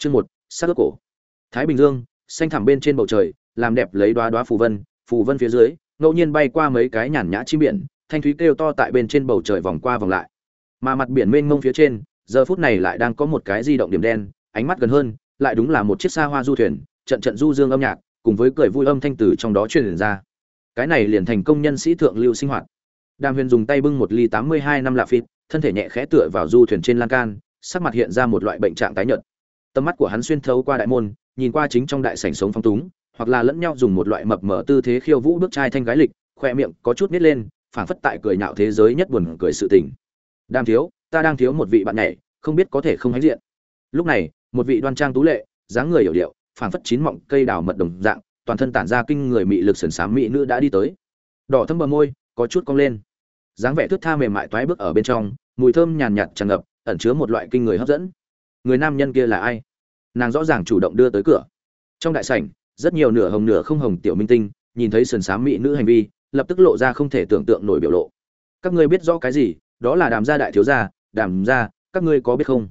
chương một sắc cổ. Thái bình dương, xanh thẳm bên trên bầu trời, làm đẹp lấy đoá đoá phù vân phù vân phía dưới, ngẫu nhiên bay qua mấy cái nhàn nhã chim biển, thanh thúy kêu to tại bên trên bầu trời vòng qua vòng lại. Mà mặt biển mênh mông phía trên, giờ phút này lại đang có một cái di động điểm đen, ánh mắt gần hơn, lại đúng là một chiếc xa hoa du thuyền, trận trận du dương âm nhạc, cùng với cười vui âm thanh từ trong đó truyền ra. Cái này liền thành công nhân sĩ thượng lưu sinh hoạt. Đàm huyền dùng tay bưng một ly tám mươi hai năm lạ phịt, thân thể nhẹ khẽ tựa vào du thuyền trên lan can, sắc mặt hiện ra một loại bệnh trạng tái nhợt tầm mắt của hắn xuyên thấu qua đại môn, nhìn qua chính trong đại sảnh sống phong túng, hoặc là lẫn nhau dùng một loại mập mờ tư thế khiêu vũ bước trai thanh gái lịch, khoe miệng có chút nít lên, phảng phất tại cười nhạo thế giới nhất buồn cười sự tình. Đam thiếu, ta đang thiếu một vị bạn nhảy, không biết có thể không hãnh diện. Lúc này, một vị đoan trang tú lệ, dáng người hiểu điệu, phảng phất chín mọng cây đào mật đồng dạng, toàn thân tản ra kinh người mị lực sườn sám mỹ nữ đã đi tới. Đỏ thâm bờ môi, có chút cong lên. Dáng vẻ thướt tha mềm mại toái bước ở bên trong, mùi thơm nhàn nhạt tràn ngập, ẩn chứa một loại kinh người hấp dẫn. Người nam nhân kia là ai? Nàng rõ ràng chủ động đưa tới cửa. Trong đại sảnh, rất nhiều nửa hồng nửa không hồng tiểu minh tinh, nhìn thấy sườn xám mỹ nữ hành vi, lập tức lộ ra không thể tưởng tượng nổi biểu lộ. Các ngươi biết rõ cái gì? Đó là đàm gia đại thiếu gia. Đàm gia, các ngươi có biết không?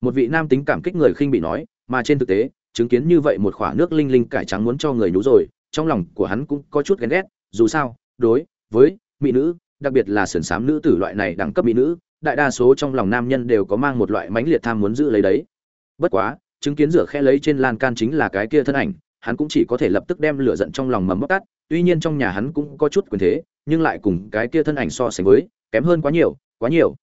Một vị nam tính cảm kích người khinh bị nói, mà trên thực tế, chứng kiến như vậy một khỏa nước linh linh cải trắng muốn cho người nhú rồi, trong lòng của hắn cũng có chút ghen ghét. Dù sao, đối với mỹ nữ, đặc biệt là sườn xám nữ tử loại này đẳng cấp mỹ nữ, đại đa số trong lòng nam nhân đều có mang một loại mãnh liệt tham muốn giữ lấy đấy. Bất quá chứng kiến rửa khe lấy trên lan can chính là cái kia thân ảnh, hắn cũng chỉ có thể lập tức đem lửa giận trong lòng mầm bóc cắt tuy nhiên trong nhà hắn cũng có chút quyền thế, nhưng lại cùng cái kia thân ảnh so sánh với, kém hơn quá nhiều quá nhiều.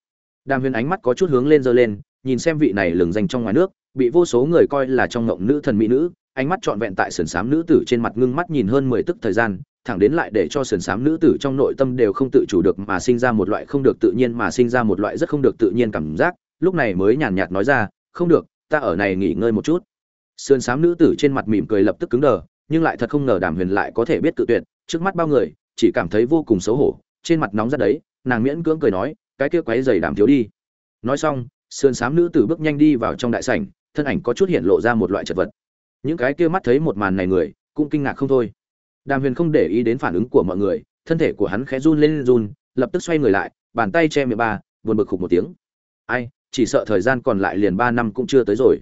Đàm huyền ánh mắt có chút hướng lên giơ lên, nhìn xem vị này lừng danh trong ngoài nước, bị vô số người coi là trong ngộng nữ thần mỹ nữ, ánh mắt trọn vẹn tại sườn xám nữ tử trên mặt ngưng mắt nhìn hơn mười tức thời gian, thẳng đến lại để cho sườn xám nữ tử trong nội tâm đều không tự chủ được mà sinh ra một loại không được tự nhiên mà sinh ra một loại rất không được tự nhiên cảm giác, lúc này mới nhàn nhạt nói ra, không được ta ở này nghỉ ngơi một chút. Sườn xám nữ tử trên mặt mỉm cười lập tức cứng đờ, nhưng lại thật không ngờ đàm huyền lại có thể biết tự tuyệt, trước mắt bao người, chỉ cảm thấy vô cùng xấu hổ, trên mặt nóng ra đấy, nàng miễn cưỡng cười nói, cái kia quấy giày đàm thiếu đi. Nói xong, sườn xám nữ tử bước nhanh đi vào trong đại sảnh, thân ảnh có chút hiện lộ ra một loại chật vật. Những cái kia mắt thấy một màn này người, cũng kinh ngạc không thôi. Đàm huyền không để ý đến phản ứng của mọi người, thân thể của hắn khẽ run lên run, lập tức xoay người lại, bàn tay che miệng ba buồn bực khục một tiếng. Ai chỉ sợ thời gian còn lại liền ba năm cũng chưa tới rồi.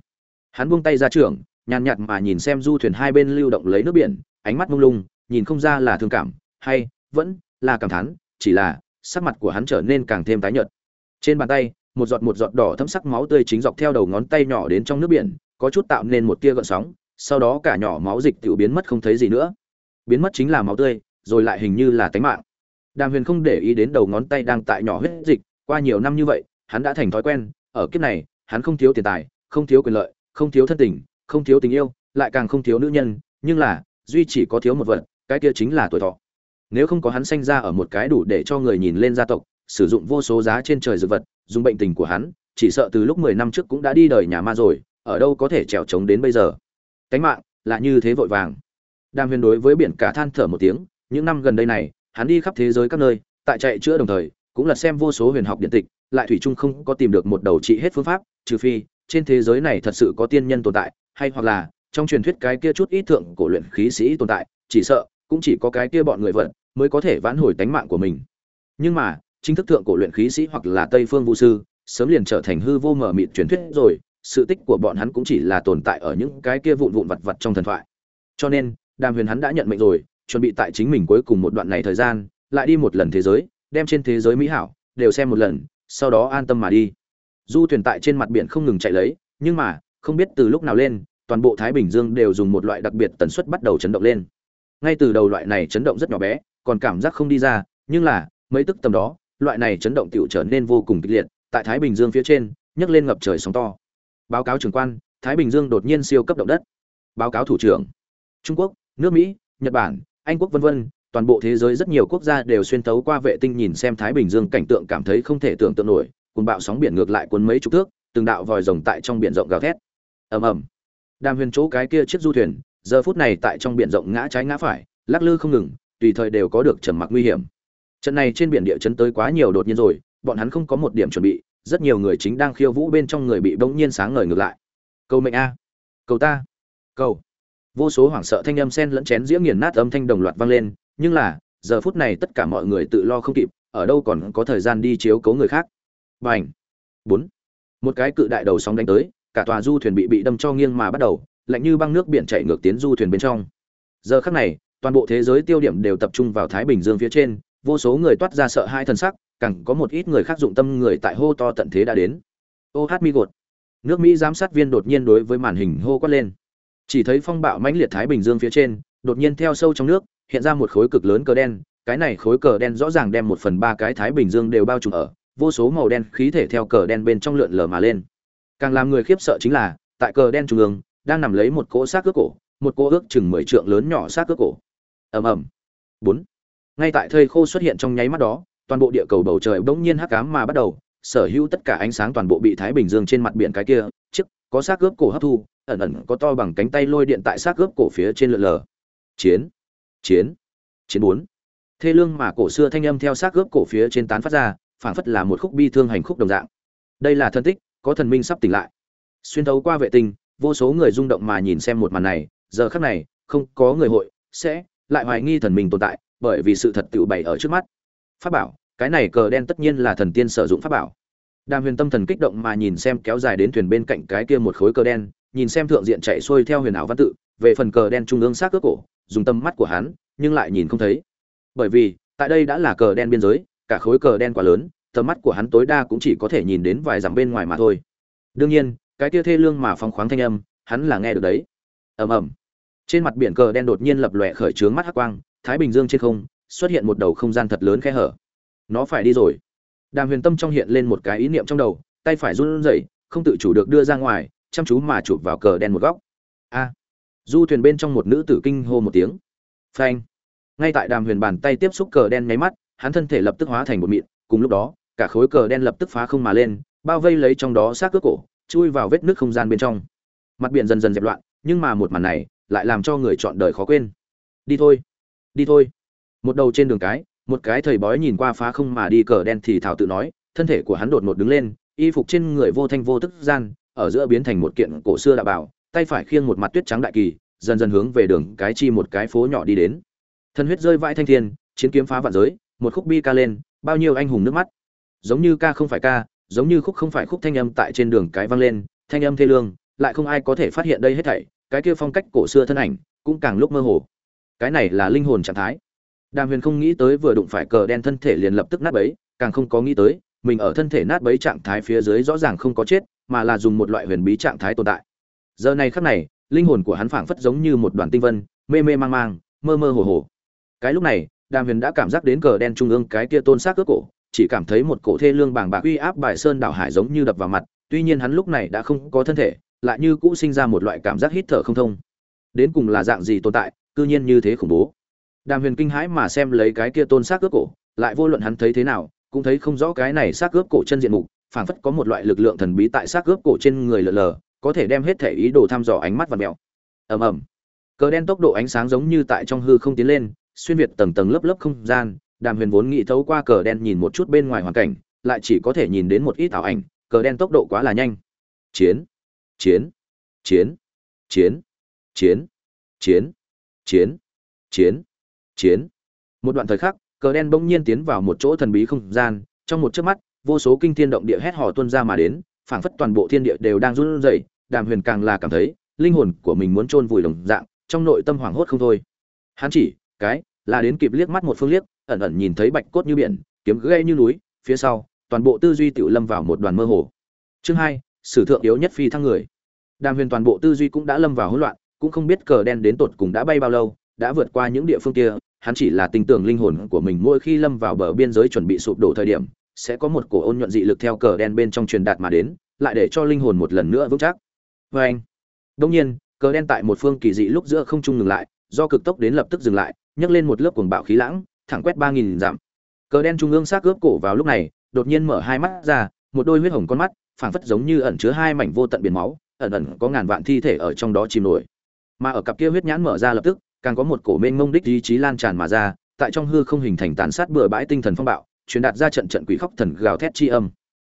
Hắn buông tay ra trưởng, nhàn nhạt mà nhìn xem du thuyền hai bên lưu động lấy nước biển, ánh mắt mông lung, nhìn không ra là thương cảm hay vẫn là cảm thán, chỉ là sắc mặt của hắn trở nên càng thêm tái nhợt. Trên bàn tay, một giọt một giọt đỏ thấm sắc máu tươi chính dọc theo đầu ngón tay nhỏ đến trong nước biển, có chút tạo nên một tia gợn sóng, sau đó cả nhỏ máu dịch tự biến mất không thấy gì nữa. Biến mất chính là máu tươi, rồi lại hình như là tánh mạng. Đàm huyền không để ý đến đầu ngón tay đang tại nhỏ huyết dịch, qua nhiều năm như vậy, hắn đã thành thói quen ở kiếp này, hắn không thiếu tiền tài, không thiếu quyền lợi, không thiếu thân tình, không thiếu tình yêu, lại càng không thiếu nữ nhân, nhưng là, duy chỉ có thiếu một vật, cái kia chính là tuổi thọ. Nếu không có hắn sanh ra ở một cái đủ để cho người nhìn lên gia tộc, sử dụng vô số giá trên trời dược vật, dùng bệnh tình của hắn, chỉ sợ từ lúc mười năm trước cũng đã đi đời nhà ma rồi, ở đâu có thể trèo trống đến bây giờ. Cánh mạng, là như thế vội vàng. Đàm huyền đối với biển cả than thở một tiếng, những năm gần đây này, hắn đi khắp thế giới các nơi, tại chạy chữa đồng thời, cũng là xem vô số huyền học điện tịch lại thủy chung không có tìm được một đầu trị hết phương pháp, trừ phi, trên thế giới này thật sự có tiên nhân tồn tại, hay hoặc là, trong truyền thuyết cái kia chút ít thượng cổ luyện khí sĩ tồn tại, chỉ sợ, cũng chỉ có cái kia bọn người vận, mới có thể vãn hồi tánh mạng của mình. Nhưng mà, chính thức thượng cổ luyện khí sĩ hoặc là tây phương vũ sư, sớm liền trở thành hư vô mở mịt truyền thuyết rồi, sự tích của bọn hắn cũng chỉ là tồn tại ở những cái kia vụn vụn vặt vặt trong thần thoại. Cho nên, đàm huyền hắn đã nhận mệnh rồi, chuẩn bị tại chính mình cuối cùng một đoạn này thời gian, lại đi một lần thế giới, đem trên thế giới mỹ hảo, đều xem một lần sau đó an tâm mà đi. Du thuyền tại trên mặt biển không ngừng chạy lấy, nhưng mà, không biết từ lúc nào lên, toàn bộ thái bình dương đều dùng một loại đặc biệt tần suất bắt đầu chấn động lên. Ngay từ đầu loại này chấn động rất nhỏ bé, còn cảm giác không đi ra, nhưng là, mấy tức tầm đó, loại này chấn động tựu trở nên vô cùng kịch liệt, tại thái bình dương phía trên, nhấc lên ngập trời sóng to. Báo cáo trưởng quan, thái bình dương đột nhiên siêu cấp động đất. Báo cáo thủ trưởng, trung quốc, nước mỹ, nhật bản, anh quốc vân vân toàn bộ thế giới rất nhiều quốc gia đều xuyên tấu qua vệ tinh nhìn xem thái bình dương cảnh tượng cảm thấy không thể tưởng tượng nổi cùng bạo sóng biển ngược lại cuốn mấy chục thước, từng đạo vòi rồng tại trong biển rộng gào thét. Ầm ầm. Đàm huyền chỗ cái kia chiếc du thuyền, giờ phút này tại trong biển rộng ngã trái ngã phải, lắc lư không ngừng, tùy thời đều có được trầm mặc nguy hiểm. Trận này trên biển địa chấn tới quá nhiều đột nhiên rồi, bọn hắn không có một điểm chuẩn bị, rất nhiều người chính đang khiêu vũ bên trong người bị bỗng nhiên sáng ngời ngược lại. Cầu mệnh a. Cầu ta. Cầu. Vô số hoảng sợ thanh âm sen lẫn chén dĩa nghiền nát âm thanh đồng loạt vang lên nhưng là, giờ phút này tất cả mọi người tự lo không kịp, ở đâu còn có thời gian đi chiếu cố người khác. B à n h bốn! Một cái cự đại đầu sóng đánh tới, cả tòa du thuyền bị bị đâm cho nghiêng mà bắt đầu, lạnh như băng nước biển chảy ngược tiến du thuyền bên trong. Giờ khắc này, toàn bộ thế giới tiêu điểm đều tập trung vào thái bình dương phía trên, vô số người toát ra sợ hai thần sắc, càng có một ít người khác dụng tâm người tại hô to tận thế đã đến. Ô hát mi gột! Nước mỹ giám sát viên đột nhiên đối với màn hình hô quát lên. Chỉ thấy phong bạo mãnh liệt thái bình dương phía trên, đột nhiên theo sâu trong nước hiện ra một khối cực lớn cờ đen, cái này khối cờ đen rõ ràng đem một phần ba cái thái bình dương đều bao trùm ở, vô số màu đen khí thể theo cờ đen bên trong lượn lờ mà lên. Càng làm người khiếp sợ chính là, tại cờ đen trung ương, đang nằm lấy một cỗ xác cước cổ, một cỗ ước chừng mười trượng lớn nhỏ xác cước cổ. Ầm ầm. Bốn. Ngay tại thây khô xuất hiện trong nháy mắt đó, toàn bộ địa cầu bầu trời bỗng nhiên hắc ám mà bắt đầu, sở hữu tất cả ánh sáng toàn bộ bị thái bình dương trên mặt biển cái kia, chiếc, có xác cướp cổ hấp thu, ẩn ẩn có to bằng cánh tay lôi điện tại xác cướp cổ phía trên lượn lờ. Chiến chiến chiến bốn. Thê lương mà cổ xưa thanh âm theo xác cướp cổ phía trên tán phát ra, phảng phất là một khúc bi thương hành khúc đồng dạng. Đây là thân tích, có thần minh sắp tỉnh lại. Xuyên thấu qua vệ tinh, vô số người rung động mà nhìn xem một màn này, giờ khắc này, không có người hội, sẽ lại hoài nghi thần minh tồn tại, bởi vì sự thật tự bày ở trước mắt. Pháp bảo, cái này cờ đen tất nhiên là thần tiên sử dụng pháp bảo. Đàm huyền tâm thần kích động mà nhìn xem kéo dài đến thuyền bên cạnh cái kia một khối cờ đen, nhìn xem thượng diện chạy xuôi theo huyền ảo văn tự, về phần cờ đen trung ương xác cước cổ dùng tâm mắt của hắn, nhưng lại nhìn không thấy. Bởi vì, tại đây đã là cờ đen biên giới, cả khối cờ đen quá lớn, tầm mắt của hắn tối đa cũng chỉ có thể nhìn đến vài dặm bên ngoài mà thôi. Đương nhiên, cái tia thê lương mà phóng khoáng thanh âm, hắn là nghe được đấy. Ầm ầm. Trên mặt biển cờ đen đột nhiên lập lòe khởi trướng mắt hắc quang, thái bình dương trên không, xuất hiện một đầu không gian thật lớn khe hở. Nó phải đi rồi. Đàm huyền tâm trong hiện lên một cái ý niệm trong đầu, tay phải run rẩy, không tự chủ được đưa ra ngoài, chăm chú mà chụp vào cờ đen một góc du thuyền bên trong một nữ tử kinh hô một tiếng. Phanh. Ngay tại đàm huyền bàn tay tiếp xúc cờ đen nháy mắt, hắn thân thể lập tức hóa thành một mịn, cùng lúc đó, cả khối cờ đen lập tức phá không mà lên, bao vây lấy trong đó xác cước cổ, chui vào vết nước không gian bên trong. Mặt biển dần dần dẹp loạn, nhưng mà một màn này lại làm cho người chọn đời khó quên. Đi thôi. Đi thôi. Một đầu trên đường cái, một cái thầy bói nhìn qua phá không mà đi cờ đen thì thảo tự nói, thân thể của hắn đột ngột đứng lên, y phục trên người vô thanh vô tức gian, ở giữa biến thành một kiện cổ xưa đạo bảo tay phải khiêng một mặt tuyết trắng đại kỳ, dần dần hướng về đường cái chi một cái phố nhỏ đi đến. Thân huyết rơi vãi thanh thiên, chiến kiếm phá vạn giới, một khúc bi ca lên, bao nhiêu anh hùng nước mắt. Giống như ca không phải ca, giống như khúc không phải khúc thanh âm tại trên đường cái vang lên, thanh âm thê lương, lại không ai có thể phát hiện đây hết thảy, cái kia phong cách cổ xưa thân ảnh, cũng càng lúc mơ hồ. Cái này là linh hồn trạng thái. Đàm huyền không nghĩ tới vừa đụng phải cờ đen thân thể liền lập tức nát bấy, càng không có nghĩ tới, mình ở thân thể nát bấy trạng thái phía dưới rõ ràng không có chết, mà là dùng một loại huyền bí trạng thái tồn tại giờ này khắc này, linh hồn của hắn phảng phất giống như một đoàn tinh vân, mê mê mang mang, mơ mơ hồ hồ. Cái lúc này, đàm huyền đã cảm giác đến cờ đen trung ương cái kia tôn xác cướp cổ, chỉ cảm thấy một cổ thê lương bàng bạc uy áp bài sơn đảo hải giống như đập vào mặt, tuy nhiên hắn lúc này đã không có thân thể, lại như cũ sinh ra một loại cảm giác hít thở không thông. Đến cùng là dạng gì tồn tại, cư nhiên như thế khủng bố. Đàm huyền kinh hãi mà xem lấy cái kia tôn xác cướp cổ, lại vô luận hắn thấy thế nào, cũng thấy không rõ cái này xác cướp cổ chân diện mục, phảng phất có một loại lực lượng thần bí tại xác cướp cổ trên người lờ lờ có thể đem hết thể ý đồ thăm dò ánh mắt và mèo ầm ầm. Cờ đen tốc độ ánh sáng giống như tại trong hư không tiến lên, xuyên việt tầng tầng lớp lớp không gian, đàm huyền vốn nghĩ thấu qua cờ đen nhìn một chút bên ngoài hoàn cảnh, lại chỉ có thể nhìn đến một ít ảo ảnh, cờ đen tốc độ quá là nhanh. Chiến. Chiến. Chiến. Chiến. Chiến. Chiến. Chiến. Chiến. Chiến. Một đoạn thời khắc, cờ đen bỗng nhiên tiến vào một chỗ thần bí không gian, trong một chớp mắt, vô số kinh thiên động địa hét hò tuôn ra mà đến phảng phất toàn bộ thiên địa đều đang run rẩy, đàm huyền càng là cảm thấy linh hồn của mình muốn chôn vùi đồng dạng, trong nội tâm hoảng hốt không thôi. Hắn chỉ cái là đến kịp liếc mắt một phương liếc, ẩn ẩn nhìn thấy bạch cốt như biển, kiếm gãy như núi, phía sau, toàn bộ tư duy tiểu lâm vào một đoàn mơ hồ. Chương hai, sử thượng yếu nhất phi thăng người. Đàm huyền toàn bộ tư duy cũng đã lâm vào hỗn loạn, cũng không biết cờ đen đến tột cùng đã bay bao lâu, đã vượt qua những địa phương kia, hắn chỉ là tình tưởng linh hồn của mình mỗi khi lâm vào bờ biên giới chuẩn bị sụp đổ thời điểm sẽ có một cổ ôn nhuận dị lực theo cờ đen bên trong truyền đạt mà đến, lại để cho linh hồn một lần nữa vững chắc. Và anh đông nhiên, cờ đen tại một phương kỳ dị lúc giữa không trung ngừng lại, do cực tốc đến lập tức dừng lại, nhấc lên một lớp cuồng bạo khí lãng, thẳng quét ba nghìn dặm. Cờ đen trung ương xác cướp cổ vào lúc này, đột nhiên mở hai mắt ra, một đôi huyết hồng con mắt, phảng phất giống như ẩn chứa hai mảnh vô tận biển máu, ẩn ẩn có ngàn vạn thi thể ở trong đó chìm nổi. Mà ở cặp kia huyết nhãn mở ra lập tức, càng có một cổ mênh mông đích ý chí lan tràn mà ra, tại trong hư không hình thành tàn sát bừa bãi tinh thần phong bạo truyền đạt ra trận trận quỷ khóc thần gào thét chi âm.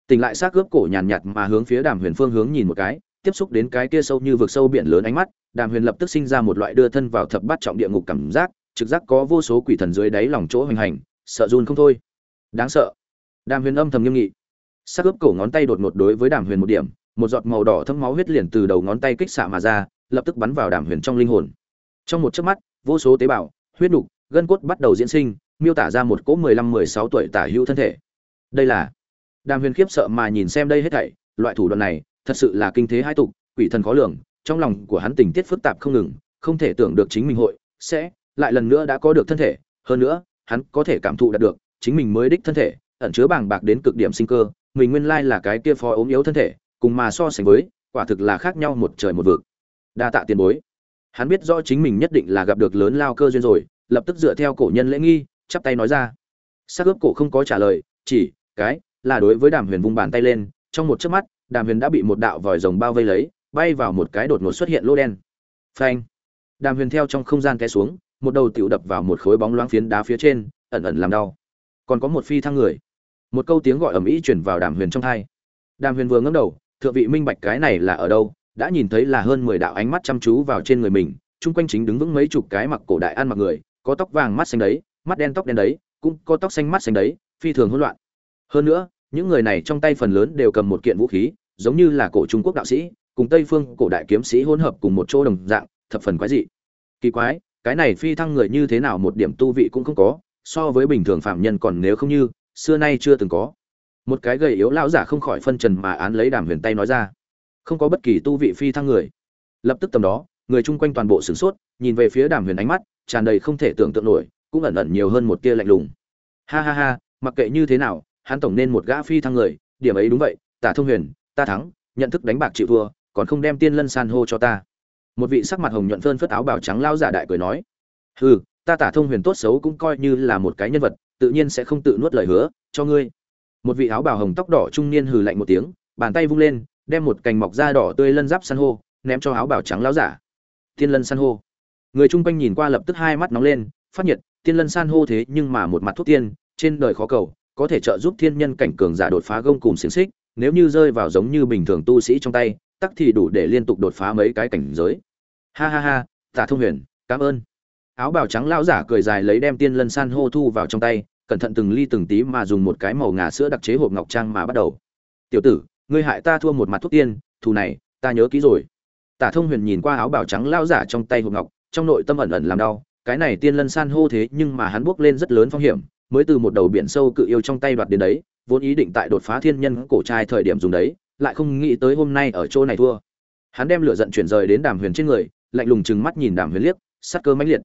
Tỉnh lại xác gớp cổ nhàn nhạt mà hướng phía đàm huyền phương hướng nhìn một cái, tiếp xúc đến cái kia sâu như vực sâu biển lớn ánh mắt, đàm huyền lập tức sinh ra một loại đưa thân vào thập bát trọng địa ngục cảm giác, trực giác có vô số quỷ thần dưới đáy lòng chỗ hoành hành, sợ run không thôi. Đáng sợ. Đàm huyền âm thầm nghiêm nghị. Xác gớp cổ ngón tay đột ngột đối với đàm huyền một điểm, một giọt màu đỏ thấm máu huyết liền từ đầu ngón tay kích xạ mà ra, lập tức bắn vào đàm huyền trong linh hồn. Trong một chớp mắt, vô số tế bào, huyết nục, gân cốt bắt đầu diễn sinh miêu tả ra một cỗ mười lăm, mười sáu tuổi tả hữu thân thể. Đây là, đàm huyền khiếp sợ mà nhìn xem đây hết thảy, loại thủ đoạn này, thật sự là kinh thế hai tục, quỷ thần khó lường, trong lòng của hắn tình tiết phức tạp không ngừng, không thể tưởng được chính mình hội sẽ lại lần nữa đã có được thân thể. Hơn nữa, hắn có thể cảm thụ đạt được, chính mình mới đích thân thể, ẩn chứa bàng bạc đến cực điểm sinh cơ, mình nguyên lai là cái kia phó ốm yếu thân thể, cùng mà so sánh với, quả thực là khác nhau một trời một vực. Đa tạ tiền bối. Hắn biết rõ chính mình nhất định là gặp được lớn lao cơ duyên rồi, lập tức dựa theo cổ nhân lễ nghi chắp tay nói ra. Xác ướp cổ không có trả lời, chỉ, cái, là đối với đàm huyền vung bàn tay lên, trong một chớp mắt, đàm huyền đã bị một đạo vòi rồng bao vây lấy, bay vào một cái đột ngột xuất hiện lỗ đen. Phanh! Đàm huyền theo trong không gian té xuống, một đầu tiểu đập vào một khối bóng loáng phiến đá phía trên, ẩn ẩn làm đau. Còn có một phi thăng người. Một câu tiếng gọi ầm ĩ chuyển vào đàm huyền trong thai đàm huyền vừa ngấm đầu, thượng vị minh bạch cái này là ở đâu, đã nhìn thấy là hơn mười đạo ánh mắt chăm chú vào trên người mình, chung quanh chính đứng vững mấy chục cái mặc cổ đại ăn mặc người, có tóc vàng mắt xanh đấy mắt đen tóc đen đấy, cũng có tóc xanh mắt xanh đấy, phi thường hỗn loạn. Hơn nữa, những người này trong tay phần lớn đều cầm một kiện vũ khí, giống như là cổ trung quốc đạo sĩ, cùng tây phương cổ đại kiếm sĩ hỗn hợp cùng một chỗ đồng dạng, thập phần quái dị. Kỳ quái, cái này phi thăng người như thế nào một điểm tu vị cũng không có, so với bình thường phạm nhân còn nếu không như, xưa nay chưa từng có. Một cái gầy yếu lão giả không khỏi phân trần mà án lấy đàm huyền tay nói ra. Không có bất kỳ tu vị phi thăng người. Lập tức tầm đó, người chung quanh toàn bộ sửng sốt, nhìn về phía đàm huyền ánh mắt, tràn đầy không thể tưởng tượng nổi cũng ẩn ẩn nhiều hơn một tia lạnh lùng. Ha ha ha, mặc kệ như thế nào, hắn tổng nên một gã phi thăng người, điểm ấy đúng vậy, tả thông huyền, ta thắng, nhận thức đánh bạc chịu thua, còn không đem tiên lân san hô cho ta. Một vị sắc mặt hồng nhuận phơn phất áo bào trắng lao giả đại cười nói, hừ, ta tả thông huyền tốt xấu cũng coi như là một cái nhân vật, tự nhiên sẽ không tự nuốt lời hứa, cho ngươi. Một vị áo bào hồng tóc đỏ trung niên hừ lạnh một tiếng, bàn tay vung lên, đem một cành mọc da đỏ tươi lân giáp san hô, ném cho áo bào trắng lao giả. Tiên lân san hô. Người chung quanh nhìn qua lập tức hai mắt nóng lên, phát nhiệt tiên lân san hô thế nhưng mà một mặt thuốc tiên, trên đời khó cầu, có thể trợ giúp thiên nhân cảnh cường giả đột phá gông cùng xiềng xích, nếu như rơi vào giống như bình thường tu sĩ trong tay, tắc thì đủ để liên tục đột phá mấy cái cảnh giới. Ha ha ha tả thông huyền, cảm ơn. Áo bào trắng lão giả cười dài lấy đem tiên lân san hô thu vào trong tay, cẩn thận từng ly từng tí mà dùng một cái màu ngà sữa đặc chế hộp ngọc trang mà bắt đầu. Tiểu tử, ngươi hại ta thua một mặt thuốc tiên, thù này, ta nhớ kỹ rồi. Tả thông huyền nhìn qua áo bào trắng lão giả trong tay hộp ngọc, trong nội tâm ẩn ẩn làm đau cái này tiên lân san hô thế nhưng mà hắn bước lên rất lớn phong hiểm, mới từ một đầu biển sâu cự yêu trong tay đoạt đến đấy, vốn ý định tại đột phá thiên nhân cổ trai thời điểm dùng đấy, lại không nghĩ tới hôm nay ở chỗ này thua. Hắn đem lửa giận chuyển rời đến đàm huyền trên người, lạnh lùng chừng mắt nhìn đàm huyền liếc sắt cơ mãnh liệt.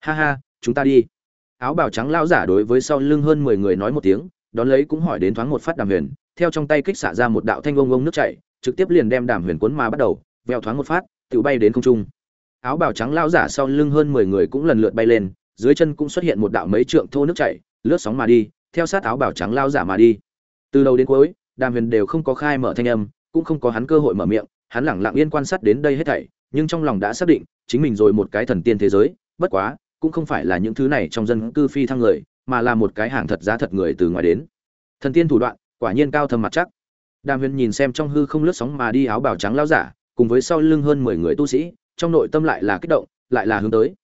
Ha ha, chúng ta đi. Áo bào trắng lao giả đối với sau lưng hơn mười người nói một tiếng, đón lấy cũng hỏi đến thoáng một phát đàm huyền, theo trong tay kích xả ra một đạo thanh ông ông nước chảy, trực tiếp liền đem đàm huyền cuốn mà bắt đầu veo thoáng một phát, tự bay đến không trung áo bào trắng lao giả sau lưng hơn mười người cũng lần lượt bay lên, dưới chân cũng xuất hiện một đạo mấy trượng thô nước chảy, lướt sóng mà đi, theo sát áo bào trắng lao giả mà đi. Từ đầu đến cuối, đàm huyền đều không có khai mở thanh âm, cũng không có hắn cơ hội mở miệng, hắn lẳng lặng yên quan sát đến đây hết thảy, nhưng trong lòng đã xác định, chính mình rồi một cái thần tiên thế giới, bất quá, cũng không phải là những thứ này trong dân cư phi thăng người, mà là một cái hàng thật giá thật người từ ngoài đến. Thần tiên thủ đoạn, quả nhiên cao thâm mặt chắc. Đàm huyền nhìn xem trong hư không lướt sóng mà đi áo bào trắng lao giả, cùng với sau lưng hơn mười người tu sĩ trong nội tâm lại là kích động, lại là hướng tới.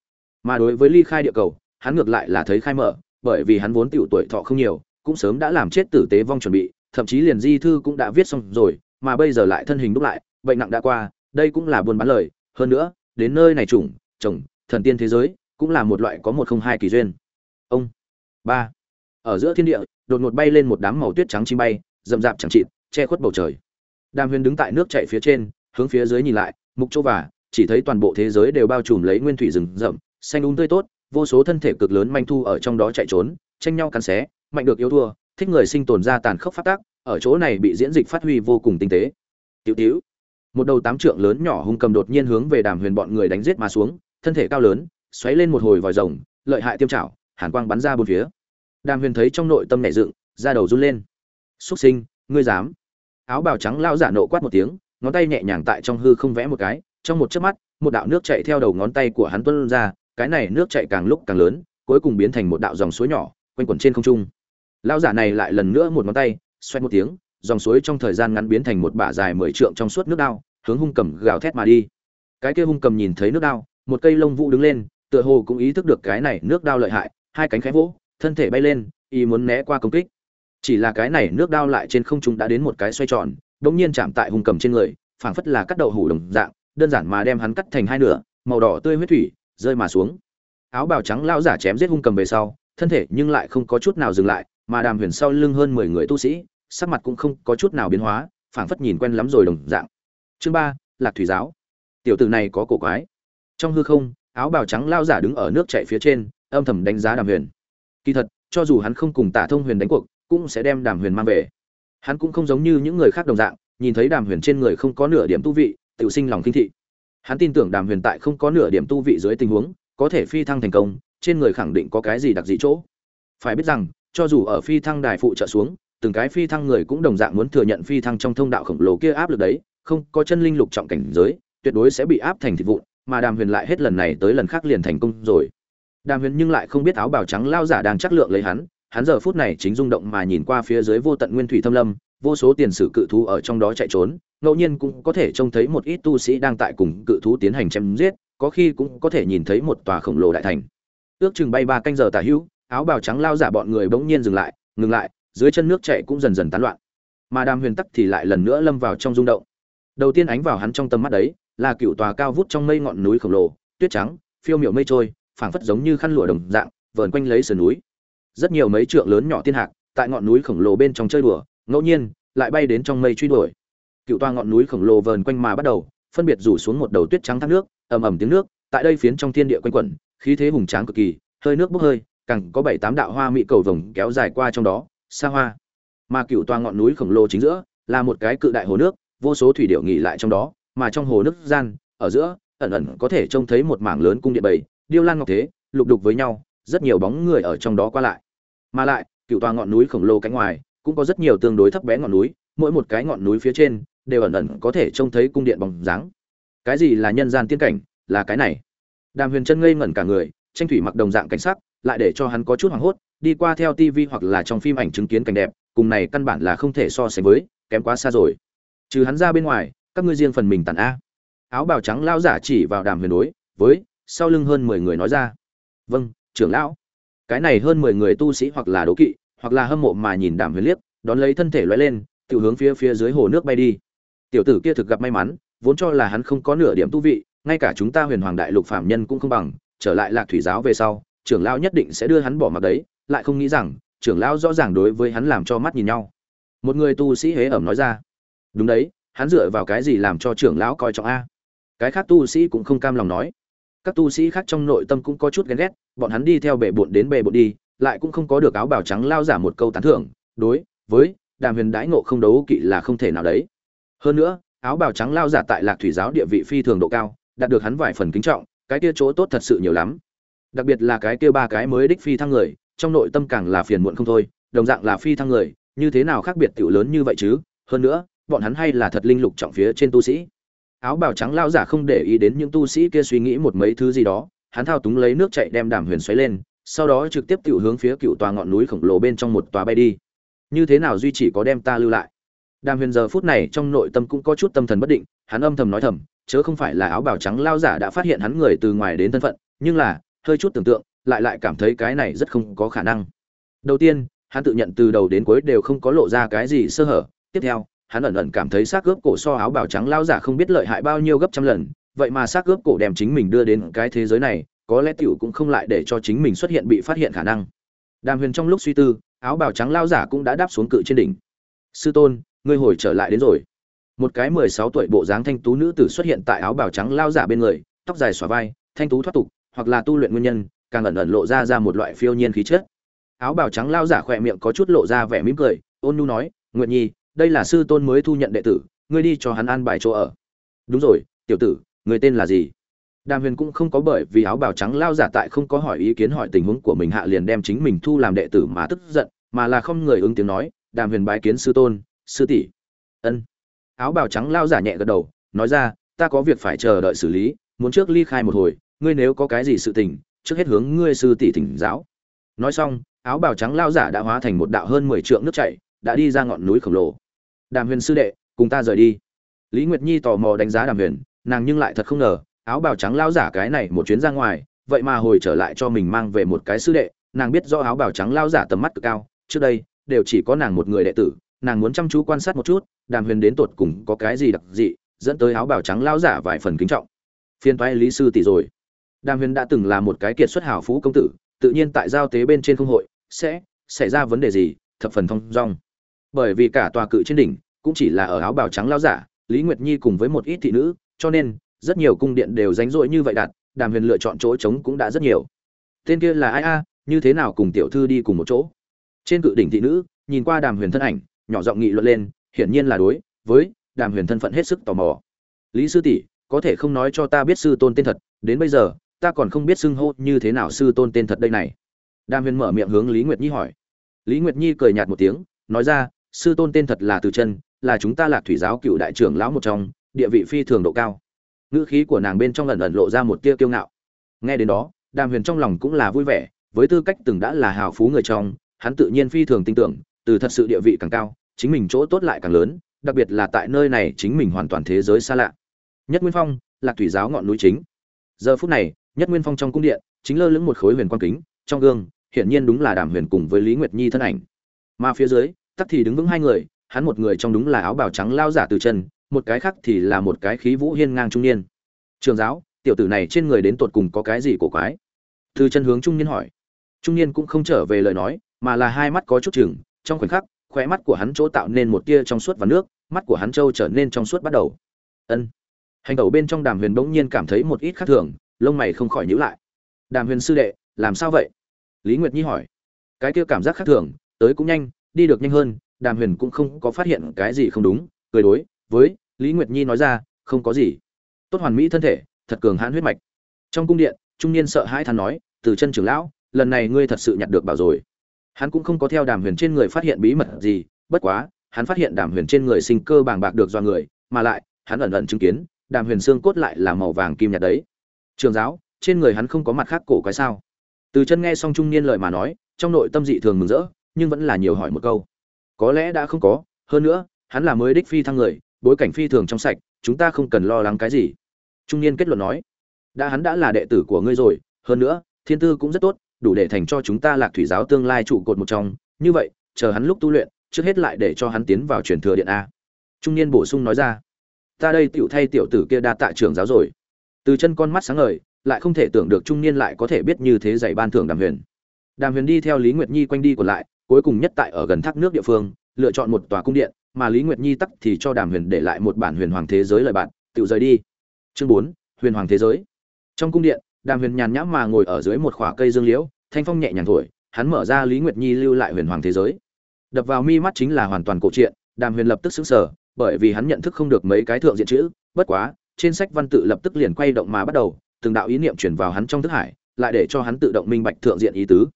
Mà đối với ly khai địa cầu, hắn ngược lại là thấy khai mở, bởi vì hắn vốn tiểu tuổi thọ không nhiều, cũng sớm đã làm chết tử tế vong chuẩn bị, thậm chí liền di thư cũng đã viết xong rồi, mà bây giờ lại thân hình đúc lại, bệnh nặng đã qua, đây cũng là buồn bán lời. Hơn nữa, đến nơi này chủng, chồng, thần tiên thế giới, cũng là một loại có một không hai kỳ duyên. Ông, ba, ở giữa thiên địa, đột ngột bay lên một đám màu tuyết trắng chim bay, rậm rạp chẳng chịt, che khuất bầu trời. Đàm huyền đứng tại nước chảy phía trên, hướng phía dưới nhìn lại, mục chỗ và chỉ thấy toàn bộ thế giới đều bao trùm lấy nguyên thủy rừng rậm, xanh úng tươi tốt, vô số thân thể cực lớn manh thu ở trong đó chạy trốn, tranh nhau cắn xé, mạnh được yếu thua, thích người sinh tồn ra tàn khốc phát tác ở chỗ này bị diễn dịch phát huy vô cùng tinh tế. Tiểu tiểu, một đầu tám trượng lớn nhỏ hung cầm đột nhiên hướng về đàm huyền bọn người đánh giết mà xuống, thân thể cao lớn, xoáy lên một hồi vòi rồng, lợi hại tiêm chảo hàn quang bắn ra bốn phía. Đàm huyền thấy trong nội tâm nảy dựng ra đầu run lên. Xuất sinh, ngươi dám? Áo bào trắng lao giả nộ quát một tiếng, ngón tay nhẹ nhàng tại trong hư không vẽ một cái trong một chớp mắt, một đạo nước chảy theo đầu ngón tay của hắn tuôn ra, cái này nước chảy càng lúc càng lớn, cuối cùng biến thành một đạo dòng suối nhỏ, quanh quẩn trên không trung. Lão giả này lại lần nữa một ngón tay xoay một tiếng, dòng suối trong thời gian ngắn biến thành một bả dài mười trượng trong suốt nước đao, hướng hung cầm gào thét mà đi. Cái kia hung cầm nhìn thấy nước đao, một cây lông vũ đứng lên, tựa hồ cũng ý thức được cái này nước đao lợi hại, hai cánh khẽ vỗ, thân thể bay lên y muốn né qua công kích. Chỉ là cái này nước đao lại trên không trung đã đến một cái xoay tròn đống nhiên chạm tại hung cầm trên người, phảng phất là cắt đậu hủ đồng dạng đơn giản mà đem hắn cắt thành hai nửa, màu đỏ tươi huyết thủy rơi mà xuống. Áo bào trắng lão giả chém giết hung cầm về sau, thân thể nhưng lại không có chút nào dừng lại, mà đàm huyền sau lưng hơn mười người tu sĩ, sắc mặt cũng không có chút nào biến hóa, phảng phất nhìn quen lắm rồi đồng dạng. Chương ba, lạc thủy giáo. Tiểu tử này có cổ quái. Trong hư không, áo bào trắng lão giả đứng ở nước chảy phía trên, âm thầm đánh giá đàm huyền. Kỳ thật, cho dù hắn không cùng tả thông huyền đánh cuộc, cũng sẽ đem đàm huyền mang về. Hắn cũng không giống như những người khác đồng dạng, nhìn thấy đàm huyền trên người không có nửa điểm tu vị tự sinh lòng kinh thị. Hắn tin tưởng đàm huyền tại không có nửa điểm tu vị dưới tình huống, có thể phi thăng thành công, trên người khẳng định có cái gì đặc dị chỗ. Phải biết rằng, cho dù ở phi thăng đài phụ trợ xuống, từng cái phi thăng người cũng đồng dạng muốn thừa nhận phi thăng trong thông đạo khổng lồ kia áp lực đấy, không có chân linh lục trọng cảnh giới, tuyệt đối sẽ bị áp thành thịt vụn, mà đàm huyền lại hết lần này tới lần khác liền thành công rồi. Đàm huyền nhưng lại không biết áo bào trắng lao giả đang chắc lượng lấy hắn hắn giờ phút này chính rung động mà nhìn qua phía dưới vô tận nguyên thủy thâm lâm vô số tiền sử cự thú ở trong đó chạy trốn, ngẫu nhiên cũng có thể trông thấy một ít tu sĩ đang tại cùng cự thú tiến hành chém giết, có khi cũng có thể nhìn thấy một tòa khổng lồ đại thành. Ước chừng bay ba canh giờ tả hữu, áo bào trắng lao giả bọn người bỗng nhiên dừng lại, ngừng lại, dưới chân nước chạy cũng dần dần tán loạn. Mà đàm huyền tắc thì lại lần nữa lâm vào trong rung động. Đầu tiên ánh vào hắn trong tầm mắt đấy, là cựu tòa cao vút trong mây ngọn núi khổng lồ, tuyết trắng, phiêu miệu mây trôi, phảng phất giống như khăn lụa đồng dạng, vờn quanh lấy sườn núi. Rất nhiều mấy trượng lớn nhỏ tiên hạc, tại ngọn núi khổng lồ bên trong chơi đùa ngẫu nhiên, lại bay đến trong mây truy đuổi. Cựu toa ngọn núi khổng lồ vờn quanh mà bắt đầu, phân biệt rủ xuống một đầu tuyết trắng thác nước, ầm ầm tiếng nước, tại đây phiến trong thiên địa quanh quẩn, khí thế hùng tráng cực kỳ, hơi nước bốc hơi, càng có bảy tám đạo hoa mỹ cầu vồng kéo dài qua trong đó, xa hoa. Mà cựu toa ngọn núi khổng lồ chính giữa, là một cái cự đại hồ nước, vô số thủy điệu nghỉ lại trong đó, mà trong hồ nước gian, ở giữa, ẩn ẩn có thể trông thấy một mảng lớn cung điện bầy điêu lan ngọc thế, lục đục với nhau, rất nhiều bóng người ở trong đó qua lại. Mà lại, cựu toa ngọn núi khổng lồ cánh ngoài cũng có rất nhiều tương đối thấp bé ngọn núi, mỗi một cái ngọn núi phía trên đều ẩn ẩn có thể trông thấy cung điện bóng dáng. Cái gì là nhân gian tiên cảnh, là cái này. Đàm huyền chân ngây ngẩn cả người, tranh thủy mặc đồng dạng cảnh sắc, lại để cho hắn có chút hoảng hốt, đi qua theo tv hoặc là trong phim ảnh chứng kiến cảnh đẹp, cùng này căn bản là không thể so sánh với, kém quá xa rồi. Trừ hắn ra bên ngoài, các ngươi riêng phần mình tàn a. Áo bào trắng lao giả chỉ vào đàm huyền đối, với, sau lưng hơn mười người nói ra. Vâng trưởng lão. Cái này hơn mười người tu sĩ hoặc là đố kỵ hoặc là hâm mộ mà nhìn đàm huyền liếc, đón lấy thân thể loay lên tự hướng phía phía dưới hồ nước bay đi. Tiểu tử kia thực gặp may mắn, vốn cho là hắn không có nửa điểm tu vị, ngay cả chúng ta huyền hoàng đại lục phạm nhân cũng không bằng, trở lại lạc thủy giáo về sau, trưởng lão nhất định sẽ đưa hắn bỏ mặc đấy, lại không nghĩ rằng, trưởng lão rõ ràng đối với hắn làm cho mắt nhìn nhau. Một người tu sĩ hế ẩm nói ra. Đúng đấy, hắn dựa vào cái gì làm cho trưởng lão coi trọng a? Cái khác tu sĩ cũng không cam lòng nói. Các tu sĩ khác trong nội tâm cũng có chút ghen ghét, bọn hắn đi theo bệ bộn đến bệ bộn đi lại cũng không có được áo bào trắng lao giả một câu tán thưởng, đối với đàm huyền đãi ngộ không đấu kỵ là không thể nào đấy. Hơn nữa, áo bào trắng lao giả tại lạc thủy giáo địa vị phi thường độ cao, đạt được hắn vài phần kính trọng, cái kia chỗ tốt thật sự nhiều lắm. Đặc biệt là cái kia ba cái mới đích phi thăng người, trong nội tâm càng là phiền muộn không thôi, đồng dạng là phi thăng người, như thế nào khác biệt tiểu lớn như vậy chứ? Hơn nữa, bọn hắn hay là thật linh lục trọng phía trên tu sĩ. Áo bào trắng lao giả không để ý đến những tu sĩ kia suy nghĩ một mấy thứ gì đó, hắn thao túng lấy nước chạy đem đàm huyền xoáy lên sau đó trực tiếp tiểu hướng phía cựu tòa ngọn núi khổng lồ bên trong một tòa bay đi. Như thế nào duy chỉ có đem ta lưu lại? Đàm huyền giờ phút này trong nội tâm cũng có chút tâm thần bất định, hắn âm thầm nói thầm, chớ không phải là áo bào trắng lao giả đã phát hiện hắn người từ ngoài đến thân phận, nhưng là, hơi chút tưởng tượng, lại lại cảm thấy cái này rất không có khả năng. Đầu tiên, hắn tự nhận từ đầu đến cuối đều không có lộ ra cái gì sơ hở, tiếp theo, hắn ẩn ẩn cảm thấy xác gớp cổ so áo bào trắng lao giả không biết lợi hại bao nhiêu gấp trăm lần, vậy mà xác gớp cổ đem chính mình đưa đến cái thế giới này có lẽ tiểu cũng không lại để cho chính mình xuất hiện bị phát hiện khả năng. Đàm huyền trong lúc suy tư, áo bào trắng lao giả cũng đã đáp xuống cự trên đỉnh. Sư tôn, ngươi hồi trở lại đến rồi. Một cái mười sáu tuổi bộ dáng thanh tú nữ tử xuất hiện tại áo bào trắng lao giả bên người, tóc dài xõa vai, thanh tú thoát tục, hoặc là tu luyện nguyên nhân, càng ẩn ẩn lộ ra ra một loại phiêu nhiên khí chất. Áo bào trắng lao giả khỏe miệng có chút lộ ra vẻ mỉm cười, ôn nhu nói, nguyệt nhi, đây là sư tôn mới thu nhận đệ tử, ngươi đi cho hắn an bài chỗ ở. Đúng rồi, tiểu tử, người tên là gì? Đàm huyền cũng không có bởi vì áo bào trắng lao giả tại không có hỏi ý kiến hỏi tình huống của mình hạ liền đem chính mình thu làm đệ tử mà tức giận, mà là không người ứng tiếng nói, đàm huyền bái kiến sư tôn, sư tỷ. Ân. Áo bào trắng lao giả nhẹ gật đầu, nói ra, ta có việc phải chờ đợi xử lý, muốn trước ly khai một hồi, ngươi nếu có cái gì sự tình, trước hết hướng ngươi sư tỷ thỉnh giáo. Nói xong, áo bào trắng lao giả đã hóa thành một đạo hơn mười trượng nước chảy, đã đi ra ngọn núi khổng lồ. Đàm huyền sư đệ, cùng ta rời đi. Lý nguyệt nhi tò mò đánh giá đàm huyền, nàng nhưng lại thật không ngờ áo bào trắng lao giả cái này một chuyến ra ngoài, vậy mà hồi trở lại cho mình mang về một cái sư đệ, nàng biết do áo bào trắng lao giả tầm mắt cực cao, trước đây, đều chỉ có nàng một người đệ tử, nàng muốn chăm chú quan sát một chút, đàm huyền đến tột cùng có cái gì đặc dị, dẫn tới áo bào trắng lao giả vài phần kính trọng. Phiên toái lý sư tỷ rồi. Đàm huyền đã từng là một cái kiệt xuất hảo phú công tử, tự nhiên tại giao tế bên trên không hội, sẽ xảy ra vấn đề gì, thập phần thông dong. Bởi vì cả tòa cự trên đỉnh cũng chỉ là ở áo bào trắng lao giả, lý nguyệt nhi cùng với một ít thị nữ, cho nên rất nhiều cung điện đều ránh rỗi như vậy đặt, đàm huyền lựa chọn chỗ trống cũng đã rất nhiều. Tên kia là ai a? Như thế nào cùng tiểu thư đi cùng một chỗ? Trên cự đỉnh thị nữ, nhìn qua đàm huyền thân ảnh, nhỏ giọng nghị luận lên, hiển nhiên là đối với đàm huyền thân phận hết sức tò mò. Lý sư tỷ, có thể không nói cho ta biết sư tôn tên thật, đến bây giờ, ta còn không biết xưng hô như thế nào sư tôn tên thật đây này. Đàm huyền mở miệng hướng lý nguyệt nhi hỏi. Lý nguyệt nhi cười nhạt một tiếng, nói ra, sư tôn tên thật là từ chân, là chúng ta lạc thủy giáo cựu đại trưởng lão một trong, địa vị phi thường độ cao ngữ khí của nàng bên trong lần ẩn lộ ra một tia kiêu ngạo. Nghe đến đó, đàm huyền trong lòng cũng là vui vẻ, với tư cách từng đã là hào phú người trong, hắn tự nhiên phi thường tin tưởng, từ thật sự địa vị càng cao, chính mình chỗ tốt lại càng lớn, đặc biệt là tại nơi này chính mình hoàn toàn thế giới xa lạ. Nhất nguyên phong, lạc thủy giáo ngọn núi chính. Giờ phút này, nhất nguyên phong trong cung điện, chính lơ lửng một khối huyền quang kính, trong gương, hiển nhiên đúng là đàm huyền cùng với lý nguyệt nhi thân ảnh. Mà phía dưới, tắc thì đứng vững hai người, hắn một người trong đúng là áo bào trắng lao giả từ chân một cái khác thì là một cái khí vũ hiên ngang trung niên. Trường giáo, tiểu tử này trên người đến tột cùng có cái gì cổ quái? Từ chân hướng trung niên hỏi. Trung niên cũng không trở về lời nói, mà là hai mắt có chút chừng, trong khoảnh khắc, khóe mắt của hắn chỗ tạo nên một tia trong suốt và nước, mắt của hắn trâu trở nên trong suốt bắt đầu. Ân. Hành tẩu bên trong đàm huyền bỗng nhiên cảm thấy một ít khác thường, lông mày không khỏi nhíu lại. Đàm huyền sư đệ, làm sao vậy? Lý nguyệt nhi hỏi. Cái kia cảm giác khác thường, tới cũng nhanh, đi được nhanh hơn, đàm huyền cũng không có phát hiện cái gì không đúng, cười đối với lý nguyệt nhi nói ra, không có gì. Tốt hoàn mỹ thân thể, thật cường hãn huyết mạch. Trong cung điện, trung niên sợ hãi thán nói, từ chân trưởng lão, lần này ngươi thật sự nhặt được bảo rồi. Hắn cũng không có theo đàm huyền trên người phát hiện bí mật gì, bất quá, hắn phát hiện đàm huyền trên người sinh cơ bàng bạc được do người, mà lại, hắn ẩn ẩn chứng kiến, đàm huyền xương cốt lại là màu vàng kim nhạt đấy. Trường giáo, trên người hắn không có mặt khác cổ quái sao? Từ chân nghe xong trung niên lời mà nói, trong nội tâm dị thường mừng rỡ, nhưng vẫn là nhiều hỏi một câu. Có lẽ đã không có, hơn nữa, hắn là mới đích phi thăng người bối cảnh phi thường trong sạch, chúng ta không cần lo lắng cái gì. Trung niên kết luận nói. Đã hắn đã là đệ tử của ngươi rồi, hơn nữa, thiên tư cũng rất tốt, đủ để thành cho chúng ta lạc thủy giáo tương lai trụ cột một trong. Như vậy, chờ hắn lúc tu luyện, trước hết lại để cho hắn tiến vào truyền thừa điện a. Trung niên bổ sung nói ra. Ta đây tựu thay tiểu tử kia đa tạ trưởng giáo rồi. Từ chân con mắt sáng ngời, lại không thể tưởng được trung niên lại có thể biết như thế dạy ban thưởng đàm huyền. Đàm huyền đi theo lý nguyệt nhi quanh đi còn lại, cuối cùng nhất tại ở gần thác nước địa phương, lựa chọn một tòa cung điện mà lý nguyệt nhi tắc thì cho đàm huyền để lại một bản huyền hoàng thế giới lời bạn. Tự rời đi. Chương bốn, huyền hoàng thế giới. Trong cung điện, đàm huyền nhàn nhãm mà ngồi ở dưới một khỏa cây dương liễu, thanh phong nhẹ nhàng thổi, hắn mở ra lý nguyệt nhi lưu lại huyền hoàng thế giới. Đập vào mi mắt chính là hoàn toàn cổ truyện, đàm huyền lập tức xứng sở bởi vì hắn nhận thức không được mấy cái thượng diện chữ, bất quá, trên sách văn tự lập tức liền quay động mà bắt đầu, từng đạo ý niệm chuyển vào hắn trong thức hải, lại để cho hắn tự động minh bạch thượng diện ý tứ.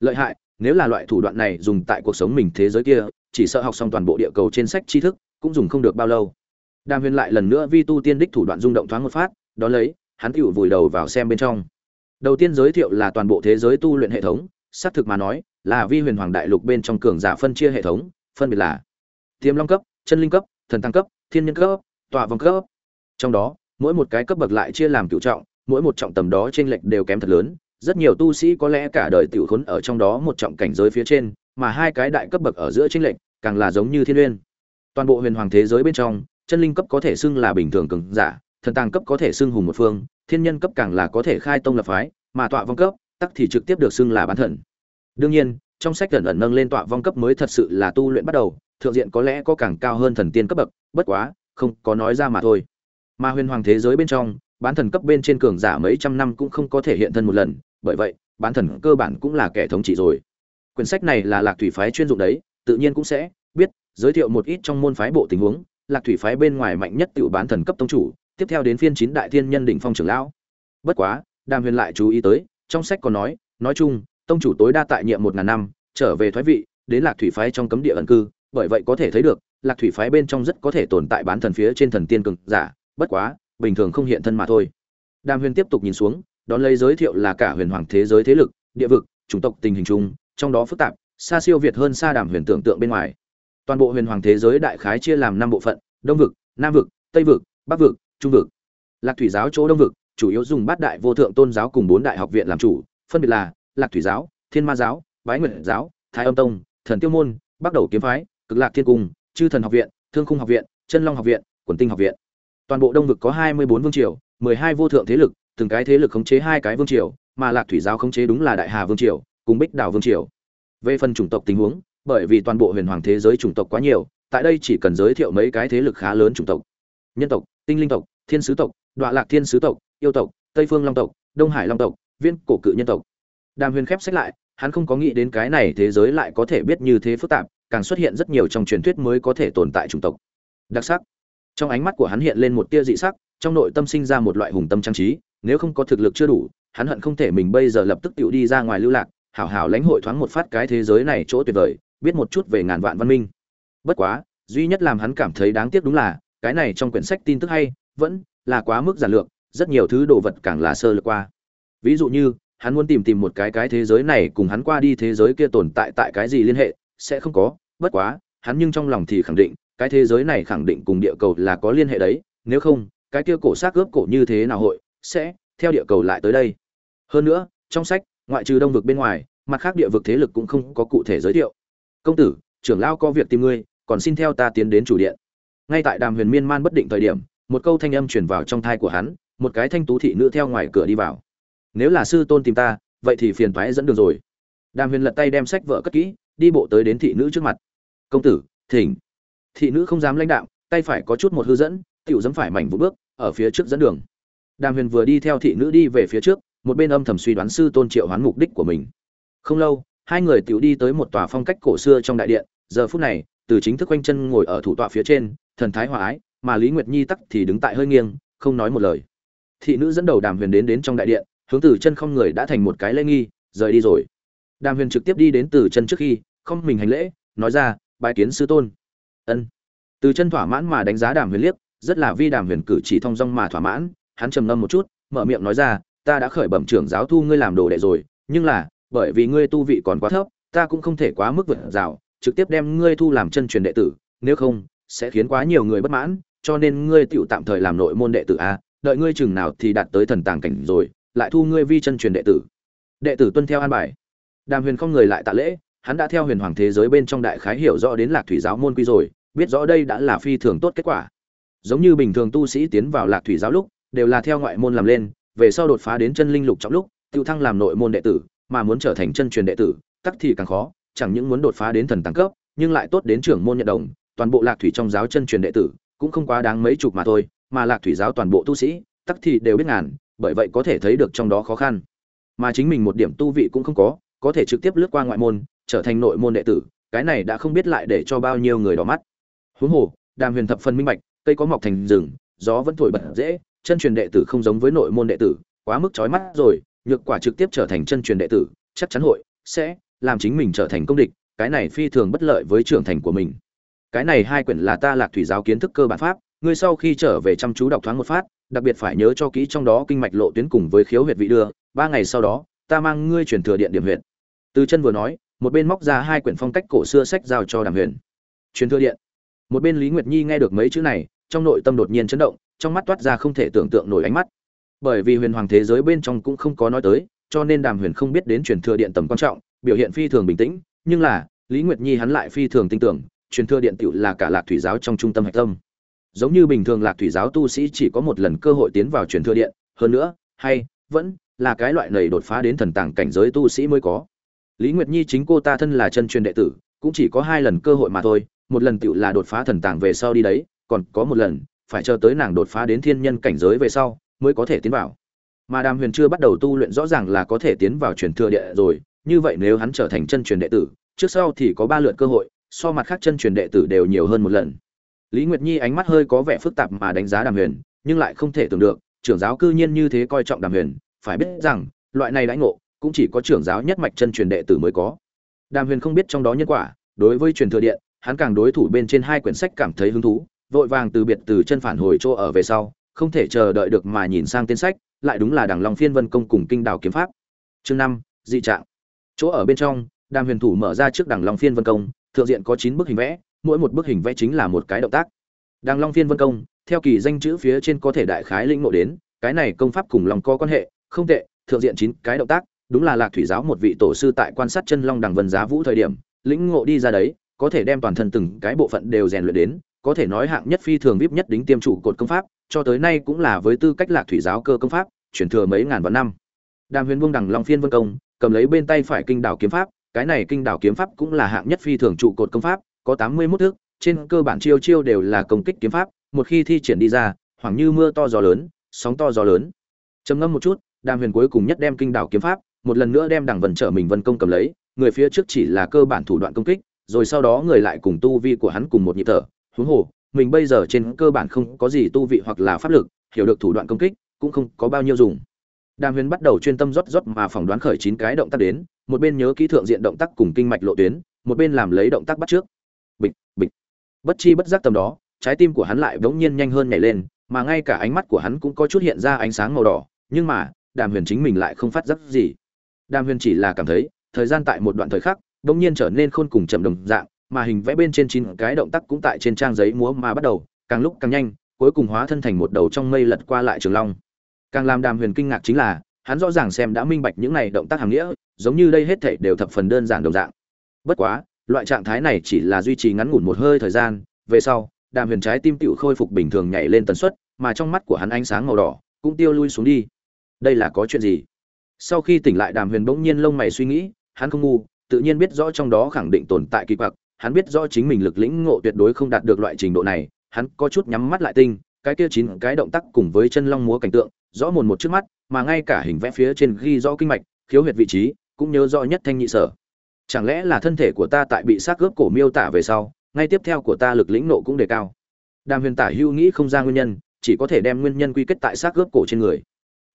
Lợi hại, nếu là loại thủ đoạn này dùng tại cuộc sống mình thế giới kia chỉ sợ học xong toàn bộ địa cầu trên sách tri thức, cũng dùng không được bao lâu. Đàm huyền lại lần nữa vi tu tiên đích thủ đoạn rung động thoáng một phát, đó lấy, hắn tựu vùi đầu vào xem bên trong. Đầu tiên giới thiệu là toàn bộ thế giới tu luyện hệ thống, xác thực mà nói, là vi huyền hoàng đại lục bên trong cường giả phân chia hệ thống, phân biệt là tiềm long cấp, chân linh cấp, thần tăng cấp, thiên nhân cấp, tọa vòng cấp. Trong đó, mỗi một cái cấp bậc lại chia làm cựu trọng, mỗi một trọng tầm đó trên lệch đều kém thật lớn, rất nhiều tu sĩ có lẽ cả đời tiểu khốn ở trong đó một trọng cảnh giới phía trên mà hai cái đại cấp bậc ở giữa chênh lệch, càng là giống như thiên uyên. Toàn bộ huyền hoàng thế giới bên trong, chân linh cấp có thể xưng là bình thường cường giả, thần tàng cấp có thể xưng hùng một phương, thiên nhân cấp càng là có thể khai tông lập phái, mà tọa vong cấp, tắc thì trực tiếp được xưng là bán thần. Đương nhiên, trong sách gần ẩn nâng lên tọa vong cấp mới thật sự là tu luyện bắt đầu, thượng diện có lẽ có càng cao hơn thần tiên cấp bậc, bất quá, không có nói ra mà thôi. Mà huyền hoàng thế giới bên trong, bán thần cấp bên trên cường giả mấy trăm năm cũng không có thể hiện thân một lần, bởi vậy, bán thần cơ bản cũng là kẻ thống trị rồi quyển sách này là lạc thủy phái chuyên dụng đấy, tự nhiên cũng sẽ biết, giới thiệu một ít trong môn phái bộ tình huống. Lạc thủy phái bên ngoài mạnh nhất tự bán thần cấp tông chủ, tiếp theo đến phiên chín đại thiên nhân đỉnh phong trưởng lão. Bất quá, đàm huyền lại chú ý tới, trong sách còn nói nói chung, tông chủ tối đa tại nhiệm một ngàn năm, trở về thoái vị, đến lạc thủy phái trong cấm địa ẩn cư, bởi vậy có thể thấy được, lạc thủy phái bên trong rất có thể tồn tại bán thần phía trên thần tiên cường giả, bất quá, bình thường không hiện thân mà thôi. Đàm huyền tiếp tục nhìn xuống, đón lấy giới thiệu là cả huyền hoàng thế giới thế lực, địa vực, chủng tộc tình hình chung trong đó phức tạp, xa siêu việt hơn xa đàm huyền tưởng tượng bên ngoài. Toàn bộ huyền hoàng thế giới đại khái chia làm năm bộ phận, đông vực, nam vực, tây vực, bắc vực, trung vực. Lạc thủy giáo chỗ đông vực, chủ yếu dùng bát đại vô thượng tôn giáo cùng bốn đại học viện làm chủ, phân biệt là lạc thủy giáo, thiên ma giáo, bái nguyệt giáo, thái âm tông, thần tiêu môn, bắc đầu kiếm phái, cực lạc thiên cung, chư thần học viện, thương khung học viện, chân long học viện, quần tinh học viện. Toàn bộ đông vực có hai mươi bốn vương triều, mười hai vô thượng thế lực, từng cái thế lực khống chế hai cái vương triều, mà lạc thủy giáo khống chế đúng là đại hà vương triều cùng bích đảo vương triều. Về phần chủng tộc tình huống, bởi vì toàn bộ huyền hoàng thế giới chủng tộc quá nhiều, tại đây chỉ cần giới thiệu mấy cái thế lực khá lớn chủng tộc. Nhân tộc, tinh linh tộc, thiên sứ tộc, đoạ lạc thiên sứ tộc, yêu tộc, tây phương long tộc, đông hải long tộc viên cổ cự nhân tộc. Đàm huyền khép sách lại, hắn không có nghĩ đến cái này thế giới lại có thể biết như thế phức tạp, càng xuất hiện rất nhiều trong truyền thuyết mới có thể tồn tại chủng tộc. Đặc sắc. Trong ánh mắt của hắn hiện lên một tia dị sắc, trong nội tâm sinh ra một loại hùng tâm trang trí, nếu không có thực lực chưa đủ, hắn hận không thể mình bây giờ lập tức tự đi ra ngoài lưu lạc hảo hảo lãnh hội thoáng một phát cái thế giới này chỗ tuyệt vời, biết một chút về ngàn vạn văn minh. Bất quá, duy nhất làm hắn cảm thấy đáng tiếc đúng là, cái này trong quyển sách tin tức hay, vẫn là quá mức giản lược, rất nhiều thứ đồ vật càng là sơ lược qua. Ví dụ như, hắn muốn tìm tìm một cái cái thế giới này cùng hắn qua đi thế giới kia tồn tại tại cái gì liên hệ, sẽ không có, bất quá, hắn nhưng trong lòng thì khẳng định, cái thế giới này khẳng định cùng địa cầu là có liên hệ đấy, nếu không, cái kia cổ xác ướp cổ như thế nào hội, sẽ theo địa cầu lại tới đây. Hơn nữa, trong sách ngoại trừ đông vực bên ngoài, mặt khác địa vực thế lực cũng không có cụ thể giới thiệu. Công tử, trưởng lao có việc tìm ngươi, còn xin theo ta tiến đến chủ điện. Ngay tại đàm huyền miên man bất định thời điểm, một câu thanh âm truyền vào trong thai của hắn, một cái thanh tú thị nữ theo ngoài cửa đi vào. Nếu là sư tôn tìm ta, vậy thì phiền thoái dẫn đường rồi. Đàm huyền lật tay đem sách vợ cất kỹ, đi bộ tới đến thị nữ trước mặt. Công tử, thỉnh. Thị nữ không dám lãnh đạo tay phải có chút một hư dẫn, tiểu dẫm phải mảnh vũ bước, ở phía trước dẫn đường. Đàm huyền vừa đi theo thị nữ đi về phía trước một bên âm thầm suy đoán sư tôn triệu hoán mục đích của mình. Không lâu, hai người tiểu đi tới một tòa phong cách cổ xưa trong đại điện, giờ phút này, từ chính thức quanh chân ngồi ở thủ tọa phía trên, thần thái hòa ái, mà lý nguyệt nhi tắc thì đứng tại hơi nghiêng, không nói một lời. Thị nữ dẫn đầu đàm huyền đến đến trong đại điện, hướng từ chân không người đã thành một cái lễ nghi, rời đi rồi. Đàm huyền trực tiếp đi đến từ chân trước khi, không mình hành lễ, nói ra bài kiến sư tôn. Ân. Từ chân thỏa mãn mà đánh giá đàm huyền liếc, rất là vi đàm huyền cử chỉ thong dong mà thỏa mãn, hắn trầm ngâm một chút, mở miệng nói ra ta đã khởi bẩm trưởng giáo thu ngươi làm đồ đệ rồi, nhưng là, bởi vì ngươi tu vị còn quá thấp, ta cũng không thể quá mức vượt rào, trực tiếp đem ngươi thu làm chân truyền đệ tử, nếu không, sẽ khiến quá nhiều người bất mãn, cho nên ngươi tựu tạm thời làm nội môn đệ tử a, đợi ngươi chừng nào thì đạt tới thần tàng cảnh rồi, lại thu ngươi vi chân truyền đệ tử. Đệ tử tuân theo an bài. Đàm huyền không người lại tạ lễ, hắn đã theo huyền hoàng thế giới bên trong đại khái hiểu rõ đến lạc thủy giáo môn quy rồi, biết rõ đây đã là phi thường tốt kết quả. Giống như bình thường tu sĩ tiến vào lạc thủy giáo lúc, đều là theo ngoại môn làm lên về sau đột phá đến chân linh lục trọng lúc tiêu thăng làm nội môn đệ tử, mà muốn trở thành chân truyền đệ tử, tắc thì càng khó, chẳng những muốn đột phá đến thần tăng cấp, nhưng lại tốt đến trưởng môn nhận đồng, toàn bộ lạc thủy trong giáo chân truyền đệ tử, cũng không quá đáng mấy chục mà thôi, mà lạc thủy giáo toàn bộ tu sĩ, tắc thì đều biết ngàn, bởi vậy có thể thấy được trong đó khó khăn. Mà chính mình một điểm tu vị cũng không có có thể trực tiếp lướt qua ngoại môn, trở thành nội môn đệ tử, cái này đã không biết lại để cho bao nhiêu người đỏ mắt. Huống hồ, đàm huyền thập phần minh bạch, cây có mọc thành rừng, gió vẫn thổi bật dễ chân truyền đệ tử không giống với nội môn đệ tử, quá mức chói mắt rồi, nhược quả trực tiếp trở thành chân truyền đệ tử, chắc chắn hội sẽ làm chính mình trở thành công địch, cái này phi thường bất lợi với trưởng thành của mình. Cái này hai quyển là ta lạc thủy giáo kiến thức cơ bản pháp, ngươi sau khi trở về chăm chú đọc thoáng một phát, đặc biệt phải nhớ cho kỹ trong đó kinh mạch lộ tuyến cùng với khiếu huyệt vị đưa, ba ngày sau đó, ta mang ngươi chuyển thừa điện điểm huyệt. Từ chân vừa nói, một bên móc ra hai quyển phong cách cổ xưa sách giao cho đàm huyền. Truyền thừa điện. Một bên lý nguyệt nhi nghe được mấy chữ này, trong nội tâm đột nhiên chấn động trong mắt toát ra không thể tưởng tượng nổi ánh mắt. Bởi vì huyền hoàng thế giới bên trong cũng không có nói tới, cho nên đàm huyền không biết đến truyền thừa điện tầm quan trọng, biểu hiện phi thường bình tĩnh, nhưng là, lý nguyệt nhi hắn lại phi thường tin tưởng, truyền thừa điện tựu là cả lạc thủy giáo trong trung tâm hạch tâm. Giống như bình thường lạc thủy giáo tu sĩ chỉ có một lần cơ hội tiến vào truyền thừa điện, hơn nữa, hay, vẫn, là cái loại này đột phá đến thần tàng cảnh giới tu sĩ mới có. Lý nguyệt nhi chính cô ta thân là chân truyền đệ tử, cũng chỉ có hai lần cơ hội mà thôi, một lần tựu là đột phá thần tàng về sau đi đấy, còn có một lần phải chờ tới nàng đột phá đến thiên nhân cảnh giới về sau, mới có thể tiến vào. Mà đàm huyền chưa bắt đầu tu luyện rõ ràng là có thể tiến vào truyền thừa địa rồi, như vậy nếu hắn trở thành chân truyền đệ tử, trước sau thì có ba lượt cơ hội, so mặt khác chân truyền đệ tử đều nhiều hơn một lần. Lý nguyệt nhi ánh mắt hơi có vẻ phức tạp mà đánh giá đàm huyền, nhưng lại không thể tưởng được, trưởng giáo cư nhiên như thế coi trọng đàm huyền, phải biết rằng, loại này đãi ngộ, cũng chỉ có trưởng giáo nhất mạch chân truyền đệ tử mới có. Đàm huyền không biết trong đó nhân quả, đối với truyền thừa điện, hắn càng đối thủ bên trên hai quyển sách cảm thấy hứng thú vội vàng từ biệt từ chân phản hồi chỗ ở về sau, không thể chờ đợi được mà nhìn sang tên sách, lại đúng là đằng long phiên vân công cùng kinh đào kiếm pháp. Chương năm, dị trạng. Chỗ ở bên trong, đàm huyền thủ mở ra trước đằng long phiên vân công, thượng diện có chín bức hình vẽ, mỗi một bức hình vẽ chính là một cái động tác. Đằng long phiên vân công, theo kỳ danh chữ phía trên có thể đại khái lĩnh ngộ đến, cái này công pháp cùng lòng có quan hệ, không tệ, thượng diện chín cái động tác, đúng là lạc thủy giáo một vị tổ sư tại quan sát chân long đằng vân giá vũ thời điểm, lĩnh ngộ đi ra đấy, có thể đem toàn thân từng cái bộ phận đều rèn luyện đến có thể nói hạng nhất phi thường vip nhất đính tiêm chủ cột công pháp, cho tới nay cũng là với tư cách lạc thủy giáo cơ công pháp, chuyển thừa mấy ngàn vạn năm. Đàm huyền vương đằng long phiên vân công, cầm lấy bên tay phải kinh đảo kiếm pháp, cái này kinh đảo kiếm pháp cũng là hạng nhất phi thường trụ cột công pháp, có tám mươi mốt thước, trên cơ bản chiêu chiêu đều là công kích kiếm pháp, một khi thi triển đi ra, hoảng như mưa to gió lớn, sóng to gió lớn. Trầm ngâm một chút, đàm huyền cuối cùng nhất đem kinh đảo kiếm pháp, một lần nữa đem đằng vần trở mình vân công cầm lấy, người phía trước chỉ là cơ bản thủ đoạn công kích, rồi sau đó người lại cùng tu vi của hắn cùng một nhịp thở huống hồ, mình bây giờ trên cơ bản không có gì tu vị hoặc là pháp lực, hiểu được thủ đoạn công kích, cũng không có bao nhiêu dùng. Đàm huyền bắt đầu chuyên tâm rót rót mà phỏng đoán khởi chín cái động tác đến, một bên nhớ kỹ thượng diện động tác cùng kinh mạch lộ tuyến, một bên làm lấy động tác bắt trước. Bịch bịch. Bất chi bất giác tầm đó, trái tim của hắn lại bỗng nhiên nhanh hơn nhảy lên, mà ngay cả ánh mắt của hắn cũng có chút hiện ra ánh sáng màu đỏ, nhưng mà, đàm huyền chính mình lại không phát giác gì. Đàm huyền chỉ là cảm thấy, thời gian tại một đoạn thời khắc bỗng nhiên trở nên khôn cùng chậm đồng dạng mà hình vẽ bên trên chín cái động tác cũng tại trên trang giấy múa mà bắt đầu, càng lúc càng nhanh, cuối cùng hóa thân thành một đầu trong mây lật qua lại trường long. Càng làm đàm huyền kinh ngạc chính là, hắn rõ ràng xem đã minh bạch những này động tác hàng nghĩa, giống như đây hết thảy đều thập phần đơn giản đồng dạng. Bất quá, loại trạng thái này chỉ là duy trì ngắn ngủn một hơi thời gian, về sau, đàm huyền trái tim tựu khôi phục bình thường nhảy lên tần suất, mà trong mắt của hắn ánh sáng màu đỏ cũng tiêu lui xuống đi. Đây là có chuyện gì? Sau khi tỉnh lại, đàm huyền bỗng nhiên lông mày suy nghĩ, hắn không ngu, tự nhiên biết rõ trong đó khẳng định tồn tại kỳ quặc hắn biết rõ chính mình lực lĩnh ngộ tuyệt đối không đạt được loại trình độ này, hắn có chút nhắm mắt lại tinh, cái kia chín cái động tác cùng với chân long múa cảnh tượng, rõ mồn một trước mắt, mà ngay cả hình vẽ phía trên ghi rõ kinh mạch, khiếu huyệt vị trí, cũng nhớ rõ nhất thanh nhị sở. Chẳng lẽ là thân thể của ta tại bị xác gớp cổ miêu tả về sau, ngay tiếp theo của ta lực lĩnh nộ cũng đề cao? Đàm huyền tả hưu nghĩ không ra nguyên nhân, chỉ có thể đem nguyên nhân quy kết tại xác gớp cổ trên người.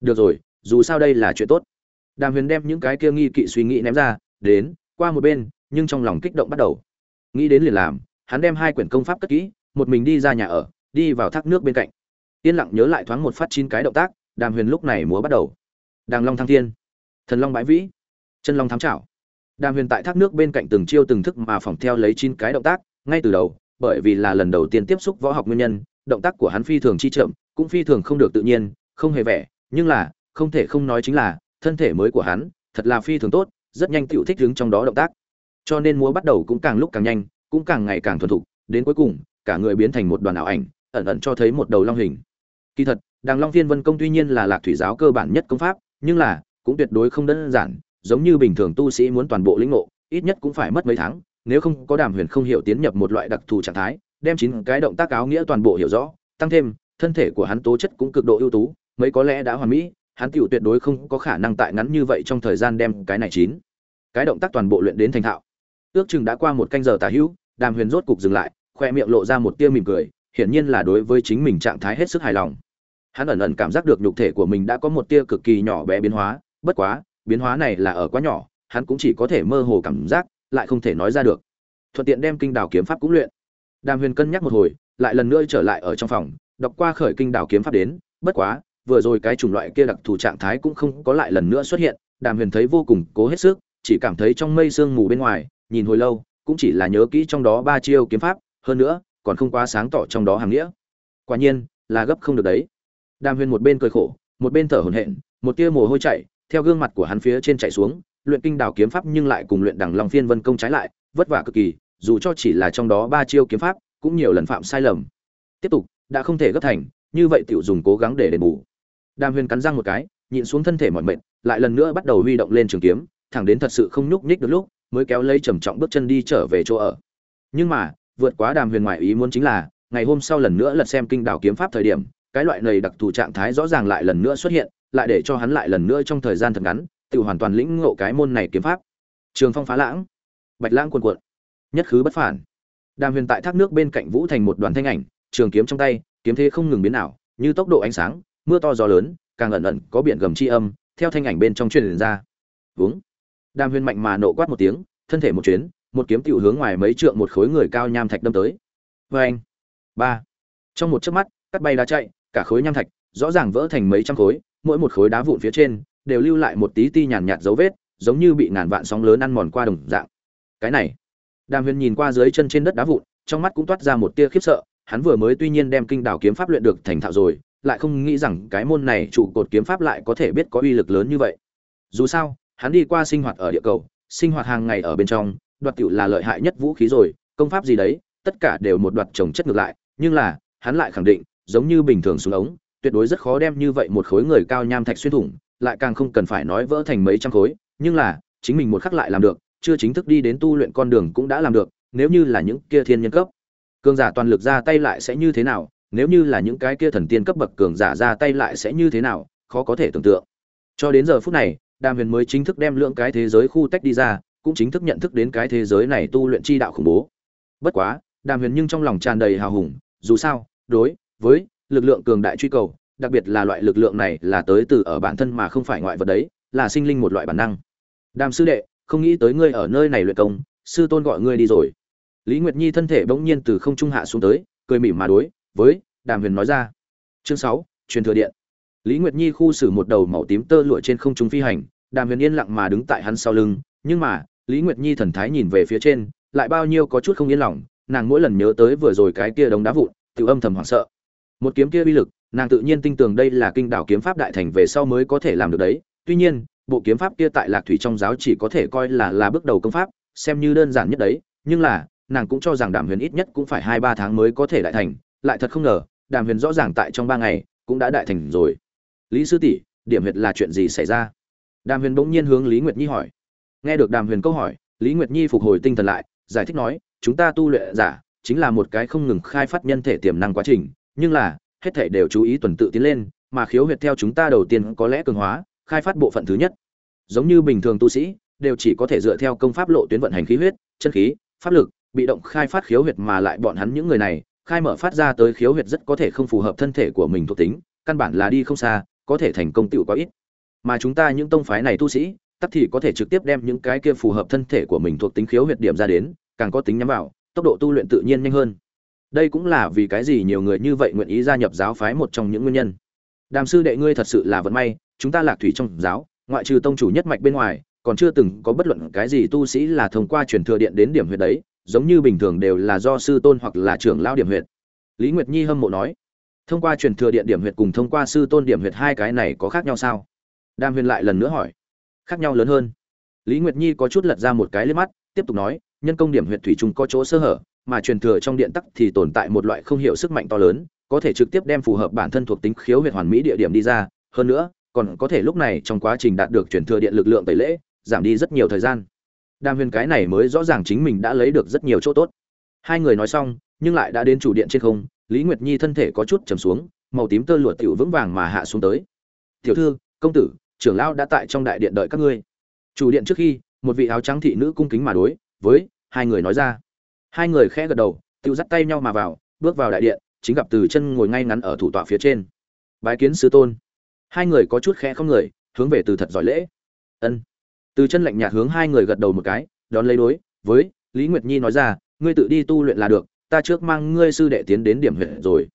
Được rồi, dù sao đây là chuyện tốt. Đàm huyền đem những cái kia nghi kỵ suy nghĩ ném ra, đến, qua một bên, nhưng trong lòng kích động bắt đầu nghĩ đến liền làm, hắn đem hai quyển công pháp cất kỹ, một mình đi ra nhà ở, đi vào thác nước bên cạnh. Yên lặng nhớ lại thoáng một phát chín cái động tác, đàm huyền lúc này múa bắt đầu. Đàng long thăng thiên, thần long bãi vĩ, chân long thám trảo đàm huyền tại thác nước bên cạnh từng chiêu từng thức mà phỏng theo lấy chín cái động tác, ngay từ đầu, bởi vì là lần đầu tiên tiếp xúc võ học nguyên nhân, động tác của hắn phi thường chi chậm, cũng phi thường không được tự nhiên, không hề vẻ, nhưng là, không thể không nói chính là, thân thể mới của hắn, thật là phi thường tốt, rất nhanh tựu thích đứng trong đó động tác cho nên múa bắt đầu cũng càng lúc càng nhanh, cũng càng ngày càng thuần thục, đến cuối cùng, cả người biến thành một đoàn ảo ảnh, ẩn ẩn cho thấy một đầu long hình. Kỳ thật đàng long phiên vân công tuy nhiên là lạc thủy giáo cơ bản nhất công pháp, nhưng là, cũng tuyệt đối không đơn giản, giống như bình thường tu sĩ muốn toàn bộ lĩnh ngộ, ít nhất cũng phải mất mấy tháng, nếu không có đàm huyền không hiểu tiến nhập một loại đặc thù trạng thái, đem chín cái động tác áo nghĩa toàn bộ hiểu rõ, tăng thêm, thân thể của hắn tố chất cũng cực độ ưu tú, mấy có lẽ đã hoàn mỹ, hắn tiểu tuyệt đối không có khả năng tại ngắn như vậy trong thời gian đem cái này chín cái động tác toàn bộ luyện đến thành thạo ước chừng đã qua một canh giờ tà hữu, đàm huyền rốt cục dừng lại, khoe miệng lộ ra một tia mỉm cười, hiển nhiên là đối với chính mình trạng thái hết sức hài lòng. Hắn ẩn ẩn cảm giác được nhục thể của mình đã có một tia cực kỳ nhỏ bé biến hóa, bất quá, biến hóa này là ở quá nhỏ, hắn cũng chỉ có thể mơ hồ cảm giác, lại không thể nói ra được. Thuận tiện đem kinh đào kiếm pháp cũng luyện. Đàm huyền cân nhắc một hồi, lại lần nữa trở lại ở trong phòng, đọc qua khởi kinh đào kiếm pháp đến, bất quá, vừa rồi cái chủng loại kia đặc thù trạng thái cũng không có lại lần nữa xuất hiện, đàm huyền thấy vô cùng cố hết sức, chỉ cảm thấy trong mây sương mù bên ngoài nhìn hồi lâu, cũng chỉ là nhớ kỹ trong đó ba chiêu kiếm pháp, hơn nữa, còn không quá sáng tỏ trong đó hàng nghĩa. Quả nhiên, là gấp không được đấy. Đàm huyền một bên cười khổ, một bên thở hổn hển, một tia mồ hôi chảy, theo gương mặt của hắn phía trên chạy xuống, luyện kinh đào kiếm pháp nhưng lại cùng luyện đằng long phiên vân công trái lại, vất vả cực kỳ, dù cho chỉ là trong đó ba chiêu kiếm pháp, cũng nhiều lần phạm sai lầm. Tiếp tục, đã không thể gấp thành, như vậy tiểu dùng cố gắng để đền bù. Đàm huyền cắn răng một cái, nhịn xuống thân thể mỏi mệt, lại lần nữa bắt đầu huy động lên trường kiếm, thẳng đến thật sự không nhúc nhích được lúc mới kéo lấy trầm trọng bước chân đi trở về chỗ ở. Nhưng mà, vượt quá đàm huyền ngoại ý muốn chính là, ngày hôm sau lần nữa lật xem kinh đảo kiếm pháp thời điểm, cái loại này đặc thù trạng thái rõ ràng lại lần nữa xuất hiện, lại để cho hắn lại lần nữa trong thời gian thật ngắn, tự hoàn toàn lĩnh ngộ cái môn này kiếm pháp. Trường phong phá lãng. Bạch lãng cuồn cuộn. Nhất khứ bất phản. Đàm huyền tại thác nước bên cạnh vũ thành một đoàn thanh ảnh, trường kiếm trong tay, kiếm thế không ngừng biến ảo, như tốc độ ánh sáng, mưa to gió lớn, càng ẩn ẩn có biển gầm chi âm, theo thanh ảnh bên trong truyền ra. Vướng đàm huyền mạnh mà nộ quát một tiếng, thân thể một chuyến, một kiếm tiểu hướng ngoài mấy trượng một khối người cao nham thạch đâm tới. Oeng! ba. Trong một chớp mắt, cắt bay đá chạy, cả khối nham thạch, rõ ràng vỡ thành mấy trăm khối, mỗi một khối đá vụn phía trên, đều lưu lại một tí ti nhàn nhạt dấu vết, giống như bị ngàn vạn sóng lớn ăn mòn qua đồng dạng. Cái này. Đàm huyền nhìn qua dưới chân trên đất đá vụn, trong mắt cũng toát ra một tia khiếp sợ, hắn vừa mới tuy nhiên đem kinh đảo kiếm pháp luyện được thành thạo rồi, lại không nghĩ rằng cái môn này trụ cột kiếm pháp lại có thể biết có uy lực lớn như vậy. Dù sao hắn đi qua sinh hoạt ở địa cầu, sinh hoạt hàng ngày ở bên trong, đoạt cựu là lợi hại nhất vũ khí rồi, công pháp gì đấy, tất cả đều một đoạt trồng chất ngược lại, nhưng là, hắn lại khẳng định, giống như bình thường xuống ống, tuyệt đối rất khó đem như vậy một khối người cao nham thạch xuyên thủng, lại càng không cần phải nói vỡ thành mấy trăm khối, nhưng là, chính mình một khắc lại làm được, chưa chính thức đi đến tu luyện con đường cũng đã làm được, nếu như là những kia thiên nhân cấp. Cường giả toàn lực ra tay lại sẽ như thế nào, nếu như là những cái kia thần tiên cấp bậc cường giả ra tay lại sẽ như thế nào, khó có thể tưởng tượng. Cho đến giờ phút này đàm huyền mới chính thức đem lượng cái thế giới khu tách đi ra, cũng chính thức nhận thức đến cái thế giới này tu luyện chi đạo khủng bố. Bất quá, đàm huyền nhưng trong lòng tràn đầy hào hùng, dù sao, đối với lực lượng cường đại truy cầu, đặc biệt là loại lực lượng này là tới từ ở bản thân mà không phải ngoại vật đấy, là sinh linh một loại bản năng. Đàm sư đệ, không nghĩ tới ngươi ở nơi này luyện công, sư tôn gọi ngươi đi rồi. Lý nguyệt nhi thân thể bỗng nhiên từ không trung hạ xuống tới, cười mỉm mà đối với đàm huyền nói ra. Chương sáu, truyền thừa điện. Lý nguyệt nhi khu xử một đầu màu tím tơ lụa trên không trung phi hành đàm huyền yên lặng mà đứng tại hắn sau lưng, nhưng mà, lý nguyệt nhi thần thái nhìn về phía trên, lại bao nhiêu có chút không yên lòng, nàng mỗi lần nhớ tới vừa rồi cái kia đống đá vụn, tự âm thầm hoảng sợ. Một kiếm kia uy lực, nàng tự nhiên tin tưởng đây là kinh đảo kiếm pháp đại thành về sau mới có thể làm được đấy. Tuy nhiên, bộ kiếm pháp kia tại lạc thủy trong giáo chỉ có thể coi là là bước đầu công pháp, xem như đơn giản nhất đấy, nhưng là, nàng cũng cho rằng đàm huyền ít nhất cũng phải hai ba tháng mới có thể đại thành. Lại thật không ngờ, đàm huyền rõ ràng tại trong ba ngày, cũng đã đại thành rồi. Lý sư tỷ, điểm huyệt là chuyện gì xảy ra? Đàm huyền bỗng nhiên hướng lý nguyệt nhi hỏi. Nghe được đàm huyền câu hỏi, lý nguyệt nhi phục hồi tinh thần lại, giải thích nói, chúng ta tu luyện giả, chính là một cái không ngừng khai phát nhân thể tiềm năng quá trình, nhưng là, hết thể đều chú ý tuần tự tiến lên, mà khiếu huyệt theo chúng ta đầu tiên có lẽ cường hóa, khai phát bộ phận thứ nhất. Giống như bình thường tu sĩ, đều chỉ có thể dựa theo công pháp lộ tuyến vận hành khí huyết, chân khí, pháp lực, bị động khai phát khiếu huyệt mà lại bọn hắn những người này, khai mở phát ra tới khiếu huyệt rất có thể không phù hợp thân thể của mình thuộc tính, căn bản là đi không xa, có thể thành công tựu có ít mà chúng ta những tông phái này tu sĩ, tắc thì có thể trực tiếp đem những cái kia phù hợp thân thể của mình thuộc tính khiếu huyệt điểm ra đến, càng có tính nhắm vào, tốc độ tu luyện tự nhiên nhanh hơn. Đây cũng là vì cái gì nhiều người như vậy nguyện ý gia nhập giáo phái một trong những nguyên nhân. Đàm sư đệ ngươi thật sự là vận may, chúng ta lạc thủy trong giáo, ngoại trừ tông chủ nhất mạch bên ngoài, còn chưa từng có bất luận cái gì tu sĩ là thông qua truyền thừa điện đến điểm huyệt đấy, giống như bình thường đều là do sư tôn hoặc là trưởng lao điểm huyệt. Lý nguyệt nhi hâm mộ nói, thông qua truyền thừa điện điểm huyệt cùng thông qua sư tôn điểm huyệt hai cái này có khác nhau sao? Đàm huyền lại lần nữa hỏi. Khác nhau lớn hơn. Lý nguyệt nhi có chút lật ra một cái lên mắt, tiếp tục nói, nhân công điểm Huyện thủy Trung có chỗ sơ hở, mà truyền thừa trong điện tắc thì tồn tại một loại không hiểu sức mạnh to lớn, có thể trực tiếp đem phù hợp bản thân thuộc tính khiếu huyệt hoàn mỹ địa điểm đi ra. Hơn nữa, còn có thể lúc này trong quá trình đạt được truyền thừa điện lực lượng tẩy lễ, giảm đi rất nhiều thời gian. Đàm huyền cái này mới rõ ràng chính mình đã lấy được rất nhiều chỗ tốt. Hai người nói xong, nhưng lại đã đến chủ điện trên không, lý nguyệt nhi thân thể có chút trầm xuống, màu tím tơ lụa tiểu vững vàng mà hạ xuống tới. Tiểu thư, công tử trưởng lão đã tại trong đại điện đợi các ngươi. Chủ điện trước khi, một vị áo trắng thị nữ cung kính mà đối với hai người nói ra. Hai người khẽ gật đầu tự dắt tay nhau mà vào, bước vào đại điện, chính gặp từ chân ngồi ngay ngắn ở thủ tọa phía trên. Bái kiến sư tôn. Hai người có chút khẽ không người, hướng về từ thật giỏi lễ. Ân. Từ chân lạnh nhạt hướng hai người gật đầu một cái, đón lấy đối với lý nguyệt nhi nói ra, ngươi tự đi tu luyện là được, ta trước mang ngươi sư đệ tiến đến điểm huyện rồi.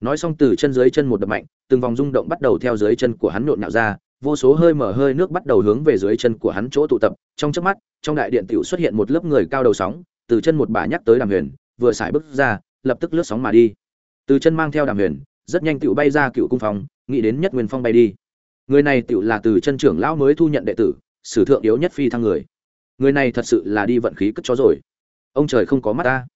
Nói xong từ chân dưới chân một đập mạnh, từng vòng rung động bắt đầu theo dưới chân của hắn nhộn nhạo ra vô số hơi mở hơi nước bắt đầu hướng về dưới chân của hắn chỗ tụ tập. Trong chớp mắt, trong đại điện tiểu xuất hiện một lớp người cao đầu sóng, từ chân một bà nhắc tới đàm huyền, vừa xài bước ra, lập tức lướt sóng mà đi. Từ chân mang theo đàm huyền, rất nhanh tiểu bay ra cựu cung phòng nghĩ đến nhất nguyên phong bay đi. Người này tiểu là từ chân trưởng lão mới thu nhận đệ tử, sử thượng yếu nhất phi thăng người. Người này thật sự là đi vận khí cất chó rồi. Ông trời không có mắt ta.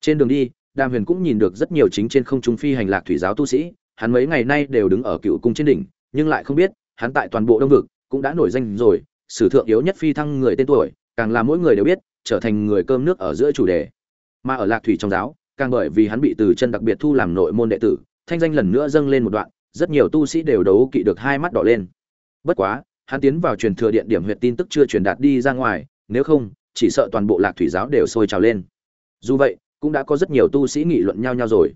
Trên đường đi, đàm huyền cũng nhìn được rất nhiều chính trên không trung phi hành lạc thủy giáo tu sĩ, hắn mấy ngày nay đều đứng ở cựu cung trên đỉnh, nhưng lại không biết hắn tại toàn bộ đông vực cũng đã nổi danh rồi, sử thượng yếu nhất phi thăng người tên tuổi, càng là mỗi người đều biết, trở thành người cơm nước ở giữa chủ đề. Mà ở lạc thủy trong giáo, càng bởi vì hắn bị từ chân đặc biệt thu làm nội môn đệ tử, thanh danh lần nữa dâng lên một đoạn, rất nhiều tu sĩ đều đấu kỵ được hai mắt đỏ lên. Bất quá, hắn tiến vào truyền thừa điện điểm huyệt tin tức chưa truyền đạt đi ra ngoài, nếu không, chỉ sợ toàn bộ lạc thủy giáo đều sôi trào lên. Dù vậy, cũng đã có rất nhiều tu sĩ nghị luận nhau nhau rồi.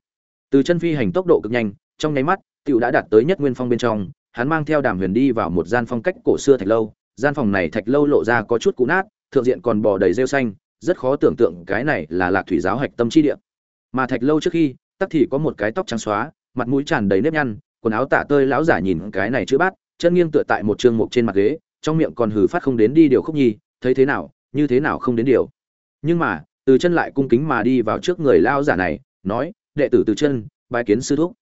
Từ chân phi hành tốc độ cực nhanh, trong nháy mắt, tiểu đã đạt tới nhất nguyên phong bên trong hắn mang theo đàm huyền đi vào một gian phong cách cổ xưa thạch lâu. Gian phòng này thạch lâu lộ ra có chút cũ nát, thượng diện còn bò đầy rêu xanh, rất khó tưởng tượng cái này là lạc thủy giáo hạch tâm chi địa. Mà thạch lâu trước khi, tắc thì có một cái tóc trắng xóa, mặt mũi tràn đầy nếp nhăn, quần áo tả tơi lão giả nhìn cái này chữ bát, chân nghiêng tựa tại một trường mục trên mặt ghế, trong miệng còn hừ phát không đến đi điều khúc nhi, thấy thế nào, như thế nào không đến điều. Nhưng mà, từ chân lại cung kính mà đi vào trước người lão giả này, nói, đệ tử từ chân, bái kiến sư thúc.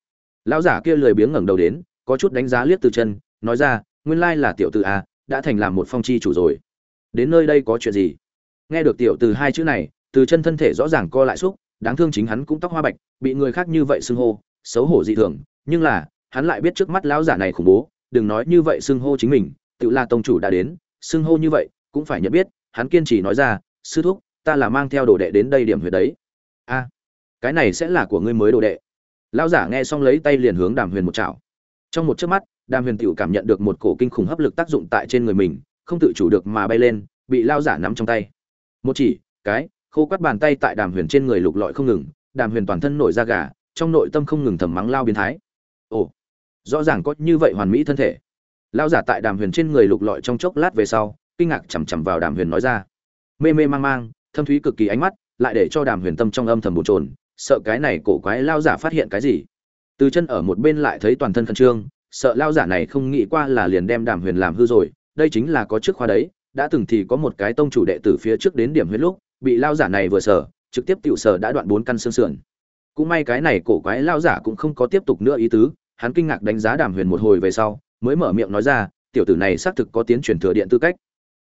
Lão giả kia lười biếng ngẩng đầu đến có chút đánh giá liếc từ chân, nói ra, nguyên lai là tiểu tử a, đã thành làm một phong chi chủ rồi. Đến nơi đây có chuyện gì? Nghe được tiểu từ hai chữ này, từ chân thân thể rõ ràng co lại xúc, đáng thương chính hắn cũng tóc hoa bạch, bị người khác như vậy xưng hô, xấu hổ dị thường. Nhưng là, hắn lại biết trước mắt lão giả này khủng bố, đừng nói như vậy xưng hô chính mình, tự là tông chủ đã đến, xưng hô như vậy, cũng phải nhận biết, hắn kiên trì nói ra, sư thúc, ta là mang theo đồ đệ đến đây điểm huyệt đấy. A, cái này sẽ là của ngươi mới đồ đệ. Lão giả nghe xong lấy tay liền hướng đàm huyền một chảo trong một chớp mắt, đàm huyền tựu cảm nhận được một cổ kinh khủng hấp lực tác dụng tại trên người mình, không tự chủ được mà bay lên, bị lao giả nắm trong tay. Một chỉ, cái, khô quắt bàn tay tại đàm huyền trên người lục lọi không ngừng, đàm huyền toàn thân nổi da gà, trong nội tâm không ngừng thầm mắng lao biến thái. Ồ, rõ ràng có như vậy hoàn mỹ thân thể. Lao giả tại đàm huyền trên người lục lọi trong chốc lát về sau, kinh ngạc chằm chằm vào đàm huyền nói ra. Mê mê mang mang, thâm thúy cực kỳ ánh mắt, lại để cho đàm huyền tâm trong âm thầm bồn trồn sợ cái này cổ quái lao giả phát hiện cái gì từ chân ở một bên lại thấy toàn thân khẩn trương, sợ lao giả này không nghĩ qua là liền đem đàm huyền làm hư rồi, đây chính là có trước khoa đấy, đã từng thì có một cái tông chủ đệ tử phía trước đến điểm huyết lúc, bị lao giả này vừa sở, trực tiếp tiểu sở đã đoạn bốn căn xương sườn. Cũng may cái này cổ quái lao giả cũng không có tiếp tục nữa ý tứ, hắn kinh ngạc đánh giá đàm huyền một hồi về sau, mới mở miệng nói ra, tiểu tử này xác thực có tiến truyền thừa điện tư cách.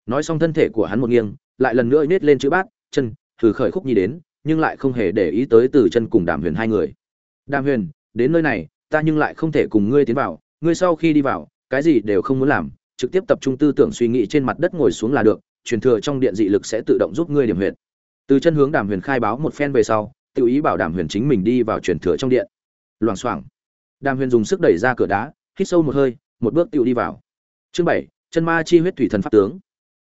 Nói xong thân thể của hắn một nghiêng, lại lần nữa nhét lên chữ bát, chân, thử khởi khúc nhi đến, nhưng lại không hề để ý tới từ chân cùng đàm huyền hai người. Đàm huyền đến nơi này, ta nhưng lại không thể cùng ngươi tiến vào, ngươi sau khi đi vào, cái gì đều không muốn làm, trực tiếp tập trung tư tưởng suy nghĩ trên mặt đất ngồi xuống là được, truyền thừa trong điện dị lực sẽ tự động giúp ngươi điểm huyệt. Từ chân hướng đàm huyền khai báo một phen về sau, tự ý bảo đàm huyền chính mình đi vào truyền thừa trong điện. Loảng xoảng, đàm huyền dùng sức đẩy ra cửa đá, hít sâu một hơi, một bước tự đi vào. Chương bảy, chân ma chi huyết thủy thần pháp tướng.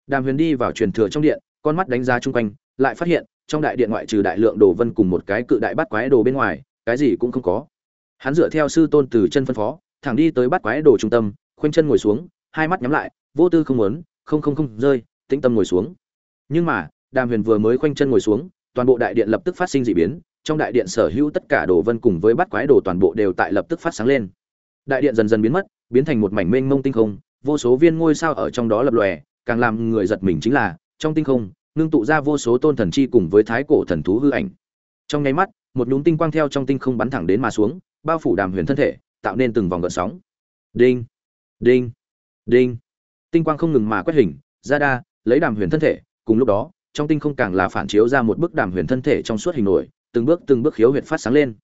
Đàm huyền đi vào truyền thừa trong điện, con mắt đánh ra chung quanh, lại phát hiện, trong đại điện ngoại trừ đại lượng đồ vân cùng một cái cự đại bắt quái đồ bên ngoài, cái gì cũng không có hắn dựa theo sư tôn từ chân phân phó, thẳng đi tới bắt quái đồ trung tâm, khoanh chân ngồi xuống, hai mắt nhắm lại, vô tư không muốn, không không không rơi, tĩnh tâm ngồi xuống. Nhưng mà, đàm huyền vừa mới khoanh chân ngồi xuống, toàn bộ đại điện lập tức phát sinh dị biến, trong đại điện sở hữu tất cả đồ vân cùng với bắt quái đồ toàn bộ đều tại lập tức phát sáng lên. Đại điện dần dần biến mất, biến thành một mảnh mênh mông tinh không, vô số viên ngôi sao ở trong đó lập lòe, càng làm người giật mình chính là, trong tinh không, ngưng tụ ra vô số tôn thần chi cùng với thái cổ thần thú hư ảnh. Trong nháy mắt, một nhúm tinh quang theo trong tinh không bắn thẳng đến mà xuống bao phủ đàm huyền thân thể, tạo nên từng vòng gợn sóng. Đinh đinh đinh. Tinh quang không ngừng mà quét hình, ra đa, lấy đàm huyền thân thể, cùng lúc đó, trong tinh không càng là phản chiếu ra một bức đàm huyền thân thể trong suốt hình nổi, từng bước từng bước khiếu huyệt phát sáng lên.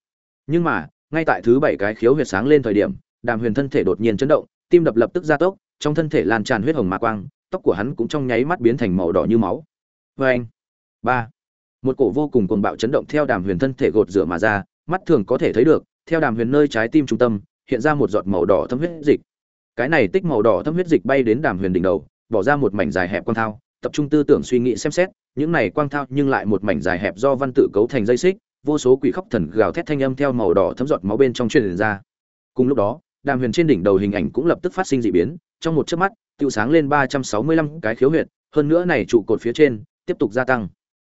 Nhưng mà, ngay tại thứ bảy cái khiếu huyệt sáng lên thời điểm, đàm huyền thân thể đột nhiên chấn động, tim đập lập tức gia tốc, trong thân thể lan tràn huyết hồng mạ quang, tóc của hắn cũng trong nháy mắt biến thành màu đỏ như máu. Vê anh, ba. Một cổ vô cùng cuồng bạo chấn động theo đàm huyền thân thể gột rửa mà ra, mắt thường có thể thấy được theo đàm huyền nơi trái tim trung tâm, hiện ra một giọt màu đỏ thâm huyết dịch. Cái này tích màu đỏ thâm huyết dịch bay đến đàm huyền đỉnh đầu, bỏ ra một mảnh dài hẹp quang thao, tập trung tư tưởng suy nghĩ xem xét, những này quang thao nhưng lại một mảnh dài hẹp do văn tự cấu thành dây xích, vô số quỷ khóc thần gào thét thanh âm theo màu đỏ thấm giọt máu bên trong truyền ra. Cùng lúc đó, đàm huyền trên đỉnh đầu hình ảnh cũng lập tức phát sinh dị biến, trong một chớp mắt, tiêu sáng lên ba trăm sáu mươi lăm cái khiếu huyệt, hơn nữa này trụ cột phía trên, tiếp tục gia tăng.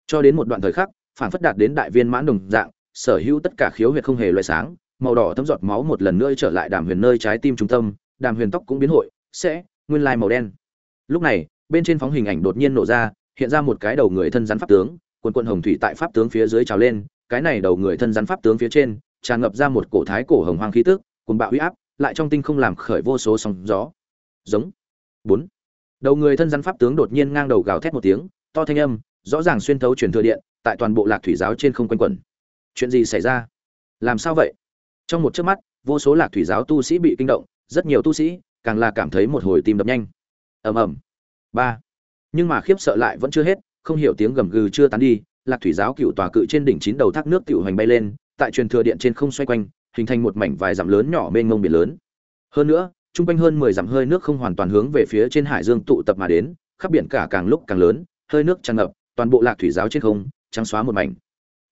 Cho đến một đoạn thời khắc, phản phất đạt đến đại viên mãn đồng dạng sở hữu tất cả khiếu huyệt không hề loại sáng, màu đỏ thấm giọt máu một lần nữa trở lại đàm huyền nơi trái tim trung tâm, đàm huyền tóc cũng biến hội, sẽ, nguyên lai màu đen. Lúc này, bên trên phóng hình ảnh đột nhiên nổ ra, hiện ra một cái đầu người thân rắn pháp tướng, quần quận hồng thủy tại pháp tướng phía dưới trào lên, cái này đầu người thân rắn pháp tướng phía trên, tràn ngập ra một cổ thái cổ hồng hoang khí tức cùng bạo huy áp, lại trong tinh không làm khởi vô số sóng gió. Giống. Bốn. Đầu người thân rắn pháp tướng đột nhiên ngang đầu gào thét một tiếng, to thanh âm, rõ ràng xuyên thấu truyền thừa điện, tại toàn bộ lạc thủy giáo trên không quanh quẩn chuyện gì xảy ra? Làm sao vậy? Trong một chớp mắt, vô số lạc thủy giáo tu sĩ bị kinh động, rất nhiều tu sĩ càng là cảm thấy một hồi tim đập nhanh. Ầm ầm. Ba. Nhưng mà khiếp sợ lại vẫn chưa hết, không hiểu tiếng gầm gừ chưa tán đi, lạc thủy giáo cựu tòa cự trên đỉnh chín đầu thác nước tiểu hành bay lên, tại truyền thừa điện trên không xoay quanh, hình thành một mảnh vài dặm lớn nhỏ mênh mông biển lớn. Hơn nữa trung quanh hơn mười dặm hơi nước không hoàn toàn hướng về phía trên hải dương tụ tập mà đến, khắp biển cả càng lúc càng lớn, hơi nước tràn ngập, toàn bộ lạc thủy giáo trên không, trắng xóa một mảnh.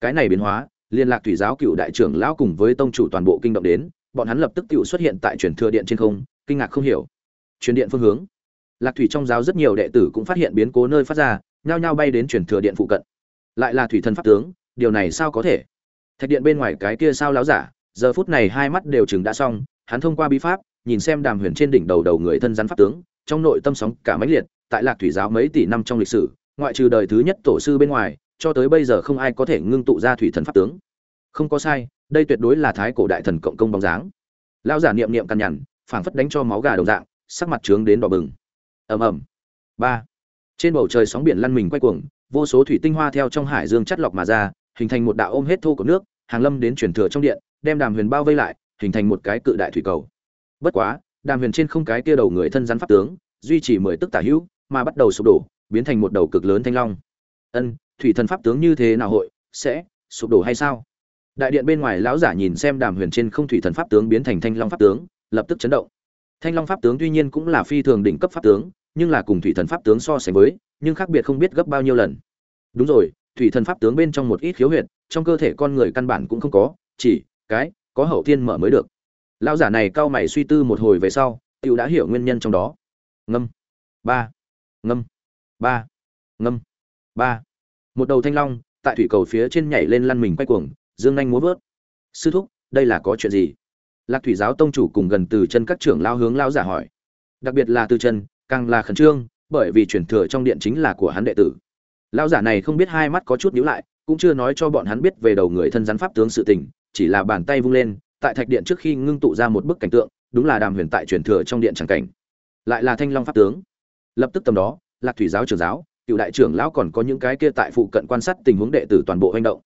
Cái này biến hóa liên lạc thủy giáo cựu đại trưởng lão cùng với tông chủ toàn bộ kinh động đến, bọn hắn lập tức tự xuất hiện tại truyền thừa điện trên không, kinh ngạc không hiểu. Truyền điện phương hướng. Lạc thủy trong giáo rất nhiều đệ tử cũng phát hiện biến cố nơi phát ra, nhao nhao bay đến truyền thừa điện phụ cận. Lại là thủy thần pháp tướng, điều này sao có thể? Thạch điện bên ngoài cái kia sao láo giả, giờ phút này hai mắt đều chừng đã xong, hắn thông qua bí pháp, nhìn xem đàm huyền trên đỉnh đầu đầu người thân rắn pháp tướng, trong nội tâm sóng cả mãnh liệt, tại lạc thủy giáo mấy tỷ năm trong lịch sử, ngoại trừ đời thứ nhất tổ sư bên ngoài cho tới bây giờ không ai có thể ngưng tụ ra thủy thần pháp tướng. Không có sai, đây tuyệt đối là thái cổ đại thần cộng công bóng dáng. Lão giả niệm niệm căn nhằn, phảng phất đánh cho máu gà đồng dạng, sắc mặt trướng đến đỏ bừng. Ầm ầm. Ba. Trên bầu trời sóng biển lăn mình quay cuồng, vô số thủy tinh hoa theo trong hải dương chắt lọc mà ra, hình thành một đạo ôm hết thô của nước, hàng lâm đến chuyển thừa trong điện, đem đàm huyền bao vây lại, hình thành một cái cự đại thủy cầu. Bất quá, đàm huyền trên không cái kia đầu người thân rắn pháp tướng, duy trì mười tức tả hữu, mà bắt đầu sụp đổ, biến thành một đầu cực lớn thanh long. Ân thủy thần pháp tướng như thế nào hội, sẽ sụp đổ hay sao? Đại điện bên ngoài lão giả nhìn xem đàm huyền trên không thủy thần pháp tướng biến thành thanh long pháp tướng, lập tức chấn động. Thanh long pháp tướng tuy nhiên cũng là phi thường đỉnh cấp pháp tướng, nhưng là cùng thủy thần pháp tướng so sánh với, nhưng khác biệt không biết gấp bao nhiêu lần. Đúng rồi, thủy thần pháp tướng bên trong một ít khiếu huyệt, trong cơ thể con người căn bản cũng không có, chỉ cái, có hậu thiên mở mới được. Lão giả này cao mày suy tư một hồi về sau tựu đã hiểu nguyên nhân trong đó. Ngâm. Ba. Ngâm. Ba. Ngâm. Ba một đầu thanh long tại thủy cầu phía trên nhảy lên lăn mình quay cuồng, dương nhanh múa vớt. Sư thúc, đây là có chuyện gì? Lạc thủy giáo tông chủ cùng gần từ chân các trưởng lao hướng lao giả hỏi. Đặc biệt là từ chân, càng là khẩn trương, bởi vì truyền thừa trong điện chính là của hắn đệ tử. Lao giả này không biết hai mắt có chút nhíu lại, cũng chưa nói cho bọn hắn biết về đầu người thân rắn pháp tướng sự tình, chỉ là bàn tay vung lên, tại thạch điện trước khi ngưng tụ ra một bức cảnh tượng, đúng là đàm huyền tại truyền thừa trong điện tràng cảnh. Lại là thanh long pháp tướng. Lập tức tầm đó, lạc thủy giáo trưởng giáo cựu đại trưởng lão còn có những cái kia tại phụ cận quan sát tình huống đệ tử toàn bộ hành động.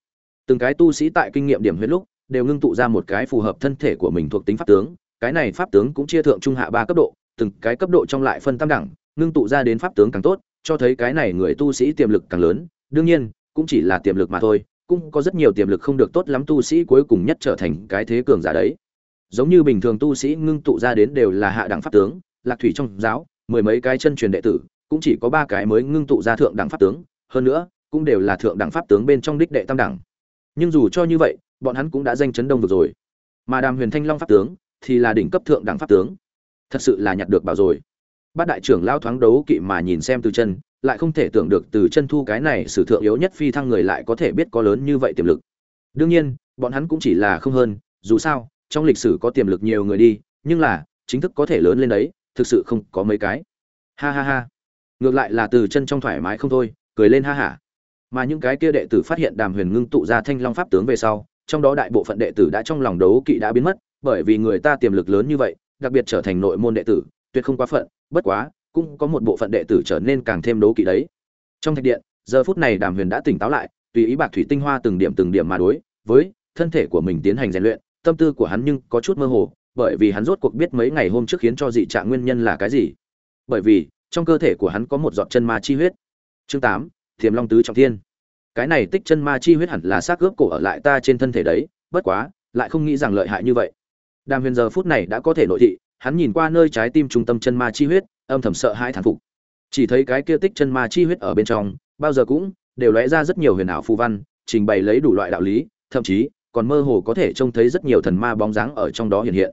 Từng cái tu sĩ tại kinh nghiệm điểm huyết lúc, đều ngưng tụ ra một cái phù hợp thân thể của mình thuộc tính pháp tướng. Cái này pháp tướng cũng chia thượng trung hạ ba cấp độ, từng cái cấp độ trong lại phân tam đẳng, ngưng tụ ra đến pháp tướng càng tốt, cho thấy cái này người tu sĩ tiềm lực càng lớn. Đương nhiên, cũng chỉ là tiềm lực mà thôi, cũng có rất nhiều tiềm lực không được tốt lắm tu sĩ cuối cùng nhất trở thành cái thế cường giả đấy. Giống như bình thường tu sĩ ngưng tụ ra đến đều là hạ đẳng pháp tướng, lạc thủy trong giáo, mười mấy cái chân truyền đệ tử cũng chỉ có ba cái mới ngưng tụ ra thượng đẳng pháp tướng, hơn nữa, cũng đều là thượng đẳng pháp tướng bên trong đích đệ tam đẳng. Nhưng dù cho như vậy, bọn hắn cũng đã danh chấn đông được rồi. Mà đàm huyền thanh long pháp tướng thì là đỉnh cấp thượng đẳng pháp tướng. Thật sự là nhặt được bảo rồi. Bát đại trưởng lao thoáng đấu kỵ mà nhìn xem từ chân, lại không thể tưởng được từ chân thu cái này sử thượng yếu nhất phi thăng người lại có thể biết có lớn như vậy tiềm lực. Đương nhiên, bọn hắn cũng chỉ là không hơn, dù sao, trong lịch sử có tiềm lực nhiều người đi, nhưng là, chính thức có thể lớn lên đấy, thực sự không có mấy cái. Ha ha ha ngược lại là từ chân trong thoải mái không thôi, cười lên ha hả mà những cái kia đệ tử phát hiện đàm huyền ngưng tụ ra thanh long pháp tướng về sau, trong đó đại bộ phận đệ tử đã trong lòng đấu kỵ đã biến mất, bởi vì người ta tiềm lực lớn như vậy, đặc biệt trở thành nội môn đệ tử, tuyệt không quá phận, bất quá, cũng có một bộ phận đệ tử trở nên càng thêm đấu kỵ đấy. Trong thạch điện, giờ phút này đàm huyền đã tỉnh táo lại, tùy ý bạc thủy tinh hoa từng điểm từng điểm mà đối với thân thể của mình tiến hành rèn luyện, tâm tư của hắn nhưng có chút mơ hồ, bởi vì hắn rốt cuộc biết mấy ngày hôm trước khiến cho dị trạng nguyên nhân là cái gì. Bởi vì trong cơ thể của hắn có một giọt chân ma chi huyết. Chương tám thiềm long tứ trọng thiên. Cái này tích chân ma chi huyết hẳn là xác ướp cổ ở lại ta trên thân thể đấy, bất quá, lại không nghĩ rằng lợi hại như vậy. Đàm huyền giờ phút này đã có thể nội thị, hắn nhìn qua nơi trái tim trung tâm chân ma chi huyết, âm thầm sợ hãi thán phục. Chỉ thấy cái kia tích chân ma chi huyết ở bên trong, bao giờ cũng đều lóe ra rất nhiều huyền ảo phù văn, trình bày lấy đủ loại đạo lý, thậm chí còn mơ hồ có thể trông thấy rất nhiều thần ma bóng dáng ở trong đó hiện hiện.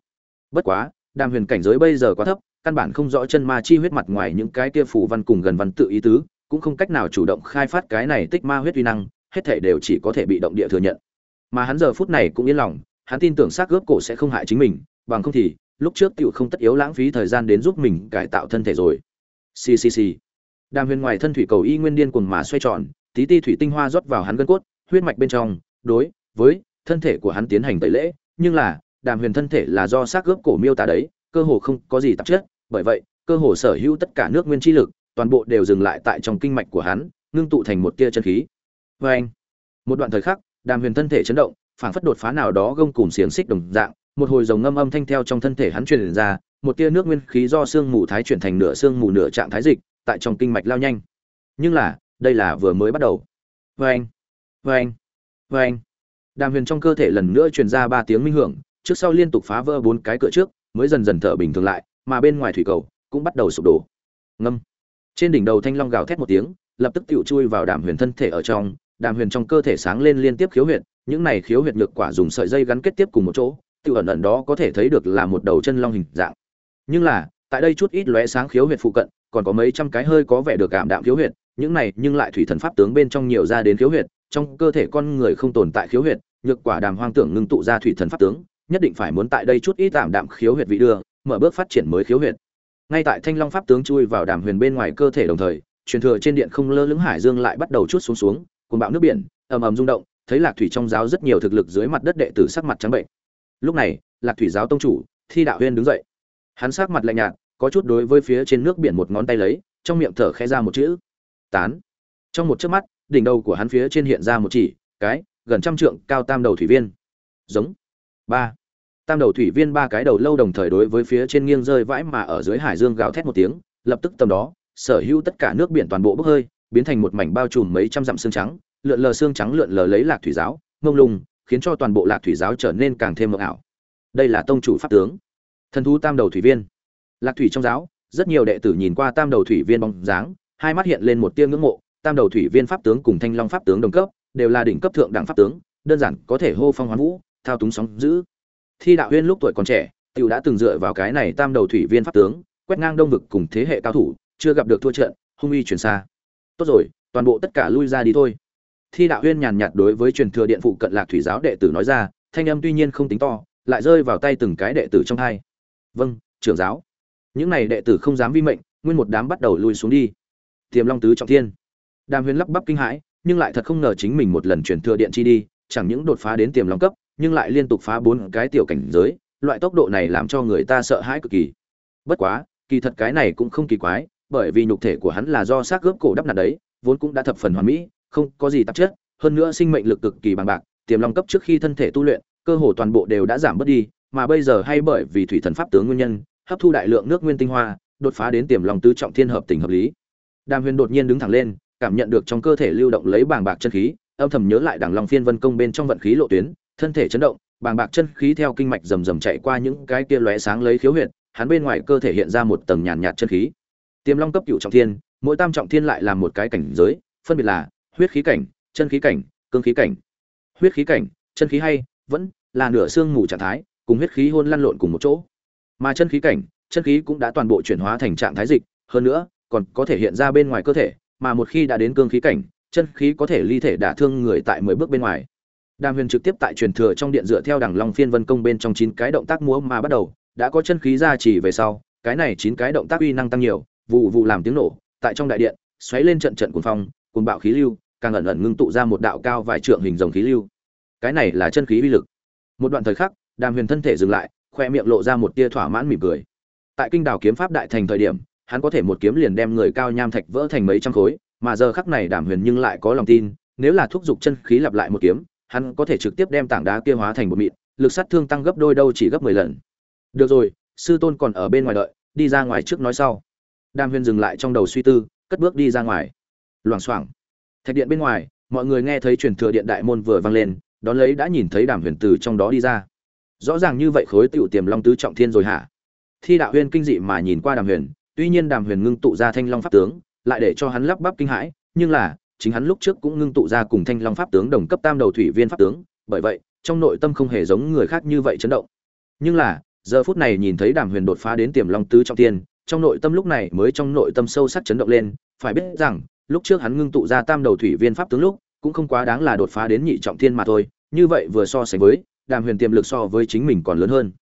Bất quá, đàm huyền cảnh giới bây giờ quá thấp căn bản không rõ chân ma chi huyết mặt ngoài những cái kia phù văn cùng gần văn tự ý tứ, cũng không cách nào chủ động khai phát cái này tích ma huyết uy năng, hết thảy đều chỉ có thể bị động địa thừa nhận. Mà hắn giờ phút này cũng yên lòng, hắn tin tưởng xác gớp cổ sẽ không hại chính mình, bằng không thì, lúc trước tiểu không tất yếu lãng phí thời gian đến giúp mình cải tạo thân thể rồi. Xì xì xì. Đàm huyền ngoài thân thủy cầu y nguyên điên cuồng mà xoay tròn, tí ti thủy tinh hoa rót vào hắn gân cốt, huyết mạch bên trong, đối với thân thể của hắn tiến hành tẩy lễ, nhưng là, đàm huyền thân thể là do xác gớp cổ miêu tả đấy, cơ hồ không có gì tạp chất bởi vậy, cơ hồ sở hữu tất cả nước nguyên chi lực, toàn bộ đều dừng lại tại trong kinh mạch của hắn, ngưng tụ thành một tia chân khí. Vê anh, một đoạn thời khắc, đàm huyền thân thể chấn động, phảng phất đột phá nào đó gông cùng xiềng xích đồng dạng, một hồi dòng ngâm âm thanh theo trong thân thể hắn truyền ra, một tia nước nguyên khí do xương mù thái chuyển thành nửa xương mù nửa trạng thái dịch, tại trong kinh mạch lao nhanh. Nhưng là, đây là vừa mới bắt đầu. Vê anh vê anh vê anh. Đàm huyền trong cơ thể lần nữa truyền ra ba tiếng minh hưởng, trước sau liên tục phá vỡ bốn cái cửa trước, mới dần dần thở bình thường lại mà bên ngoài thủy cầu cũng bắt đầu sụp đổ. Ngâm. Trên đỉnh đầu thanh long gào thét một tiếng, lập tức tựu chui vào đàm huyền thân thể ở trong đàm huyền trong cơ thể sáng lên liên tiếp khiếu huyệt, những này khiếu huyệt lực quả dùng sợi dây gắn kết tiếp cùng một chỗ tự ẩn ẩn đó có thể thấy được là một đầu chân long hình dạng. Nhưng là, tại đây chút ít lóe sáng khiếu huyệt phụ cận, còn có mấy trăm cái hơi có vẻ được cảm đạm khiếu huyệt, những này nhưng lại thủy thần pháp tướng bên trong nhiều ra đến khiếu huyệt, trong cơ thể con người không tồn tại khiếu huyệt, nhược quả đàm hoang tưởng ngưng tụ ra thủy thần pháp tướng, nhất định phải muốn tại đây chút ít tạm đạm khiếu huyệt vị đưa mở bước phát triển mới khiếu huyệt. Ngay tại thanh long pháp tướng chui vào đàm huyền bên ngoài cơ thể đồng thời, truyền thừa trên điện không lơ lửng hải dương lại bắt đầu chút xuống xuống cuồn bạo nước biển, ầm ầm rung động, thấy lạc thủy trong giáo rất nhiều thực lực dưới mặt đất đệ tử sắc mặt trắng bệnh. Lúc này, lạc thủy giáo tông chủ, thi đạo huyên đứng dậy. Hắn sắc mặt lạnh nhạt, có chút đối với phía trên nước biển một ngón tay lấy, trong miệng thở khẽ ra một chữ. Tán. Trong một chớp mắt, đỉnh đầu của hắn phía trên hiện ra một chỉ, cái, gần trăm trượng cao tam đầu thủy viên. Giống. Ba tam đầu thủy viên ba cái đầu lâu đồng thời đối với phía trên nghiêng rơi vãi mà ở dưới hải dương gào thét một tiếng, lập tức tầm đó, sở hữu tất cả nước biển toàn bộ bốc hơi, biến thành một mảnh bao trùm mấy trăm dặm xương trắng, lượn lờ xương trắng lượn lờ lấy lạc thủy giáo, mông lung, khiến cho toàn bộ lạc thủy giáo trở nên càng thêm mộng ảo. Đây là tông chủ pháp tướng, thần thú tam đầu thủy viên. Lạc thủy trong giáo, rất nhiều đệ tử nhìn qua tam đầu thủy viên bóng dáng, hai mắt hiện lên một tia ngưỡng mộ, tam đầu thủy viên pháp tướng cùng thanh long pháp tướng đồng cấp, đều là đỉnh cấp thượng đẳng pháp tướng, đơn giản có thể hô phong hoán vũ, thao túng sóng giữ thi đạo huyên lúc tuổi còn trẻ, tiểu đã từng dựa vào cái này tam đầu thủy viên pháp tướng, quét ngang đông vực cùng thế hệ cao thủ, chưa gặp được thua trận, hung uy truyền xa. Tốt rồi, toàn bộ tất cả lui ra đi thôi. Thi đạo huyên nhàn nhạt đối với truyền thừa điện phụ cận lạc thủy giáo đệ tử nói ra, thanh âm tuy nhiên không tính to, lại rơi vào tay từng cái đệ tử trong hai. Vâng trưởng giáo. Những này đệ tử không dám vi mệnh, nguyên một đám bắt đầu lui xuống đi. Tiềm long tứ trọng thiên. Đàm huyền lắp bắp kinh hãi, nhưng lại thật không ngờ chính mình một lần truyền thừa điện chi đi, chẳng những đột phá đến tiềm long cấp nhưng lại liên tục phá bốn cái tiểu cảnh giới, loại tốc độ này làm cho người ta sợ hãi cực kỳ. Bất quá, kỳ thật cái này cũng không kỳ quái, bởi vì nhục thể của hắn là do xác gớp cổ đắp nặn đấy, vốn cũng đã thập phần hoàn mỹ, không có gì tạp chất, hơn nữa sinh mệnh lực cực kỳ bằng bạc, tiềm long cấp trước khi thân thể tu luyện, cơ hồ toàn bộ đều đã giảm bớt đi, mà bây giờ hay bởi vì thủy thần pháp tướng nguyên nhân, hấp thu đại lượng nước nguyên tinh hoa, đột phá đến tiềm long tứ trọng thiên hợp tình hợp lý. Đàm huyền đột nhiên đứng thẳng lên, cảm nhận được trong cơ thể lưu động lấy bàng bạc chân khí, âm thầm nhớ lại đằng long phiên vân công bên trong vận khí lộ tuyến thân thể chấn động, bàng bạc chân khí theo kinh mạch rầm rầm chạy qua những cái kia lóe sáng lấy khiếu huyệt, hắn bên ngoài cơ thể hiện ra một tầng nhàn nhạt chân khí. Tiềm long cấp cựu trọng thiên, mỗi tam trọng thiên lại là một cái cảnh giới, phân biệt là huyết khí cảnh, chân khí cảnh, cương khí cảnh. Huyết khí cảnh, chân khí hay, vẫn là nửa xương ngủ trạng thái, cùng huyết khí hôn lăn lộn cùng một chỗ. Mà chân khí cảnh, chân khí cũng đã toàn bộ chuyển hóa thành trạng thái dịch, hơn nữa, còn có thể hiện ra bên ngoài cơ thể, mà một khi đã đến cương khí cảnh, chân khí có thể ly thể đả thương người tại mười bước bên ngoài đàm huyền trực tiếp tại truyền thừa trong điện dựa theo đằng long phiên vân công bên trong chín cái động tác múa mà bắt đầu, đã có chân khí ra chỉ về sau, cái này chín cái động tác uy năng tăng nhiều, vụ vụ làm tiếng nổ, tại trong đại điện, xoáy lên trận trận cuồng phong, cuồng bạo khí lưu, càng ẩn ẩn ngưng tụ ra một đạo cao vài trượng hình rồng khí lưu. Cái này là chân khí uy lực. Một đoạn thời khắc, đàm huyền thân thể dừng lại, khoe miệng lộ ra một tia thỏa mãn mỉm cười. Tại kinh đảo kiếm pháp đại thành thời điểm, hắn có thể một kiếm liền đem người cao nham thạch vỡ thành mấy trăm khối, mà giờ khắc này đàm huyền nhưng lại có lòng tin, nếu là thúc dục chân khí lặp lại một kiếm hắn có thể trực tiếp đem tảng đá kia hóa thành một mịn, lực sát thương tăng gấp đôi đâu chỉ gấp mười lần. Được rồi, sư tôn còn ở bên ngoài đợi, đi ra ngoài trước nói sau. Đam huyên dừng lại trong đầu suy tư, cất bước đi ra ngoài. Loảng xoảng. Thạch điện bên ngoài, mọi người nghe thấy truyền thừa điện đại môn vừa vang lên, đón lấy đã nhìn thấy đàm huyền từ trong đó đi ra. Rõ ràng như vậy khối tiểu tiềm long tứ trọng thiên rồi hả? Thi đạo huyền kinh dị mà nhìn qua đàm huyền, tuy nhiên đàm huyền ngưng tụ ra thanh long pháp tướng, lại để cho hắn lắp bắp kinh hãi, nhưng là chính hắn lúc trước cũng ngưng tụ ra cùng thanh long pháp tướng đồng cấp tam đầu thủy viên pháp tướng, bởi vậy, trong nội tâm không hề giống người khác như vậy chấn động. Nhưng là, giờ phút này nhìn thấy đàm huyền đột phá đến tiềm long tứ trọng thiên trong nội tâm lúc này mới trong nội tâm sâu sắc chấn động lên, phải biết rằng, lúc trước hắn ngưng tụ ra tam đầu thủy viên pháp tướng lúc, cũng không quá đáng là đột phá đến nhị trọng thiên mà thôi, như vậy vừa so sánh với, đàm huyền tiềm lực so với chính mình còn lớn hơn.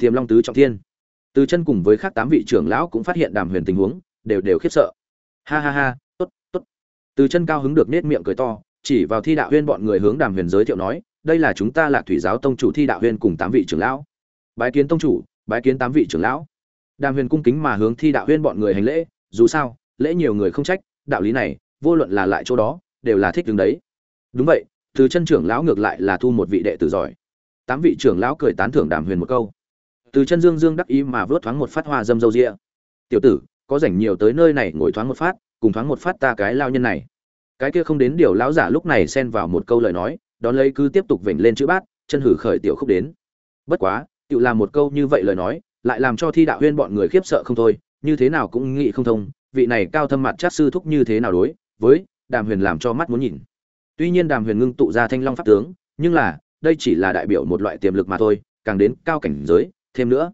Tiềm long tứ trọng thiên từ chân cùng với khác tám vị trưởng lão cũng phát hiện đàm huyền tình huống, đều đều khiếp sợ. Ha ha ha từ chân cao hứng được nết miệng cười to, chỉ vào thi đạo huyên bọn người hướng đàm huyền giới thiệu nói, đây là chúng ta là thủy giáo tông chủ thi đạo huyên cùng tám vị trưởng lão. Bái kiến tông chủ, bái kiến tám vị trưởng lão. Đàm huyền cung kính mà hướng thi đạo huyên bọn người hành lễ, dù sao, lễ nhiều người không trách, đạo lý này, vô luận là lại chỗ đó, đều là thích đứng đấy. Đúng vậy, từ chân trưởng lão ngược lại là thu một vị đệ tử giỏi. Tám vị trưởng lão cười tán thưởng đàm huyền một câu. Từ chân dương dương đắc ý mà vớt thoáng một phát hoa dâm dâu rịa tiểu tử, có rảnh nhiều tới nơi này ngồi thoáng một phát cùng thoáng một phát ta cái lao nhân này. Cái kia không đến điều lão giả lúc này xen vào một câu lời nói, đón lấy cứ tiếp tục vểnh lên chữ bát, chân hử khởi tiểu khúc đến. Bất quá tự làm một câu như vậy lời nói, lại làm cho thi đạo huyên bọn người khiếp sợ không thôi, như thế nào cũng nghĩ không thông, vị này cao thâm mặt chắc sư thúc như thế nào đối với đàm huyền làm cho mắt muốn nhìn. Tuy nhiên đàm huyền ngưng tụ ra thanh long pháp tướng, nhưng là, đây chỉ là đại biểu một loại tiềm lực mà thôi, càng đến cao cảnh giới, thêm nữa.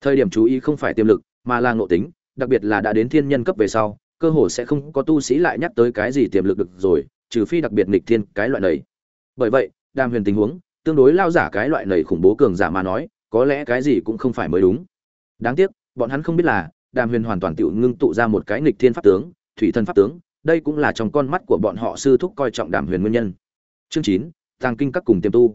Thời điểm chú ý không phải tiềm lực, mà là ngộ tính, đặc biệt là đã đến thiên nhân cấp về sau cơ hồ sẽ không có tu sĩ lại nhắc tới cái gì tiềm lực được rồi, trừ phi đặc biệt nghịch thiên cái loại này. Bởi vậy, đàm huyền tình huống, tương đối lao giả cái loại này khủng bố cường giả mà nói, có lẽ cái gì cũng không phải mới đúng. Đáng tiếc, bọn hắn không biết là, đàm huyền hoàn toàn tự ngưng tụ ra một cái nghịch thiên pháp tướng, thủy thân pháp tướng, đây cũng là trong con mắt của bọn họ sư thúc coi trọng đàm huyền nguyên nhân. Chương chín, tàng kinh các cùng tiềm tu.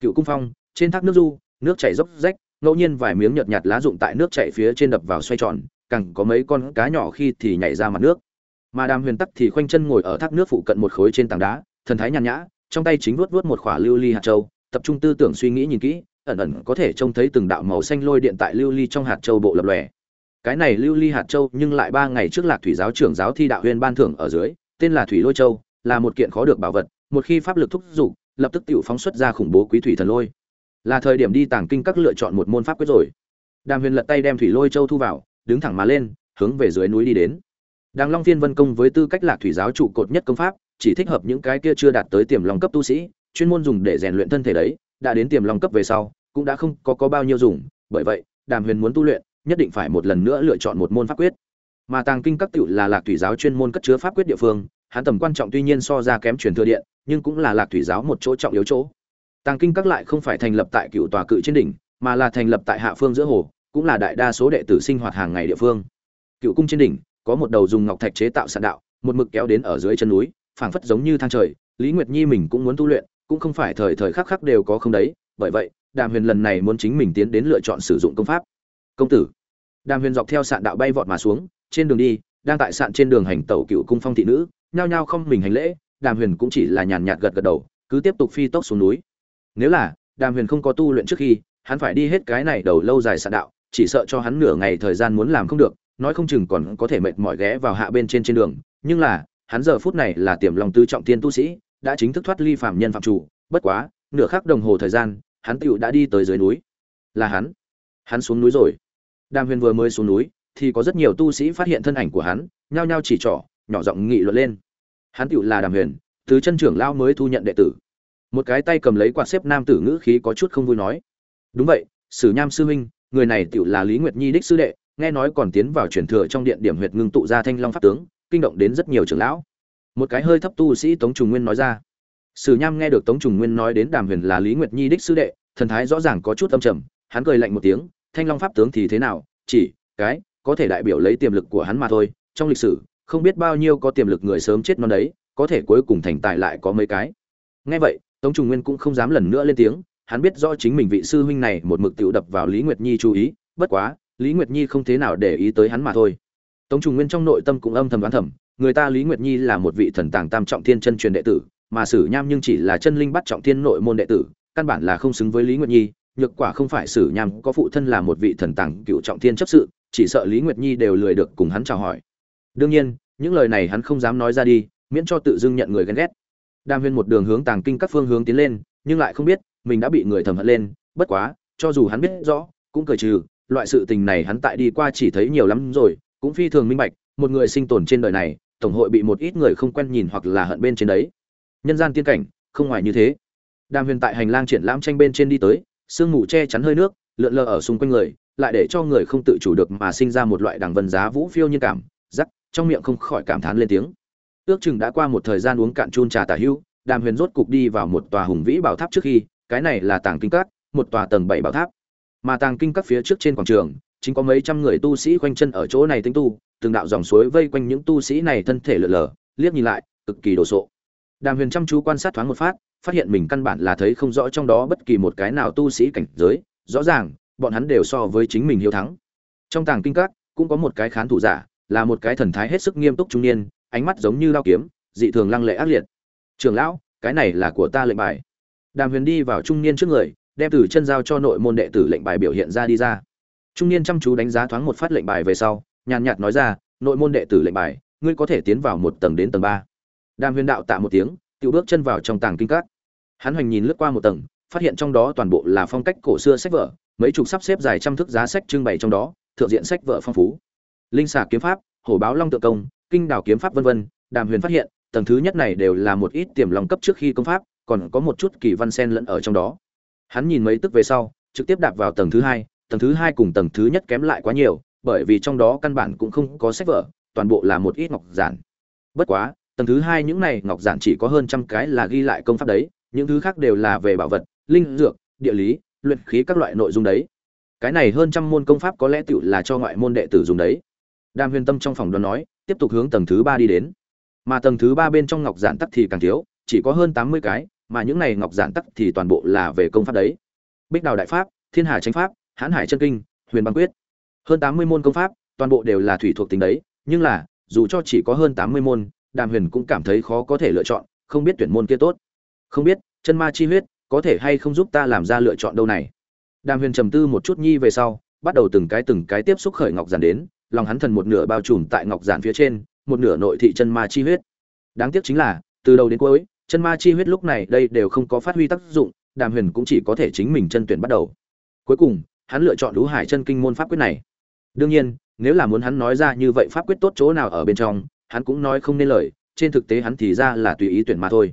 Cựu cung phong, trên thác nước du, nước chảy dốc rách, ngẫu nhiên vài miếng nhợt nhạt lá rụng tại nước chảy phía trên đập vào xoay tròn càng có mấy con cá nhỏ khi thì nhảy ra mặt nước. Mà đàm huyền tắc thì khoanh chân ngồi ở thác nước phụ cận một khối trên tảng đá, thần thái nhàn nhã, trong tay chính vuốt vuốt một khỏa lưu ly hạt châu, tập trung tư tưởng suy nghĩ nhìn kỹ, ẩn ẩn có thể trông thấy từng đạo màu xanh lôi điện tại lưu ly trong hạt châu bộ lập lòe. Cái này lưu ly hạt châu nhưng lại ba ngày trước lạc thủy giáo trưởng giáo thi đạo huyền ban thưởng ở dưới, tên là thủy lôi châu, là một kiện khó được bảo vật, một khi pháp lực thúc giục, lập tức tự phóng xuất ra khủng bố quý thủy thần lôi. Là thời điểm đi tàng kinh các lựa chọn một môn pháp quyết rồi. Đàm huyền lật tay đem thủy lôi châu thu vào đứng thẳng mà lên, hướng về dưới núi đi đến. Đàng long phiên vân công với tư cách lạc thủy giáo trụ cột nhất công pháp, chỉ thích hợp những cái kia chưa đạt tới tiềm long cấp tu sĩ, chuyên môn dùng để rèn luyện thân thể đấy, đã đến tiềm long cấp về sau, cũng đã không có có bao nhiêu dùng, bởi vậy, đàm huyền muốn tu luyện, nhất định phải một lần nữa lựa chọn một môn pháp quyết. Mà tàng kinh các tựu là lạc thủy giáo chuyên môn cất chứa pháp quyết địa phương, hắn tầm quan trọng tuy nhiên so ra kém truyền thừa điện, nhưng cũng là lạc thủy giáo một chỗ trọng yếu chỗ. Tàng kinh các lại không phải thành lập tại cựu tòa cự trên đỉnh, mà là thành lập tại hạ phương giữa hồ cũng là đại đa số đệ tử sinh hoạt hàng ngày địa phương. Cựu cung trên đỉnh, có một đầu dùng ngọc thạch chế tạo sạn đạo, một mực kéo đến ở dưới chân núi, phảng phất giống như thang trời. Lý nguyệt nhi mình cũng muốn tu luyện, cũng không phải thời thời khắc khắc đều có không đấy. Bởi vậy, đàm huyền lần này muốn chính mình tiến đến lựa chọn sử dụng công pháp. Công tử. Đàm huyền dọc theo sạn đạo bay vọt mà xuống, trên đường đi, đang tại sạn trên đường hành tẩu cựu cung phong thị nữ, nhao nhao không mình hành lễ. Đàm huyền cũng chỉ là nhàn nhạt gật gật đầu, cứ tiếp tục phi tốc xuống núi. Nếu là, đàm huyền không có tu luyện trước khi, hắn phải đi hết cái này đầu lâu dài sạn đạo chỉ sợ cho hắn nửa ngày thời gian muốn làm không được, nói không chừng còn có thể mệt mỏi ghé vào hạ bên trên trên đường. Nhưng là, hắn giờ phút này là tiềm lòng tứ trọng tiên tu sĩ, đã chính thức thoát ly phạm nhân phạm chủ. Bất quá, nửa khắc đồng hồ thời gian, hắn tựu đã đi tới dưới núi. Là hắn. Hắn xuống núi rồi. Đàm huyền vừa mới xuống núi, thì có rất nhiều tu sĩ phát hiện thân ảnh của hắn, nhao nhao chỉ trỏ, nhỏ giọng nghị luận lên. Hắn tựu là đàm huyền, tứ chân trưởng lao mới thu nhận đệ tử. Một cái tay cầm lấy quạt xếp nam tử ngữ khí có chút không vui nói. Đúng vậy, sử nham sư huynh người này tựu là lý nguyệt nhi đích sư đệ, nghe nói còn tiến vào truyền thừa trong điện điểm huyệt ngưng tụ ra thanh long pháp tướng, kinh động đến rất nhiều trưởng lão. Một cái hơi thấp tu sĩ tống trùng nguyên nói ra. Sử nham nghe được tống trùng nguyên nói đến đàm huyền là lý nguyệt nhi đích sư đệ, thần thái rõ ràng có chút âm trầm, hắn cười lạnh một tiếng, thanh long pháp tướng thì thế nào, chỉ, cái, có thể đại biểu lấy tiềm lực của hắn mà thôi, trong lịch sử, không biết bao nhiêu có tiềm lực người sớm chết non đấy, có thể cuối cùng thành tài lại có mấy cái. Nghe vậy, tống trùng nguyên cũng không dám lần nữa lên tiếng hắn biết rõ chính mình vị sư huynh này một mực tiểu đập vào lý nguyệt nhi chú ý, bất quá, lý nguyệt nhi không thế nào để ý tới hắn mà thôi. Tống trùng nguyên trong nội tâm cũng âm thầm đoán thầm, người ta lý nguyệt nhi là một vị thần tàng tam trọng thiên chân truyền đệ tử, mà sử nham nhưng chỉ là chân linh bắt trọng thiên nội môn đệ tử, căn bản là không xứng với lý nguyệt nhi, nhược quả không phải sử nham có phụ thân là một vị thần tàng cựu trọng thiên chấp sự, chỉ sợ lý nguyệt nhi đều lười được cùng hắn chào hỏi. Đương nhiên, những lời này hắn không dám nói ra đi, miễn cho tự dưng nhận người ghen ghét. Đam huyên một đường hướng tàng kinh các phương hướng tiến lên, nhưng lại không biết mình đã bị người thầm hận lên, bất quá, cho dù hắn biết rõ, cũng cởi trừ, loại sự tình này hắn tại đi qua chỉ thấy nhiều lắm rồi, cũng phi thường minh bạch, một người sinh tồn trên đời này, tổng hội bị một ít người không quen nhìn hoặc là hận bên trên đấy. Nhân gian tiên cảnh, không ngoài như thế. Đàm huyền tại hành lang triển lãm tranh bên trên đi tới, sương mù che chắn hơi nước, lượn lờ ở xung quanh người, lại để cho người không tự chủ được mà sinh ra một loại đằng vân giá vũ phiêu như cảm giắc trong miệng không khỏi cảm thán lên tiếng. Ước chừng đã qua một thời gian uống cạn chun trà tả hưu, đàm huyền rốt cục đi vào một tòa hùng vĩ bảo tháp trước khi cái này là tàng kinh các, một tòa tầng bảy bảo tháp. Mà tàng kinh các phía trước trên quảng trường, chính có mấy trăm người tu sĩ quanh chân ở chỗ này tính tu, từng đạo dòng suối vây quanh những tu sĩ này thân thể lở lở, liếc nhìn lại, cực kỳ đồ sộ. Đàm huyền chăm chú quan sát thoáng một phát phát hiện mình căn bản là thấy không rõ trong đó bất kỳ một cái nào tu sĩ cảnh giới, rõ ràng, bọn hắn đều so với chính mình hiếu thắng. Trong tàng kinh các, cũng có một cái khán thủ giả, là một cái thần thái hết sức nghiêm túc trung niên, ánh mắt giống như lao kiếm, dị thường lăng lệ ác liệt. Trường lão, cái này là của ta lệnh bài đàm huyền đi vào trung niên trước người, đem từ chân giao cho nội môn đệ tử lệnh bài biểu hiện ra đi ra. Trung niên chăm chú đánh giá thoáng một phát lệnh bài về sau, nhàn nhạt nói ra, nội môn đệ tử lệnh bài, ngươi có thể tiến vào một tầng đến tầng ba. Đàm huyền đạo tạ một tiếng tự bước chân vào trong tàng kinh các. Hắn hoành nhìn lướt qua một tầng, phát hiện trong đó toàn bộ là phong cách cổ xưa sách vở, mấy chục sắp xếp dài trăm thước giá sách trưng bày trong đó, thượng diện sách vở phong phú. Linh xà kiếm pháp, hổ báo long tự công, kinh đảo kiếm pháp vân vân, đàm huyền phát hiện, tầng thứ nhất này đều là một ít tiềm long cấp trước khi công pháp còn có một chút kỳ văn sen lẫn ở trong đó. Hắn nhìn mấy tức về sau, trực tiếp đạp vào tầng thứ hai, tầng thứ hai cùng tầng thứ nhất kém lại quá nhiều, bởi vì trong đó căn bản cũng không có sách vở, toàn bộ là một ít ngọc giản. Bất quá, tầng thứ hai những này ngọc giản chỉ có hơn trăm cái là ghi lại công pháp đấy, những thứ khác đều là về bảo vật, linh dược, địa lý, luyện khí các loại nội dung đấy. Cái này hơn trăm môn công pháp có lẽ tựu là cho ngoại môn đệ tử dùng đấy. Đàm huyền tâm trong phòng đoán nói, tiếp tục hướng tầng thứ ba đi đến. Mà tầng thứ ba bên trong ngọc giản tắc thì càng thiếu, chỉ có hơn tám mươi cái mà những này ngọc giản tắc thì toàn bộ là về công pháp đấy. Bích đào đại pháp, thiên hà tranh pháp, hãn hải chân kinh, huyền băng quyết. Hơn tám mươi môn công pháp, toàn bộ đều là thủy thuộc tính đấy, nhưng là, dù cho chỉ có hơn tám mươi môn, đàm huyền cũng cảm thấy khó có thể lựa chọn, không biết tuyển môn kia tốt. Không biết, chân ma chi huyết, có thể hay không giúp ta làm ra lựa chọn đâu này? Đàm huyền trầm tư một chút nhi về sau, bắt đầu từng cái từng cái tiếp xúc khởi ngọc giản đến, lòng hắn thần một nửa bao trùm tại ngọc giản phía trên, một nửa nội thị chân ma chi huyết. Đáng tiếc chính là, từ đầu đến cuối chân ma chi huyết lúc này đây đều không có phát huy tác dụng, đàm huyền cũng chỉ có thể chính mình chân tuyển bắt đầu. Cuối cùng, hắn lựa chọn lũ hải chân kinh môn pháp quyết này. Đương nhiên, nếu là muốn hắn nói ra như vậy pháp quyết tốt chỗ nào ở bên trong, hắn cũng nói không nên lời, trên thực tế hắn thì ra là tùy ý tuyển mà thôi.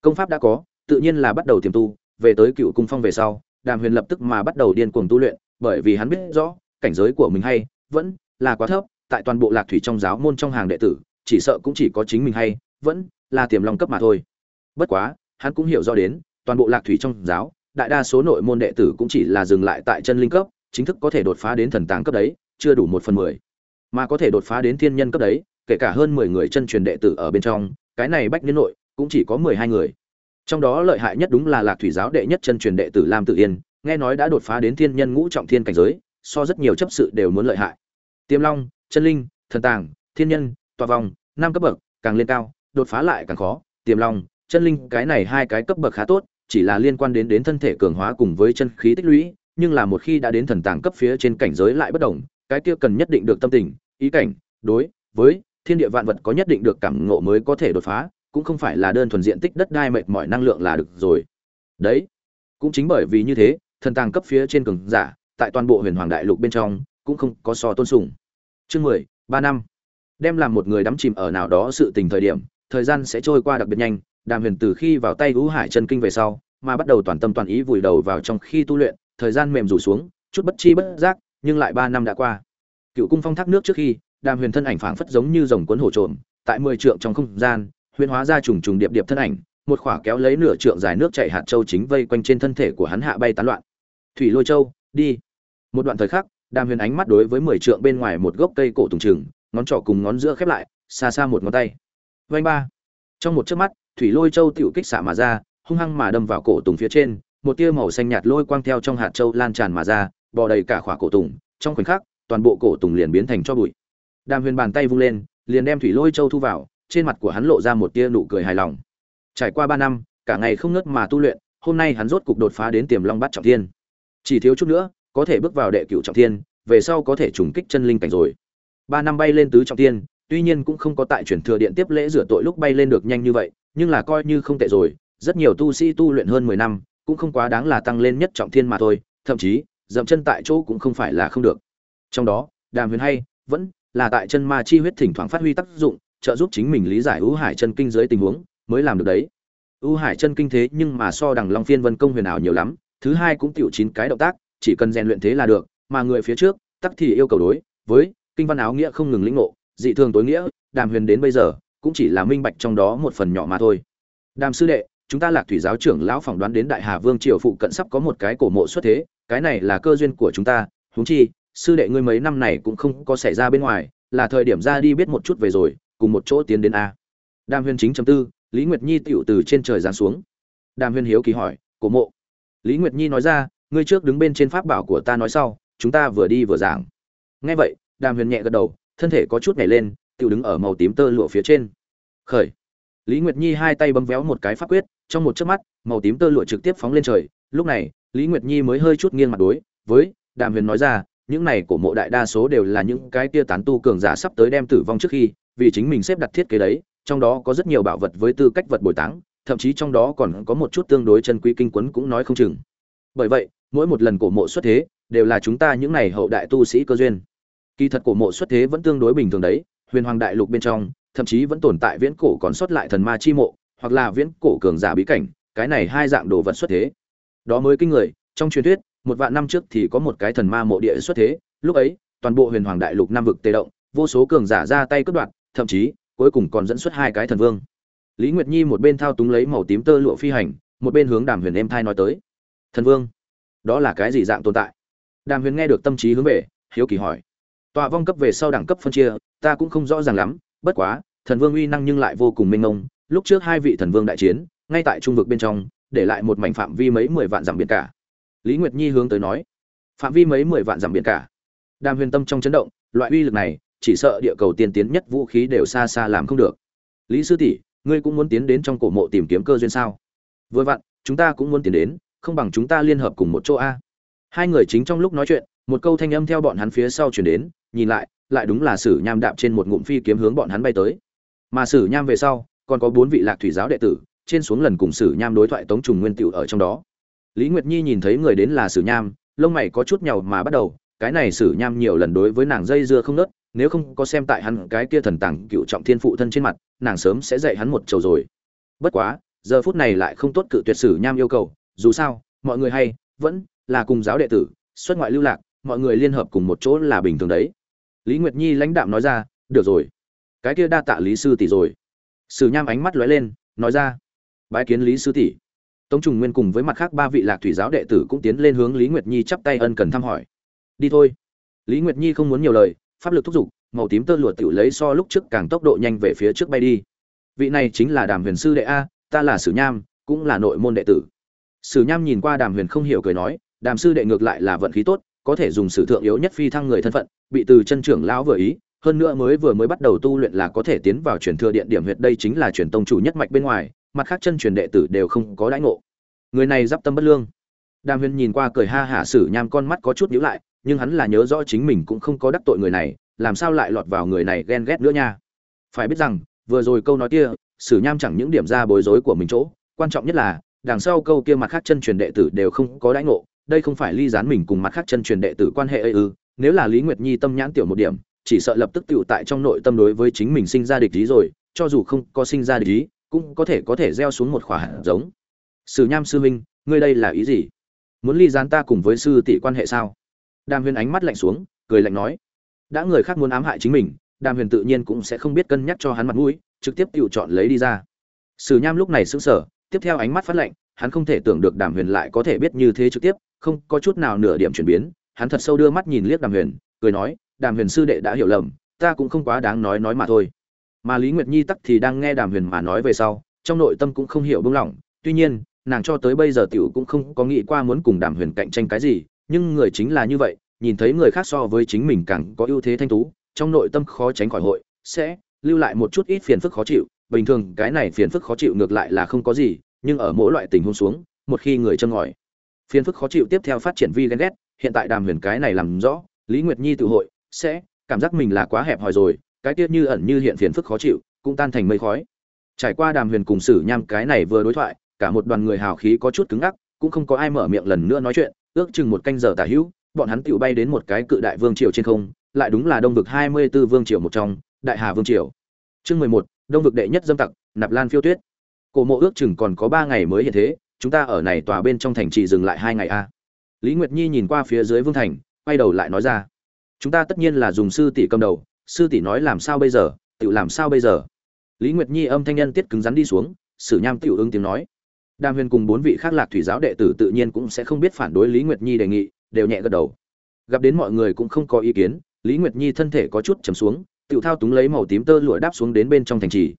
Công pháp đã có, tự nhiên là bắt đầu tiềm tu, về tới cựu cung phong về sau, đàm huyền lập tức mà bắt đầu điên cuồng tu luyện, bởi vì hắn biết rõ, cảnh giới của mình hay, vẫn là quá thấp, tại toàn bộ lạc thủy trong giáo môn trong hàng đệ tử, chỉ sợ cũng chỉ có chính mình hay, vẫn là tiềm long cấp mà thôi bất quá, hắn cũng hiểu rõ đến, toàn bộ lạc thủy trong giáo, đại đa số nội môn đệ tử cũng chỉ là dừng lại tại chân linh cấp, chính thức có thể đột phá đến thần tàng cấp đấy, chưa đủ một phần mười. Mà có thể đột phá đến thiên nhân cấp đấy, kể cả hơn mười người chân truyền đệ tử ở bên trong, cái này bách niên nội cũng chỉ có mười hai người. Trong đó lợi hại nhất đúng là lạc thủy giáo đệ nhất chân truyền đệ tử lam tự yên, nghe nói đã đột phá đến thiên nhân ngũ trọng thiên cảnh giới, so rất nhiều chấp sự đều muốn lợi hại. Tiềm long, chân linh, thần tàng, thiên nhân tòa vòng năm cấp bậc, càng lên cao, đột phá lại càng khó. Tiềm long chân linh, cái này hai cái cấp bậc khá tốt, chỉ là liên quan đến đến thân thể cường hóa cùng với chân khí tích lũy, nhưng là một khi đã đến thần tàng cấp phía trên cảnh giới lại bất đồng, cái kia cần nhất định được tâm tình, ý cảnh, đối với thiên địa vạn vật có nhất định được cảm ngộ mới có thể đột phá, cũng không phải là đơn thuần diện tích đất đai mệt mỏi năng lượng là được rồi. Đấy, cũng chính bởi vì như thế, thần tàng cấp phía trên cường giả, tại toàn bộ huyền hoàng đại lục bên trong, cũng không có so tôn sùng. Chương mười, ba năm. Đem làm một người đắm chìm ở nào đó sự tình thời điểm, thời gian sẽ trôi qua đặc biệt nhanh đàm huyền từ khi vào tay ngũ hải chân kinh về sau, mà bắt đầu toàn tâm toàn ý vùi đầu vào trong khi tu luyện, thời gian mềm rủ xuống, chút bất chi bất giác, nhưng lại ba năm đã qua. Cựu cung phong thác nước trước khi, đàm huyền thân ảnh phảng phất giống như dòng cuốn hổ trộm, tại mười trượng trong không gian huyền hóa ra trùng trùng điệp điệp thân ảnh, một khỏa kéo lấy nửa trượng dài nước chảy hạt châu chính vây quanh trên thân thể của hắn hạ bay tán loạn. Thủy lôi châu, đi. Một đoạn thời khắc, đàm huyền ánh mắt đối với mười trượng bên ngoài một gốc cây cổ tùng trừng, ngón trỏ cùng ngón giữa khép lại, xa xa một ngón tay. Vanh ba. Trong một chớp mắt thủy lôi châu tiểu kích xạ mà ra, hung hăng mà đâm vào cổ tùng phía trên, một tia màu xanh nhạt lôi quang theo trong hạt châu lan tràn mà ra, bò đầy cả khỏa cổ tùng, trong khoảnh khắc, toàn bộ cổ tùng liền biến thành cho bụi. Đàm huyền bàn tay vung lên, liền đem thủy lôi châu thu vào, trên mặt của hắn lộ ra một tia nụ cười hài lòng. Trải qua ba năm, cả ngày không ngớt mà tu luyện, hôm nay hắn rốt cục đột phá đến tiềm long bát trọng thiên. Chỉ thiếu chút nữa, có thể bước vào đệ cửu trọng thiên, về sau có thể trùng kích chân linh cảnh rồi. Ba năm bay lên tứ trọng thiên, tuy nhiên cũng không có tại chuyển thừa điện tiếp lễ rửa tội lúc bay lên được nhanh như vậy nhưng là coi như không tệ rồi, rất nhiều tu sĩ tu luyện hơn mười năm, cũng không quá đáng là tăng lên nhất trọng thiên mà thôi, thậm chí, dậm chân tại chỗ cũng không phải là không được. Trong đó, đàm huyền hay vẫn là tại chân ma chi huyết thỉnh thoảng phát huy tác dụng, trợ giúp chính mình lý giải ưu hải chân kinh dưới tình huống, mới làm được đấy. Ưu hải chân kinh thế nhưng mà so đằng long phiên vân công huyền ảo nhiều lắm, thứ hai cũng tiểu chín cái động tác, chỉ cần rèn luyện thế là được, mà người phía trước, tắc thì yêu cầu đối với kinh văn áo nghĩa không ngừng lĩnh ngộ, dị thường tối nghĩa, đàm huyền đến bây giờ cũng chỉ là minh bạch trong đó một phần nhỏ mà thôi. Đàm sư đệ, chúng ta lạc thủy giáo trưởng lão phỏng đoán đến đại hà vương triều phụ cận sắp có một cái cổ mộ xuất thế, cái này là cơ duyên của chúng ta, huống chi, sư đệ ngươi mấy năm này cũng không có xảy ra bên ngoài, là thời điểm ra đi biết một chút về rồi, cùng một chỗ tiến đến a. Đàm huyền chính chấm tư, lý nguyệt nhi tựu từ trên trời giáng xuống. Đàm huyền hiếu kỳ hỏi, cổ mộ? Lý nguyệt nhi nói ra, ngươi trước đứng bên trên pháp bảo của ta nói sau, chúng ta vừa đi vừa giảng. Nghe vậy, đàm huyền nhẹ gật đầu, thân thể có chút nhảy lên tự đứng ở màu tím tơ lụa phía trên. Khởi. Lý nguyệt nhi hai tay bấm véo một cái pháp quyết, trong một chớp mắt, màu tím tơ lụa trực tiếp phóng lên trời. Lúc này, lý nguyệt nhi mới hơi chút nghiêng mặt đối với đàm huyền nói ra, những này của mộ đại đa số đều là những cái kia tán tu cường giả sắp tới đem tử vong trước khi, vì chính mình xếp đặt thiết kế đấy, trong đó có rất nhiều bảo vật với tư cách vật bồi táng, thậm chí trong đó còn có một chút tương đối chân quý kinh quấn cũng nói không chừng. Bởi vậy, mỗi một lần cổ mộ xuất thế, đều là chúng ta những này hậu đại tu sĩ cơ duyên. Kỳ thật cổ mộ xuất thế vẫn tương đối bình thường đấy huyền hoàng đại lục bên trong, thậm chí vẫn tồn tại viễn cổ còn sót lại thần ma chi mộ, hoặc là viễn cổ cường giả bí cảnh, cái này hai dạng đồ vật xuất thế. Đó mới kinh người, trong truyền thuyết, một vạn năm trước thì có một cái thần ma mộ địa xuất thế, lúc ấy, toàn bộ huyền hoàng đại lục Nam vực tê động, vô số cường giả ra tay cướp đoạt, thậm chí, cuối cùng còn dẫn xuất hai cái thần vương. Lý nguyệt nhi một bên thao túng lấy màu tím tơ lụa phi hành, một bên hướng đàm huyền em thai nói tới. Thần vương, đó là cái gì dạng tồn tại? Đàm huyền nghe được tâm trí hướng về, hiếu kỳ hỏi tọa vong cấp về sau đẳng cấp phân chia, ta cũng không rõ ràng lắm, bất quá, thần vương uy năng nhưng lại vô cùng minh mông. Lúc trước hai vị thần vương đại chiến, ngay tại trung vực bên trong, để lại một mảnh phạm vi mấy mười vạn dặm biển cả. Lý nguyệt nhi hướng tới nói, phạm vi mấy mười vạn dặm biển cả? Đàm huyền tâm trong chấn động, loại uy lực này, chỉ sợ địa cầu tiên tiến nhất vũ khí đều xa xa làm không được. Lý sư tỷ, ngươi cũng muốn tiến đến trong cổ mộ tìm kiếm cơ duyên sao? Vừa vặn, chúng ta cũng muốn tiến đến, không bằng chúng ta liên hợp cùng một chỗ a. Hai người chính trong lúc nói chuyện một câu thanh âm theo bọn hắn phía sau chuyển đến, nhìn lại lại đúng là sử nham đạp trên một ngụm phi kiếm hướng bọn hắn bay tới. Mà sử nham về sau, còn có bốn vị lạc thủy giáo đệ tử, trên xuống lần cùng sử nham đối thoại tống trùng nguyên tiểu ở trong đó. Lý nguyệt nhi nhìn thấy người đến là sử nham, lông mày có chút nhàu mà bắt đầu, cái này sử nham nhiều lần đối với nàng dây dưa không nớt, nếu không có xem tại hắn cái kia thần tàng cựu trọng thiên phụ thân trên mặt, nàng sớm sẽ dạy hắn một trầu rồi. Bất quá, giờ phút này lại không tốt cự tuyệt sử nham yêu cầu, dù sao, mọi người hay vẫn là cùng giáo đệ tử, xuất ngoại lưu lạc mọi người liên hợp cùng một chỗ là bình thường đấy. Lý nguyệt nhi lãnh đạm nói ra, được rồi. Cái kia đa tạ lý sư tỷ rồi. Sử nham ánh mắt lóe lên, nói ra, bái kiến lý sư tỷ. Tống trùng nguyên cùng với mặt khác ba vị lạc thủy giáo đệ tử cũng tiến lên hướng lý nguyệt nhi chắp tay ân cần thăm hỏi. Đi thôi. Lý nguyệt nhi không muốn nhiều lời, pháp lực thúc giục, màu tím tơ lụa tiểu lấy so lúc trước càng tốc độ nhanh về phía trước bay đi. Vị này chính là đàm huyền sư đệ a, ta là sử nham, cũng là nội môn đệ tử. Sử nham nhìn qua đàm huyền không hiểu cười nói, đàm sư đệ ngược lại là vận khí tốt có thể dùng sử thượng yếu nhất phi thăng người thân phận, bị từ chân trưởng lão vừa ý, hơn nữa mới vừa mới bắt đầu tu luyện là có thể tiến vào truyền thừa điện điểm huyệt đây chính là truyền tông chủ nhất mạch bên ngoài, mặt khác chân truyền đệ tử đều không có đãi ngộ. Người này giáp tâm bất lương. Đàm huyền nhìn qua cười ha hả sử nham con mắt có chút nhíu lại, nhưng hắn là nhớ rõ chính mình cũng không có đắc tội người này, làm sao lại lọt vào người này ghen ghét nữa nha. Phải biết rằng, vừa rồi câu nói kia, sử nham chẳng những điểm ra bối rối của mình chỗ, quan trọng nhất là, đằng sau câu kia mặt khác chân truyền đệ tử đều không có đãi ngộ đây không phải ly gián mình cùng mặt khác chân truyền đệ tử quan hệ ư ừ, nếu là lý nguyệt nhi tâm nhãn tiểu một điểm chỉ sợ lập tức tựu tại trong nội tâm đối với chính mình sinh ra địch ý rồi cho dù không có sinh ra địch ý cũng có thể có thể gieo xuống một khỏa hạt giống. Sử nham sư minh, ngươi đây là ý gì? Muốn ly gián ta cùng với sư tỷ quan hệ sao? Đàm huyền ánh mắt lạnh xuống cười lạnh nói. Đã người khác muốn ám hại chính mình đàm huyền tự nhiên cũng sẽ không biết cân nhắc cho hắn mặt mũi trực tiếp tự chọn lấy đi ra. Sử nham lúc này sững sờ tiếp theo ánh mắt phát lạnh hắn không thể tưởng được đàm huyền lại có thể biết như thế trực tiếp không có chút nào nửa điểm chuyển biến, hắn thật sâu đưa mắt nhìn liếc đàm huyền, cười nói, đàm huyền sư đệ đã hiểu lầm, ta cũng không quá đáng nói nói mà thôi. Mà lý nguyệt nhi tắc thì đang nghe đàm huyền mà nói về sau, trong nội tâm cũng không hiểu bưng lỏng tuy nhiên, nàng cho tới bây giờ tiểu cũng không có nghĩ qua muốn cùng đàm huyền cạnh tranh cái gì, nhưng người chính là như vậy, nhìn thấy người khác so với chính mình càng có ưu thế thanh tú, trong nội tâm khó tránh khỏi hội, sẽ lưu lại một chút ít phiền phức khó chịu. Bình thường, cái này phiền phức khó chịu ngược lại là không có gì, nhưng ở mỗi loại tình huống xuống, một khi người chân ngòi phiền phức khó chịu tiếp theo phát triển vi ghen ghét, hiện tại đàm huyền cái này làm rõ, lý nguyệt nhi tự hội, sẽ, cảm giác mình là quá hẹp hòi rồi, cái tiết như ẩn như hiện phiền phức khó chịu, cũng tan thành mây khói. Trải qua đàm huyền cùng sử nham cái này vừa đối thoại, cả một đoàn người hào khí có chút cứng ngắc, cũng không có ai mở miệng lần nữa nói chuyện, ước chừng một canh giờ tả hữu, bọn hắn tự bay đến một cái cự đại vương triều trên không, lại đúng là đông vực hai mươi 24 vương triều một trong, đại hà vương triều. Chương mười một, đông vực đệ nhất dâm tặc, nạp lan phiêu tuyết. Cổ mộ ước chừng còn có ba ngày mới hiện thế chúng ta ở này tòa bên trong thành trì dừng lại hai ngày a. Lý nguyệt nhi nhìn qua phía dưới vương thành, quay đầu lại nói ra. Chúng ta tất nhiên là dùng sư tỷ cầm đầu, sư tỷ nói làm sao bây giờ tự làm sao bây giờ? Lý nguyệt nhi âm thanh nhân tiết cứng rắn đi xuống, sử nham tiểu ứng tiếng nói. Đàm huyền cùng bốn vị khác lạc thủy giáo đệ tử tự nhiên cũng sẽ không biết phản đối lý nguyệt nhi đề nghị, đều nhẹ gật đầu. Gặp đến mọi người cũng không có ý kiến, lý nguyệt nhi thân thể có chút chầm xuống tự thao túng lấy màu tím tơ lụa đáp xuống đến bên trong thành trì.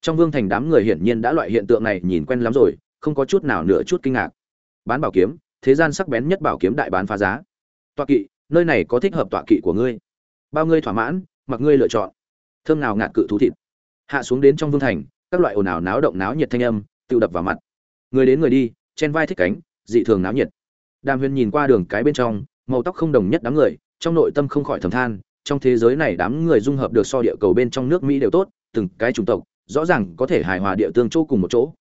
Trong vương thành đám người hiển nhiên đã loại hiện tượng này nhìn quen lắm rồi không có chút nào nửa chút kinh ngạc. Bán bảo kiếm, thế gian sắc bén nhất bảo kiếm đại bán phá giá. Tọa kỵ, nơi này có thích hợp tọa kỵ của ngươi. Bao ngươi thỏa mãn, mặc ngươi lựa chọn. Thơm nào ngạt cự thú thịt. Hạ xuống đến trong vương thành, các loại ồn ào náo động náo nhiệt thanh âm, tự đập vào mặt. Người đến người đi, chen vai thích cánh, dị thường náo nhiệt. Đàm huyền nhìn qua đường cái bên trong, màu tóc không đồng nhất đám người, trong nội tâm không khỏi thầm than, trong thế giới này đám người dung hợp được so địa cầu bên trong nước mỹ đều tốt, từng cái chủng tộc, rõ ràng có thể hài hòa địa tương chỗ cùng một chỗ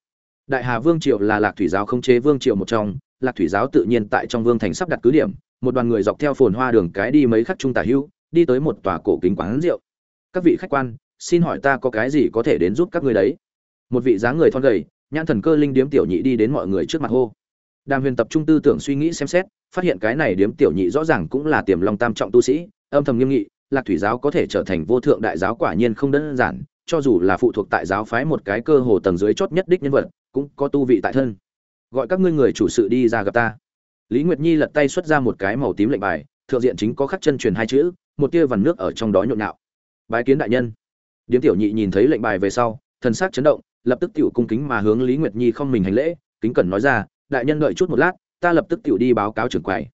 đại hà vương triều là lạc thủy giáo không chế vương triều một trong, lạc thủy giáo tự nhiên tại trong vương thành sắp đặt cứ điểm, một đoàn người dọc theo phồn hoa đường cái đi mấy khắc trung tả hưu, đi tới một tòa cổ kính quán rượu. Các vị khách quan, xin hỏi ta có cái gì có thể đến giúp các ngươi đấy? Một vị dáng người thon gầy, nhãn thần cơ linh điếm tiểu nhị đi đến mọi người trước mặt hô. Đàm huyền tập trung tư tưởng suy nghĩ xem xét, phát hiện cái này điếm tiểu nhị rõ ràng cũng là tiềm long tam trọng tu sĩ, âm thầm nghiêm nghị, lạc thủy giáo có thể trở thành vô thượng đại giáo quả nhiên không đơn giản, cho dù là phụ thuộc tại giáo phái một cái cơ hồ tầng dưới chót nhất đích nhân vật cũng có tu vị tại thân. Gọi các ngươi người chủ sự đi ra gặp ta. Lý nguyệt nhi lật tay xuất ra một cái màu tím lệnh bài, thượng diện chính có khắc chân truyền hai chữ, một tia vằn nước ở trong đó nhộn nhạo. Bái kiến đại nhân. Điếm tiểu nhị nhìn thấy lệnh bài về sau, thần sắc chấn động, lập tức tiểu cung kính mà hướng lý nguyệt nhi không mình hành lễ, kính cẩn nói ra, đại nhân đợi chút một lát, ta lập tức tiểu đi báo cáo trưởng quầy.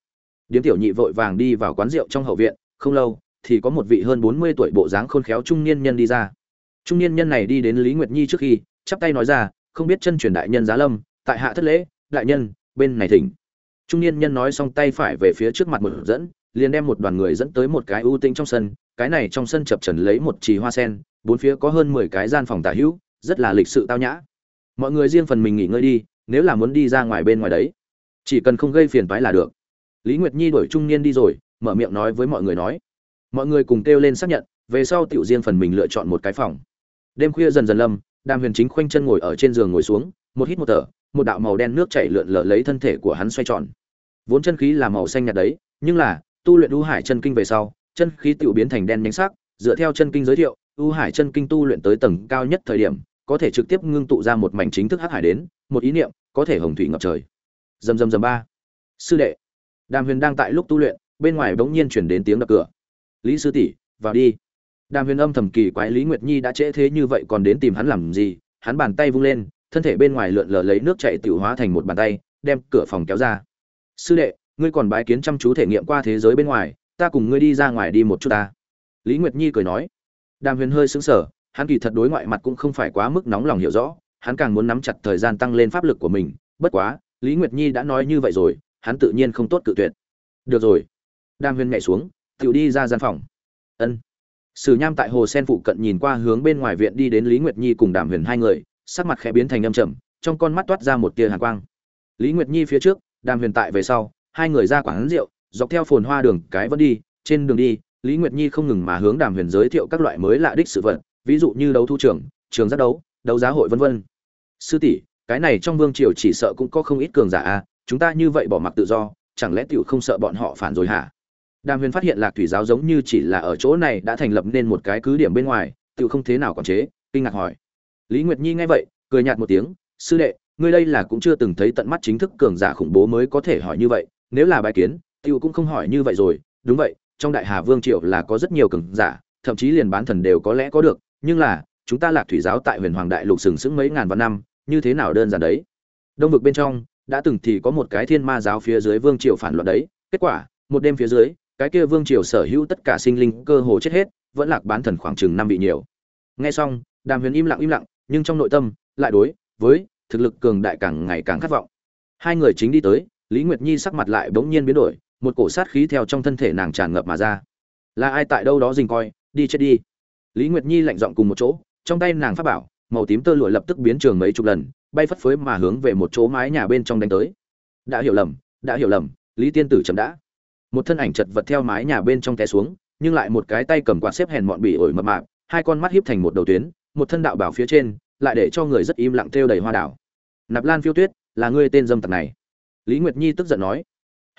Điếm tiểu nhị vội vàng đi vào quán rượu trong hậu viện, không lâu, thì có một vị hơn bốn mươi tuổi bộ dáng khôn khéo trung niên nhân đi ra. Trung niên nhân này đi đến lý nguyệt nhi trước khi, chắp tay nói ra không biết chân truyền đại nhân giá lâm, tại hạ thất lễ, đại nhân, bên này thỉnh. Trung niên nhân nói xong tay phải về phía trước mặt một dẫn, liền đem một đoàn người dẫn tới một cái ưu tinh trong sân, cái này trong sân chập trần lấy một trì hoa sen, bốn phía có hơn mười cái gian phòng tả hữu, rất là lịch sự tao nhã. Mọi người riêng phần mình nghỉ ngơi đi, nếu là muốn đi ra ngoài bên ngoài đấy, chỉ cần không gây phiền toái là được. Lý nguyệt nhi đuổi trung niên đi rồi, mở miệng nói với mọi người nói. Mọi người cùng kêu lên xác nhận, về sau tiểu riêng phần mình lựa chọn một cái phòng. Đêm khuya dần dần lâm đàm huyền chính khoanh chân ngồi ở trên giường ngồi xuống, một hít một thở, một đạo màu đen nước chảy lượn lờ lấy thân thể của hắn xoay tròn. Vốn chân khí là màu xanh nhạt đấy, nhưng là, tu luyện u hải chân kinh về sau, chân khí tiểu biến thành đen nhánh sắc, dựa theo chân kinh giới thiệu, u hải chân kinh tu luyện tới tầng cao nhất thời điểm, có thể trực tiếp ngưng tụ ra một mảnh chính thức hắc hải đến, một ý niệm, có thể hồng thủy ngập trời. Dầm dầm dầm ba. Sư đệ. Đàm huyền đang tại lúc tu luyện, bên ngoài bỗng nhiên chuyển đến tiếng đập cửa. Lý sư tỷ, vào đi đàm huyền âm thầm kỳ quái lý nguyệt nhi đã trễ thế như vậy còn đến tìm hắn làm gì? Hắn bàn tay vung lên, thân thể bên ngoài lượn lờ lấy nước chảy tiểu hóa thành một bàn tay, đem cửa phòng kéo ra. Sư đệ, ngươi còn bái kiến chăm chú thể nghiệm qua thế giới bên ngoài, ta cùng ngươi đi ra ngoài đi một chút ta. Lý nguyệt nhi cười nói. Đàm huyền hơi sững sờ, hắn kỳ thật đối ngoại mặt cũng không phải quá mức nóng lòng hiểu rõ, hắn càng muốn nắm chặt thời gian tăng lên pháp lực của mình. Bất quá, lý nguyệt nhi đã nói như vậy rồi, hắn tự nhiên không tốt cự tuyệt. Được rồi. Đàm huyền nhảy xuống tự đi ra gian phòng. Ân sử nham tại hồ sen phụ cận nhìn qua hướng bên ngoài viện đi đến lý nguyệt nhi cùng đàm huyền hai người sắc mặt khẽ biến thành âm trầm trong con mắt toát ra một tia hàn quang. Lý nguyệt nhi phía trước đàm huyền tại về sau hai người ra quán rượu dọc theo phồn hoa đường cái vẫn đi trên đường đi lý nguyệt nhi không ngừng mà hướng đàm huyền giới thiệu các loại mới lạ đích sự vật ví dụ như đấu thu trưởng, trường giác đấu đấu giá hội vân vân. Sư tỷ cái này trong vương triều chỉ sợ cũng có không ít cường giả a chúng ta như vậy bỏ mặc tự do chẳng lẽ tiểu không sợ bọn họ phản rồi hả? Đàm huyền phát hiện lạc thủy giáo giống như chỉ là ở chỗ này đã thành lập nên một cái cứ điểm bên ngoài, tự không thế nào quản chế, kinh ngạc hỏi. Lý nguyệt nhi nghe vậy, cười nhạt một tiếng, sư đệ, ngươi đây là cũng chưa từng thấy tận mắt chính thức cường giả khủng bố mới có thể hỏi như vậy, nếu là bài kiến Tiêu cũng không hỏi như vậy rồi. Đúng vậy, trong đại hà vương triều là có rất nhiều cường giả, thậm chí liền bán thần đều có lẽ có được, nhưng là, chúng ta lạc thủy giáo tại huyền hoàng đại lục sừng sững mấy ngàn vạn năm, như thế nào đơn giản đấy? Đông vực bên trong, đã từng thì có một cái thiên ma giáo phía dưới vương triều phản loạn đấy, kết quả, một đêm phía dưới cái kia vương triều sở hữu tất cả sinh linh cơ hồ chết hết, vẫn lạc bán thần khoảng chừng năm vị nhiều. Nghe xong, đàm huyền im lặng im lặng, nhưng trong nội tâm lại đối với thực lực cường đại càng ngày càng khát vọng. Hai người chính đi tới, lý nguyệt nhi sắc mặt lại bỗng nhiên biến đổi, một cổ sát khí theo trong thân thể nàng tràn ngập mà ra. Là ai tại đâu đó dình coi, đi chết đi. Lý nguyệt nhi lạnh giọng cùng một chỗ, trong tay nàng phát bảo, màu tím tơ lụa lập tức biến trường mấy chục lần, bay phất phới mà hướng về một chỗ mái nhà bên trong đánh tới. Đã hiểu lầm, đã hiểu lầm, lý tiên tử chậm đã một thân ảnh chật vật theo mái nhà bên trong té xuống, nhưng lại một cái tay cầm quạt xếp hèn mọn bỉ ổi mập mạp, hai con mắt hiếp thành một đầu tuyến, một thân đạo bảo phía trên, lại để cho người rất im lặng trêu đầy hoa đảo. Nạp lan phiêu tuyết, là ngươi tên dâm tặc này? Lý nguyệt nhi tức giận nói.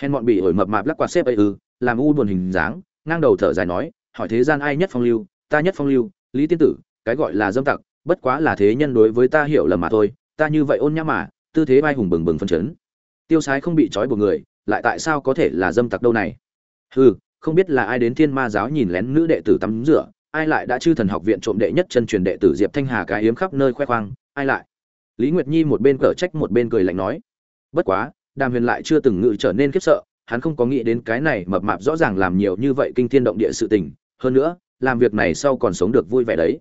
Hèn mọn bỉ ổi mập mạp lắc quạt xếp ấy ư, làm u buồn hình dáng, ngang đầu thở dài nói, hỏi thế gian ai nhất phong lưu, ta nhất phong lưu, lý tiên tử, cái gọi là dâm tặc, bất quá là thế nhân đối với ta hiểu lầm mà thôi, ta như vậy ôn nhã mà, tư thế vai hùng bừng bừng phân chấn. Tiêu sái không bị trói buộc người lại tại sao có thể là dâm tặc đâu này? Hừ, không biết là ai đến thiên ma giáo nhìn lén nữ đệ tử tắm rửa, ai lại đã chư thần học viện trộm đệ nhất chân truyền đệ tử diệp thanh hà cái hiếm khắp nơi khoe khoang, ai lại? Lý nguyệt nhi một bên cở trách một bên cười lạnh nói, bất quá, đàm huyền lại chưa từng ngự trở nên khiếp sợ, hắn không có nghĩ đến cái này mập mạp rõ ràng làm nhiều như vậy kinh thiên động địa sự tình, hơn nữa, làm việc này sau còn sống được vui vẻ đấy.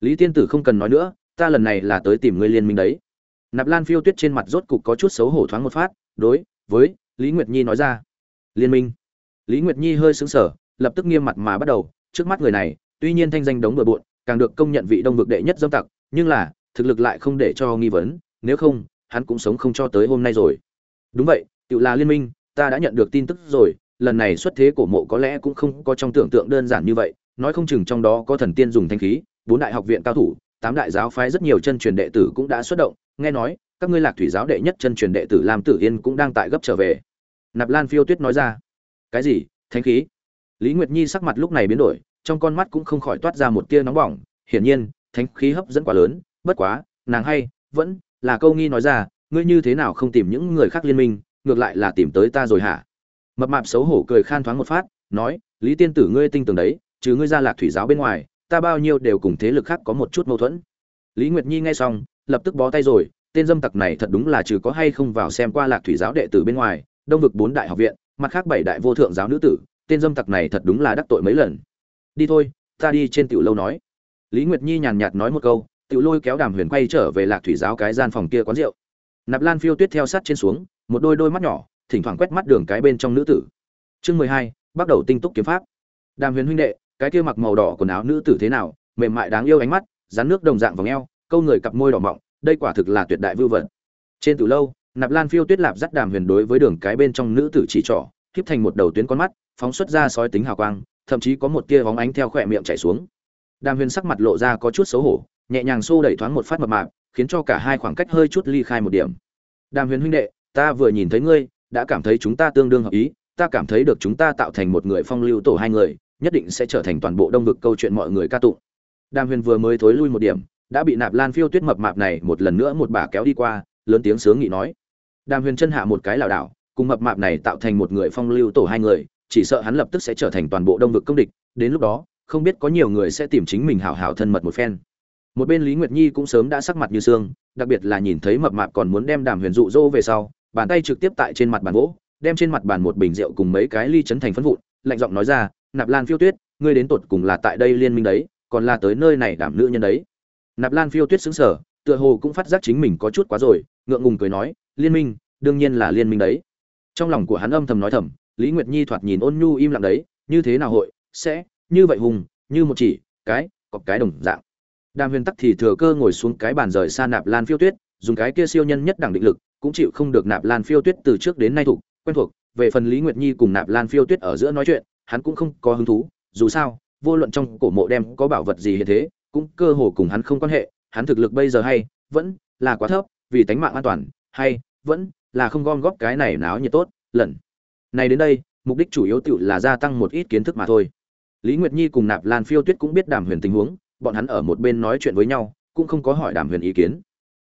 Lý tiên tử không cần nói nữa, ta lần này là tới tìm ngươi liên minh đấy. Nạp lan phiêu tuyết trên mặt rốt cục có chút xấu hổ thoáng một phát, đối với lý nguyệt nhi nói ra. Liên minh. Lý nguyệt nhi hơi sững sờ, lập tức nghiêm mặt mà bắt đầu, trước mắt người này, tuy nhiên thanh danh đống bừa bộn, càng được công nhận vị đông vực đệ nhất dâm tặc, nhưng là, thực lực lại không để cho nghi vấn, nếu không, hắn cũng sống không cho tới hôm nay rồi. Đúng vậy, tự là liên minh, ta đã nhận được tin tức rồi, lần này xuất thế cổ mộ có lẽ cũng không có trong tưởng tượng đơn giản như vậy, nói không chừng trong đó có thần tiên dùng thanh khí, bốn đại học viện cao thủ tám đại giáo phái rất nhiều chân truyền đệ tử cũng đã xuất động, nghe nói, các ngươi lạc thủy giáo đệ nhất chân truyền đệ tử lam tử yên cũng đang tại gấp trở về. Nạp lan phiêu tuyết nói ra. Cái gì? Thánh khí? Lý nguyệt nhi sắc mặt lúc này biến đổi, trong con mắt cũng không khỏi toát ra một tia nóng bỏng. Hiển nhiên, thánh khí hấp dẫn quá lớn, bất quá, nàng hay, vẫn là câu nghi nói ra, ngươi như thế nào không tìm những người khác liên minh, ngược lại là tìm tới ta rồi hả? Mập mạp xấu hổ cười khan thoáng một phát, nói, lý tiên tử ngươi tinh tường đấy chứ ngươi ra lạc thủy giáo bên ngoài ta bao nhiêu đều cùng thế lực khác có một chút mâu thuẫn. Lý nguyệt nhi nghe xong, lập tức bó tay rồi, tên dâm tặc này thật đúng là trừ có hay không vào xem qua lạc thủy giáo đệ tử bên ngoài, đông vực bốn đại học viện, mặt khác bảy đại vô thượng giáo nữ tử, tên dâm tặc này thật đúng là đắc tội mấy lần. Đi thôi, ta đi trên tiểu lâu nói. Lý nguyệt nhi nhàn nhạt nói một câu, tiểu lôi kéo đàm huyền quay trở về lạc thủy giáo cái gian phòng kia quán rượu. Nạp lan phiêu tuyết theo sát trên xuống, một đôi đôi mắt nhỏ, thỉnh thoảng quét mắt đường cái bên trong nữ tử. Chương mười hai, bắt đầu tinh túc kiếm pháp. Đàm huyền huynh đệ cái kia mặc màu đỏ quần áo nữ tử thế nào, mềm mại đáng yêu ánh mắt, rắn nước đồng dạng vòng eo, câu người cặp môi đỏ mọng, đây quả thực là tuyệt đại vưu vật. Trên từ lâu, nạp lan phiêu tuyết lạp dắt đàm huyền đối với đường cái bên trong nữ tử chỉ trỏ híp thành một đầu tuyến con mắt, phóng xuất ra sói tính hào quang, thậm chí có một tia bóng ánh theo khỏe miệng chảy xuống. Đàm huyền sắc mặt lộ ra có chút xấu hổ, nhẹ nhàng xô đẩy thoáng một phát mập mạp, khiến cho cả hai khoảng cách hơi chút ly khai một điểm. Đàm huyền huynh đệ, ta vừa nhìn thấy ngươi, đã cảm thấy chúng ta tương đương hợp ý, ta cảm thấy được chúng ta tạo thành một người phong lưu tổ hai người nhất định sẽ trở thành toàn bộ đông vực câu chuyện mọi người ca tụng. Đàm huyền vừa mới thối lui một điểm, đã bị nạp lan phiêu tuyết mập mạp này một lần nữa một bà kéo đi qua, lớn tiếng sướng nghị nói. Đàm huyền chân hạ một cái lảo đảo, cùng mập mạp này tạo thành một người phong lưu tổ hai người, chỉ sợ hắn lập tức sẽ trở thành toàn bộ đông vực công địch, đến lúc đó, không biết có nhiều người sẽ tìm chính mình hảo hảo thân mật một phen. Một bên lý nguyệt nhi cũng sớm đã sắc mặt như xương, đặc biệt là nhìn thấy mập mạp còn muốn đem đàm huyền dụ dỗ về sau, bàn tay trực tiếp tại trên mặt bàn gỗ, đem trên mặt bàn một bình rượu cùng mấy cái ly chấn thành phân vụn, lạnh giọng nói ra nạp lan phiêu tuyết, ngươi đến tột cùng là tại đây liên minh đấy, còn là tới nơi này đảm nữ nhân đấy. Nạp lan phiêu tuyết xứng sở tựa hồ cũng phát giác chính mình có chút quá rồi, ngượng ngùng cười nói, liên minh, đương nhiên là liên minh đấy. Trong lòng của hắn âm thầm nói thầm, lý nguyệt nhi thoạt nhìn ôn nhu im lặng đấy, như thế nào hội, sẽ, như vậy hùng, như một chỉ, cái, cọp cái đồng dạng. Đàm huyền tắc thì thừa cơ ngồi xuống cái bàn rời xa nạp lan phiêu tuyết, dùng cái kia siêu nhân nhất đẳng định lực, cũng chịu không được nạp lan phiêu tuyết từ trước đến nay thuộc, quen thuộc, về phần lý nguyệt nhi cùng nạp lan phiêu tuyết ở giữa nói chuyện hắn cũng không có hứng thú, dù sao, vô luận trong cổ mộ đem có bảo vật gì hiện thế, cũng cơ hồ cùng hắn không quan hệ, hắn thực lực bây giờ hay, vẫn là quá thấp, vì tánh mạng an toàn, hay, vẫn là không gom góp cái này náo nhiệt tốt, lần này đến đây, mục đích chủ yếu tự là gia tăng một ít kiến thức mà thôi. Lý nguyệt nhi cùng nạp lan phiêu tuyết cũng biết đàm huyền tình huống, bọn hắn ở một bên nói chuyện với nhau, cũng không có hỏi đàm huyền ý kiến.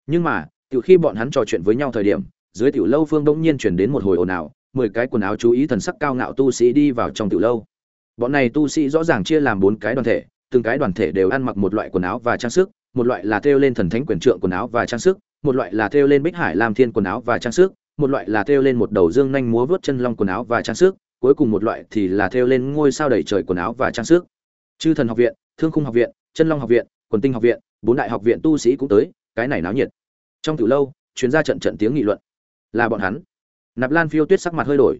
Nhưng mà tự khi bọn hắn trò chuyện với nhau thời điểm, dưới tiểu lâu phương đông nhiên chuyển đến một hồi ồn ào mười cái quần áo chú ý thần sắc cao ngạo tu sĩ đi vào trong tiểu lâu. Bọn này tu sĩ rõ ràng chia làm bốn cái đoàn thể, từng cái đoàn thể đều ăn mặc một loại quần áo và trang sức, một loại là thêu lên thần thánh quyền trượng quần áo và trang sức, một loại là thêu lên bích hải lam thiên quần áo và trang sức, một loại là thêu lên một đầu dương nhanh múa vớt chân long quần áo và trang sức, cuối cùng một loại thì là thêu lên ngôi sao đầy trời quần áo và trang sức. Chư thần học viện, thương khung học viện, chân long học viện, quần tinh học viện, bốn đại học viện tu sĩ cũng tới, cái này náo nhiệt. Trong tiểu lâu chuyến ra trận trận tiếng nghị luận. Là bọn hắn nạp lan phiêu tuyết sắc mặt hơi đổi.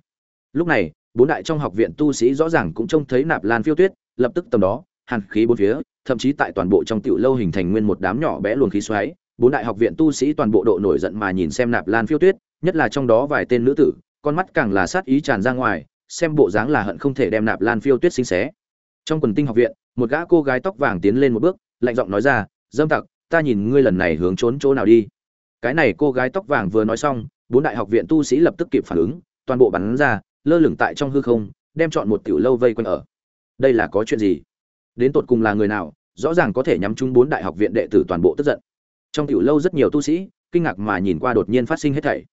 Lúc này, bốn đại trong học viện tu sĩ rõ ràng cũng trông thấy nạp lan phiêu tuyết, lập tức tầm đó, hàn khí bốn phía, thậm chí tại toàn bộ trong tiểu lâu hình thành nguyên một đám nhỏ bé luồng khí xoáy. Bốn đại học viện tu sĩ toàn bộ độ nổi giận mà nhìn xem nạp lan phiêu tuyết, nhất là trong đó vài tên nữ tử, con mắt càng là sát ý tràn ra ngoài, xem bộ dáng là hận không thể đem nạp lan phiêu tuyết sinh xé. Trong quần tinh học viện, một gã cô gái tóc vàng tiến lên một bước, lạnh giọng nói ra, dâm tặc, ta nhìn ngươi lần này hướng trốn chỗ nào đi. Cái này cô gái tóc vàng vừa nói xong bốn đại học viện tu sĩ lập tức kịp phản ứng, toàn bộ bắn ra, lơ lửng tại trong hư không, đem chọn một tiểu lâu vây quanh ở. Đây là có chuyện gì? Đến tột cùng là người nào, rõ ràng có thể nhắm chung bốn đại học viện đệ tử toàn bộ tức giận. Trong tiểu lâu rất nhiều tu sĩ, kinh ngạc mà nhìn qua đột nhiên phát sinh hết thảy.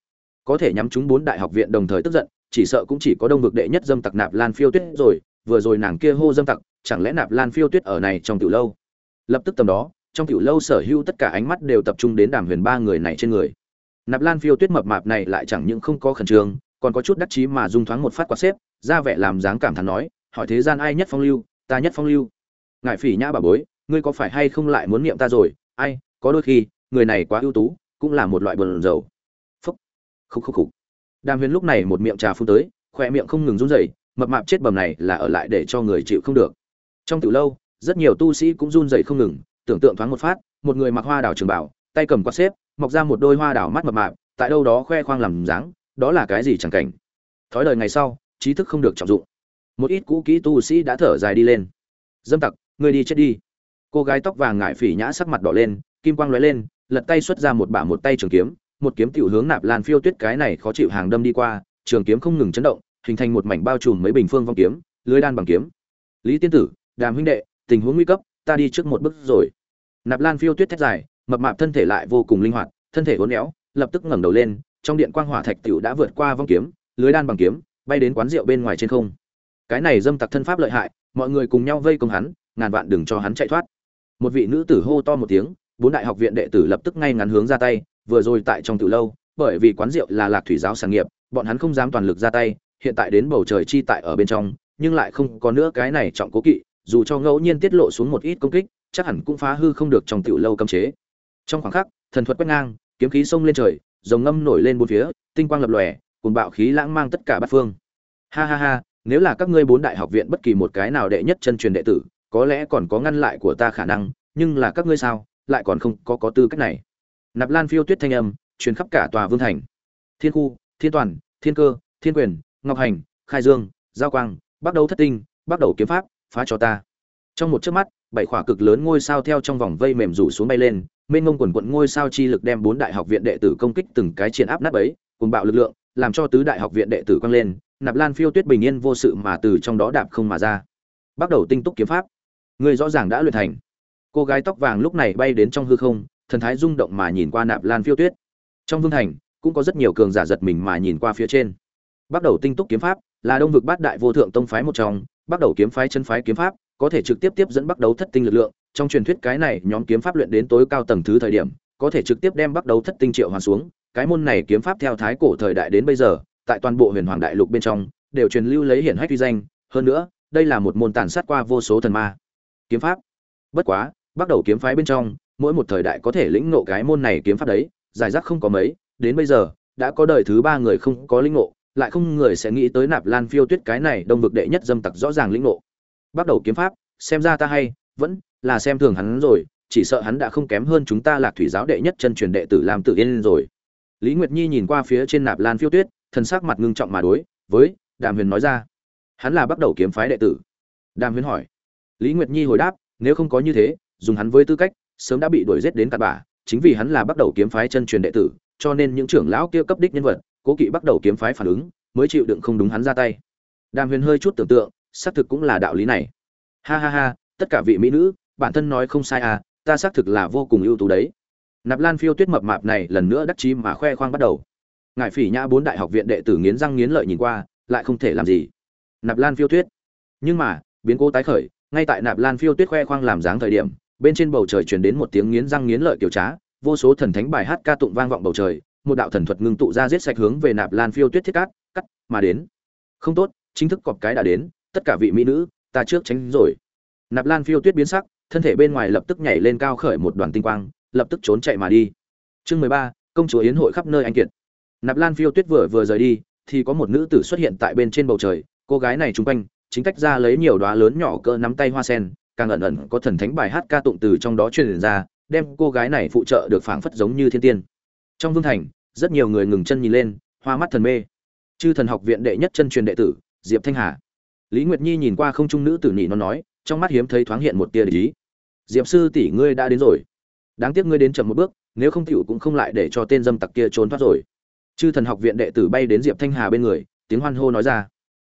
Có thể nhắm chúng bốn đại học viện đồng thời tức giận, chỉ sợ cũng chỉ có đông vực đệ nhất dâm tặc nạp lan phiêu tuyết rồi, vừa rồi nàng kia hô dâm tặc, chẳng lẽ nạp lan phiêu tuyết ở này trong tiểu lâu? Lập tức tầm đó, trong tiểu lâu sở hữu tất cả ánh mắt đều tập trung đến đàm huyền ba người này trên người nạp lan phiêu tuyết mập mạp này lại chẳng những không có khẩn trương, còn có chút đắc chí mà dung thoáng một phát quạt xếp, ra vẻ làm dáng cảm thán nói, hỏi thế gian ai nhất phong lưu, ta nhất phong lưu. Ngại phỉ nhã bà bối, ngươi có phải hay không lại muốn niệm ta rồi? Ai, có đôi khi, người này quá ưu tú, cũng là một loại bờn dầu phúc. Khúc khúc khúc đàm huyền lúc này một miệng trà phun tới khoe miệng không ngừng run rẩy, mập mạp chết bầm này là ở lại để cho người chịu không được. Trong từ lâu, rất nhiều tu sĩ cũng run rẩy không ngừng, tưởng tượng thoáng một phát, một người mặc hoa đào trường bảo, tay cầm quạt xếp mọc ra một đôi hoa đào mắt mập mạp, tại đâu đó khoe khoang làm dáng, đó là cái gì chẳng cảnh. Thói đời ngày sau, trí thức không được trọng dụng. Một ít cũ kỹ tu sĩ đã thở dài đi lên. Dâm tặc, ngươi đi chết đi. Cô gái tóc vàng ngại phỉ nhã sắc mặt đỏ lên, kim quang lóe lên, lật tay xuất ra một bả một tay trường kiếm, một kiếm tiểu hướng nạp lan phiêu tuyết cái này khó chịu hàng đâm đi qua, trường kiếm không ngừng chấn động, hình thành một mảnh bao trùm mấy bình phương vong kiếm, lưới đan bằng kiếm. Lý tiên tử, đàm huynh đệ, tình huống nguy cấp, ta đi trước một bước rồi. Nạp lan phiêu tuyết thét dài mập mạp thân thể lại vô cùng linh hoạt, thân thể uốn éo, lập tức ngẩng đầu lên, trong điện quang hỏa thạch tiểu đã vượt qua vong kiếm, lưới đan bằng kiếm, bay đến quán rượu bên ngoài trên không. Cái này dâm tặc thân pháp lợi hại, mọi người cùng nhau vây công hắn, ngàn vạn đừng cho hắn chạy thoát. Một vị nữ tử hô to một tiếng, bốn đại học viện đệ tử lập tức ngay ngắn hướng ra tay, vừa rồi tại trong tiểu lâu, bởi vì quán rượu là lạc thủy giáo sản nghiệp, bọn hắn không dám toàn lực ra tay, hiện tại đến bầu trời chi tại ở bên trong, nhưng lại không có nữa cái này trọng cố kỵ, dù cho ngẫu nhiên tiết lộ xuống một ít công kích, chắc hẳn cũng phá hư không được trong tiểu lâu cấm chế trong khoảng khắc, thần thuật quét ngang, kiếm khí xông lên trời dòng ngâm nổi lên bốn phía, tinh quang lập lòe cùng bạo khí lãng mang tất cả bát phương. Ha ha ha, nếu là các ngươi bốn đại học viện bất kỳ một cái nào đệ nhất chân truyền đệ tử, có lẽ còn có ngăn lại của ta khả năng, nhưng là các ngươi sao, lại còn không có có tư cách này. Nạp lan phiêu tuyết thanh âm, truyền khắp cả tòa vương thành. Thiên khu, thiên toàn, thiên cơ, thiên quyền, ngọc hành, khai dương, giao quang, bắt đầu thất tinh, bắt đầu kiếm pháp, phá cho ta. Trong một chớp mắt, bảy khỏa cực lớn ngôi sao theo trong vòng vây mềm rủ xuống bay lên mênh ngông quần quận ngôi sao chi lực đem bốn đại học viện đệ tử công kích từng cái triển áp nát ấy cùng bạo lực lượng, làm cho tứ đại học viện đệ tử quăng lên, nạp lan phiêu tuyết bình yên vô sự mà từ trong đó đạp không mà ra. Bắt đầu tinh túc kiếm pháp. Người rõ ràng đã luyện thành. Cô gái tóc vàng lúc này bay đến trong hư không, thần thái rung động mà nhìn qua nạp lan phiêu tuyết. Trong vương thành, cũng có rất nhiều cường giả giật mình mà nhìn qua phía trên. Bắt đầu tinh túc kiếm pháp, là đông vực bát đại vô thượng tông phái một trong, bắt đầu kiếm phái chân phái kiếm pháp có thể trực tiếp tiếp dẫn bắt đầu thất tinh lực lượng. Trong truyền thuyết cái này nhóm kiếm pháp luyện đến tối cao tầng thứ thời điểm, có thể trực tiếp đem bắt đầu thất tinh triệu hoàn xuống. Cái môn này kiếm pháp theo thái cổ thời đại đến bây giờ, tại toàn bộ huyền hoàng đại lục bên trong, đều truyền lưu lấy hiển hách uy danh. Hơn nữa, đây là một môn tàn sát qua vô số thần ma. Kiếm pháp. Bất quá bắt đầu kiếm phái bên trong, mỗi một thời đại có thể lĩnh ngộ cái môn này kiếm pháp đấy, giải rác không có mấy. Đến bây giờ, đã có đời thứ ba người không có lĩnh ngộ, lại không người sẽ nghĩ tới nạp lan phiêu tuyết cái này đông vực đệ nhất dâm tặc rõ ràng lĩnh ngộ bắt đầu kiếm pháp, xem ra ta hay, vẫn là xem thường hắn rồi, chỉ sợ hắn đã không kém hơn chúng ta lạc thủy giáo đệ nhất chân truyền đệ tử làm tự yên rồi. Lý nguyệt nhi nhìn qua phía trên nạp lan phiêu tuyết, thần sắc mặt ngưng trọng mà đối với đàm huyền nói ra. Hắn là bắt đầu kiếm phái đệ tử. Đàm huyền hỏi. Lý nguyệt nhi hồi đáp, nếu không có như thế, dùng hắn với tư cách, sớm đã bị đuổi giết đến cặn bả chính vì hắn là bắt đầu kiếm phái chân truyền đệ tử, cho nên những trưởng lão kia cấp đích nhân vật, cố kỵ bắt đầu kiếm phái phản ứng, mới chịu đựng không đúng hắn ra tay. Đàm huyền hơi chút tưởng tượng xác thực cũng là đạo lý này. Ha ha ha, tất cả vị mỹ nữ, bản thân nói không sai à ta xác thực là vô cùng ưu tú đấy. Nạp lan phiêu tuyết mập mạp này lần nữa đắc chí mà khoe khoang bắt đầu. Ngài phỉ nhã bốn đại học viện đệ tử nghiến răng nghiến lợi nhìn qua, lại không thể làm gì. Nạp lan phiêu tuyết. Nhưng mà, biến cố tái khởi, ngay tại nạp lan phiêu tuyết khoe khoang làm dáng thời điểm, bên trên bầu trời truyền đến một tiếng nghiến răng nghiến lợi kiểu trá, vô số thần thánh bài hát ca tụng vang vọng bầu trời, một đạo thần thuật ngưng tụ ra giết sạch hướng về nạp lan phiêu tuyết thiết cát, cắt, mà đến. Không tốt, chính thức cọp cái đã đến tất cả vị mỹ nữ, ta trước tránh rồi. Nạp lan phiêu tuyết biến sắc, thân thể bên ngoài lập tức nhảy lên cao khởi một đoàn tinh quang, lập tức trốn chạy mà đi. Chương mười ba, công chúa yến hội khắp nơi anh kiệt. Nạp lan phiêu tuyết vừa vừa rời đi, thì có một nữ tử xuất hiện tại bên trên bầu trời, cô gái này chung quanh, chính tách ra lấy nhiều đoá lớn nhỏ cỡ nắm tay hoa sen, càng ẩn ẩn có thần thánh bài hát ca tụng từ trong đó truyền ra, đem cô gái này phụ trợ được phảng phất giống như thiên tiên. Trong vương thành, rất nhiều người ngừng chân nhìn lên, hoa mắt thần mê. Chư thần học viện đệ nhất chân truyền đệ tử, diệp thanh hà lý nguyệt nhi nhìn qua không trung nữ tử nhị nó nói, trong mắt hiếm thấy thoáng hiện một tia lý diệp sư tỷ ngươi đã đến rồi. Đáng tiếc ngươi đến chậm một bước, nếu không tiểu cũng không lại để cho tên dâm tặc kia trốn thoát rồi. Chư thần học viện đệ tử bay đến diệp thanh hà bên người, tiếng hoan hô nói ra.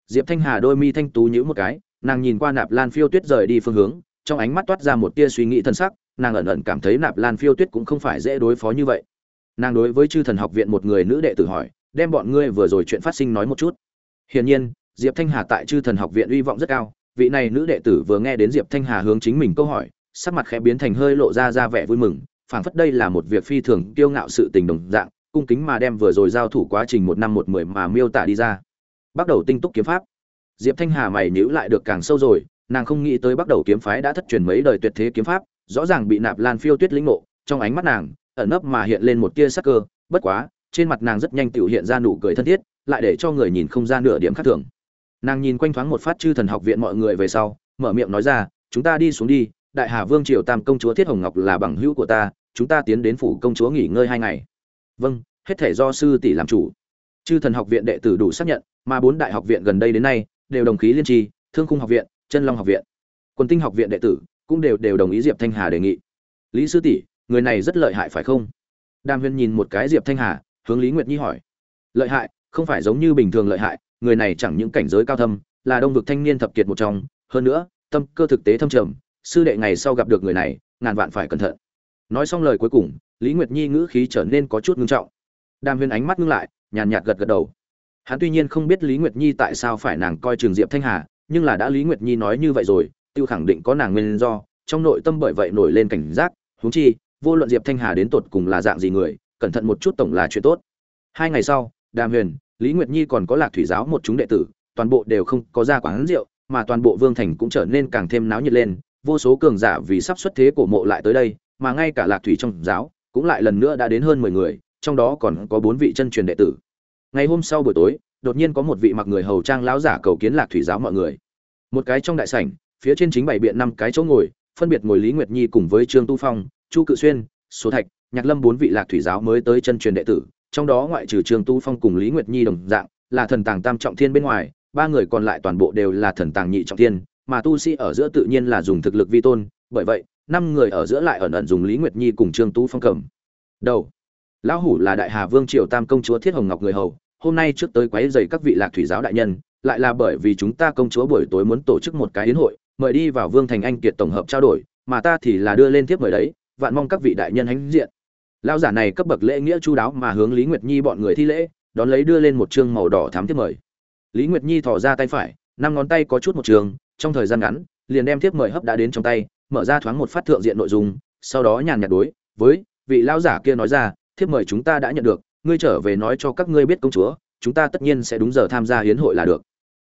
Diệp thanh hà đôi mi thanh tú nhữ một cái, nàng nhìn qua nạp lan phiêu tuyết rời đi phương hướng, trong ánh mắt toát ra một tia suy nghĩ thân sắc, nàng ẩn ẩn cảm thấy nạp lan phiêu tuyết cũng không phải dễ đối phó như vậy. Nàng đối với chư thần học viện một người nữ đệ tử hỏi, đem bọn ngươi vừa rồi chuyện phát sinh nói một chút. Hiển nhiên diệp thanh hà tại chư thần học viện uy vọng rất cao. Vị này nữ đệ tử vừa nghe đến diệp thanh hà hướng chính mình câu hỏi, sắc mặt khẽ biến thành hơi lộ ra ra vẻ vui mừng, phảng phất đây là một việc phi thường kiêu ngạo sự tình đồng dạng, cung kính mà đem vừa rồi giao thủ quá trình một năm một mười mà miêu tả đi ra. Bắt đầu tinh túc kiếm pháp. Diệp thanh hà mày nhíu lại được càng sâu rồi, nàng không nghĩ tới bắt đầu kiếm phái đã thất truyền mấy đời tuyệt thế kiếm pháp, rõ ràng bị nạp lan phiêu tuyết lĩnh ngộ, trong ánh mắt nàng, ẩn nấp mà hiện lên một tia sắc cơ, bất quá, trên mặt nàng rất nhanh tiểu hiện ra nụ cười thân thiết, lại để cho người nhìn không ra nửa điểm khác thường nàng nhìn quanh thoáng một phát chư thần học viện mọi người về sau, mở miệng nói ra, chúng ta đi xuống đi, đại hà vương triều tam công chúa thiết hồng ngọc là bằng hữu của ta, chúng ta tiến đến phủ công chúa nghỉ ngơi hai ngày. Vâng hết thể do sư tỷ làm chủ. Chư thần học viện đệ tử đủ xác nhận, mà bốn đại học viện gần đây đến nay đều đồng khí liên tri, thương khung học viện, chân long học viện quân tinh học viện đệ tử cũng đều đều đồng ý diệp thanh hà đề nghị. Lý sư tỷ, người này rất lợi hại phải không? Đàm huyền nhìn một cái diệp thanh hà, hướng lý nguyệt nhi hỏi. Lợi hại, không phải giống như bình thường lợi hại người này chẳng những cảnh giới cao thâm, là đông vực thanh niên thập kiệt một trong, hơn nữa, tâm cơ thực tế thâm trầm, sư đệ ngày sau gặp được người này, ngàn vạn phải cẩn thận. Nói xong lời cuối cùng, lý nguyệt nhi ngữ khí trở nên có chút ngưng trọng. Đàm huyên ánh mắt ngưng lại, nhàn nhạt gật gật đầu. Hắn tuy nhiên không biết lý nguyệt nhi tại sao phải nàng coi trường diệp thanh hà, nhưng là đã lý nguyệt nhi nói như vậy rồi, tiêu khẳng định có nàng nguyên do, trong nội tâm bởi vậy nổi lên cảnh giác, huống chi, vô luận diệp thanh hà đến tột cùng là dạng gì người, cẩn thận một chút tổng là chuyện tốt. Hai ngày sau, đàm huyền lý nguyệt nhi còn có lạc thủy giáo một chúng đệ tử, toàn bộ đều không có ra quán rượu, mà toàn bộ vương thành cũng trở nên càng thêm náo nhiệt lên, vô số cường giả vì sắp xuất thế cổ mộ lại tới đây, mà ngay cả lạc thủy trong giáo cũng lại lần nữa đã đến hơn mười người, trong đó còn có bốn vị chân truyền đệ tử. Ngày hôm sau buổi tối, đột nhiên có một vị mặc người hầu trang lão giả cầu kiến lạc thủy giáo mọi người. Một cái trong đại sảnh, phía trên chính bảy biện năm cái chỗ ngồi, phân biệt ngồi lý nguyệt nhi cùng với trương tu phong, chu cự xuyên, số thạch, nhạc lâm bốn vị lạc thủy giáo mới tới chân truyền đệ tử trong đó ngoại trừ trương tu phong cùng lý nguyệt nhi đồng dạng, là thần tàng tam trọng thiên bên ngoài, ba người còn lại toàn bộ đều là thần tàng nhị trọng thiên, mà tu sĩ ở giữa tự nhiên là dùng thực lực vi tôn, bởi vậy, năm người ở giữa lại ẩn ẩn dùng lý nguyệt nhi cùng trương tu phong cầm. Đầu. Lão hủ là đại hà vương triều tam công chúa thiết hồng ngọc người hầu, hôm nay trước tới quấy rầy các vị lạc thủy giáo đại nhân, lại là bởi vì chúng ta công chúa buổi tối muốn tổ chức một cái yến hội, mời đi vào vương thành anh kiệt tổng hợp trao đổi, mà ta thì là đưa lên tiếp mời đấy, vạn mong các vị đại nhân hãnh diện lão giả này cấp bậc lễ nghĩa chu đáo mà hướng lý nguyệt nhi bọn người thi lễ, đón lấy đưa lên một chương màu đỏ thám tiếp mời. Lý nguyệt nhi thò ra tay phải, năm ngón tay có chút một trường, trong thời gian ngắn, liền đem tiếp mời hấp đã đến trong tay, mở ra thoáng một phát thượng diện nội dung, sau đó nhàn nhạt đối với vị lão giả kia nói ra, thiếp mời chúng ta đã nhận được, ngươi trở về nói cho các ngươi biết công chúa, chúng ta tất nhiên sẽ đúng giờ tham gia hiến hội là được.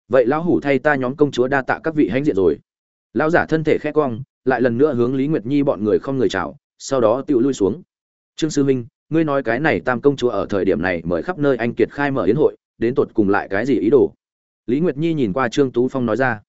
Vậy lão hủ thay ta nhóm công chúa đa tạ các vị hãnh diện rồi. Lão giả thân thể khét cong, lại lần nữa hướng lý nguyệt nhi bọn người không người chào, sau đó tự lui xuống trương sư minh, ngươi nói cái này tam công chúa ở thời điểm này mời khắp nơi anh kiệt khai mở yến hội, đến tột cùng lại cái gì ý đồ? Lý nguyệt nhi nhìn qua trương tú phong nói ra.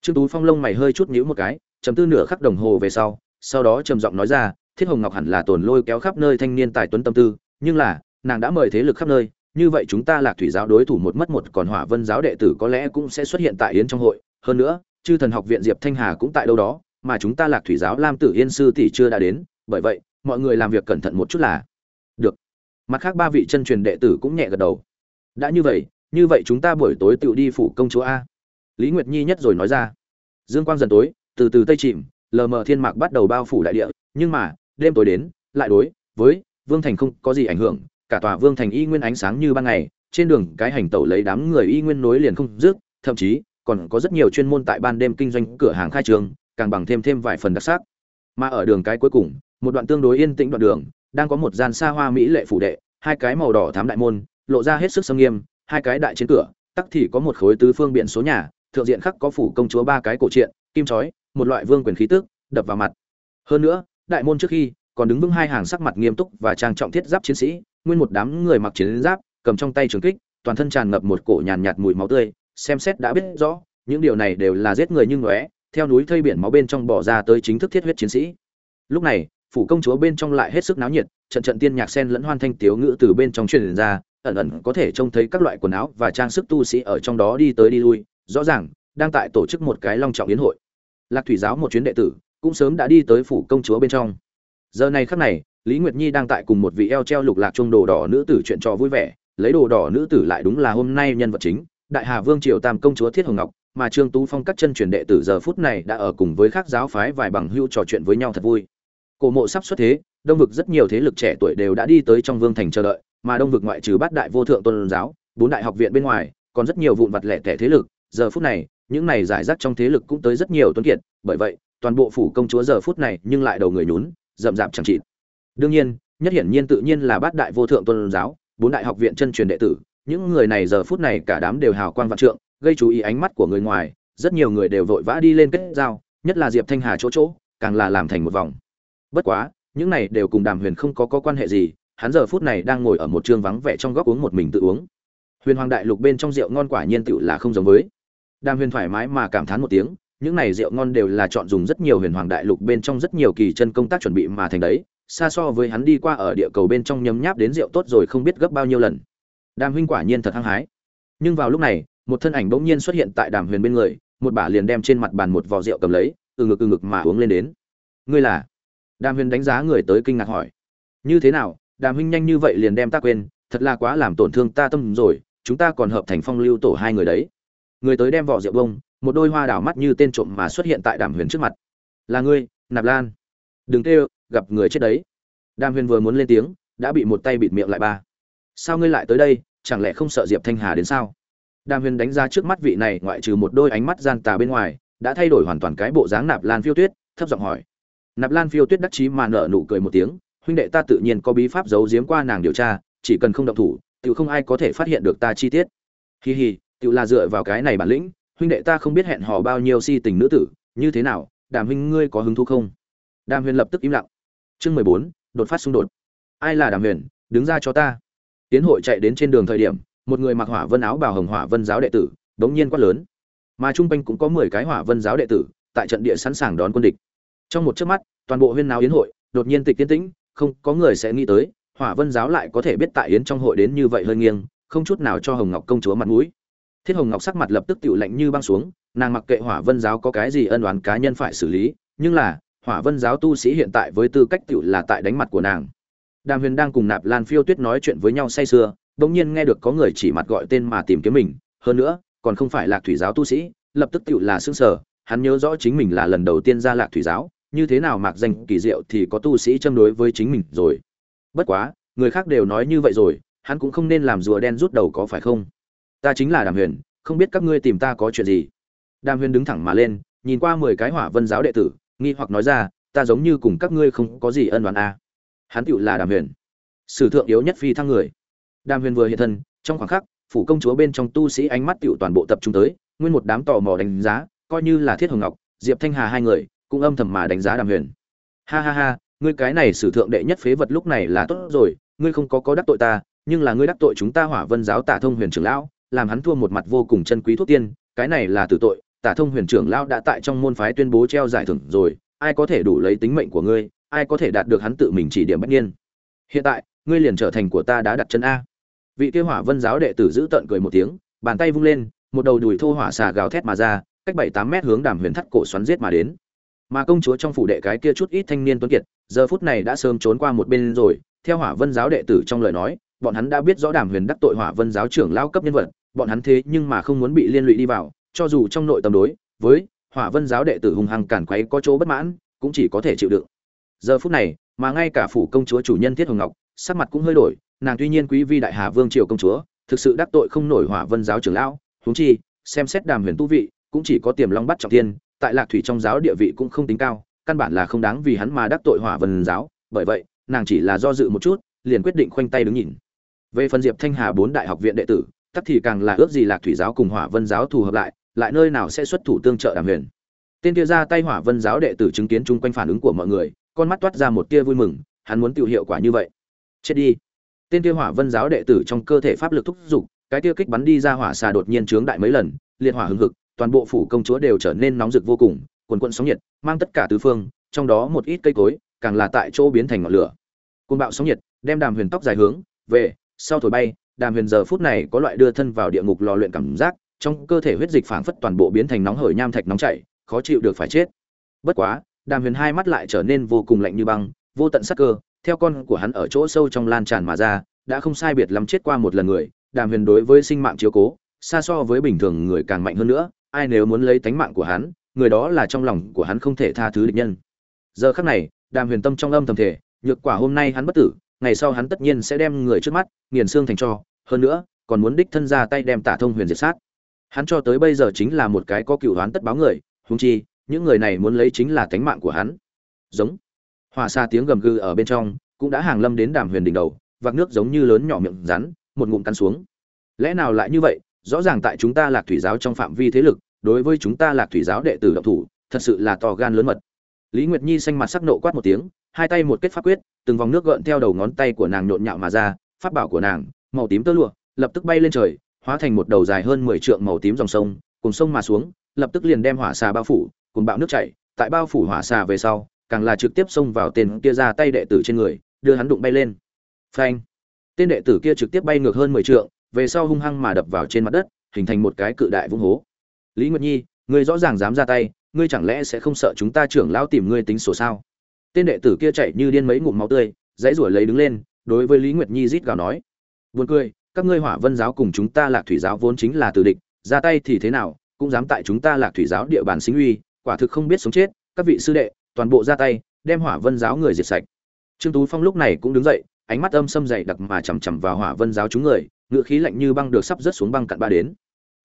Trương tú phong lông mày hơi chút nhíu một cái chấm tư nửa khắc đồng hồ về sau sau đó trầm giọng nói ra, thiết hồng ngọc hẳn là tồn lôi kéo khắp nơi thanh niên tài tuấn tâm tư, nhưng là, nàng đã mời thế lực khắp nơi, như vậy chúng ta lạc thủy giáo đối thủ một mất một, còn hỏa vân giáo đệ tử có lẽ cũng sẽ xuất hiện tại yến trong hội. Hơn nữa, chư thần học viện diệp thanh hà cũng tại đâu đó, mà chúng ta lạc thủy giáo lam tử yên sư tỷ chưa đã đến, bởi vậy mọi người làm việc cẩn thận một chút là được. Mặt khác ba vị chân truyền đệ tử cũng nhẹ gật đầu. Đã như vậy như vậy chúng ta buổi tối tự đi phủ công chúa a. Lý nguyệt nhi nhất rồi nói ra. Dương quang dần tối, từ từ tây chìm, lờ mờ thiên mạc bắt đầu bao phủ đại địa, nhưng mà, đêm tối đến, lại đối với vương thành không có gì ảnh hưởng, cả tòa vương thành y nguyên ánh sáng như ban ngày, trên đường cái hành tẩu lấy đám người y nguyên nối liền không dứt, thậm chí còn có rất nhiều chuyên môn tại ban đêm kinh doanh cửa hàng khai trương, càng bằng thêm thêm vài phần đặc sắc. Mà ở đường cái cuối cùng một đoạn tương đối yên tĩnh đoạn đường, đang có một gian xa hoa mỹ lệ phủ đệ, hai cái màu đỏ thám đại môn, lộ ra hết sức sâm nghiêm, hai cái đại trên cửa, tắc thì có một khối tứ phương biện số nhà, thượng diện khắc có phủ công chúa ba cái cổ truyện, kim chói, một loại vương quyền khí tức, đập vào mặt. Hơn nữa, đại môn trước khi còn đứng vững hai hàng sắc mặt nghiêm túc và trang trọng thiết giáp chiến sĩ, nguyên một đám người mặc chiến giáp, cầm trong tay trường kích, toàn thân tràn ngập một cổ nhàn nhạt mùi máu tươi, xem xét đã biết rõ, những điều này đều là giết người như ngóe, theo núi thây biển máu bên trong bỏ ra tới chính thức thiết huyết chiến sĩ. Lúc này phủ công chúa bên trong lại hết sức náo nhiệt, trận trận tiên nhạc sen lẫn hoan thanh tiếu ngữ từ bên trong truyền ra, ẩn ẩn có thể trông thấy các loại quần áo và trang sức tu sĩ ở trong đó đi tới đi lui. Rõ ràng, đang tại tổ chức một cái long trọng yến hội. Lạc thủy giáo một chuyến đệ tử, cũng sớm đã đi tới phủ công chúa bên trong. Giờ này khắc này, lý nguyệt nhi đang tại cùng một vị eo treo lục lạc trung đồ đỏ nữ tử chuyện trò vui vẻ, lấy đồ đỏ nữ tử lại đúng là hôm nay nhân vật chính, đại hà vương triều tam công chúa thiết hồng ngọc, mà trương tú phong các chân truyền đệ tử giờ phút này đã ở cùng với các giáo phái vài bằng hưu trò chuyện với nhau thật vui cổ mộ sắp xuất thế, đông vực rất nhiều thế lực trẻ tuổi đều đã đi tới trong vương thành chờ đợi, mà đông vực ngoại trừ bát đại vô thượng tôn giáo, bốn đại học viện bên ngoài, còn rất nhiều vụn vặt lẻ tẻ thế lực. Giờ phút này, những này giải rác trong thế lực cũng tới rất nhiều tuấn kiệt, bởi vậy, toàn bộ phủ công chúa giờ phút này nhưng lại đầu người nhún, rậm rạp chẳng chịt. Đương nhiên, nhất hiển nhiên tự nhiên là bát đại vô thượng tôn giáo, bốn đại học viện chân truyền đệ tử, những người này giờ phút này cả đám đều hào quang vạn trượng, gây chú ý ánh mắt của người ngoài, rất nhiều người đều vội vã đi lên kết giao, nhất là diệp thanh hà chỗ chỗ, càng là làm thành một vòng bất quá những này đều cùng đàm huyền không có, có quan hệ gì hắn giờ phút này đang ngồi ở một trường vắng vẻ trong góc uống một mình tự uống. Huyền hoàng đại lục bên trong rượu ngon quả nhiên tựu là không giống với. Đàm huyền thoải mái mà cảm thán một tiếng những này rượu ngon đều là chọn dùng rất nhiều huyền hoàng đại lục bên trong rất nhiều kỳ chân công tác chuẩn bị mà thành đấy xa so với hắn đi qua ở địa cầu bên trong nhấm nháp đến rượu tốt rồi không biết gấp bao nhiêu lần. Đàm huynh quả nhiên thật hăng hái. Nhưng vào lúc này một thân ảnh bỗng nhiên xuất hiện tại đàm huyền bên người một bả liền đem trên mặt bàn một vò rượu cầm lấy từ ngực từ ngực mà uống lên đến. Ngươi là? Đàm huyền đánh giá người tới kinh ngạc hỏi. Như thế nào, đàm huynh nhanh như vậy liền đem ta quên, thật là quá làm tổn thương ta tâm rồi, chúng ta còn hợp thành phong lưu tổ hai người đấy. Người tới đem vỏ rượu bông, một đôi hoa đảo mắt như tên trộm mà xuất hiện tại đàm huyền trước mặt. Là ngươi, nạp lan. Đừng kêu, gặp người chết đấy. Đàm huyền vừa muốn lên tiếng, đã bị một tay bịt miệng lại ba. Sao ngươi lại tới đây, chẳng lẽ không sợ diệp thanh hà đến sao? Đàm huyền đánh ra trước mắt vị này ngoại trừ một đôi ánh mắt gian tà bên ngoài, đã thay đổi hoàn toàn cái bộ dáng nạp lan phiêu tuyết, thấp giọng hỏi nạp lan phiêu tuyết đắc chí mà nở nụ cười một tiếng, huynh đệ ta tự nhiên có bí pháp giấu giếm qua nàng điều tra, chỉ cần không động thủ tự không ai có thể phát hiện được ta chi tiết. Hi hi tự là dựa vào cái này bản lĩnh, huynh đệ ta không biết hẹn hò bao nhiêu si tình nữ tử, như thế nào, đàm huynh ngươi có hứng thú không? Đàm huyền lập tức im lặng. Chương mười bốn, đột phát xung đột. Ai là đàm huyền, đứng ra cho ta. Tiến hội chạy đến trên đường thời điểm, một người mặc hỏa vân áo bào hồng hỏa vân giáo đệ tử đống nhiên quát lớn. Mà trung quanh cũng có mười cái hỏa vân giáo đệ tử, tại trận địa sẵn sàng đón quân địch trong một chớp mắt, toàn bộ huyên náo yến hội, đột nhiên tịch tiến tĩnh, không có người sẽ nghĩ tới, hỏa vân giáo lại có thể biết tại yến trong hội đến như vậy hơi nghiêng, không chút nào cho hồng ngọc công chúa mặt mũi. Thiết hồng ngọc sắc mặt lập tức tự lạnh như băng xuống, nàng mặc kệ hỏa vân giáo có cái gì ân oán cá nhân phải xử lý, nhưng là, hỏa vân giáo tu sĩ hiện tại với tư cách tự là tại đánh mặt của nàng. Đàm huyền đang cùng nạp lan phiêu tuyết nói chuyện với nhau say sưa, bỗng nhiên nghe được có người chỉ mặt gọi tên mà tìm kiếm mình, hơn nữa, còn không phải lạc thủy giáo tu sĩ, lập tức tự là xương sở hắn nhớ rõ chính mình là lần đầu tiên ra lạc thủy giáo như thế nào mạc danh kỳ diệu thì có tu sĩ châm đối với chính mình rồi. Bất quá, người khác đều nói như vậy rồi, hắn cũng không nên làm rùa đen rút đầu có phải không? Ta chính là đàm huyền, không biết các ngươi tìm ta có chuyện gì. Đàm huyền đứng thẳng mà lên, nhìn qua mười cái hỏa vân giáo đệ tử, nghi hoặc nói ra, ta giống như cùng các ngươi không có gì ân đoán a à. hắn tựu là đàm huyền. Sử thượng yếu nhất phi thăng người. Đàm huyền vừa hiện thân, trong khoảng khắc, phủ công chúa bên trong tu sĩ ánh mắt tựu toàn bộ tập trung tới, nguyên một đám tò mò đánh giá, coi như là thiết hồng ngọc, diệp thanh hà hai người cũng âm thầm mà đánh giá đàm huyền. Ha ha ha, ngươi cái này sử thượng đệ nhất phế vật lúc này là tốt rồi, ngươi không có có đắc tội ta, nhưng là ngươi đắc tội chúng ta hỏa vân giáo tả thông huyền trưởng lão, làm hắn thua một mặt vô cùng chân quý thuốc tiên, cái này là tử tội, tả thông huyền trưởng lão đã tại trong môn phái tuyên bố treo giải thưởng rồi, ai có thể đủ lấy tính mệnh của ngươi, ai có thể đạt được hắn tự mình chỉ điểm bất nhiên hiện tại, ngươi liền trở thành của ta đã đặt chân a. Vị kia hỏa vân giáo đệ tử giữ tận cười một tiếng, bàn tay vung lên, một đầu đùi thô hỏa xà gào thét mà ra, cách bảy tám mét hướng đàm huyền thắt cổ xoắn giết mà đến mà công chúa trong phủ đệ cái kia chút ít thanh niên tuấn kiệt, giờ phút này đã sớm trốn qua một bên rồi. Theo hỏa vân giáo đệ tử trong lời nói, bọn hắn đã biết rõ đàm huyền đắc tội hỏa vân giáo trưởng lao cấp nhân vật, bọn hắn thế nhưng mà không muốn bị liên lụy đi vào, cho dù trong nội tâm đối với hỏa vân giáo đệ tử hùng hăng cản quấy có chỗ bất mãn, cũng chỉ có thể chịu đựng. Giờ phút này, mà ngay cả phủ công chúa chủ nhân thiết hồng ngọc, sắc mặt cũng hơi đổi, nàng tuy nhiên quý vi đại hà vương triều công chúa, thực sự đắc tội không nổi hỏa vân giáo trưởng lão, huống chi, xem xét đàm huyền tu vị, cũng chỉ có tiềm long bắt trọng tiên tại lạc thủy trong giáo địa vị cũng không tính cao, căn bản là không đáng vì hắn mà đắc tội hỏa vân giáo. Bởi vậy, nàng chỉ là do dự một chút, liền quyết định khoanh tay đứng nhìn. Về phần diệp thanh hà bốn đại học viện đệ tử, tắc thì càng là ước gì lạc thủy giáo cùng hỏa vân giáo thù hợp lại lại nơi nào sẽ xuất thủ tương trợ đàm huyền. Tên kia ra tay hỏa vân giáo đệ tử chứng kiến chung quanh phản ứng của mọi người, con mắt toát ra một tia vui mừng, hắn muốn tiêu hiệu quả như vậy. Chết đi. Tên kia hỏa vân giáo đệ tử trong cơ thể pháp lực thúc giục, cái tia kích bắn đi ra hỏa xà đột nhiên trướng đại mấy lần, liệt hỏa hừng hực toàn bộ phủ công chúa đều trở nên nóng rực vô cùng, quần quận sóng nhiệt, mang tất cả tứ phương, trong đó một ít cây cối, càng là tại chỗ biến thành ngọn lửa. Côn bạo sóng nhiệt, đem đàm huyền tóc dài hướng, về, sau thổi bay, đàm huyền giờ phút này có loại đưa thân vào địa ngục lò luyện cảm giác, trong cơ thể huyết dịch phảng phất toàn bộ biến thành nóng hởi nham thạch nóng chảy, khó chịu được phải chết. Bất quá, đàm huyền hai mắt lại trở nên vô cùng lạnh như băng, vô tận sắc cơ, theo con của hắn ở chỗ sâu trong lan tràn mà ra, đã không sai biệt lắm chết qua một lần người, đàm huyền đối với sinh mạng chiếu cố, xa so với bình thường người càng mạnh hơn nữa ai nếu muốn lấy tánh mạng của hắn, người đó là trong lòng của hắn không thể tha thứ địch nhân. Giờ khắc này, đàm huyền tâm trong âm thầm thể, nhược quả hôm nay hắn bất tử, ngày sau hắn tất nhiên sẽ đem người trước mắt, nghiền xương thành cho, hơn nữa, còn muốn đích thân ra tay đem tả thông huyền diệt sát. Hắn cho tới bây giờ chính là một cái có cựu đoán tất báo người húng chi, những người này muốn lấy chính là tánh mạng của hắn. Giống. Hòa xa tiếng gầm gừ ở bên trong, cũng đã hàng lâm đến đàm huyền đỉnh đầu, vạc nước giống như lớn nhỏ miệng rắn, một ngụm cắn xuống. Lẽ nào lại như vậy rõ ràng tại chúng ta lạc thủy giáo trong phạm vi thế lực, đối với chúng ta lạc thủy giáo đệ tử độc thủ, thật sự là to gan lớn mật. Lý nguyệt nhi xanh mặt sắc nộ quát một tiếng, hai tay một kết pháp quyết, từng vòng nước gợn theo đầu ngón tay của nàng nhộn nhạo mà ra, pháp bảo của nàng, màu tím tơ lụa, lập tức bay lên trời, hóa thành một đầu dài hơn mười trượng màu tím dòng sông, cùng sông mà xuống, lập tức liền đem hỏa xà bao phủ, cùng bạo nước chảy, tại bao phủ hỏa xà về sau, càng là trực tiếp xông vào tên kia ra tay đệ tử trên người, đưa hắn đụng bay lên. Phanh! Tên đệ tử kia trực tiếp bay ngược hơn mười trượng về sau hung hăng mà đập vào trên mặt đất, hình thành một cái cự đại vung hố. Lý nguyệt nhi, ngươi rõ ràng dám ra tay, ngươi chẳng lẽ sẽ không sợ chúng ta trưởng lão tìm ngươi tính sổ sao? Tên đệ tử kia chạy như điên mấy ngụm máu tươi, dãy ruổi lấy đứng lên, đối với lý nguyệt nhi rít gào nói. Buồn cười, các ngươi hỏa vân giáo cùng chúng ta lạc thủy giáo vốn chính là tử địch, ra tay thì thế nào, cũng dám tại chúng ta lạc thủy giáo địa bàn xính uy, quả thực không biết sống chết, các vị sư đệ, toàn bộ ra tay, đem hỏa vân giáo người diệt sạch. Trương tú phong lúc này cũng đứng dậy, ánh mắt âm xâm dày đặc mà chằm chằm vào hỏa vân giáo chúng người ngựa khí lạnh như băng được sắp rớt xuống băng cặn ba đến.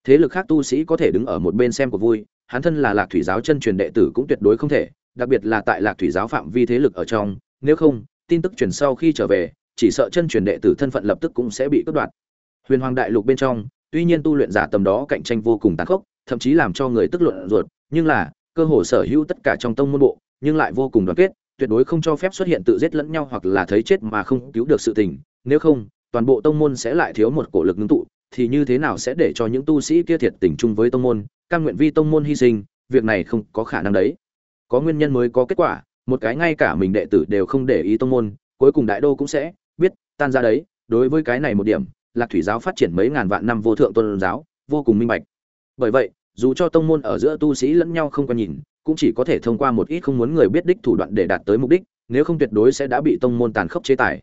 Thế lực khác tu sĩ có thể đứng ở một bên xem của vui, hắn thân là lạc thủy giáo chân truyền đệ tử cũng tuyệt đối không thể, đặc biệt là tại lạc thủy giáo phạm vi thế lực ở trong, nếu không, tin tức truyền sau khi trở về, chỉ sợ chân truyền đệ tử thân phận lập tức cũng sẽ bị cướp đoạt. Huyền hoàng đại lục bên trong, tuy nhiên tu luyện giả tầm đó cạnh tranh vô cùng tàn khốc, thậm chí làm cho người tức luận ruột, nhưng là, cơ hồ sở hữu tất cả trong tông môn bộ, nhưng lại vô cùng đoàn kết, tuyệt đối không cho phép xuất hiện tự giết lẫn nhau hoặc là thấy chết mà không cứu được sự tình, nếu không toàn bộ tông môn sẽ lại thiếu một cổ lực ngưng tụ, thì như thế nào sẽ để cho những tu sĩ kia thiệt tình chung với tông môn, cam nguyện vi tông môn hy sinh, việc này không có khả năng đấy. Có nguyên nhân mới có kết quả, một cái ngay cả mình đệ tử đều không để ý tông môn, cuối cùng đại đô cũng sẽ biết, tan ra đấy. Đối với cái này một điểm, lạc thủy giáo phát triển mấy ngàn vạn năm vô thượng tôn giáo, vô cùng minh bạch. Bởi vậy, dù cho tông môn ở giữa tu sĩ lẫn nhau không có nhìn, cũng chỉ có thể thông qua một ít không muốn người biết đích thủ đoạn để đạt tới mục đích, nếu không tuyệt đối sẽ đã bị tông môn tàn khốc chế tài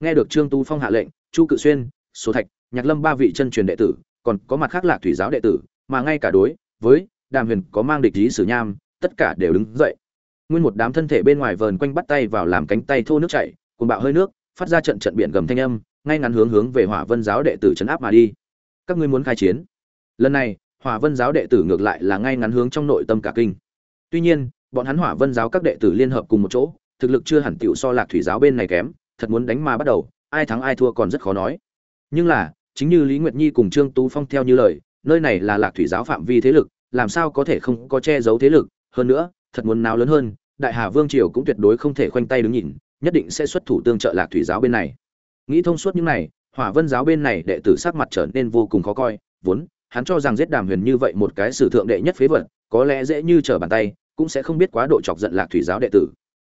nghe được trương tu phong hạ lệnh, chu cự xuyên số thạch, nhạc lâm ba vị chân truyền đệ tử, còn có mặt khác lạc thủy giáo đệ tử, mà ngay cả đối với đàm huyền có mang địch lý sử nham, tất cả đều đứng dậy. Nguyên một đám thân thể bên ngoài vờn quanh bắt tay vào làm cánh tay thô nước chảy cùng bạo hơi nước, phát ra trận trận biển gầm thanh âm, ngay ngắn hướng hướng về hỏa vân giáo đệ tử chấn áp mà đi. Các ngươi muốn khai chiến? Lần này, hỏa vân giáo đệ tử ngược lại là ngay ngắn hướng trong nội tâm cả kinh. Tuy nhiên, bọn hắn hỏa vân giáo các đệ tử liên hợp cùng một chỗ, thực lực chưa hẳn tiểu so lạc thủy giáo bên này kém thật muốn đánh mà bắt đầu, ai thắng ai thua còn rất khó nói. Nhưng là, chính như lý nguyệt nhi cùng trương tú phong theo như lời, nơi này là lạc thủy giáo phạm vi thế lực, làm sao có thể không có che giấu thế lực, hơn nữa, thật muốn nào lớn hơn, đại hà vương triều cũng tuyệt đối không thể khoanh tay đứng nhìn, nhất định sẽ xuất thủ tương trợ lạc thủy giáo bên này. Nghĩ thông suốt những này, hỏa vân giáo bên này đệ tử sắc mặt trở nên vô cùng khó coi, vốn, hắn cho rằng giết đàm huyền như vậy một cái sử thượng đệ nhất phế vật, có lẽ dễ như trở bàn tay, cũng sẽ không biết quá độ chọc giận lạc thủy giáo đệ tử.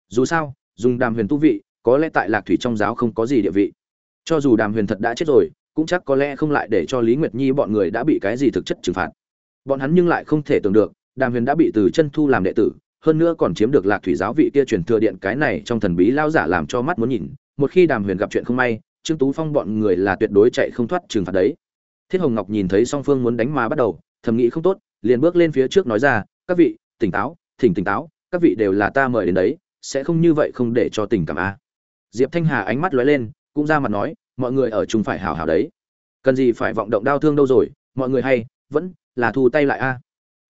Dù sao, dùng đàm huyền tu vị có lẽ tại lạc thủy trong giáo không có gì địa vị. Cho dù đàm huyền thật đã chết rồi, cũng chắc có lẽ không lại để cho lý nguyệt nhi bọn người đã bị cái gì thực chất trừng phạt. Bọn hắn nhưng lại không thể tưởng được, đàm huyền đã bị từ chân thu làm đệ tử, hơn nữa còn chiếm được lạc thủy giáo vị kia truyền thừa điện cái này trong thần bí lao giả làm cho mắt muốn nhìn. Một khi đàm huyền gặp chuyện không may, trương tú phong bọn người là tuyệt đối chạy không thoát trừng phạt đấy. Thiết hồng ngọc nhìn thấy song phương muốn đánh mà bắt đầu, thầm nghĩ không tốt, liền bước lên phía trước nói ra, các vị, tỉnh táo, thỉnh tỉnh táo, các vị đều là ta mời đến đấy, sẽ không như vậy không để cho tình cảm a diệp thanh hà ánh mắt lóe lên, cũng ra mặt nói, mọi người ở chung phải hào hào đấy. Cần gì phải vọng động đau thương đâu rồi, mọi người hay, vẫn là thu tay lại a.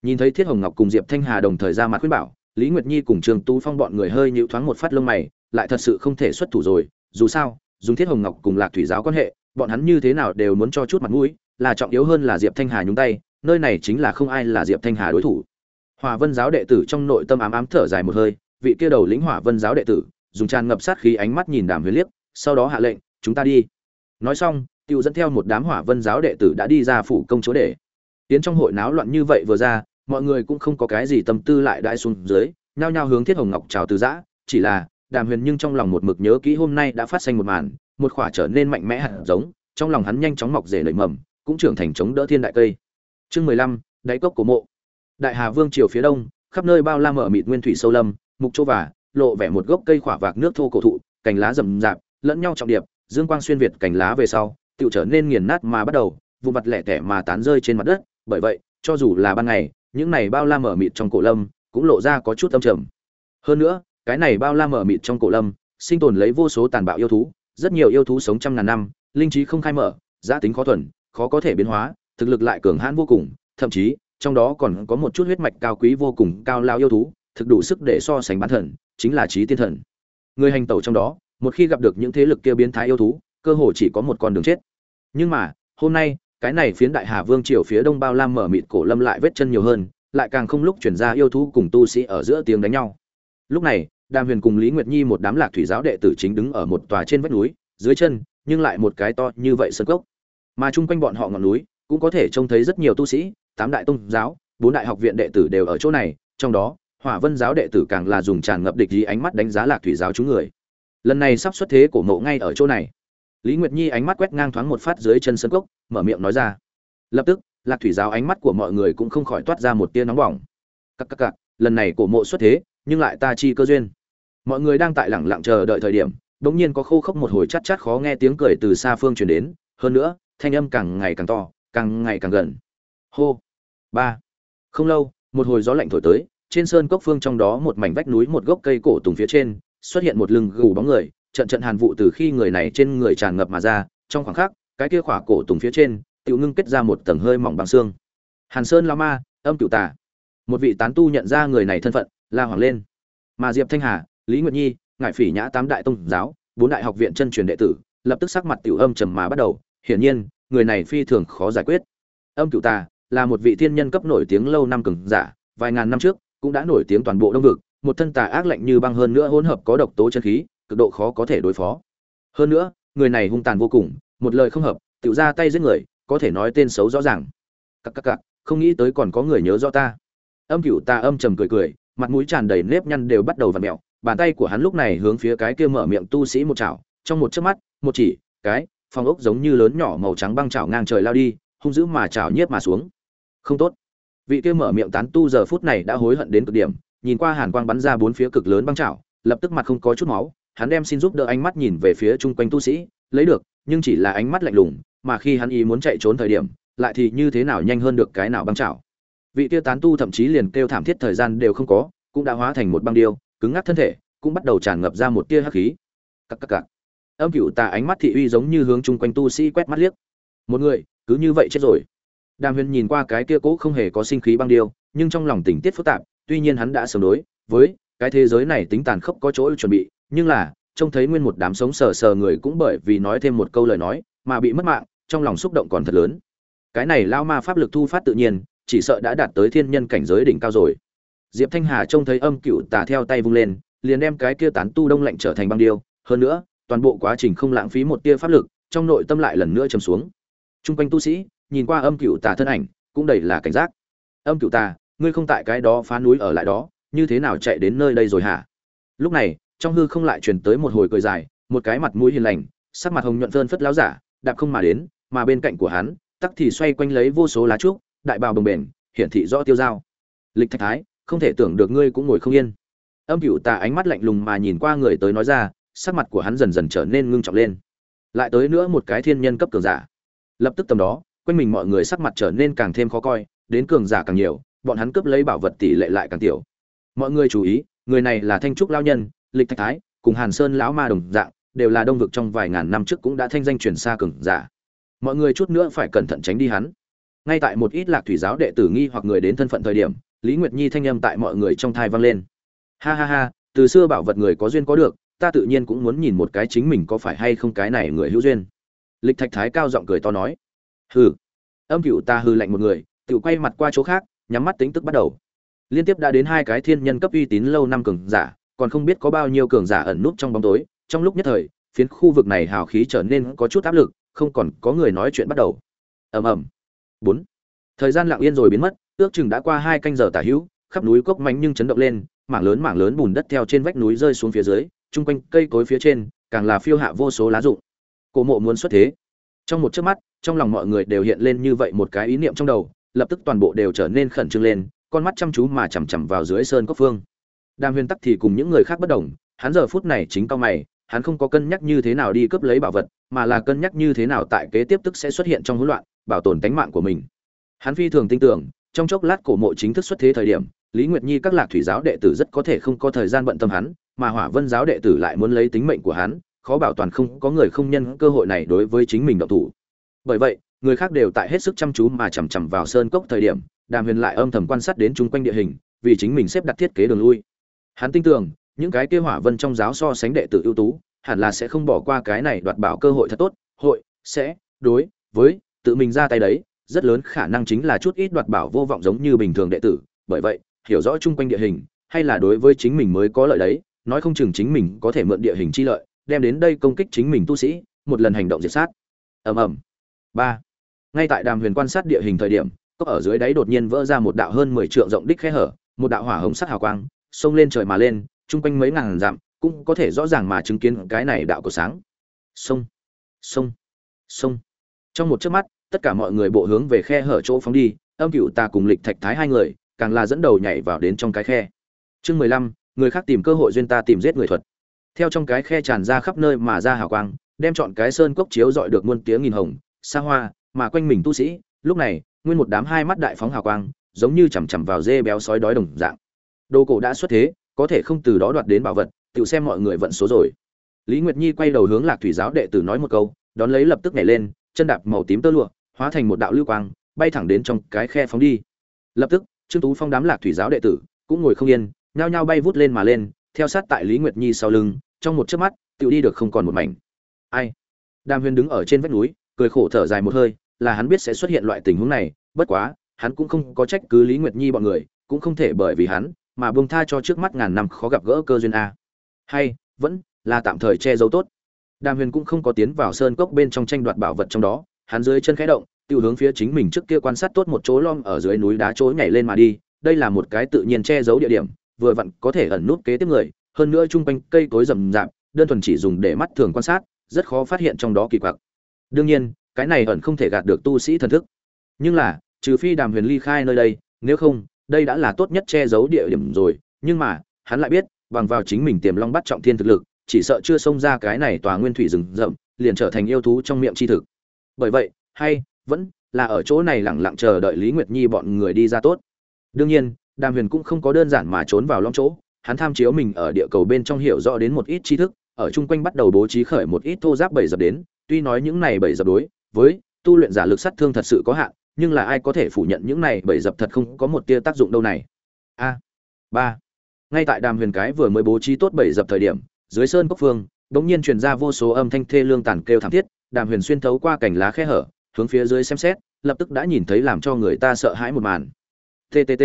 Nhìn thấy thiết hồng ngọc cùng diệp thanh hà đồng thời ra mặt khuyên bảo, lý nguyệt nhi cùng trường tu phong bọn người hơi nhịu thoáng một phát lông mày, lại thật sự không thể xuất thủ rồi, dù sao, dùng thiết hồng ngọc cùng lạc thủy giáo quan hệ, bọn hắn như thế nào đều muốn cho chút mặt mũi, là trọng yếu hơn là diệp thanh hà nhúng tay, nơi này chính là không ai là diệp thanh hà đối thủ. Hòa vân giáo đệ tử trong nội tâm ám ám thở dài một hơi, vị kia đầu lĩnh hỏa vân giáo đệ tử dùng tràn ngập sát khí ánh mắt nhìn đàm huyền liếc, sau đó hạ lệnh, chúng ta đi. Nói xong, tiêu dẫn theo một đám hỏa vân giáo đệ tử đã đi ra phủ công chúa để. Tiến trong hội náo loạn như vậy vừa ra, mọi người cũng không có cái gì tâm tư lại đại xuống dưới, nhao nhao hướng thiết hồng ngọc chào từ giã, chỉ là, đàm huyền nhưng trong lòng một mực nhớ kỹ hôm nay đã phát sinh một màn, một khỏa trở nên mạnh mẽ hạt giống, trong lòng hắn nhanh chóng mọc rể nảy mầm, cũng trưởng thành chống đỡ thiên đại cây. Chương mười lăm, đáy cốc của mộ. Đại hà vương triều phía đông, khắp nơi bao la mở mịt nguyên thủy sâu lâm, mục châu và lộ vẻ một gốc cây khỏa vạc nước thô cổ thụ, cành lá rậm rạp, lẫn nhau trọng điệp, dương quang xuyên việt cành lá về sau tự trở nên nghiền nát mà bắt đầu vụ mặt lẻ tẻ mà tán rơi trên mặt đất. Bởi vậy, cho dù là ban ngày, những này bao la mở mịt trong cổ lâm cũng lộ ra có chút âm trầm. Hơn nữa, cái này bao la mở mịt trong cổ lâm sinh tồn lấy vô số tàn bạo yêu thú, rất nhiều yêu thú sống trăm ngàn năm, linh trí không khai mở, giá tính khó thuần, khó có thể biến hóa, thực lực lại cường hãn vô cùng, thậm chí, trong đó còn có một chút huyết mạch cao quý vô cùng cao lao yêu thú, thực đủ sức để so sánh bán thần chính là trí tiên thần. Người hành tẩu trong đó, một khi gặp được những thế lực kia biến thái yêu thú, cơ hồ chỉ có một con đường chết. Nhưng mà, hôm nay, cái này phiến đại hà vương triều phía đông bao lam mở mịt cổ lâm lại vết chân nhiều hơn, lại càng không lúc chuyển ra yêu thú cùng tu sĩ ở giữa tiếng đánh nhau. Lúc này, đàm huyền cùng lý nguyệt nhi một đám lạc thủy giáo đệ tử chính đứng ở một tòa trên vách núi, dưới chân, nhưng lại một cái to như vậy sân cốc. Mà chung quanh bọn họ ngọn núi, cũng có thể trông thấy rất nhiều tu sĩ, tám đại tôn giáo, bốn đại học viện đệ tử đều ở chỗ này, trong đó hỏa vân giáo đệ tử càng là dùng tràn ngập địch ý ánh mắt đánh giá lạc thủy giáo chúng người. Lần này sắp xuất thế của mộ ngay ở chỗ này. Lý nguyệt nhi ánh mắt quét ngang thoáng một phát dưới chân sân cốc, mở miệng nói ra. Lập tức, lạc thủy giáo ánh mắt của mọi người cũng không khỏi toát ra một tia nóng bỏng. Cắc cắc cắc lần này cổ mộ xuất thế, nhưng lại ta chi cơ duyên. Mọi người đang tại lẳng lặng chờ đợi thời điểm đống nhiên có khô khốc một hồi chát chát khó nghe tiếng cười từ xa phương truyền đến, hơn nữa, thanh âm càng ngày càng to, càng ngày càng gần. Hô. Ba. Không lâu, một hồi gió lạnh thổi tới trên sơn cốc phương trong đó một mảnh vách núi, một gốc cây cổ tùng phía trên, xuất hiện một lưng gù bóng người, trận trận hàn vụ từ khi người này trên người tràn ngập mà ra. Trong khoảng khắc, cái kia khỏa cổ tùng phía trên tự ngưng kết ra một tầng hơi mỏng bằng xương. Hàn sơn lao ma, âm cựu tả một vị tán tu nhận ra người này thân phận, la hoàng lên. Mà diệp thanh hà, lý nguyệt nhi ngại phỉ nhã tám đại tông giáo, bốn đại học viện chân truyền đệ tử, lập tức sắc mặt tiểu âm trầm mà bắt đầu. Hiển nhiên, người này phi thường khó giải quyết. Âm cựu tà là một vị thiên nhân cấp nổi tiếng lâu năm cường giả, vài ngàn năm trước cũng đã nổi tiếng toàn bộ đông vực, một thân tà ác lạnh như băng hơn nữa hỗn hợp có độc tố chân khí, cực độ khó có thể đối phó. Hơn nữa, người này hung tàn vô cùng, một lời không hợp, tự ra tay giết người, có thể nói tên xấu rõ ràng. Cặc cặc cặc, không nghĩ tới còn có người nhớ rõ ta. Âm cựu ta âm trầm cười cười, mặt mũi tràn đầy nếp nhăn đều bắt đầu vặn mẹo, bàn tay của hắn lúc này hướng phía cái kia mở miệng tu sĩ một chảo, trong một chớp mắt, một chỉ, cái phong ốc giống như lớn nhỏ màu trắng băng chảo ngang trời lao đi, hung dữ mà chảo nhiếp mà xuống. Không tốt vị kia mở miệng tán tu giờ phút này đã hối hận đến cực điểm, nhìn qua hàn quang bắn ra bốn phía cực lớn băng chảo lập tức mặt không có chút máu, hắn đem xin giúp đỡ ánh mắt nhìn về phía chung quanh tu sĩ, lấy được, nhưng chỉ là ánh mắt lạnh lùng, mà khi hắn ý muốn chạy trốn thời điểm, lại thì như thế nào nhanh hơn được cái nào băng chảo vị kia tán tu thậm chí liền kêu thảm thiết thời gian đều không có, cũng đã hóa thành một băng điêu, cứng ngắc thân thể, cũng bắt đầu tràn ngập ra một tia hắc khí. Cắc cắc cắc âm cựu tà ánh mắt thị uy giống như hướng chung quanh tu sĩ quét mắt liếc. Một người, cứ như vậy chết rồi đàm huyền nhìn qua cái kia cũ không hề có sinh khí băng điêu, nhưng trong lòng tình tiết phức tạp, tuy nhiên hắn đã sớm đối với cái thế giới này tính tàn khốc có chỗ chuẩn bị, nhưng là, trông thấy nguyên một đám sống sờ sờ người cũng bởi vì nói thêm một câu lời nói, mà bị mất mạng, trong lòng xúc động còn thật lớn. Cái này lao ma pháp lực thu phát tự nhiên, chỉ sợ đã đạt tới thiên nhân cảnh giới đỉnh cao rồi. Diệp thanh hà trông thấy âm cựu tà theo tay vung lên, liền đem cái kia tán tu đông lạnh trở thành băng điêu, hơn nữa, toàn bộ quá trình không lãng phí một tia pháp lực, trong nội tâm lại lần nữa chầm xuống. Trung quanh tu sĩ nhìn qua âm cựu tà thân ảnh, cũng đầy là cảnh giác. Âm cựu tà, ngươi không tại cái đó phá núi ở lại đó, như thế nào chạy đến nơi đây rồi hả? Lúc này, trong hư không lại truyền tới một hồi cười dài, một cái mặt mũi hiền lành, sắc mặt hồng nhuận phơn phất láo giả, đạp không mà đến, mà bên cạnh của hắn, tắc thì xoay quanh lấy vô số lá trúc, đại bào bồng bền, hiển thị rõ tiêu dao. Lịch thạch thái, không thể tưởng được ngươi cũng ngồi không yên. Âm cựu tà ánh mắt lạnh lùng mà nhìn qua người tới nói ra, sắc mặt của hắn dần dần trở nên ngưng trọng lên. Lại tới nữa một cái thiên nhân cấp cường giả. Lập tức tầm đó quanh mình mọi người sắc mặt trở nên càng thêm khó coi, đến cường giả càng nhiều, bọn hắn cướp lấy bảo vật tỷ lệ lại càng tiểu. Mọi người chú ý, người này là thanh trúc lao nhân, lịch thạch thái, cùng hàn sơn lão ma đồng dạng, đều là đông vực trong vài ngàn năm trước cũng đã thanh danh truyền xa cường giả. Mọi người chút nữa phải cẩn thận tránh đi hắn. Ngay tại một ít lạc thủy giáo đệ tử nghi hoặc người đến thân phận thời điểm, lý nguyệt nhi thanh âm tại mọi người trong thai vang lên. Ha ha ha, từ xưa bảo vật người có duyên có được, ta tự nhiên cũng muốn nhìn một cái chính mình có phải hay không cái này người hữu duyên. Lịch thạch thái cao giọng cười to nói hừ. Âm cựu ta hư lạnh một người tự quay mặt qua chỗ khác, nhắm mắt tính tức bắt đầu. Liên tiếp đã đến hai cái thiên nhân cấp uy tín lâu năm cường giả, còn không biết có bao nhiêu cường giả ẩn núp trong bóng tối. Trong lúc nhất thời, phiến khu vực này hào khí trở nên có chút áp lực, không còn có người nói chuyện bắt đầu. Ầm ầm. Bốn. Thời gian lặng yên rồi biến mất, ước chừng đã qua hai canh giờ tả hữu, khắp núi cốc mánh nhưng chấn động lên, mảng lớn mảng lớn bùn đất theo trên vách núi rơi xuống phía dưới, chung quanh cây cối phía trên, càng là phiêu hạ vô số lá rụng. Cổ mộ muốn xuất thế trong một chớp mắt, trong lòng mọi người đều hiện lên như vậy một cái ý niệm trong đầu, lập tức toàn bộ đều trở nên khẩn trương lên, con mắt chăm chú mà chằm chằm vào dưới sơn cốc phương. Đàm huyền tắc thì cùng những người khác bất đồng, hắn giờ phút này chính cao mày, hắn không có cân nhắc như thế nào đi cướp lấy bảo vật, mà là cân nhắc như thế nào tại kế tiếp tức sẽ xuất hiện trong hỗn loạn, bảo tồn tánh mạng của mình. Hắn phi thường tin tưởng, trong chốc lát cổ mộ chính thức xuất thế thời điểm, lý nguyệt nhi các lạc thủy giáo đệ tử rất có thể không có thời gian bận tâm hắn, mà hỏa vân giáo đệ tử lại muốn lấy tính mệnh của hắn khó bảo toàn không có người không nhân cơ hội này đối với chính mình động thủ. Bởi vậy, người khác đều tại hết sức chăm chú mà chằm chằm vào sơn cốc thời điểm, đàm huyền lại âm thầm quan sát đến chung quanh địa hình, vì chính mình xếp đặt thiết kế đường lui. Hắn tin tưởng, những cái kia hỏa vân trong giáo so sánh đệ tử ưu tú, hẳn là sẽ không bỏ qua cái này đoạt bảo cơ hội thật tốt, hội, sẽ, đối, với, tự mình ra tay đấy, rất lớn khả năng chính là chút ít đoạt bảo vô vọng giống như bình thường đệ tử. Bởi vậy, hiểu rõ chung quanh địa hình, hay là đối với chính mình mới có lợi đấy, nói không chừng chính mình có thể mượn địa hình chi lợi đem đến đây công kích chính mình tu sĩ, một lần hành động diệt sát. Ầm ầm. Ba. Ngay tại đàm huyền quan sát địa hình thời điểm, cốc ở dưới đáy đột nhiên vỡ ra một đạo hơn mười trượng rộng đích khe hở, một đạo hỏa hồng sắc hào quang, xông lên trời mà lên, chung quanh mấy ngàn dặm, cũng có thể rõ ràng mà chứng kiến cái này đạo của sáng. Sông sông sông trong một chớp mắt, tất cả mọi người bộ hướng về khe hở chỗ phóng đi, âm cựu ta cùng lịch thạch thái hai người, càng là dẫn đầu nhảy vào đến trong cái khe. Chương mười lăm, người khác tìm cơ hội duyên ta tìm giết người thuật theo trong cái khe tràn ra khắp nơi mà ra hào quang, đem chọn cái sơn cốc chiếu dọi được muôn tiếng nghìn hồng, xa hoa, mà quanh mình tu sĩ. Lúc này, nguyên một đám hai mắt đại phóng hào quang, giống như chằm chằm vào dê béo sói đói đồng dạng. Đồ cổ đã xuất thế, có thể không từ đó đoạt đến bảo vật, tự xem mọi người vận số rồi. Lý nguyệt nhi quay đầu hướng lạc thủy giáo đệ tử nói một câu, đón lấy lập tức nhảy lên, chân đạp màu tím tơ lụa, hóa thành một đạo lưu quang, bay thẳng đến trong cái khe phóng đi. Lập tức, trương tú phong đám lạc thủy giáo đệ tử cũng ngồi không yên, nhao nhao bay vút lên mà lên, theo sát tại lý nguyệt nhi sau lưng trong một chớp mắt tự đi được không còn một mảnh. Ai? Đàm huyền đứng ở trên vách núi, cười khổ thở dài một hơi, là hắn biết sẽ xuất hiện loại tình huống này, bất quá, hắn cũng không có trách cứ lý nguyệt nhi bọn người, cũng không thể bởi vì hắn mà buông tha cho trước mắt ngàn năm khó gặp gỡ cơ duyên a. Hay, vẫn là tạm thời che giấu tốt. Đàm huyền cũng không có tiến vào sơn cốc bên trong tranh đoạt bảo vật trong đó, hắn dưới chân khẽ động tiêu hướng phía chính mình trước kia quan sát tốt một chỗ lom ở dưới núi đá chối nhảy lên mà đi, đây là một cái tự nhiên che giấu địa điểm, vừa vặn có thể ẩn nút kế tiếp người hơn nữa chung quanh cây cối rậm rạp, đơn thuần chỉ dùng để mắt thường quan sát, rất khó phát hiện trong đó kỳ quặc. Đương nhiên, cái này ẩn không thể gạt được tu sĩ thần thức. Nhưng là, trừ phi đàm huyền ly khai nơi đây, nếu không, đây đã là tốt nhất che giấu địa điểm rồi. Nhưng mà, hắn lại biết, bằng vào chính mình tiềm long bắt trọng thiên thực lực, chỉ sợ chưa xông ra cái này tòa nguyên thủy rừng rậm, liền trở thành yêu thú trong miệng chi thực. Bởi vậy, hay, vẫn là ở chỗ này lẳng lặng chờ đợi lý nguyệt nhi bọn người đi ra tốt. Đương nhiên, đàm huyền cũng không có đơn giản mà trốn vào lõm chỗ hắn tham chiếu mình ở địa cầu bên trong hiểu rõ đến một ít tri thức, ở chung quanh bắt đầu bố trí khởi một ít thô giáp bảy dập đến, tuy nói những này bảy dập đối với tu luyện giả lực sát thương thật sự có hạn, nhưng là ai có thể phủ nhận những này bảy dập thật không có một tia tác dụng đâu này? A, ba. Ngay tại đàm huyền cái vừa mới bố trí tốt bảy dập thời điểm, dưới sơn cốc phương, bỗng nhiên truyền ra vô số âm thanh thê lương tàn kêu thảm thiết, đàm huyền xuyên thấu qua cành lá khe hở, hướng phía dưới xem xét, lập tức đã nhìn thấy làm cho người ta sợ hãi một màn. Ttt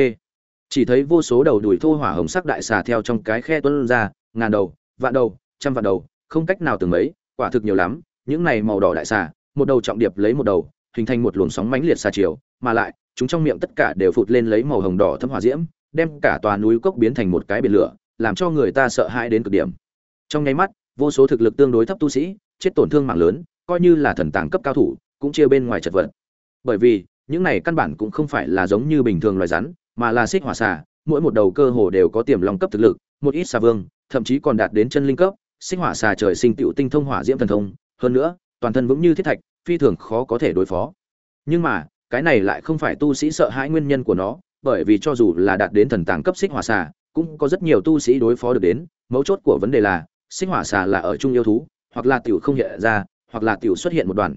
chỉ thấy vô số đầu đuổi thô hỏa hồng sắc đại xà theo trong cái khe tuân ra, ngàn đầu, vạn đầu, trăm vạn đầu, không cách nào từng mấy, quả thực nhiều lắm. Những này màu đỏ đại xà, một đầu trọng điệp lấy một đầu, hình thành một luồng sóng mãnh liệt xà chiều, mà lại, chúng trong miệng tất cả đều phụt lên lấy màu hồng đỏ thâm hỏa diễm, đem cả tòa núi cốc biến thành một cái biển lửa, làm cho người ta sợ hãi đến cực điểm. Trong nháy mắt, vô số thực lực tương đối thấp tu sĩ, chết tổn thương mạng lớn, coi như là thần tàng cấp cao thủ, cũng chia bên ngoài chật vật. Bởi vì, những này căn bản cũng không phải là giống như bình thường loài rắn mà là xích hỏa xà, mỗi một đầu cơ hồ đều có tiềm long cấp thực lực, một ít xà vương, thậm chí còn đạt đến chân linh cấp, xích hỏa xà trời sinh tựu tinh thông hỏa diễm thần thông, hơn nữa, toàn thân vững như thiết thạch, phi thường khó có thể đối phó. Nhưng mà, cái này lại không phải tu sĩ sợ hãi nguyên nhân của nó, bởi vì cho dù là đạt đến thần tàng cấp xích hỏa xà, cũng có rất nhiều tu sĩ đối phó được đến, mấu chốt của vấn đề là, xích hỏa xà là ở trung yêu thú, hoặc là tiểu không hiện ra, hoặc là tiểu xuất hiện một đoàn.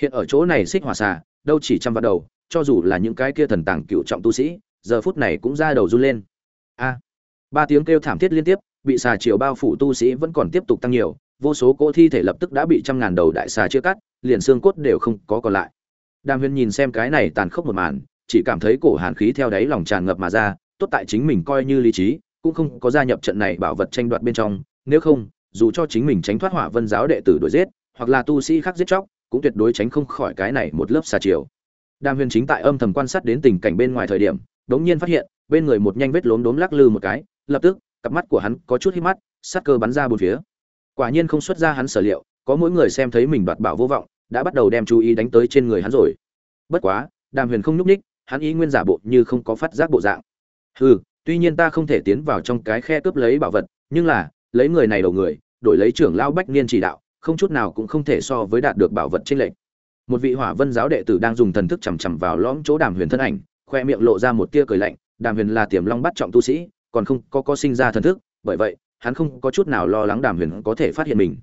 Hiện ở chỗ này xích hỏa xà, đâu chỉ trăm vạn đầu, cho dù là những cái kia thần tàng cựu trọng tu sĩ giờ phút này cũng ra đầu run lên. A, ba tiếng kêu thảm thiết liên tiếp, bị xà chiều bao phủ tu sĩ vẫn còn tiếp tục tăng nhiều, vô số cỗ thi thể lập tức đã bị trăm ngàn đầu đại xà chia cắt, liền xương cốt đều không có còn lại. Đàm huyền nhìn xem cái này tàn khốc một màn, chỉ cảm thấy cổ hàn khí theo đáy lòng tràn ngập mà ra, tốt tại chính mình coi như lý trí, cũng không có gia nhập trận này bảo vật tranh đoạt bên trong, nếu không, dù cho chính mình tránh thoát hỏa vân giáo đệ tử đuổi giết, hoặc là tu sĩ khác giết chóc, cũng tuyệt đối tránh không khỏi cái này một lớp xà chiều đàm huyền chính tại âm thầm quan sát đến tình cảnh bên ngoài thời điểm đống nhiên phát hiện, bên người một nhanh vết lốm đốm lắc lư một cái, lập tức, cặp mắt của hắn có chút hít mắt, sát cơ bắn ra bốn phía. Quả nhiên không xuất ra hắn sở liệu, có mỗi người xem thấy mình đoạt bảo vô vọng, đã bắt đầu đem chú ý đánh tới trên người hắn rồi. Bất quá, đàm huyền không nhúc ních hắn ý nguyên giả bộ như không có phát giác bộ dạng. Hừ, tuy nhiên ta không thể tiến vào trong cái khe cướp lấy bảo vật, nhưng là, lấy người này đầu người, đổi lấy trưởng lao bách niên chỉ đạo, không chút nào cũng không thể so với đạt được bảo vật trên lệnh một vị hỏa vân giáo đệ tử đang dùng thần thức chằm chằm vào lõm chỗ đàm huyền thân ảnh khoe miệng lộ ra một tia cười lạnh, đàm huyền là tiềm long bắt trọng tu sĩ, còn không có có sinh ra thần thức, bởi vậy, hắn không có chút nào lo lắng đàm huyền có thể phát hiện mình.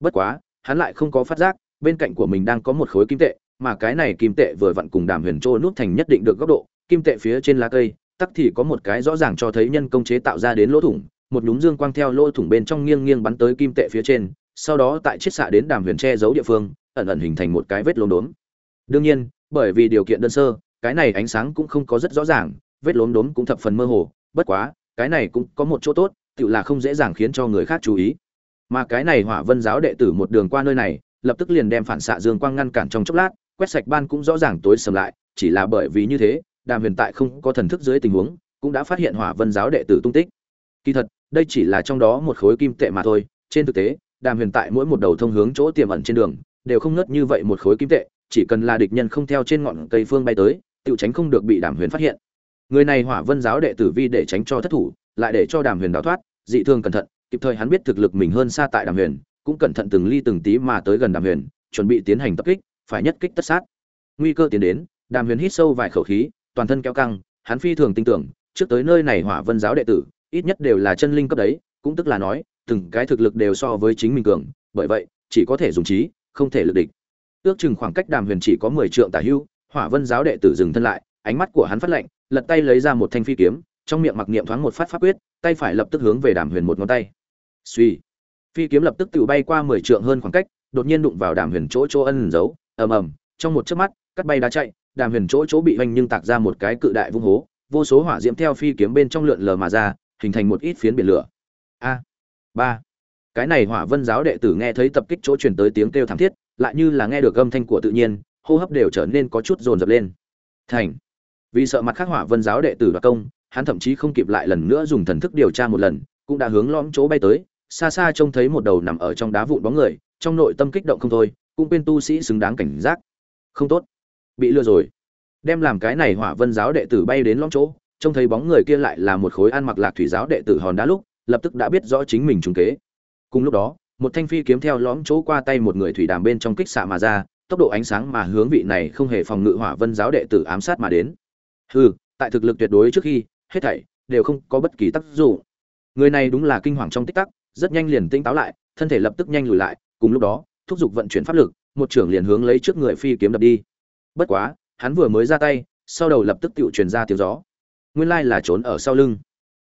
Bất quá, hắn lại không có phát giác, bên cạnh của mình đang có một khối kim tệ, mà cái này kim tệ vừa vặn cùng đàm huyền trôi nút thành nhất định được góc độ, kim tệ phía trên lá cây, tắc thì có một cái rõ ràng cho thấy nhân công chế tạo ra đến lỗ thủng, một nhúm dương quang theo lỗ thủng bên trong nghiêng nghiêng bắn tới kim tệ phía trên, sau đó tại chiết xạ đến đàm huyền che giấu địa phương, ẩn ẩn hình thành một cái vết lốm đốm. Đương nhiên, bởi vì điều kiện đơn sơ cái này ánh sáng cũng không có rất rõ ràng, vết lốm đốm cũng thập phần mơ hồ, bất quá, cái này cũng có một chỗ tốt tự là không dễ dàng khiến cho người khác chú ý. Mà cái này hỏa vân giáo đệ tử một đường qua nơi này, lập tức liền đem phản xạ dương quang ngăn cản trong chốc lát, quét sạch ban cũng rõ ràng tối sầm lại, chỉ là bởi vì như thế, đàm huyền tại không có thần thức dưới tình huống, cũng đã phát hiện hỏa vân giáo đệ tử tung tích. Kỳ thật, đây chỉ là trong đó một khối kim tệ mà thôi, trên thực tế, đàm huyền tại mỗi một đầu thông hướng chỗ tiềm ẩn trên đường, đều không ngất như vậy một khối kim tệ, chỉ cần là địch nhân không theo trên ngọn cây phương bay tới tự tránh không được bị đàm huyền phát hiện. Người này hỏa vân giáo đệ tử vi để tránh cho thất thủ, lại để cho đàm huyền đào thoát, dị thương cẩn thận, kịp thời hắn biết thực lực mình hơn xa tại đàm huyền, cũng cẩn thận từng ly từng tí mà tới gần đàm huyền, chuẩn bị tiến hành tập kích, phải nhất kích tất sát. Nguy cơ tiến đến, đàm huyền hít sâu vài khẩu khí, toàn thân kéo căng, hắn phi thường tin tưởng, trước tới nơi này hỏa vân giáo đệ tử, ít nhất đều là chân linh cấp đấy, cũng tức là nói, từng cái thực lực đều so với chính mình cường, bởi vậy, chỉ có thể dùng trí, không thể lực địch. Ước chừng khoảng cách đàm huyền chỉ có mười trượng tả hưu hỏa vân giáo đệ tử dừng thân lại, ánh mắt của hắn phát lạnh, lật tay lấy ra một thanh phi kiếm, trong miệng mặc niệm thoáng một phát pháp quyết, tay phải lập tức hướng về đàm huyền một ngón tay. Suy phi kiếm lập tức tự bay qua mười trượng hơn khoảng cách, đột nhiên đụng vào đàm huyền chỗ chỗ ân giấu, ầm ầm, trong một chớp mắt, cắt bay đá chạy, đàm huyền chỗ chỗ bị hoành nhưng tạc ra một cái cự đại vung hố, vô số hỏa diễm theo phi kiếm bên trong lượn lờ mà ra, hình thành một ít phiến biển lửa. A. Ba. Cái này hỏa vân giáo đệ tử nghe thấy tập kích chỗ truyền tới tiếng kêu thảm thiết, lại như là nghe được âm thanh của tự nhiên hô hấp đều trở nên có chút dồn dập lên. Thành. Vì sợ mặt khắc hỏa vân giáo đệ tử đoạt công, hắn thậm chí không kịp lại lần nữa dùng thần thức điều tra một lần, cũng đã hướng lõm chỗ bay tới, xa xa trông thấy một đầu nằm ở trong đá vụn bóng người, trong nội tâm kích động không thôi, cũng quên tu sĩ xứng đáng cảnh giác. Không tốt. Bị lừa rồi. Đem làm cái này hỏa vân giáo đệ tử bay đến lõm chỗ, trông thấy bóng người kia lại là một khối ăn mặc lạc thủy giáo đệ tử hòn đá lúc, lập tức đã biết rõ chính mình trùng kế. Cùng lúc đó, một thanh phi kiếm theo lõm chỗ qua tay một người thủy đàm bên trong kích xạ mà ra tốc độ ánh sáng mà hướng vị này không hề phòng ngự hỏa vân giáo đệ tử ám sát mà đến. Hừ, tại thực lực tuyệt đối trước khi, hết thảy đều không có bất kỳ tác dụng. Người này đúng là kinh hoàng trong tích tắc, rất nhanh liền tinh táo lại, thân thể lập tức nhanh lùi lại, cùng lúc đó, thúc giục vận chuyển pháp lực, một trưởng liền hướng lấy trước người phi kiếm đập đi. Bất quá, hắn vừa mới ra tay, sau đầu lập tức tự truyền ra tiếng gió. Nguyên lai là trốn ở sau lưng.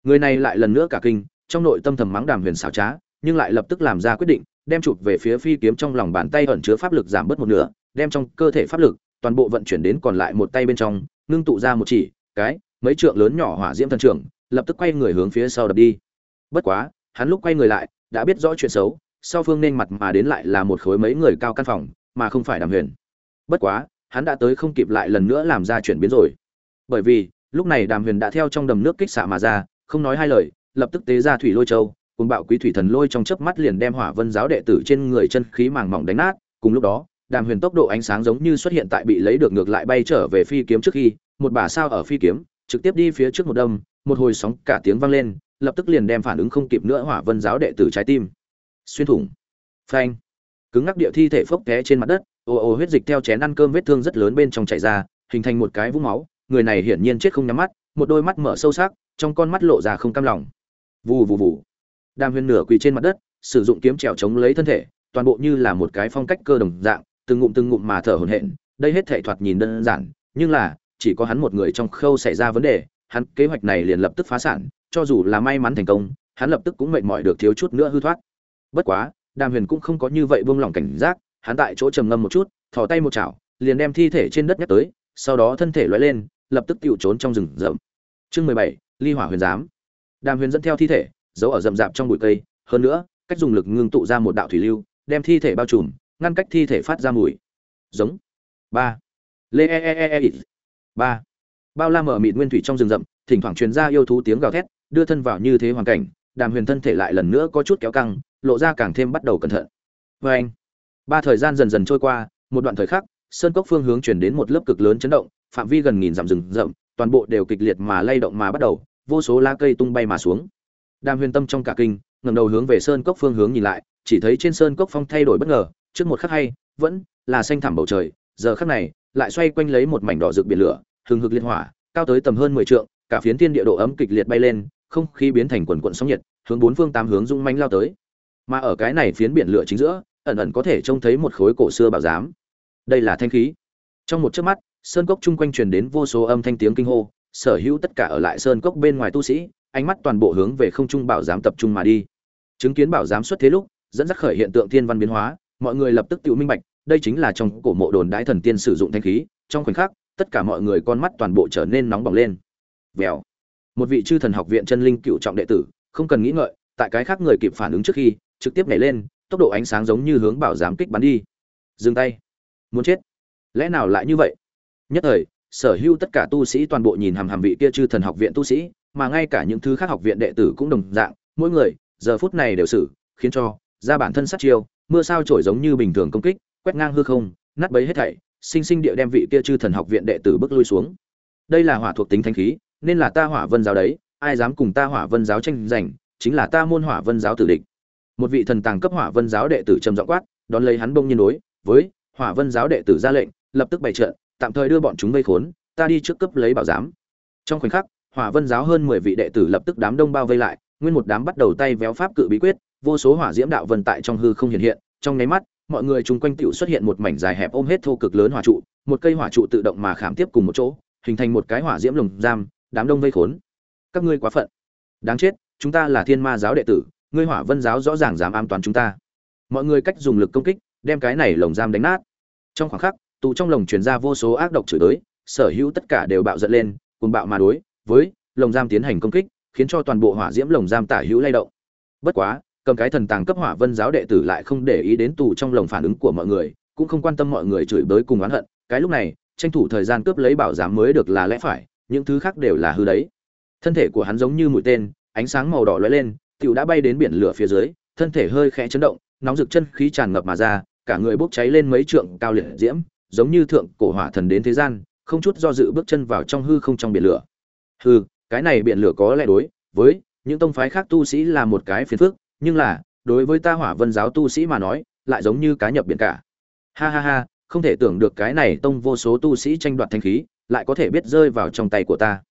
Người này lại lần nữa cả kinh, trong nội tâm thầm mắng đàm huyền xảo trá, nhưng lại lập tức làm ra quyết định đem chụp về phía phi kiếm trong lòng bàn tay ẩn chứa pháp lực giảm bớt một nửa, đem trong cơ thể pháp lực, toàn bộ vận chuyển đến còn lại một tay bên trong, ngưng tụ ra một chỉ, cái, mấy trượng lớn nhỏ hỏa diễm thần trưởng, lập tức quay người hướng phía sau đập đi. Bất quá, hắn lúc quay người lại, đã biết rõ chuyện xấu, sau phương nên mặt mà đến lại là một khối mấy người cao căn phòng, mà không phải đàm huyền. Bất quá, hắn đã tới không kịp lại lần nữa làm ra chuyển biến rồi. Bởi vì, lúc này đàm huyền đã theo trong đầm nước kích xạ mà ra, không nói hai lời, lập tức tế ra thủy lôi châu cùng bạo quý thủy thần lôi trong chớp mắt liền đem hỏa vân giáo đệ tử trên người chân khí màng mỏng đánh nát, cùng lúc đó, đàm huyền tốc độ ánh sáng giống như xuất hiện tại bị lấy được ngược lại bay trở về phi kiếm trước khi, một bà sao ở phi kiếm, trực tiếp đi phía trước một đâm, một hồi sóng cả tiếng vang lên, lập tức liền đem phản ứng không kịp nữa hỏa vân giáo đệ tử trái tim. Xuyên thủng. Phanh. Cứng ngắc địa thi thể phốc té trên mặt đất ồ ồ huyết dịch theo chén ăn cơm vết thương rất lớn bên trong chảy ra, hình thành một cái vũng máu, người này hiển nhiên chết không nhắm mắt, một đôi mắt mở sâu sắc, trong con mắt lộ ra không cam lòng. Vù vù vù đàm huyền nửa quỳ trên mặt đất, sử dụng kiếm trèo chống lấy thân thể, toàn bộ như là một cái phong cách cơ đồng dạng, từng ngụm từng ngụm mà thở hổn hển, đây hết thể thoạt nhìn đơn giản, nhưng là, chỉ có hắn một người trong khâu xảy ra vấn đề, hắn kế hoạch này liền lập tức phá sản, cho dù là may mắn thành công, hắn lập tức cũng mệt mỏi được thiếu chút nữa hư thoát. Bất quá đàm huyền cũng không có như vậy buông lỏng cảnh giác, hắn tại chỗ trầm ngâm một chút, thò tay một chảo, liền đem thi thể trên đất nhắc tới, sau đó thân thể lóe lên, lập tức tựu trốn trong rừng rậm. Chương mười bảy, ly hỏa huyền giám. Đàm huyền dẫn theo thi thể giấu ở rậm rạp trong bụi cây. Hơn nữa, cách dùng lực ngưng tụ ra một đạo thủy lưu, đem thi thể bao trùm, ngăn cách thi thể phát ra mùi. Giống. Ba. Lê e, e e e e ba. Bao la mở mịt nguyên thủy trong rừng rậm, thỉnh thoảng truyền ra yêu thú tiếng gào thét, đưa thân vào như thế hoàn cảnh, đàm huyền thân thể lại lần nữa có chút kéo căng, lộ ra càng thêm bắt đầu cẩn thận. Vê anh, ba thời gian dần dần trôi qua, một đoạn thời khắc, sơn cốc phương hướng chuyển đến một lớp cực lớn chấn động, phạm vi gần nghìn dặm rừng rậm, toàn bộ đều kịch liệt mà lay động mà bắt đầu, vô số lá cây tung bay mà xuống đàm huyền tâm trong cả kinh, ngẩng đầu hướng về sơn cốc phương hướng nhìn lại, chỉ thấy trên sơn cốc phong thay đổi bất ngờ, trước một khắc hay, vẫn là xanh thẳm bầu trời, giờ khắc này, lại xoay quanh lấy một mảnh đỏ rực biển lửa, hừng hực liên hỏa, cao tới tầm hơn mười trượng, cả phiến thiên địa độ ấm kịch liệt bay lên, không khí biến thành quần quận sóng nhiệt, hướng bốn phương tám hướng rung manh lao tới. Mà ở cái này phiến biển lửa chính giữa, ẩn ẩn có thể trông thấy một khối cổ xưa bảo giám. Đây là thanh khí. Trong một chớp mắt, sơn cốc chung quanh truyền đến vô số âm thanh tiếng kinh hô, sở hữu tất cả ở lại sơn cốc bên ngoài tu sĩ ánh mắt toàn bộ hướng về không trung bảo giám tập trung mà đi. Chứng kiến bảo giám xuất thế lúc, dẫn dắt khởi hiện tượng thiên văn biến hóa, mọi người lập tức tự minh bạch, đây chính là trong cổ mộ đồn đái thần tiên sử dụng thanh khí, trong khoảnh khắc, tất cả mọi người con mắt toàn bộ trở nên nóng bỏng lên. Vèo. Một vị chư thần học viện chân linh cựu trọng đệ tử, không cần nghĩ ngợi, tại cái khác người kịp phản ứng trước khi, trực tiếp nhảy lên, tốc độ ánh sáng giống như hướng bảo giám kích bắn đi. Dừng tay. Muốn chết. Lẽ nào lại như vậy? Nhất thời, sở hữu tất cả tu sĩ toàn bộ nhìn hàm hàm vị kia chư thần học viện tu sĩ mà ngay cả những thứ khác học viện đệ tử cũng đồng dạng, mỗi người, giờ phút này đều xử, khiến cho ra bản thân sát chiêu, mưa sao trổi giống như bình thường công kích, quét ngang hư không, nát bấy hết thảy, sinh sinh địa đem vị kia chư thần học viện đệ tử bước lui xuống. Đây là hỏa thuộc tính thanh khí, nên là ta hỏa vân giáo đấy, ai dám cùng ta hỏa vân giáo tranh giành, chính là ta môn hỏa vân giáo tử địch. Một vị thần tàng cấp hỏa vân giáo đệ tử trầm giọng quát, đón lấy hắn bông nhiên đối, với, hỏa vân giáo đệ tử ra lệnh, lập tức bày trận, tạm thời đưa bọn chúng vây khốn, ta đi trước cấp lấy bảo giám. Trong khoảnh khắc hỏa vân giáo hơn mười vị đệ tử lập tức đám đông bao vây lại, nguyên một đám bắt đầu tay véo pháp cự bí quyết, vô số hỏa diễm đạo vân tại trong hư không hiện hiện, trong nháy mắt, mọi người chung quanh tựu xuất hiện một mảnh dài hẹp ôm hết thô cực lớn hỏa trụ, một cây hỏa trụ tự động mà khảm tiếp cùng một chỗ, hình thành một cái hỏa diễm lồng giam, đám đông vây khốn. Các ngươi quá phận. Đáng chết, chúng ta là thiên ma giáo đệ tử, ngươi hỏa vân giáo rõ ràng dám an toàn chúng ta. Mọi người cách dùng lực công kích, đem cái này lồng giam đánh nát. Trong khoảng khắc, tù trong lồng truyền ra vô số ác độc chửi đới sở hữu tất cả đều bạo giận lên cùng bạo mà đối với lồng giam tiến hành công kích, khiến cho toàn bộ hỏa diễm lồng giam tả hữu lay động. Bất quá, cầm cái thần tàng cấp hỏa vân giáo đệ tử lại không để ý đến tù trong lồng phản ứng của mọi người, cũng không quan tâm mọi người chửi bới cùng oán hận. Cái lúc này, tranh thủ thời gian cướp lấy bảo giám mới được là lẽ phải, những thứ khác đều là hư đấy. Thân thể của hắn giống như mũi tên, ánh sáng màu đỏ lóe lên, tiểu đã bay đến biển lửa phía dưới, thân thể hơi khẽ chấn động, nóng rực chân khí tràn ngập mà ra, cả người bốc cháy lên mấy trượng cao liệt diễm, giống như thượng cổ hỏa thần đến thế gian, không chút do dự bước chân vào trong hư không trong biển lửa. Hừ, cái này biển lửa có lẽ đối với những tông phái khác tu sĩ là một cái phiền phức nhưng là đối với ta hỏa vân giáo tu sĩ mà nói lại giống như cá nhập biển cả. Ha ha ha không thể tưởng được cái này tông vô số tu sĩ tranh đoạt thanh khí lại có thể biết rơi vào trong tay của ta.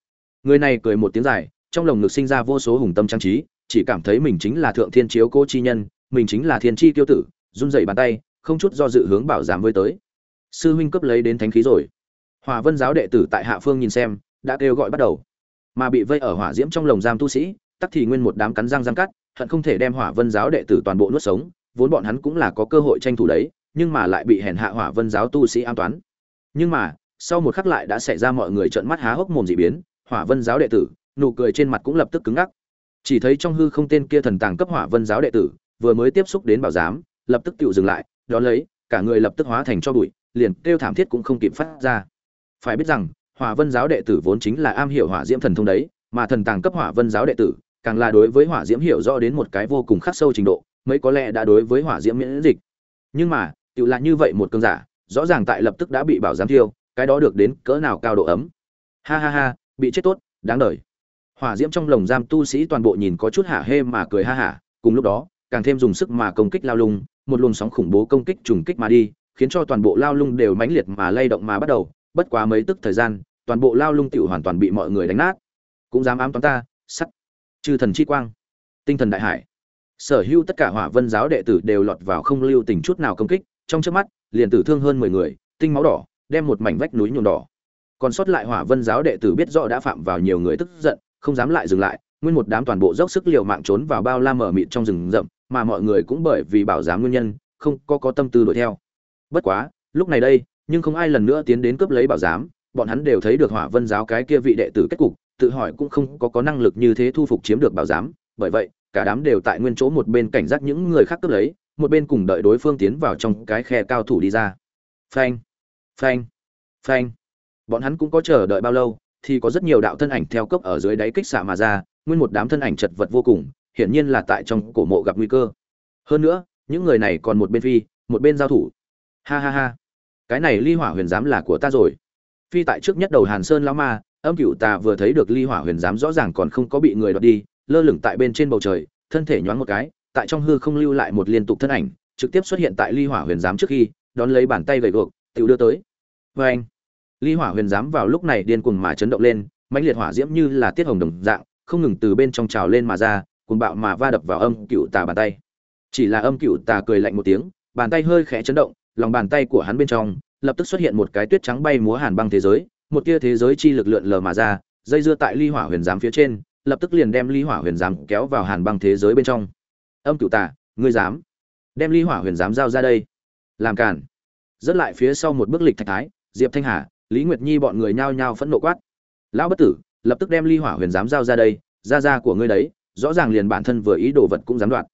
Người này cười một tiếng dài trong lồng ngực sinh ra vô số hùng tâm trang trí chỉ cảm thấy mình chính là thượng thiên chiếu cố chi nhân mình chính là thiên chi tiêu tử run rẩy bàn tay không chút do dự hướng bảo giảm với tới. Sư huynh cấp lấy đến thánh khí rồi. Hòa vân giáo đệ tử tại hạ phương nhìn xem đã kêu gọi bắt đầu mà bị vây ở hỏa diễm trong lồng giam tu sĩ, tắc thì nguyên một đám cắn răng răng cắt, hận không thể đem hỏa vân giáo đệ tử toàn bộ nuốt sống, vốn bọn hắn cũng là có cơ hội tranh thủ đấy, nhưng mà lại bị hèn hạ hỏa vân giáo tu sĩ an toán. Nhưng mà, sau một khắc lại đã xảy ra mọi người trợn mắt há hốc mồm dị biến, hỏa vân giáo đệ tử, nụ cười trên mặt cũng lập tức cứng ngắc. Chỉ thấy trong hư không tên kia thần tàng cấp hỏa vân giáo đệ tử, vừa mới tiếp xúc đến bảo giám, lập tức tự dừng lại, đón lấy, cả người lập tức hóa thành cho bụi, liền kêu thảm thiết cũng không kịp phát ra. Phải biết rằng hỏa vân giáo đệ tử vốn chính là am hiểu hỏa diễm thần thông đấy, mà thần tàng cấp hỏa vân giáo đệ tử, càng là đối với hỏa diễm hiểu rõ đến một cái vô cùng khắc sâu trình độ, mấy có lẽ đã đối với hỏa diễm miễn dịch. Nhưng mà tự là như vậy một cơn giả, rõ ràng tại lập tức đã bị bảo giám thiêu, cái đó được đến cỡ nào cao độ ấm. Ha ha ha, bị chết tốt, đáng đời. Hỏa diễm trong lồng giam tu sĩ toàn bộ nhìn có chút hả hê mà cười ha hả, cùng lúc đó, càng thêm dùng sức mà công kích lao lung, một luồng sóng khủng bố công kích trùng kích mà đi, khiến cho toàn bộ lao lung đều mãnh liệt mà lay động mà bắt đầu bất quá mấy tức thời gian, toàn bộ lao lung tiểu hoàn toàn bị mọi người đánh nát. Cũng dám ám toán ta, sắt. Chư thần chi quang. Tinh thần đại hải. Sở hữu tất cả hỏa vân giáo đệ tử đều lọt vào không lưu tình chút nào công kích, trong trước mắt, liền tử thương hơn mười người, tinh máu đỏ, đem một mảnh vách núi nhuộm đỏ. Còn sót lại hỏa vân giáo đệ tử biết rõ đã phạm vào nhiều người tức giận, không dám lại dừng lại, nguyên một đám toàn bộ dốc sức liều mạng trốn vào bao la mở mịt trong rừng rậm, mà mọi người cũng bởi vì bảo giám nguyên nhân, không có có tâm tư đuổi theo. Bất quá, lúc này đây nhưng không ai lần nữa tiến đến cướp lấy bảo giám, bọn hắn đều thấy được hỏa vân giáo cái kia vị đệ tử kết cục, tự hỏi cũng không có có năng lực như thế thu phục chiếm được bảo giám, bởi vậy, cả đám đều tại nguyên chỗ một bên cảnh giác những người khác cướp lấy, một bên cùng đợi đối phương tiến vào trong cái khe cao thủ đi ra. Phanh phanh phanh. Bọn hắn cũng có chờ đợi bao lâu, thì có rất nhiều đạo thân ảnh theo cấp ở dưới đáy kích xạ mà ra, nguyên một đám thân ảnh chật vật vô cùng, hiển nhiên là tại trong cổ mộ gặp nguy cơ. Hơn nữa, những người này còn một bên phi, một bên giao thủ. Ha ha ha cái này ly hỏa huyền giám là của ta rồi. Phi tại trước nhất đầu hàn sơn lão ma, âm cựu tà vừa thấy được ly hỏa huyền giám rõ ràng còn không có bị người đoạt đi, lơ lửng tại bên trên bầu trời, thân thể nhoáng một cái, tại trong hư không lưu lại một liên tục thân ảnh, trực tiếp xuất hiện tại ly hỏa huyền giám trước khi, đón lấy bàn tay gầy guộc tự đưa tới. Vê anh. Ly hỏa huyền giám vào lúc này điên cuồng mà chấn động lên, mãnh liệt hỏa diễm như là tiết hồng đồng dạng, không ngừng từ bên trong trào lên mà ra, cuồng bạo mà va đập vào âm cựu tà bàn tay. Chỉ là âm cựu tà cười lạnh một tiếng, bàn tay hơi khẽ chấn động lòng bàn tay của hắn bên trong, lập tức xuất hiện một cái tuyết trắng bay múa hàn băng thế giới, một tia thế giới chi lực lượn lờ mà ra, dây dưa tại ly hỏa huyền giám phía trên, lập tức liền đem ly hỏa huyền giám kéo vào hàn băng thế giới bên trong. Âm cựu tả ngươi dám đem ly hỏa huyền giám giao ra đây? Làm cản rất lại phía sau một bước lịch thạch thái, diệp thanh hà, lý nguyệt nhi bọn người nhao nhao phẫn nộ quát. Lão bất tử, lập tức đem ly hỏa huyền giám giao ra đây ra ra của ngươi đấy, rõ ràng liền bản thân vừa ý đồ vật cũng dám đoạt.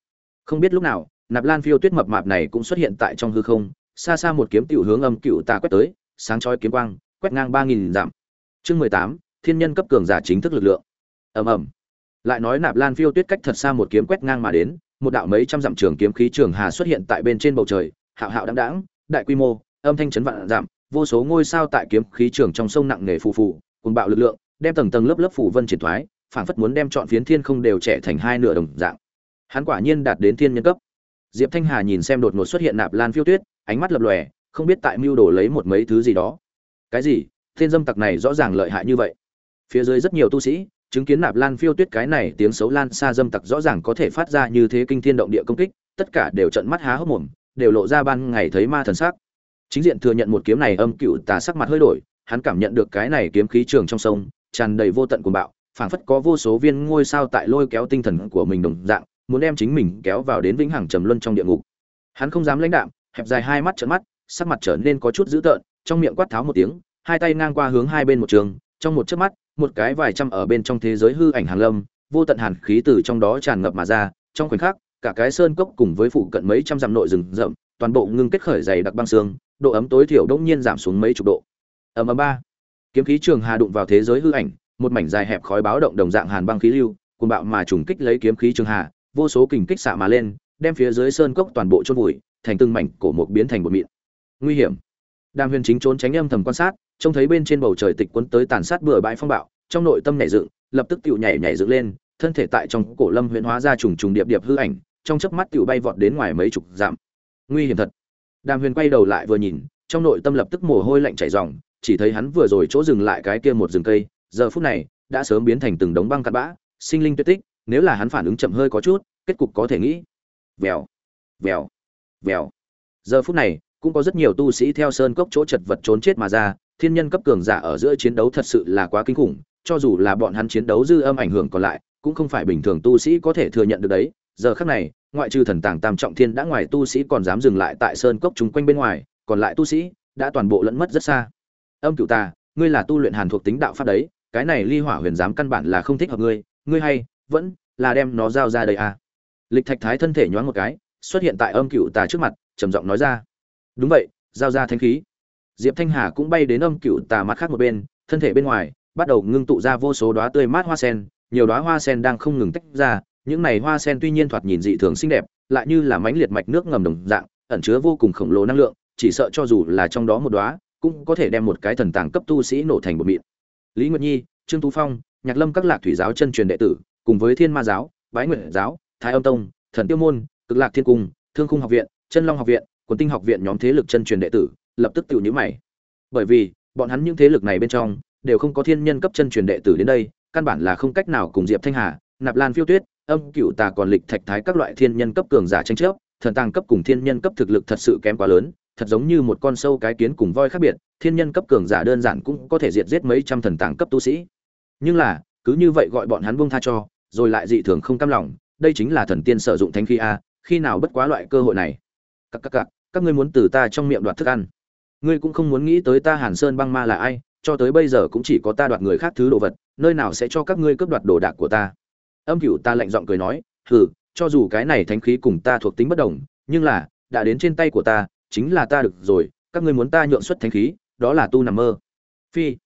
Không biết lúc nào, nạp lan phiêu tuyết mập mạp này cũng xuất hiện tại trong hư không xa xa một kiếm tiểu hướng âm cựu tà quét tới sáng chói kiếm quang quét ngang ba nghìn dặm chương mười tám thiên nhân cấp cường giả chính thức lực lượng ầm ầm lại nói nạp lan phiêu tuyết cách thật xa một kiếm quét ngang mà đến một đạo mấy trăm dặm trường kiếm khí trường hà xuất hiện tại bên trên bầu trời hạo hạo đãng đãng, đại quy mô âm thanh chấn vạn dặm vô số ngôi sao tại kiếm khí trường trong sông nặng nề phù phù, cuồng bạo lực lượng, đem tầng tầng lớp lớp phủ vân triển thoái, phảng phất muốn đem trọn phiến thiên không đều trẻ thành hai nửa đồng dạng. Hắn quả nhiên đạt đến thiên nhân cấp. Diệp Thanh Hà nhìn xem đột ngột xuất hiện Nạp Lan Phiêu Tuyết, ánh mắt lập lòe, không biết tại mưu đồ lấy một mấy thứ gì đó. Cái gì? Thiên dâm tặc này rõ ràng lợi hại như vậy. Phía dưới rất nhiều tu sĩ, chứng kiến Nạp Lan Phiêu Tuyết cái này tiếng xấu lan xa dâm tặc rõ ràng có thể phát ra như thế kinh thiên động địa công kích, tất cả đều trợn mắt há hốc mồm, đều lộ ra ban ngày thấy ma thần sắc chính diện thừa nhận một kiếm này âm cựu tà sắc mặt hơi đổi hắn cảm nhận được cái này kiếm khí trường trong sông tràn đầy vô tận cuồng bạo phảng phất có vô số viên ngôi sao tại lôi kéo tinh thần của mình đồng dạng muốn đem chính mình kéo vào đến vĩnh hằng trầm luân trong địa ngục. Hắn không dám lãnh đạm, hẹp dài hai mắt trợn mắt, sắc mặt trở nên có chút dữ tợn, trong miệng quát tháo một tiếng, hai tay ngang qua hướng hai bên một trường, trong một chớp mắt, một cái vài trăm ở bên trong thế giới hư ảnh hàng lâm, vô tận hàn khí từ trong đó tràn ngập mà ra, trong khoảnh khắc, cả cái sơn cốc cùng với phụ cận mấy trăm dặm nội rừng rậm, toàn bộ ngưng kết khởi dày đặc băng xương, độ ấm tối thiểu đột nhiên giảm xuống mấy chục độ. Ầm ầm ba. Kiếm khí trường hà đụng vào thế giới hư ảnh, một mảnh dài hẹp khói báo động đồng dạng hàn băng khí lưu cuồn bạo mà trùng kích lấy kiếm khí trường hà vô số kình kích xạ mà lên, đem phía dưới sơn cốc toàn bộ chôn vùi, thành từng mảnh cổ mục biến thành một mịn. Nguy hiểm. Đàm huyền chính trốn tránh âm thầm quan sát, trông thấy bên trên bầu trời tịch cuốn tới tàn sát bừa bãi phong bạo, trong nội tâm nhảy dựng, lập tức tiểu nhảy nhảy dựng lên, thân thể tại trong cổ lâm huyễn hóa ra trùng trùng điệp điệp hư ảnh, trong chớp mắt tiểu bay vọt đến ngoài mấy chục dặm. Nguy hiểm thật. Đàm huyền quay đầu lại vừa nhìn, trong nội tâm lập tức mồ hôi lạnh chảy ròng, chỉ thấy hắn vừa rồi chỗ dừng lại cái kia một rừng cây, giờ phút này, đã sớm biến thành từng đống băng cát bã, sinh linh tuyệt tích nếu là hắn phản ứng chậm hơi có chút, kết cục có thể nghĩ. Vèo vèo vèo. Giờ phút này, cũng có rất nhiều tu sĩ theo sơn cốc chỗ chật vật trốn chết mà ra, thiên nhân cấp cường giả ở giữa chiến đấu thật sự là quá kinh khủng, cho dù là bọn hắn chiến đấu dư âm ảnh hưởng còn lại, cũng không phải bình thường tu sĩ có thể thừa nhận được đấy. Giờ khắc này, ngoại trừ thần tàng tam trọng thiên đã ngoài tu sĩ còn dám dừng lại tại sơn cốc chúng quanh bên ngoài, còn lại tu sĩ đã toàn bộ lẫn mất rất xa. Âm cựu ta ngươi là tu luyện hàn thuộc tính đạo pháp đấy, cái này ly hỏa huyền giám căn bản là không thích hợp ngươi ngươi hay vẫn là đem nó giao ra đây à. Lịch thạch thái thân thể nhoáng một cái, xuất hiện tại âm cựu tà trước mặt, trầm giọng nói ra. Đúng vậy, giao ra thanh khí. Diệp thanh hà cũng bay đến âm cựu tà mặt khác một bên, thân thể bên ngoài, bắt đầu ngưng tụ ra vô số đóa tươi mát hoa sen, nhiều đóa hoa sen đang không ngừng tách ra, những này hoa sen tuy nhiên thoạt nhìn dị thường xinh đẹp, lại như là mánh liệt mạch nước ngầm đồng dạng, ẩn chứa vô cùng khổng lồ năng lượng, chỉ sợ cho dù là trong đó một đóa, cũng có thể đem một cái thần tàng cấp tu sĩ nổ thành một mịn. Lý nguyệt nhi, trương tú phong, nhạc lâm các lạc thủy giáo chân truyền đệ tử cùng với thiên ma giáo, bái nguyện giáo, thái âm tông, thần tiêu môn, cực lạc thiên cung, thương khung học viện, chân long học viện, quần tinh học viện nhóm thế lực chân truyền đệ tử lập tức tự nhữ mày. Bởi vì, bọn hắn những thế lực này bên trong đều không có thiên nhân cấp chân truyền đệ tử đến đây, căn bản là không cách nào cùng diệp thanh hà, nạp lan phiêu tuyết, âm cựu tà còn lịch thạch thái các loại thiên nhân cấp cường giả tranh chấp, thần tàng cấp cùng thiên nhân cấp thực lực thật sự kém quá lớn, thật giống như một con sâu cái kiến cùng voi khác biệt, thiên nhân cấp cường giả đơn giản cũng có thể diệt giết mấy trăm thần tàng cấp tu sĩ. Nhưng là, cứ như vậy gọi bọn hắn buông tha cho rồi lại dị thường không cam lòng, đây chính là thần tiên sử dụng thánh khí a, khi nào bất quá loại cơ hội này? Các các các các ngươi muốn từ ta trong miệng đoạt thức ăn. Ngươi cũng không muốn nghĩ tới ta hàn sơn băng ma là ai, cho tới bây giờ cũng chỉ có ta đoạt người khác thứ đồ vật, nơi nào sẽ cho các ngươi cướp đoạt đồ đạc của ta? Âm cửu ta lạnh giọng cười nói, hừ, cho dù cái này thánh khí cùng ta thuộc tính bất đồng, nhưng là, đã đến trên tay của ta, chính là ta được rồi, các ngươi muốn ta nhượng xuất thánh khí, đó là tu nằm mơ. Phi,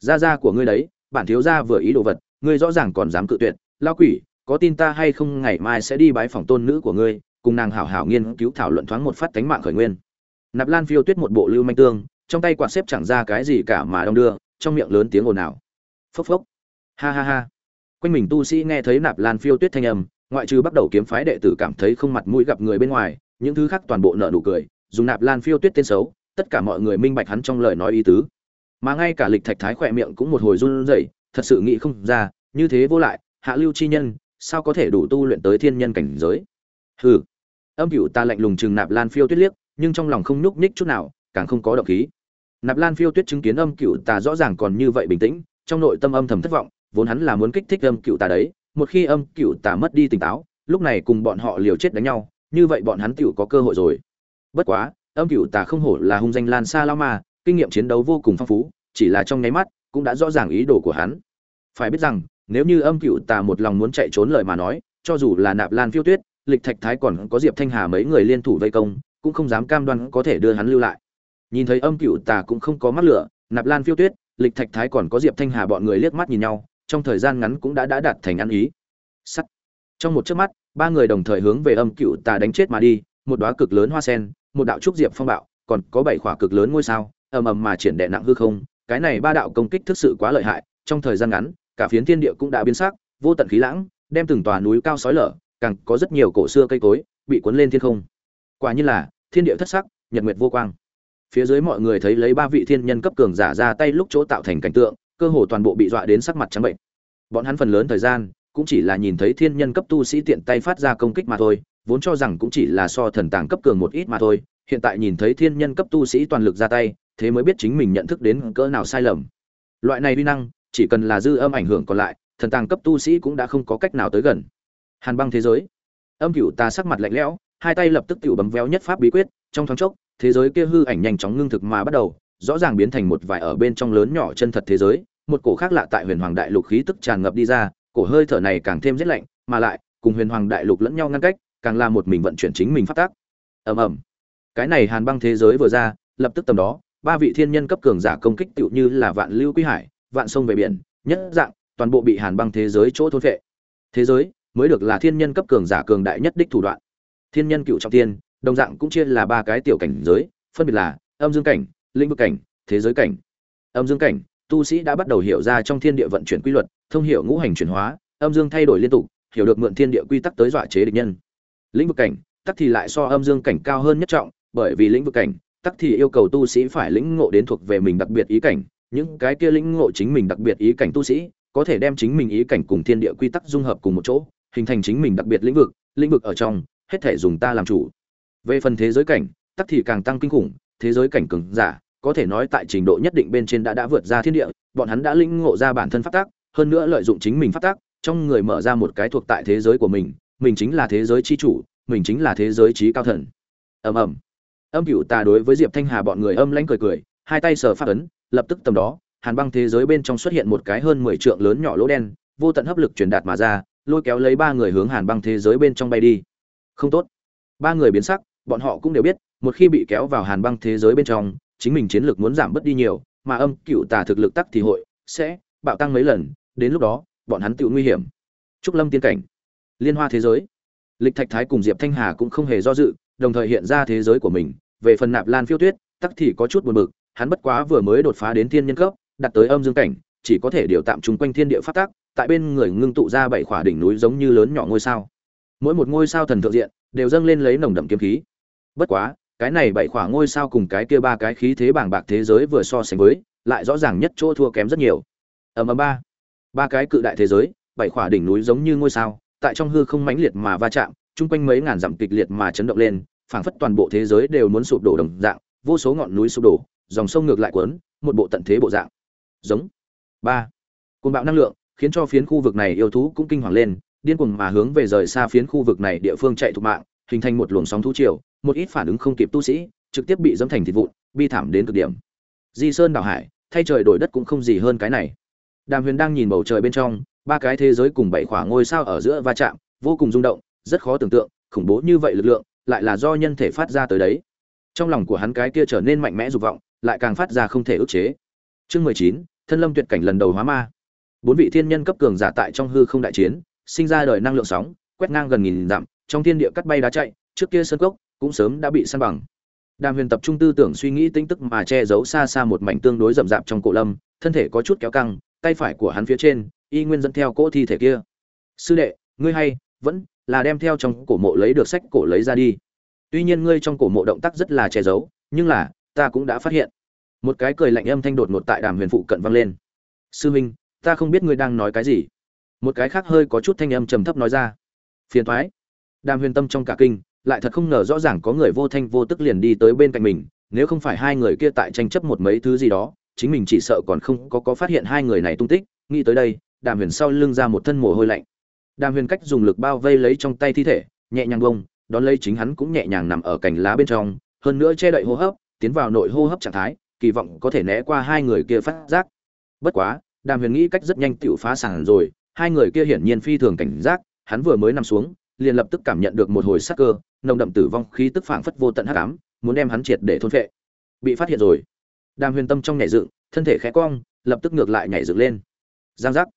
gia gia của ngươi đấy, bản thiếu gia vừa ý đồ vật, ngươi rõ ràng còn dám cự tuyệt lao quỷ, có tin ta hay không ngày mai sẽ đi bái phòng tôn nữ của ngươi, cùng nàng hảo hảo nghiên cứu thảo luận thoáng một phát tánh mạng khởi nguyên. Nạp lan phiêu tuyết một bộ lưu manh tương, trong tay quạt xếp chẳng ra cái gì cả mà đong đưa, trong miệng lớn tiếng ồn ào. Phốc phốc. Ha ha ha. Quanh mình tu sĩ nghe thấy nạp lan phiêu tuyết thanh âm, ngoại trừ bắt đầu kiếm phái đệ tử cảm thấy không mặt mũi gặp người bên ngoài, những thứ khác toàn bộ nợ nụ cười, dùng nạp lan phiêu tuyết tên xấu, tất cả mọi người minh bạch hắn trong lời nói ý tứ. Mà ngay cả lịch thạch thái khỏe miệng cũng một hồi run rẩy, thật sự nghĩ không ra, như thế vô lại hạ lưu chi nhân, sao có thể đủ tu luyện tới thiên nhân cảnh giới? Hừ. Âm cửu ta lạnh lùng chừng nạp lan phiêu tuyết liếc, nhưng trong lòng không nhúc nhích chút nào, càng không có động khí. Nạp lan phiêu tuyết chứng kiến âm cửu ta rõ ràng còn như vậy bình tĩnh, trong nội tâm âm thầm thất vọng, vốn hắn là muốn kích thích âm cửu ta đấy, một khi âm cửu ta mất đi tỉnh táo, lúc này cùng bọn họ liều chết đánh nhau, như vậy bọn hắn tựu có cơ hội rồi. Bất quá, âm cửu ta không hổ là hung danh lan xa lao mà kinh nghiệm chiến đấu vô cùng phong phú, chỉ là trong nháy mắt cũng đã rõ ràng ý đồ của hắn. Phải biết rằng nếu như âm cựu tà một lòng muốn chạy trốn lời mà nói, cho dù là nạp lan phiêu tuyết, lịch thạch thái còn có diệp thanh hà mấy người liên thủ vây công, cũng không dám cam đoan có thể đưa hắn lưu lại. Nhìn thấy âm cựu tà cũng không có mắt lửa, nạp lan phiêu tuyết, lịch thạch thái còn có diệp thanh hà bọn người liếc mắt nhìn nhau, trong thời gian ngắn cũng đã đã đạt thành ăn ý. Sắt. Trong một chớp mắt, ba người đồng thời hướng về âm cựu tà đánh chết mà đi, một đóa cực lớn hoa sen, một đạo trúc diệp phong bạo, còn có bảy khỏa cực lớn ngôi sao, ầm ầm mà triển đệ nặng hư không, cái này ba đạo công kích thực sự quá lợi hại, trong thời gian ngắn cả phiến thiên địa cũng đã biến sắc, vô tận khí lãng, đem từng tòa núi cao sói lở, càng có rất nhiều cổ xưa cây cối bị cuốn lên thiên không. Quả nhiên là, thiên địa thất sắc, nhật nguyệt vô quang. Phía dưới mọi người thấy lấy ba vị thiên nhân cấp cường giả ra tay lúc chỗ tạo thành cảnh tượng, cơ hồ toàn bộ bị dọa đến sắc mặt trắng bệnh. Bọn hắn phần lớn thời gian, cũng chỉ là nhìn thấy thiên nhân cấp tu sĩ tiện tay phát ra công kích mà thôi, vốn cho rằng cũng chỉ là so thần tàng cấp cường một ít mà thôi, hiện tại nhìn thấy thiên nhân cấp tu sĩ toàn lực ra tay, thế mới biết chính mình nhận thức đến cỡ nào sai lầm. Loại này uy năng chỉ cần là dư âm ảnh hưởng còn lại, thần tàng cấp tu sĩ cũng đã không có cách nào tới gần. Hàn băng thế giới. Âm cựu ta sắc mặt lạnh lẽo, hai tay lập tức cựu bấm véo nhất pháp bí quyết, trong thoáng chốc, thế giới kia hư ảnh nhanh chóng ngưng thực mà bắt đầu, rõ ràng biến thành một vài ở bên trong lớn nhỏ chân thật thế giới, một cổ khác lạ tại huyền hoàng đại lục khí tức tràn ngập đi ra, cổ hơi thở này càng thêm rét lạnh, mà lại, cùng huyền hoàng đại lục lẫn nhau ngăn cách, càng là một mình vận chuyển chính mình phát tác. Ầm ầm. Cái này hàn băng thế giới vừa ra, lập tức tầm đó, ba vị thiên nhân cấp cường giả công kích tựu như là vạn lưu quy hải vạn sông về biển, nhất dạng, toàn bộ bị hàn băng thế giới chỗ thôn vệ thế giới mới được là thiên nhân cấp cường giả cường đại nhất đích thủ đoạn. Thiên nhân cựu trọng thiên đồng dạng cũng chia là ba cái tiểu cảnh giới, phân biệt là âm dương cảnh, lĩnh vực cảnh, thế giới cảnh. Âm dương cảnh, tu sĩ đã bắt đầu hiểu ra trong thiên địa vận chuyển quy luật, thông hiểu ngũ hành chuyển hóa, âm dương thay đổi liên tục, hiểu được mượn thiên địa quy tắc tới dọa chế địch nhân. Lĩnh vực cảnh, tắc thì lại so âm dương cảnh cao hơn nhất trọng, bởi vì lĩnh vực cảnh, tắc thì yêu cầu tu sĩ phải lĩnh ngộ đến thuộc về mình đặc biệt ý cảnh những cái kia lĩnh ngộ chính mình đặc biệt ý cảnh tu sĩ, có thể đem chính mình ý cảnh cùng thiên địa quy tắc dung hợp cùng một chỗ, hình thành chính mình đặc biệt lĩnh vực lĩnh vực ở trong, hết thể dùng ta làm chủ. Về phần thế giới cảnh, tắc thì càng tăng kinh khủng, thế giới cảnh cường giả, có thể nói tại trình độ nhất định bên trên đã đã vượt ra thiên địa, bọn hắn đã lĩnh ngộ ra bản thân phát tác hơn nữa lợi dụng chính mình phát tác trong người mở ra một cái thuộc tại thế giới của mình mình chính là thế giới chi chủ, mình chính là thế giới trí cao thần. Ầm ầm. Âm cựu tà đối với diệp thanh hà bọn người âm lãnh cười cười, hai tay sờ phát ấn lập tức tầm đó, hàn băng thế giới bên trong xuất hiện một cái hơn mười trượng lớn nhỏ lỗ đen, vô tận hấp lực truyền đạt mà ra, lôi kéo lấy ba người hướng hàn băng thế giới bên trong bay đi. Không tốt. Ba người biến sắc, bọn họ cũng đều biết, một khi bị kéo vào hàn băng thế giới bên trong, chính mình chiến lược muốn giảm bớt đi nhiều, mà âm cựu tà thực lực tắc thì hội sẽ bạo tăng mấy lần, đến lúc đó, bọn hắn tự nguy hiểm. Trúc lâm tiên cảnh. Liên hoa thế giới. Lịch thạch thái cùng diệp thanh hà cũng không hề do dự, đồng thời hiện ra thế giới của mình, về phần nạp lan phiêu tuyết, tắc thì có chút buồn bực hắn bất quá vừa mới đột phá đến thiên nhân cấp đặt tới âm dương cảnh, chỉ có thể điều tạm trung quanh thiên địa phát tác tại bên người ngưng tụ ra bảy khỏa đỉnh núi giống như lớn nhỏ ngôi sao. Mỗi một ngôi sao thần thượng diện, đều dâng lên lấy nồng đậm kiếm khí. Bất quá, cái này bảy khỏa ngôi sao cùng cái kia ba cái khí thế bảng bạc thế giới vừa so sánh với, lại rõ ràng nhất chỗ thua kém rất nhiều. Ầm ầm ba. Ba cái cự đại thế giới, bảy khỏa đỉnh núi giống như ngôi sao, tại trong hư không mãnh liệt mà va chạm, chung quanh mấy ngàn dặm kịch liệt mà chấn động lên, phảng phất toàn bộ thế giới đều muốn sụp đổ đồng dạng, vô số ngọn núi sụp đổ dòng sông ngược lại cuốn, một bộ tận thế bộ dạng. Giống. Ba. Cơn bạo năng lượng, khiến cho phiến khu vực này yêu thú cũng kinh hoàng lên, điên cuồng mà hướng về rời xa phiến khu vực này địa phương chạy thục mạng, hình thành một luồng sóng thú triều, một ít phản ứng không kịp tu sĩ, trực tiếp bị dẫm thành thịt vụn, bi thảm đến cực điểm. Di sơn đảo hải, thay trời đổi đất cũng không gì hơn cái này. Đàm huyền đang nhìn bầu trời bên trong, ba cái thế giới cùng bảy khoảng ngôi sao ở giữa va chạm, vô cùng rung động, rất khó tưởng tượng, khủng bố như vậy lực lượng, lại là do nhân thể phát ra tới đấy. Trong lòng của hắn cái kia trở nên mạnh mẽ dục vọng lại càng phát ra không thể ức chế. Chương mười chín, thân lâm tuyệt cảnh lần đầu hóa ma. Bốn vị thiên nhân cấp cường giả tại trong hư không đại chiến, sinh ra đời năng lượng sóng, quét ngang gần nghìn dặm, trong thiên địa cắt bay đá chạy, trước kia sân cốc cũng sớm đã bị săn bằng. Đàm huyền tập trung tư tưởng suy nghĩ tinh tức mà che giấu xa xa một mảnh tương đối rậm rạp trong cổ lâm, thân thể có chút kéo căng, tay phải của hắn phía trên, y nguyên dẫn theo cỗ thi thể kia. Sư đệ, ngươi hay, vẫn là đem theo trong cổ mộ lấy được sách cổ lấy ra đi. Tuy nhiên ngươi trong cổ mộ động tác rất là che giấu, nhưng là ta cũng đã phát hiện. Một cái cười lạnh âm thanh đột ngột tại đàm huyền phụ cận vang lên. Sư minh, ta không biết ngươi đang nói cái gì. Một cái khác hơi có chút thanh âm trầm thấp nói ra. Phiền thoái đàm huyền tâm trong cả kinh, lại thật không ngờ rõ ràng có người vô thanh vô tức liền đi tới bên cạnh mình, nếu không phải hai người kia tại tranh chấp một mấy thứ gì đó, chính mình chỉ sợ còn không có có phát hiện hai người này tung tích. Nghĩ tới đây, đàm huyền sau lưng ra một thân mồ hôi lạnh. Đàm huyền cách dùng lực bao vây lấy trong tay thi thể, nhẹ nhàng bông đón lấy chính hắn cũng nhẹ nhàng nằm ở cành lá bên trong, hơn nữa che đậy hô hấp tiến vào nội hô hấp trạng thái, kỳ vọng có thể né qua hai người kia phát giác. Bất quá, đàm huyền nghĩ cách rất nhanh tựu phá sản rồi, hai người kia hiển nhiên phi thường cảnh giác, hắn vừa mới nằm xuống, liền lập tức cảm nhận được một hồi sắc cơ, nồng đậm tử vong khí tức phảng phất vô tận hắc ám, muốn đem hắn triệt để thôn phệ. Bị phát hiện rồi. Đàm huyền tâm trong nhảy dựng, thân thể khẽ cong, lập tức ngược lại nhảy dựng lên. Giang giác.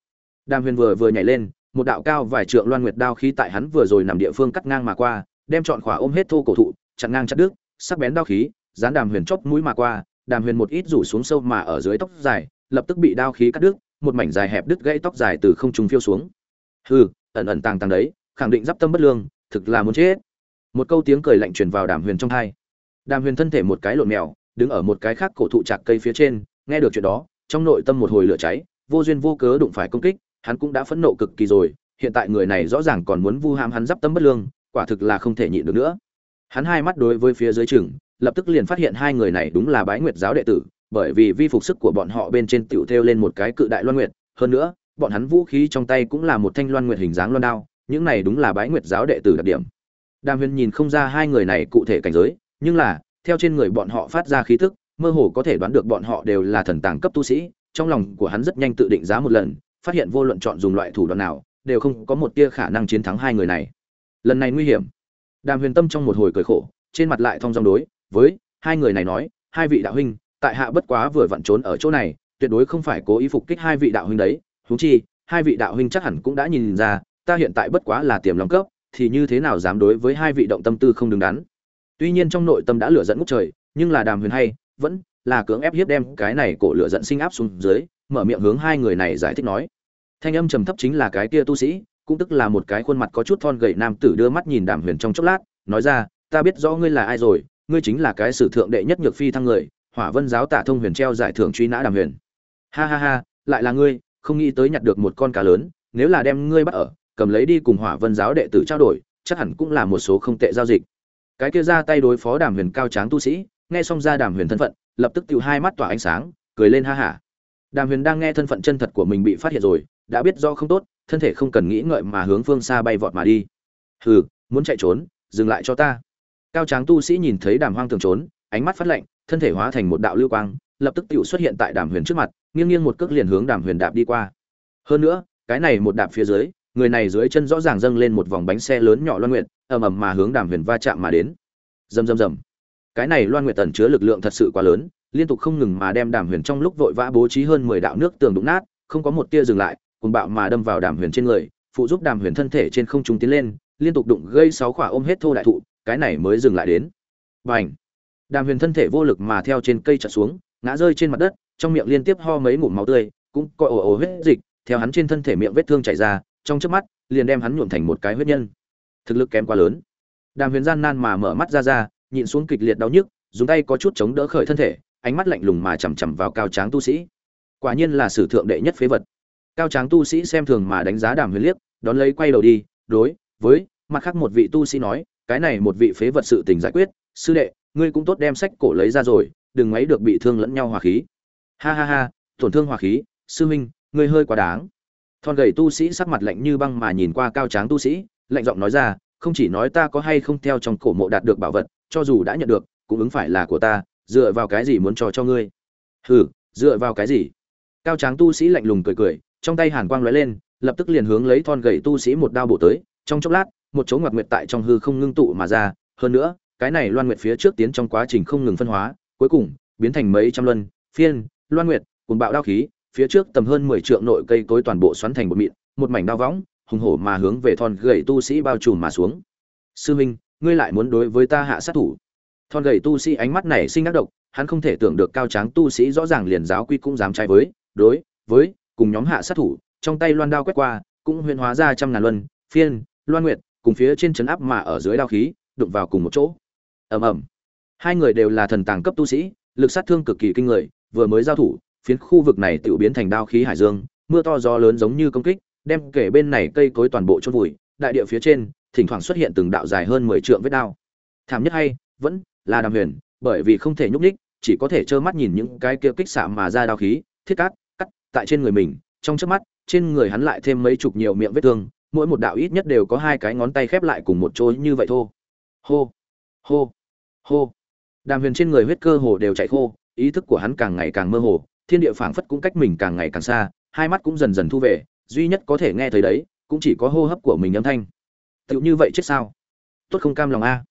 Đàm huyền vừa vừa nhảy lên, một đạo cao vài trượng loan nguyệt đao khí tại hắn vừa rồi nằm địa phương cắt ngang mà qua, đem trọn khỏa ôm hết thô cổ thụ, chặn ngang chặt đứt, sắc bén đao khí dán đàm huyền chóp mũi mà qua, đàm huyền một ít rủ xuống sâu mà ở dưới tóc dài, lập tức bị đao khí cắt đứt, một mảnh dài hẹp đứt gãy tóc dài từ không trung phiêu xuống. Hừ, ẩn ẩn tàng tàng đấy, khẳng định giáp tâm bất lương, thực là muốn chết. Một câu tiếng cười lạnh truyền vào đàm huyền trong tai đàm huyền thân thể một cái lộn mèo, đứng ở một cái khác cổ thụ chạc cây phía trên, nghe được chuyện đó, trong nội tâm một hồi lửa cháy, vô duyên vô cớ đụng phải công kích, hắn cũng đã phẫn nộ cực kỳ rồi, hiện tại người này rõ ràng còn muốn vu ham hắn giáp tâm bất lương, quả thực là không thể nhịn được nữa. Hắn hai mắt đối với phía dưới chừng lập tức liền phát hiện hai người này đúng là bái nguyệt giáo đệ tử, bởi vì vi phục sức của bọn họ bên trên tiểu theo lên một cái cự đại loan nguyệt. Hơn nữa, bọn hắn vũ khí trong tay cũng là một thanh loan nguyệt hình dáng loan đao, những này đúng là bái nguyệt giáo đệ tử đặc điểm. Đàm huyền nhìn không ra hai người này cụ thể cảnh giới, nhưng là, theo trên người bọn họ phát ra khí tức, mơ hồ có thể đoán được bọn họ đều là thần tàng cấp tu sĩ, trong lòng của hắn rất nhanh tự định giá một lần, phát hiện vô luận chọn dùng loại thủ đoạn nào, đều không có một tia khả năng chiến thắng hai người này. Lần này nguy hiểm. Đàm huyền tâm trong một hồi cười khổ, trên mặt lại thong dong đối với hai người này nói, hai vị đạo huynh, tại hạ bất quá vừa vặn trốn ở chỗ này, tuyệt đối không phải cố ý phục kích hai vị đạo huynh đấy. Huống chi, hai vị đạo huynh chắc hẳn cũng đã nhìn ra, ta hiện tại bất quá là tiềm lòng cấp, thì như thế nào dám đối với hai vị động tâm tư không đứng đắn. Tuy nhiên trong nội tâm đã lửa dẫn ngút trời, nhưng là đàm huyền hay vẫn là cưỡng ép hiếp đem cái này cổ lửa dẫn sinh áp xuống dưới, mở miệng hướng hai người này giải thích nói. Thanh âm trầm thấp chính là cái kia tu sĩ, cũng tức là một cái khuôn mặt có chút thon gầy nam tử đưa mắt nhìn đàm huyền trong chốc lát, nói ra, ta biết rõ ngươi là ai rồi ngươi chính là cái sử thượng đệ nhất nhược phi thăng người, hỏa vân giáo tả thông huyền treo giải thưởng truy nã đàm huyền. Ha ha ha, lại là ngươi, không nghĩ tới nhặt được một con cá lớn, nếu là đem ngươi bắt ở, cầm lấy đi cùng hỏa vân giáo đệ tử trao đổi, chắc hẳn cũng là một số không tệ giao dịch. Cái kia ra tay đối phó đàm huyền cao tráng tu sĩ, nghe xong ra đàm huyền thân phận, lập tức tự hai mắt tỏa ánh sáng, cười lên ha hả đàm huyền đang nghe thân phận chân thật của mình bị phát hiện rồi, đã biết do không tốt, thân thể không cần nghĩ ngợi mà hướng phương xa bay vọt mà đi. Hừ, muốn chạy trốn, dừng lại cho ta cao tráng tu sĩ nhìn thấy đàm hoang tường trốn, ánh mắt phát lạnh, thân thể hóa thành một đạo lưu quang, lập tức tự xuất hiện tại đàm huyền trước mặt, nghiêng nghiêng một cước liền hướng đàm huyền đạp đi qua. Hơn nữa, cái này một đạp phía dưới, người này dưới chân rõ ràng dâng lên một vòng bánh xe lớn nhỏ loan nguyện ầm ầm mà hướng đàm huyền va chạm mà đến. Rầm rầm rầm. Cái này loan nguyện tần chứa lực lượng thật sự quá lớn, liên tục không ngừng mà đem đàm huyền trong lúc vội vã bố trí hơn mười đạo nước tường đụng nát, không có một tia dừng lại cùng bạo mà đâm vào đàm huyền trên người, phụ giúp đàm huyền thân thể trên không trung tiến lên, liên tục đụng gây sáu khỏa ôm hết thô đại thụ cái này mới dừng lại đến. Bành! Đàm huyền thân thể vô lực mà theo trên cây trật xuống, ngã rơi trên mặt đất, trong miệng liên tiếp ho mấy ngụm máu tươi, cũng coi ồ ồ huyết dịch, theo hắn trên thân thể miệng vết thương chảy ra, trong chớp mắt, liền đem hắn nhuộm thành một cái huyết nhân. Thực lực kém quá lớn. Đàm huyền gian nan mà mở mắt ra ra, nhịn xuống kịch liệt đau nhức, dùng tay có chút chống đỡ khởi thân thể, ánh mắt lạnh lùng mà chằm chằm vào cao tráng tu sĩ. Quả nhiên là sử thượng đệ nhất phế vật. Cao tráng tu sĩ xem thường mà đánh giá đàm huyền liếc, đón lấy quay đầu đi, đối với mặt khác một vị tu sĩ nói cái này một vị phế vật sự tình giải quyết, sư đệ, ngươi cũng tốt đem sách cổ lấy ra rồi, đừng mấy được bị thương lẫn nhau hòa khí. Ha ha ha, tổn thương hòa khí, sư huynh, ngươi hơi quá đáng. Thon gầy tu sĩ sắc mặt lạnh như băng mà nhìn qua cao tráng tu sĩ, lạnh giọng nói ra, không chỉ nói ta có hay không theo trong cổ mộ đạt được bảo vật, cho dù đã nhận được, cũng ứng phải là của ta, dựa vào cái gì muốn cho cho ngươi? Hừ, dựa vào cái gì? Cao tráng tu sĩ lạnh lùng cười cười, trong tay hàn quang lóe lên, lập tức liền hướng lấy thon gầy tu sĩ một đao bổ tới, trong chốc lát một chỗ ngoặc nguyệt tại trong hư không ngưng tụ mà ra. Hơn nữa, cái này loan nguyệt phía trước tiến trong quá trình không ngừng phân hóa, cuối cùng biến thành mấy trăm luân, phiên, loan nguyệt cùng bạo đao khí, phía trước tầm hơn mười trượng nội cây cối toàn bộ xoắn thành một mịn, một mảnh đao võng, hùng hổ mà hướng về thon gầy tu sĩ bao trùm mà xuống. Sư minh, ngươi lại muốn đối với ta hạ sát thủ? Thon gầy tu sĩ ánh mắt này sinh ác độc, hắn không thể tưởng được cao tráng tu sĩ rõ ràng liền giáo quy cũng dám trái với, đối với, cùng nhóm hạ sát thủ, trong tay loan đao quét qua, cũng huyền hóa ra trăm ngàn luân, phiên, loan nguyệt cùng phía trên chấn áp mà ở dưới đao khí, đụng vào cùng một chỗ. Ầm ầm. Hai người đều là thần tàng cấp tu sĩ, lực sát thương cực kỳ kinh người, vừa mới giao thủ, phiến khu vực này tự biến thành đao khí hải dương, mưa to gió lớn giống như công kích, đem kể bên này cây cối toàn bộ chôn vùi, đại địa phía trên, thỉnh thoảng xuất hiện từng đạo dài hơn mười trượng vết đao. Thảm nhất hay, vẫn là đàm huyền, bởi vì không thể nhúc nhích, chỉ có thể trơ mắt nhìn những cái kia kích xạ mà ra đao khí, thiết cát, cắt tại trên người mình, trong chớp mắt, trên người hắn lại thêm mấy chục nhiều miệng vết thương mỗi một đạo ít nhất đều có hai cái ngón tay khép lại cùng một chỗ như vậy thôi hô hô hô. Đàm huyền trên người huyết cơ hồ đều chạy khô, ý thức của hắn càng ngày càng mơ hồ, thiên địa phảng phất cũng cách mình càng ngày càng xa, hai mắt cũng dần dần thu về, duy nhất có thể nghe thấy đấy, cũng chỉ có hô hấp của mình âm thanh. Tựu như vậy chết sao? Tốt không cam lòng a.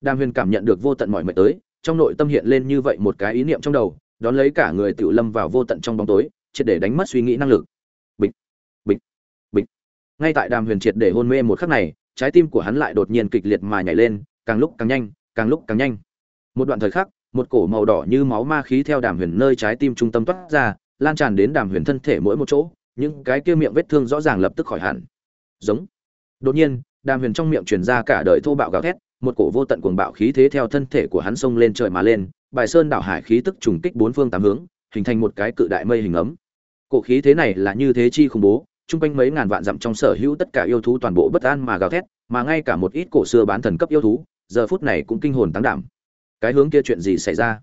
Đàm huyền cảm nhận được vô tận mọi mệt tới, trong nội tâm hiện lên như vậy một cái ý niệm trong đầu, đón lấy cả người tựu lâm vào vô tận trong bóng tối, triệt để đánh mất suy nghĩ năng lực ngay tại đàm huyền triệt để hôn mê một khắc này, trái tim của hắn lại đột nhiên kịch liệt mà nhảy lên, càng lúc càng nhanh, càng lúc càng nhanh. Một đoạn thời khắc, một cổ màu đỏ như máu ma khí theo đàm huyền nơi trái tim trung tâm toát ra, lan tràn đến đàm huyền thân thể mỗi một chỗ, những cái kia miệng vết thương rõ ràng lập tức khỏi hẳn. Giống. Đột nhiên, đàm huyền trong miệng truyền ra cả đời thô bạo gào thét, một cổ vô tận cuồng bạo khí thế theo thân thể của hắn xông lên trời mà lên, bài sơn đảo hải khí tức trùng kích bốn phương tám hướng, hình thành một cái cự đại mây hình ấm. Cổ khí thế này là như thế chi khủng bố chung quanh mấy ngàn vạn dặm trong sở hữu tất cả yêu thú toàn bộ bất an mà gào thét, mà ngay cả một ít cổ xưa bán thần cấp yêu thú, giờ phút này cũng kinh hồn tăng đảm. Cái hướng kia chuyện gì xảy ra?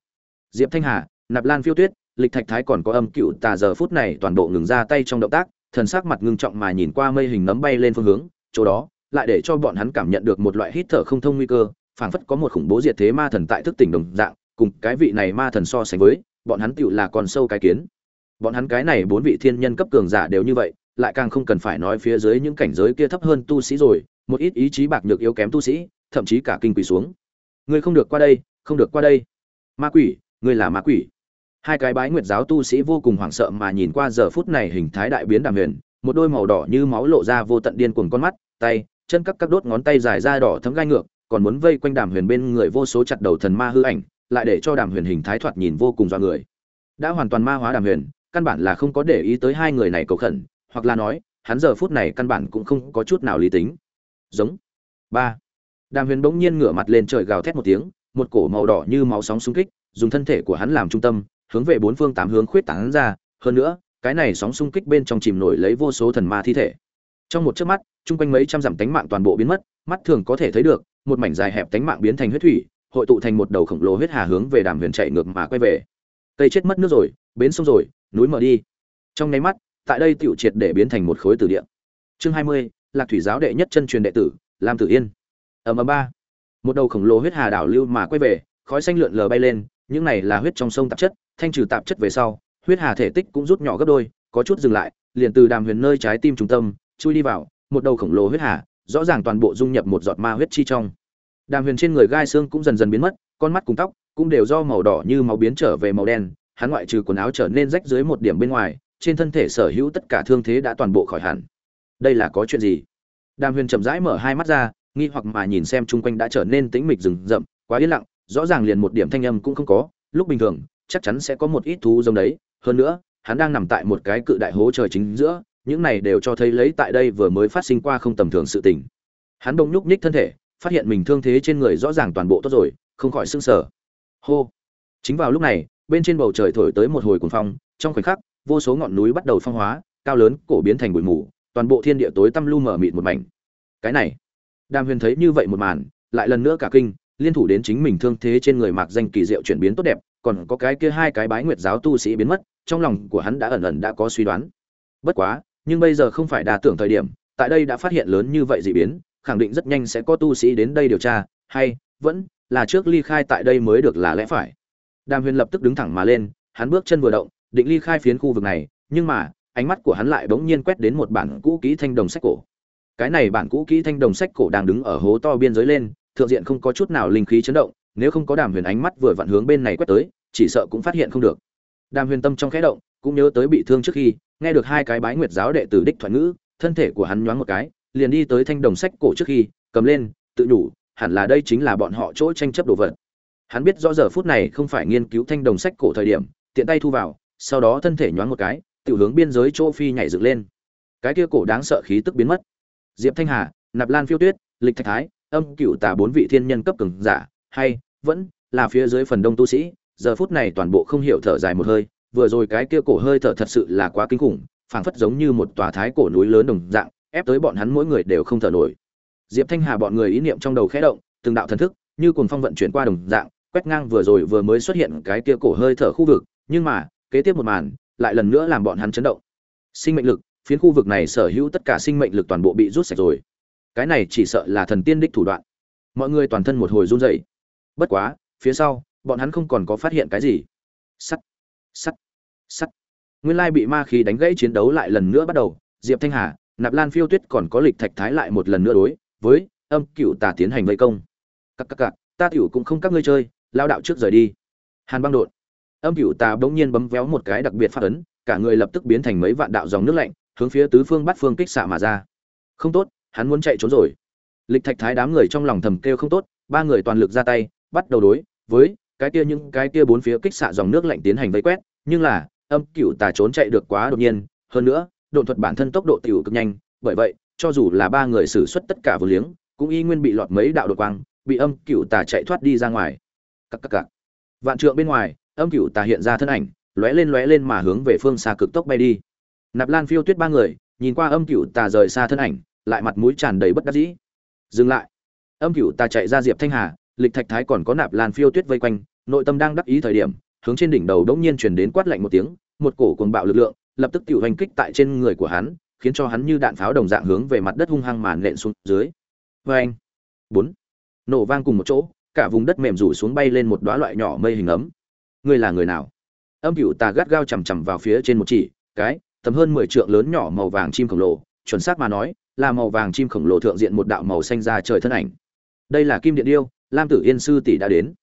Diệp thanh hà, nạp lan phiêu tuyết, lịch thạch thái còn có âm cựu tà giờ phút này toàn bộ ngừng ra tay trong động tác, thần sắc mặt ngưng trọng mà nhìn qua mây hình nấm bay lên phương hướng, chỗ đó, lại để cho bọn hắn cảm nhận được một loại hít thở không thông nguy cơ, phảng phất có một khủng bố diệt thế ma thần tại thức tỉnh đồng dạng, cùng cái vị này ma thần so sánh với, bọn hắn tựu là con sâu cái kiến. Bọn hắn cái này bốn vị thiên nhân cấp cường giả đều như vậy lại càng không cần phải nói phía dưới những cảnh giới kia thấp hơn tu sĩ rồi, một ít ý chí bạc nhược yếu kém tu sĩ, thậm chí cả kinh quỷ xuống. Ngươi không được qua đây, không được qua đây. Ma quỷ, ngươi là ma quỷ. Hai cái bái nguyệt giáo tu sĩ vô cùng hoảng sợ mà nhìn qua giờ phút này hình thái đại biến đàm huyền, một đôi màu đỏ như máu lộ ra vô tận điên cuồng con mắt, tay, chân các các đốt ngón tay dài ra đỏ thấm gai ngược, còn muốn vây quanh đàm huyền bên người vô số chặt đầu thần ma hư ảnh, lại để cho đàm huyền hình thái thoạt nhìn vô cùng do người. Đã hoàn toàn ma hóa đàm huyền, căn bản là không có để ý tới hai người này cầu khẩn hoặc là nói, hắn giờ phút này căn bản cũng không có chút nào lý tính. Giống. Ba. Đàm huyền bỗng nhiên ngửa mặt lên trời gào thét một tiếng, một cổ màu đỏ như máu sóng xung kích, dùng thân thể của hắn làm trung tâm, hướng về bốn phương tám hướng khuyết tán ra. Hơn nữa, cái này sóng xung kích bên trong chìm nổi lấy vô số thần ma thi thể. Trong một chớp mắt, chung quanh mấy trăm dặm tánh mạng toàn bộ biến mất, mắt thường có thể thấy được, một mảnh dài hẹp tánh mạng biến thành huyết thủy, hội tụ thành một đầu khổng lồ huyết hà hướng về đàm huyền chạy ngược mà quay về. Cây chết mất nước rồi, bến sông rồi, núi mở đi. Trong nháy mắt tại đây tiểu triệt để biến thành một khối tử địa. Chương hai mươi, lạc thủy giáo đệ nhất chân truyền đệ tử, lam tử yên. Ầm ầm ba. Một đầu khổng lồ huyết hà đảo lưu mà quay về, khói xanh lượn lờ bay lên, những này là huyết trong sông tạp chất, thanh trừ tạp chất về sau, huyết hà thể tích cũng rút nhỏ gấp đôi, có chút dừng lại, liền từ đàm huyền nơi trái tim trung tâm, chui đi vào, một đầu khổng lồ huyết hà, rõ ràng toàn bộ dung nhập một giọt ma huyết chi trong. Đàm huyền trên người gai xương cũng dần dần biến mất, con mắt cùng tóc cũng đều do màu đỏ như máu biến trở về màu đen, hắn ngoại trừ quần áo trở nên rách dưới một điểm bên ngoài trên thân thể sở hữu tất cả thương thế đã toàn bộ khỏi hẳn. Đây là có chuyện gì? Đàm huyền chậm rãi mở hai mắt ra, nghi hoặc mà nhìn xem chung quanh đã trở nên tĩnh mịch rừng rậm, quá yên lặng, rõ ràng liền một điểm thanh âm cũng không có, lúc bình thường, chắc chắn sẽ có một ít thú giống đấy. Hơn nữa, hắn đang nằm tại một cái cự đại hố trời chính giữa, những này đều cho thấy lấy tại đây vừa mới phát sinh qua không tầm thường sự tình. Hắn bỗng nhúc nhích thân thể, phát hiện mình thương thế trên người rõ ràng toàn bộ tốt rồi, không khỏi sưng sờ. Hô! Chính vào lúc này, bên trên bầu trời thổi tới một hồi cuồng phong, trong khoảnh khắc vô số ngọn núi bắt đầu phong hóa, cao lớn, cổ biến thành bụi mù, toàn bộ thiên địa tối tăm lu mở mịt một mảnh. Cái này, đàm huyền thấy như vậy một màn, lại lần nữa cả kinh, liên thủ đến chính mình thương thế trên người mạc danh kỳ diệu chuyển biến tốt đẹp, còn có cái kia hai cái bái nguyệt giáo tu sĩ biến mất, trong lòng của hắn đã ẩn ẩn đã có suy đoán. Bất quá, nhưng bây giờ không phải đa tưởng thời điểm, tại đây đã phát hiện lớn như vậy dị biến, khẳng định rất nhanh sẽ có tu sĩ đến đây điều tra, hay, vẫn là trước ly khai tại đây mới được là lẽ phải. Đàm huyền lập tức đứng thẳng mà lên, hắn bước chân vừa động định ly khai phiến khu vực này, nhưng mà, ánh mắt của hắn lại bỗng nhiên quét đến một bản cũ kỹ thanh đồng sách cổ. Cái này bản cũ kỹ thanh đồng sách cổ đang đứng ở hố to biên giới lên, thượng diện không có chút nào linh khí chấn động, nếu không có đàm huyền ánh mắt vừa vặn hướng bên này quét tới, chỉ sợ cũng phát hiện không được. Đàm huyền tâm trong khẽ động, cũng nhớ tới bị thương trước khi, nghe được hai cái bái nguyệt giáo đệ tử đích thoại ngữ, thân thể của hắn nhoáng một cái, liền đi tới thanh đồng sách cổ trước khi, cầm lên, tự nhủ, hẳn là đây chính là bọn họ chỗ tranh chấp đồ vật. Hắn biết rõ giờ phút này không phải nghiên cứu thanh đồng sách cổ thời điểm, tiện tay thu vào sau đó thân thể nhoáng một cái tự hướng biên giới chỗ phi nhảy dựng lên. Cái kia cổ đáng sợ khí tức biến mất. Diệp thanh hà, nạp lan phiêu tuyết, lịch thạch thái, âm cựu tả bốn vị thiên nhân cấp cường giả, hay, vẫn là phía dưới phần đông tu sĩ, giờ phút này toàn bộ không hiểu thở dài một hơi, vừa rồi cái kia cổ hơi thở thật sự là quá kinh khủng, phảng phất giống như một tòa thái cổ núi lớn đồng dạng, ép tới bọn hắn mỗi người đều không thở nổi. Diệp thanh hà bọn người ý niệm trong đầu khẽ động, từng đạo thần thức, như cuồng phong vận chuyển qua đồng dạng, quét ngang vừa rồi vừa mới xuất hiện cái kia cổ hơi thở khu vực, nhưng mà kế tiếp một màn, lại lần nữa làm bọn hắn chấn động. Sinh mệnh lực, phiến khu vực này sở hữu tất cả sinh mệnh lực toàn bộ bị rút sạch rồi. Cái này chỉ sợ là thần tiên đích thủ đoạn. Mọi người toàn thân một hồi run rẩy. Bất quá, phía sau, bọn hắn không còn có phát hiện cái gì. Sắt sắt sắt. Nguyên lai bị ma khí đánh gãy chiến đấu lại lần nữa bắt đầu, diệp thanh hà, nạp lan phiêu tuyết còn có lịch thạch thái lại một lần nữa đối với âm cựu tà tiến hành vây công. Các các cặc ta tiểu cũng không các ngươi chơi, lao đạo trước rời đi. Hàn băng đột âm cựu tà bỗng nhiên bấm véo một cái đặc biệt phát ấn, cả người lập tức biến thành mấy vạn đạo dòng nước lạnh, hướng phía tứ phương bắt phương kích xạ mà ra. Không tốt, hắn muốn chạy trốn rồi. Lịch thạch thái đám người trong lòng thầm kêu không tốt, ba người toàn lực ra tay, bắt đầu đối với cái kia những cái kia bốn phía kích xạ dòng nước lạnh tiến hành vây quét, nhưng là, âm cựu tà trốn chạy được quá đột nhiên, hơn nữa, độn thuật bản thân tốc độ tiểu cực nhanh, bởi vậy, cho dù là ba người xử suất tất cả vừa liếng, cũng y nguyên bị lọt mấy đạo đột quang, bị âm cựu tà chạy thoát đi ra ngoài. Cặc cặc cặc. Vạn trượng bên ngoài âm cựu tà hiện ra thân ảnh, lóe lên lóe lên mà hướng về phương xa cực tốc bay đi. Nạp lan phiêu tuyết ba người, nhìn qua âm cựu tà rời xa thân ảnh, lại mặt mũi tràn đầy bất đắc dĩ. Dừng lại. Âm cựu tà chạy ra diệp thanh hà, lịch thạch thái còn có nạp lan phiêu tuyết vây quanh, nội tâm đang đắc ý thời điểm, hướng trên đỉnh đầu đống nhiên truyền đến quát lạnh một tiếng, một cổ cuồng bạo lực lượng, lập tức tiểu hành kích tại trên người của hắn, khiến cho hắn như đạn pháo đồng dạng hướng về mặt đất hung hăng màn nện xuống dưới. Vê anh bốn. Nổ vang cùng một chỗ, cả vùng đất mềm rủ xuống bay lên một đóa loại nhỏ mây hình ấm ngươi là người nào? Âm cựu tà gắt gao chằm chằm vào phía trên một chỉ, cái, tầm hơn mười trượng lớn nhỏ màu vàng chim khổng lồ, chuẩn xác mà nói, là màu vàng chim khổng lồ thượng diện một đạo màu xanh ra trời thân ảnh. Đây là kim điện điêu, lam tử yên sư tỷ đã đến.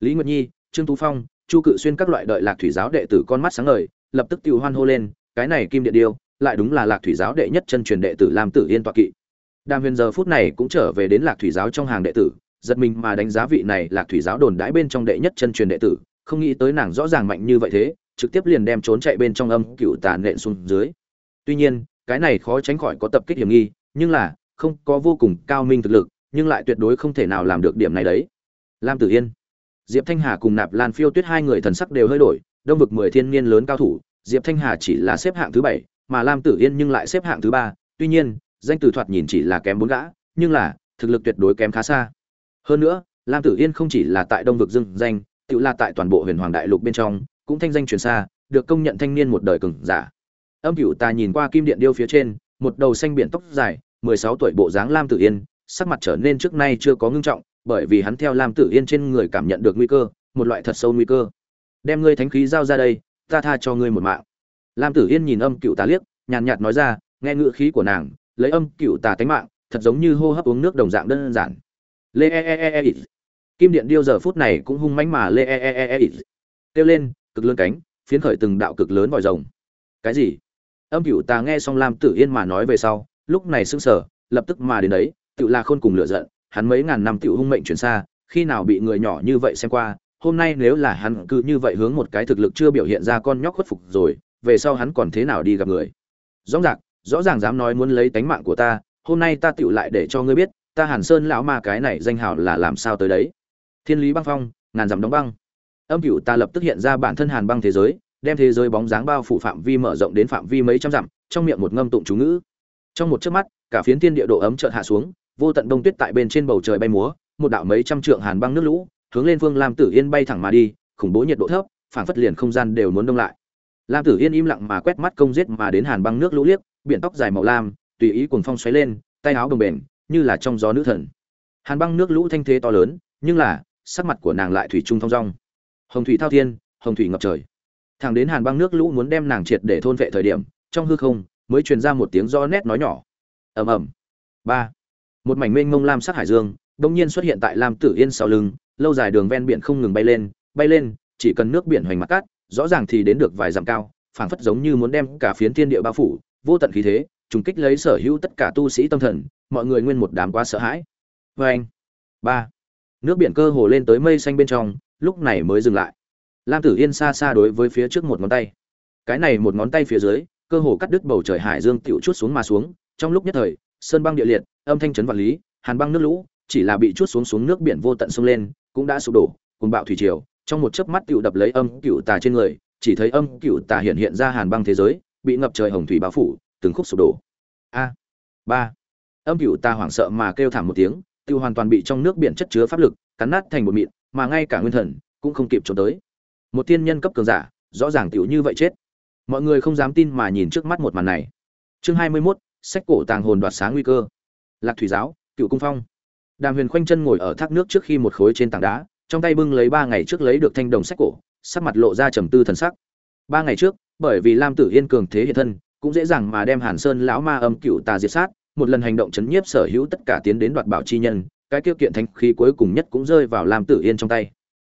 Lý nguyệt nhi, trương tú phong, chu cự xuyên các loại đợi lạc thủy giáo đệ tử con mắt sáng ngời, lập tức tiêu hoan hô lên, cái này kim điện điêu, lại đúng là lạc thủy giáo đệ nhất chân truyền đệ tử lam tử yên toạ kỵ. Đàm huyền giờ phút này cũng trở về đến lạc thủy giáo trong hàng đệ tử, giật mình mà đánh giá vị này lạc thủy giáo đồn đãi bên trong đệ nhất chân truyền đệ tử không nghĩ tới nàng rõ ràng mạnh như vậy thế, trực tiếp liền đem trốn chạy bên trong âm cựu tà nện xuống dưới. Tuy nhiên, cái này khó tránh khỏi có tập kích hiểm nghi, nhưng là, không có vô cùng cao minh thực lực, nhưng lại tuyệt đối không thể nào làm được điểm này đấy. Lam tử yên, diệp thanh hà cùng nạp lan phiêu tuyết hai người thần sắc đều hơi đổi, đông vực mười thiên niên lớn cao thủ, diệp thanh hà chỉ là xếp hạng thứ bảy, mà lam tử yên nhưng lại xếp hạng thứ ba. Tuy nhiên, danh từ thoạt nhìn chỉ là kém bốn gã, nhưng là, thực lực tuyệt đối kém khá xa. Hơn nữa, lam tử yên không chỉ là tại đông vực dưng danh tự là tại toàn bộ huyền hoàng đại lục bên trong, cũng thanh danh truyền xa, được công nhận thanh niên một đời cừng giả. Âm cửu ta nhìn qua kim điện điêu phía trên, một đầu xanh biển tóc dài, mười sáu tuổi bộ dáng lam tử yên, sắc mặt trở nên trước nay chưa có ngưng trọng, bởi vì hắn theo lam tử yên trên người cảm nhận được nguy cơ, một loại thật sâu nguy cơ. Đem ngươi thánh khí giao ra đây, ta tha cho ngươi một mạng. Lam tử yên nhìn âm cựu tà liếc, nhàn nhạt nói ra, nghe ngựa khí của nàng, lấy âm cựu tà tánh mạng, thật giống như hô hấp uống nước đồng dạng đơn giản. Lê e e e e, e kim điện điêu giờ phút này cũng hung mãnh mà lê e, e e e e kêu lên, cực lớn cánh, phiến khởi từng đạo cực lớn vòi rồng. Cái gì? Âm cựu tà nghe xong lam tử yên mà nói về sau, lúc này sững sờ, lập tức mà đến đấy tự là khôn cùng lựa giận, hắn mấy ngàn năm tự hung mệnh chuyển xa, khi nào bị người nhỏ như vậy xem qua, hôm nay nếu là hắn cứ như vậy hướng một cái thực lực chưa biểu hiện ra con nhóc khuất phục rồi, về sau hắn còn thế nào đi gặp người? Rõ ràng rõ ràng dám nói muốn lấy tánh mạng của ta, hôm nay ta tựu lại để cho ngươi biết, ta hàn sơn lão ma cái này danh hào là làm sao tới đấy? Thiên lý băng phong, ngàn dặm đóng băng. Âm cựu ta lập tức hiện ra bản thân hàn băng thế giới, đem thế giới bóng dáng bao phủ phạm vi mở rộng đến phạm vi mấy trăm dặm, trong miệng một ngâm tụng chú ngữ. Trong một chớp mắt, cả phiến thiên địa độ ấm chợt hạ xuống, vô tận đông tuyết tại bên trên bầu trời bay múa, một đạo mấy trăm trượng hàn băng nước lũ, hướng lên vương lam tử yên bay thẳng mà đi, khủng bố nhiệt độ thấp, phảng phất liền không gian đều muốn đông lại. Lam tử yên im lặng mà quét mắt công giết mà đến hàn băng nước lũ liếc, biển tóc dài màu lam, tùy ý cuồng phong xoáy lên, tay áo đồng bền, như là trong gió nữ thần. Hàn băng nước lũ thanh thế to lớn, nhưng là sắc mặt của nàng lại thủy chung thong dong. Hồng thủy thao thiên, hồng thủy ngập trời. Thẳng đến hàn băng nước lũ muốn đem nàng triệt để thôn vệ thời điểm, trong hư không mới truyền ra một tiếng do nét nói nhỏ. Ầm ầm. Ba. Một mảnh mênh mông lam sắc hải dương đông nhiên xuất hiện tại lam tử yên sau lưng, lâu dài đường ven biển không ngừng bay lên bay lên, chỉ cần nước biển hoành mặt cát, rõ ràng thì đến được vài dặm cao, phảng phất giống như muốn đem cả phiến thiên địa bao phủ, vô tận khí thế, trùng kích lấy sở hữu tất cả tu sĩ tâm thần, mọi người nguyên một đám quá sợ hãi. Vê anh ba nước biển cơ hồ lên tới mây xanh bên trong, lúc này mới dừng lại. Lam tử yên xa xa đối với phía trước một ngón tay. Cái này một ngón tay phía dưới, cơ hồ cắt đứt bầu trời hải dương tựu chút xuống mà xuống. Trong lúc nhất thời, sơn băng địa liệt, âm thanh chấn vật lý, hàn băng nước lũ, chỉ là bị chút xuống xuống nước biển vô tận sông lên, cũng đã sụp đổ cùng bạo thủy triều. Trong một chớp mắt tựu đập lấy âm cựu tà trên người, chỉ thấy âm cựu tà hiện hiện ra hàn băng thế giới, bị ngập trời hồng thủy bao phủ, từng khúc sụp đổ. A, ba. Âm cựu tà hoảng sợ mà kêu thảm một tiếng tiêu hoàn toàn bị trong nước biển chất chứa pháp lực cắn nát thành một mịn mà ngay cả nguyên thần cũng không kịp trốn tới. Một tiên nhân cấp cường giả rõ ràng tiểu như vậy chết. Mọi người không dám tin mà nhìn trước mắt một màn này. Chương hai mươi 21, sách cổ tàng hồn đoạt sáng nguy cơ. Lạc thủy giáo cựu cung phong. Đàm huyền khoanh chân ngồi ở thác nước trước khi một khối trên tảng đá trong tay bưng lấy ba ngày trước lấy được thanh đồng sách cổ sắc mặt lộ ra trầm tư thần sắc. Ba ngày trước bởi vì lam tử yên cường thế hiện thân cũng dễ dàng mà đem hàn sơn lão ma âm cựu tà diệt sát một lần hành động chấn nhiếp sở hữu tất cả tiến đến đoạt bảo chi nhân, cái tiêu kiện thanh khí cuối cùng nhất cũng rơi vào lam tử yên trong tay.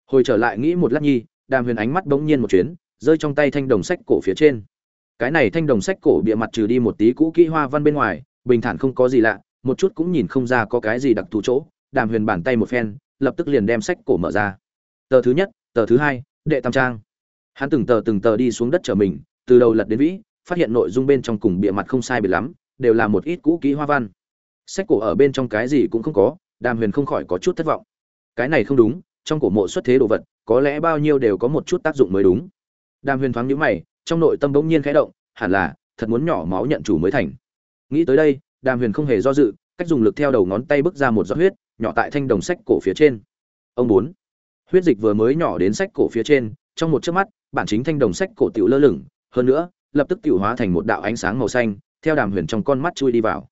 Hồi trở lại nghĩ một lát nhi, đàm huyền ánh mắt bỗng nhiên một chuyến, rơi trong tay thanh đồng sách cổ phía trên. Cái này thanh đồng sách cổ bìa mặt trừ đi một tí cũ kỹ hoa văn bên ngoài, bình thản không có gì lạ, một chút cũng nhìn không ra có cái gì đặc thù chỗ, đàm huyền bàn tay một phen, lập tức liền đem sách cổ mở ra. Tờ thứ nhất, tờ thứ hai, đệ tam trang. Hắn từng tờ từng tờ đi xuống đất trở mình, từ đầu lật đến vĩ, phát hiện nội dung bên trong cùng bìa mặt không sai biệt lắm đều là một ít cũ kỹ hoa văn. Sách cổ ở bên trong cái gì cũng không có, đàm huyền không khỏi có chút thất vọng. Cái này không đúng, trong cổ mộ xuất thế đồ vật, có lẽ bao nhiêu đều có một chút tác dụng mới đúng. Đàm huyền thoáng nhíu mày, trong nội tâm bỗng nhiên khẽ động, hẳn là, thật muốn nhỏ máu nhận chủ mới thành. Nghĩ tới đây, đàm huyền không hề do dự, cách dùng lực theo đầu ngón tay bước ra một giọt huyết, nhỏ tại thanh đồng sách cổ phía trên. Ông bốn. Huyết dịch vừa mới nhỏ đến sách cổ phía trên, trong một chớp mắt, bản chính thanh đồng sách cổ tiểu lơ lửng, hơn nữa, lập tức tiểu hóa thành một đạo ánh sáng màu xanh theo đàm huyền trong con mắt chui đi vào.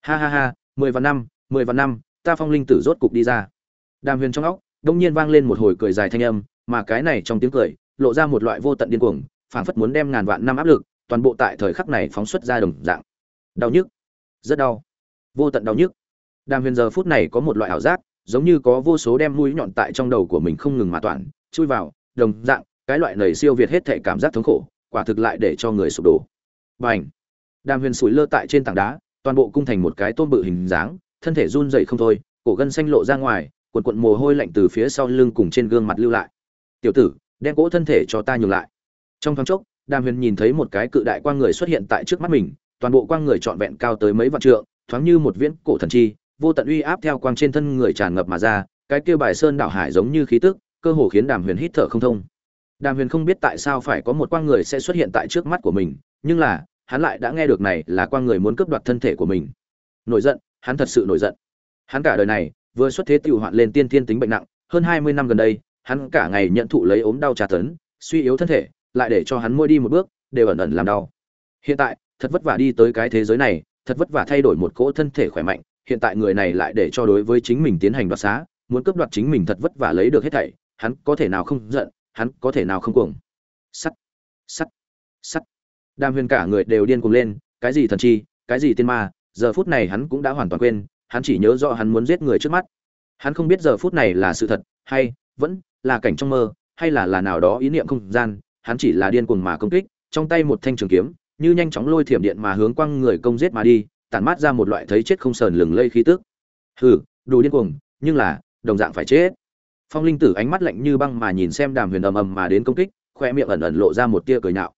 Ha ha ha, mười vạn năm, mười vạn năm, ta phong linh tử rốt cục đi ra. Đàm huyền trong óc, đông nhiên vang lên một hồi cười dài thanh âm, mà cái này trong tiếng cười, lộ ra một loại vô tận điên cuồng, phảng phất muốn đem ngàn vạn năm áp lực, toàn bộ tại thời khắc này phóng xuất ra đồng dạng. Đau nhức. Rất đau. Vô tận đau nhức. Đàm huyền giờ phút này có một loại ảo giác, giống như có vô số đem mũi nhọn tại trong đầu của mình không ngừng mà toàn chui vào, đồng dạng, cái loại nầy siêu việt hết thể cảm giác thống khổ, quả thực lại để cho người sụp đổ. B à n h đàm huyền sủi lơ tại trên tảng đá, toàn bộ cung thành một cái tôm bự hình dáng, thân thể run dậy không thôi, cổ gân xanh lộ ra ngoài, cuộn cuộn mồ hôi lạnh từ phía sau lưng cùng trên gương mặt lưu lại. Tiểu tử, đem cỗ thân thể cho ta nhường lại. Trong thoáng chốc, đàm huyền nhìn thấy một cái cự đại quang người xuất hiện tại trước mắt mình, toàn bộ quang người trọn vẹn cao tới mấy vạn trượng, thoáng như một viễn cổ thần chi, vô tận uy áp theo quang trên thân người tràn ngập mà ra, cái kia bài sơn đảo hải giống như khí tức, cơ hồ khiến đàm huyền hít thở không thông. Đàm huyền không biết tại sao phải có một quang người sẽ xuất hiện tại trước mắt của mình, nhưng là hắn lại đã nghe được này là qua người muốn cướp đoạt thân thể của mình. Nổi giận, hắn thật sự nổi giận. Hắn cả đời này, vừa xuất thế tiểu hoạn lên tiên thiên tính bệnh nặng, hơn hai mươi năm gần đây, hắn cả ngày nhận thụ lấy ốm đau trà tấn, suy yếu thân thể, lại để cho hắn mỗi đi một bước, đều ẩn ẩn làm đau. Hiện tại, thật vất vả đi tới cái thế giới này, thật vất vả thay đổi một cỗ thân thể khỏe mạnh, hiện tại người này lại để cho đối với chính mình tiến hành đoạt xá, muốn cướp đoạt chính mình thật vất vả lấy được hết thảy, hắn có thể nào không giận, hắn có thể nào không cuồng. Sắt sắt sắt đàm huyền cả người đều điên cuồng lên, cái gì thần chi, cái gì tiên ma, giờ phút này hắn cũng đã hoàn toàn quên, hắn chỉ nhớ rõ hắn muốn giết người trước mắt. Hắn không biết giờ phút này là sự thật hay vẫn là cảnh trong mơ, hay là là nào đó ý niệm không gian, hắn chỉ là điên cuồng mà công kích, trong tay một thanh trường kiếm, như nhanh chóng lôi thiểm điện mà hướng quăng người công giết mà đi, tản mát ra một loại thấy chết không sờn lừng lây khí tức. Hừ đủ điên cuồng, nhưng là, đồng dạng phải chết. Phong linh tử ánh mắt lạnh như băng mà nhìn xem đàm huyền ầm ầm mà đến công kích, khoe miệng ẩn ẩn lộ ra một tia cười nhạo.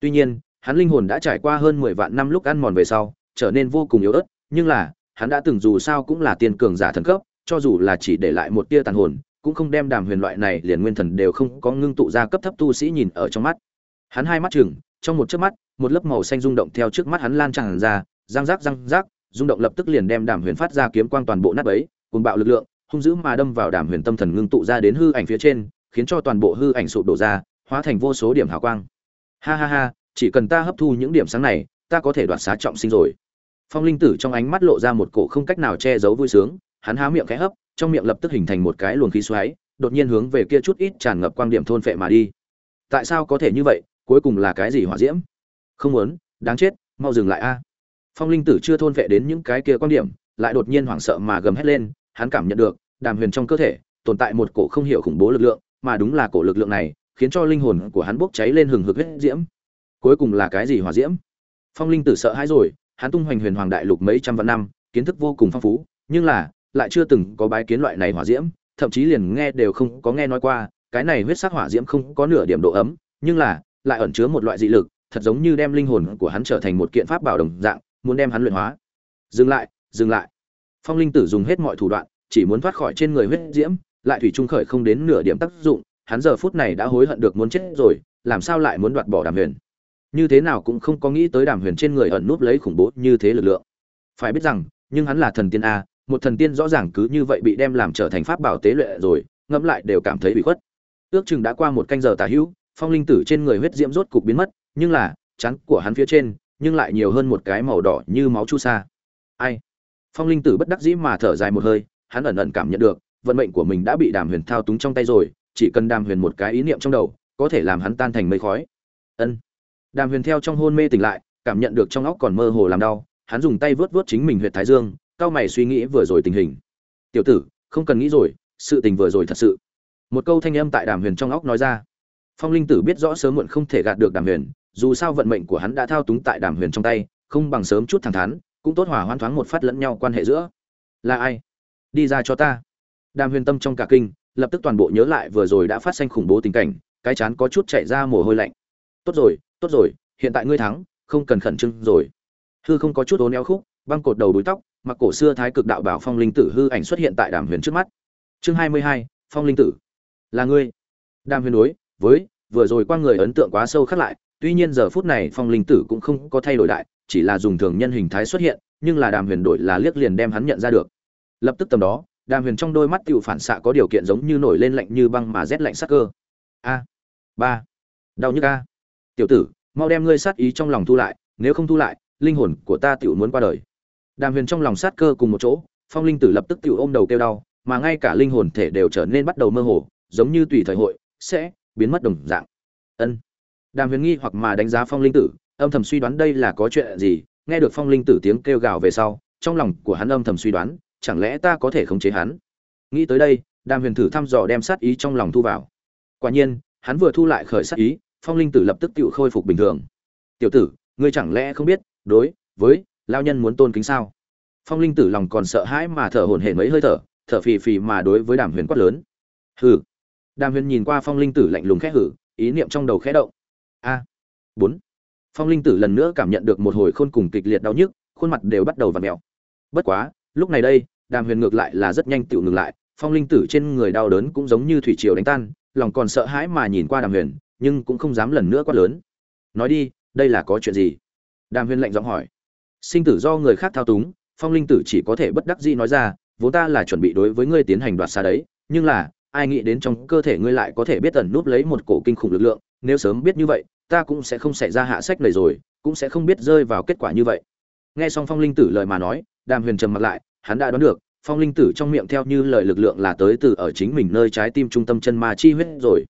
Tuy nhiên hắn linh hồn đã trải qua hơn mười vạn năm lúc ăn mòn về sau trở nên vô cùng yếu ớt nhưng là hắn đã từng dù sao cũng là tiên cường giả thần cấp cho dù là chỉ để lại một tia tàn hồn cũng không đem đàm huyền loại này liền nguyên thần đều không có ngưng tụ ra cấp thấp tu sĩ nhìn ở trong mắt. Hắn hai mắt trừng, trong một chớp mắt một lớp màu xanh rung động theo trước mắt hắn lan tràn ra răng rác răng rác rung động lập tức liền đem đàm huyền phát ra kiếm quang toàn bộ nát bấy, cuồng bạo lực lượng hung dữ mà đâm vào đàm huyền tâm thần ngưng tụ ra đến hư ảnh phía trên khiến cho toàn bộ hư ảnh sụp đổ ra hóa thành vô số điểm hào quang. Ha ha ha chỉ cần ta hấp thu những điểm sáng này, ta có thể đoạt xá trọng sinh rồi. Phong linh tử trong ánh mắt lộ ra một cổ không cách nào che giấu vui sướng, hắn há miệng khẽ hấp, trong miệng lập tức hình thành một cái luồng khí xoáy, đột nhiên hướng về kia chút ít tràn ngập quang điểm thôn phệ mà đi. Tại sao có thể như vậy, cuối cùng là cái gì hỏa diễm? Không muốn, đáng chết, mau dừng lại a. Phong linh tử chưa thôn phệ đến những cái kia quan điểm, lại đột nhiên hoảng sợ mà gầm hét lên, hắn cảm nhận được, đàm huyền trong cơ thể, tồn tại một cổ không hiểu khủng bố lực lượng, mà đúng là cổ lực lượng này, khiến cho linh hồn của hắn bốc cháy lên hừng hực huyết diễm cuối cùng là cái gì hỏa diễm? Phong linh tử sợ hãi rồi, hắn tung hoành huyền hoàng đại lục mấy trăm vạn năm, kiến thức vô cùng phong phú, nhưng là, lại chưa từng có bái kiến loại này hỏa diễm, thậm chí liền nghe đều không có nghe nói qua, cái này huyết sắc hỏa diễm không có nửa điểm độ ấm, nhưng là, lại ẩn chứa một loại dị lực, thật giống như đem linh hồn của hắn trở thành một kiện pháp bảo đồng dạng, muốn đem hắn luyện hóa. Dừng lại dừng lại. Phong linh tử dùng hết mọi thủ đoạn, chỉ muốn thoát khỏi trên người huyết diễm, lại thủy trung khởi không đến nửa điểm tác dụng, hắn giờ phút này đã hối hận được muốn chết rồi, làm sao lại muốn đoạt bỏ đàm huyền? Như thế nào cũng không có nghĩ tới đàm huyền trên người ẩn núp lấy khủng bố như thế lực lượng. Phải biết rằng, nhưng hắn là thần tiên a, một thần tiên rõ ràng cứ như vậy bị đem làm trở thành pháp bảo tế luyện rồi, ngẫm lại đều cảm thấy bị khuất. Ước chừng đã qua một canh giờ tà hữu, phong linh tử trên người huyết diễm rốt cục biến mất, nhưng là chắn của hắn phía trên, nhưng lại nhiều hơn một cái màu đỏ như máu chu sa. Ai? Phong linh tử bất đắc dĩ mà thở dài một hơi, hắn ẩn ẩn cảm nhận được, vận mệnh của mình đã bị đàm huyền thao túng trong tay rồi, chỉ cần đàm huyền một cái ý niệm trong đầu, có thể làm hắn tan thành mây khói. Ân đàm huyền theo trong hôn mê tỉnh lại, cảm nhận được trong óc còn mơ hồ làm đau, hắn dùng tay vớt vớt chính mình huyệt thái dương cao mày suy nghĩ vừa rồi tình hình. Tiểu tử, không cần nghĩ rồi, sự tình vừa rồi thật sự. Một câu thanh âm tại đàm huyền trong óc nói ra. Phong linh tử biết rõ sớm muộn không thể gạt được đàm huyền, dù sao vận mệnh của hắn đã thao túng tại đàm huyền trong tay, không bằng sớm chút thẳng thắn, cũng tốt hòa hoan thoáng một phát lẫn nhau quan hệ giữa. Là ai? Đi ra cho ta. Đàm huyền tâm trong cả kinh, lập tức toàn bộ nhớ lại vừa rồi đã phát sinh khủng bố tình cảnh, cái chán có chút chạy ra mồ hôi lạnh. Tốt rồi tốt rồi, hiện tại ngươi thắng, không cần khẩn trương rồi. Hư không có chút ố neo khúc, băng cột đầu đuôi tóc, mặc cổ xưa thái cực đạo bảo phong linh tử hư ảnh xuất hiện tại đàm huyền trước mắt. Chương hai mươi hai, phong linh tử. Là ngươi. Đàm huyền đối với vừa rồi qua người ấn tượng quá sâu khắc lại, tuy nhiên giờ phút này phong linh tử cũng không có thay đổi đại chỉ là dùng thường nhân hình thái xuất hiện, nhưng là đàm huyền đổi là liếc liền đem hắn nhận ra được. Lập tức tầm đó, đàm huyền trong đôi mắt tựu phản xạ có điều kiện giống như nổi lên lạnh như băng mà rét lạnh sắc cơ. A, ba, đau nhức a tiểu tử, mau đem ngươi sát ý trong lòng thu lại, nếu không thu lại, linh hồn của ta tựu muốn qua đời. Đàm huyền trong lòng sát cơ cùng một chỗ, phong linh tử lập tức tựu ôm đầu kêu đau, mà ngay cả linh hồn thể đều trở nên bắt đầu mơ hồ, giống như tùy thời hội, sẽ biến mất đồng dạng. Ân. Đàm huyền nghi hoặc mà đánh giá phong linh tử, âm thầm suy đoán đây là có chuyện gì, nghe được phong linh tử tiếng kêu gào về sau, trong lòng của hắn âm thầm suy đoán, chẳng lẽ ta có thể khống chế hắn? Nghĩ tới đây, đàm huyền thử thăm dò đem sát ý trong lòng thu vào. Quả nhiên, hắn vừa thu lại khởi sát ý phong linh tử lập tức tự khôi phục bình thường. Tiểu tử, ngươi chẳng lẽ không biết, đối với lao nhân muốn tôn kính sao? Phong linh tử lòng còn sợ hãi mà thở hổn hển mấy hơi thở thở phì phì mà đối với đàm huyền quát lớn. Hừ. Đàm huyền nhìn qua phong linh tử lạnh lùng khẽ hử, ý niệm trong đầu khẽ động. A, bốn. Phong linh tử lần nữa cảm nhận được một hồi khôn cùng kịch liệt đau nhức, khuôn mặt đều bắt đầu vặn mèo. Bất quá, lúc này đây, đàm huyền ngược lại là rất nhanh tự ngừng lại, phong linh tử trên người đau đớn cũng giống như thủy triều đánh tan, lòng còn sợ hãi mà nhìn qua đàm huyền nhưng cũng không dám lần nữa quát lớn. Nói đi, đây là có chuyện gì? Đàm huyền lạnh giọng hỏi. Sinh tử do người khác thao túng, phong linh tử chỉ có thể bất đắc dĩ nói ra, vốn ta là chuẩn bị đối với ngươi tiến hành đoạt xa đấy, nhưng là, ai nghĩ đến trong cơ thể ngươi lại có thể biết tẩn núp lấy một cổ kinh khủng lực lượng, nếu sớm biết như vậy, ta cũng sẽ không xảy ra hạ sách này rồi, cũng sẽ không biết rơi vào kết quả như vậy. Nghe xong phong linh tử lời mà nói, đàm huyền trầm mặt lại, hắn đã đoán được, phong linh tử trong miệng theo như lời lực lượng là tới từ ở chính mình nơi trái tim trung tâm chân ma chi huyết rồi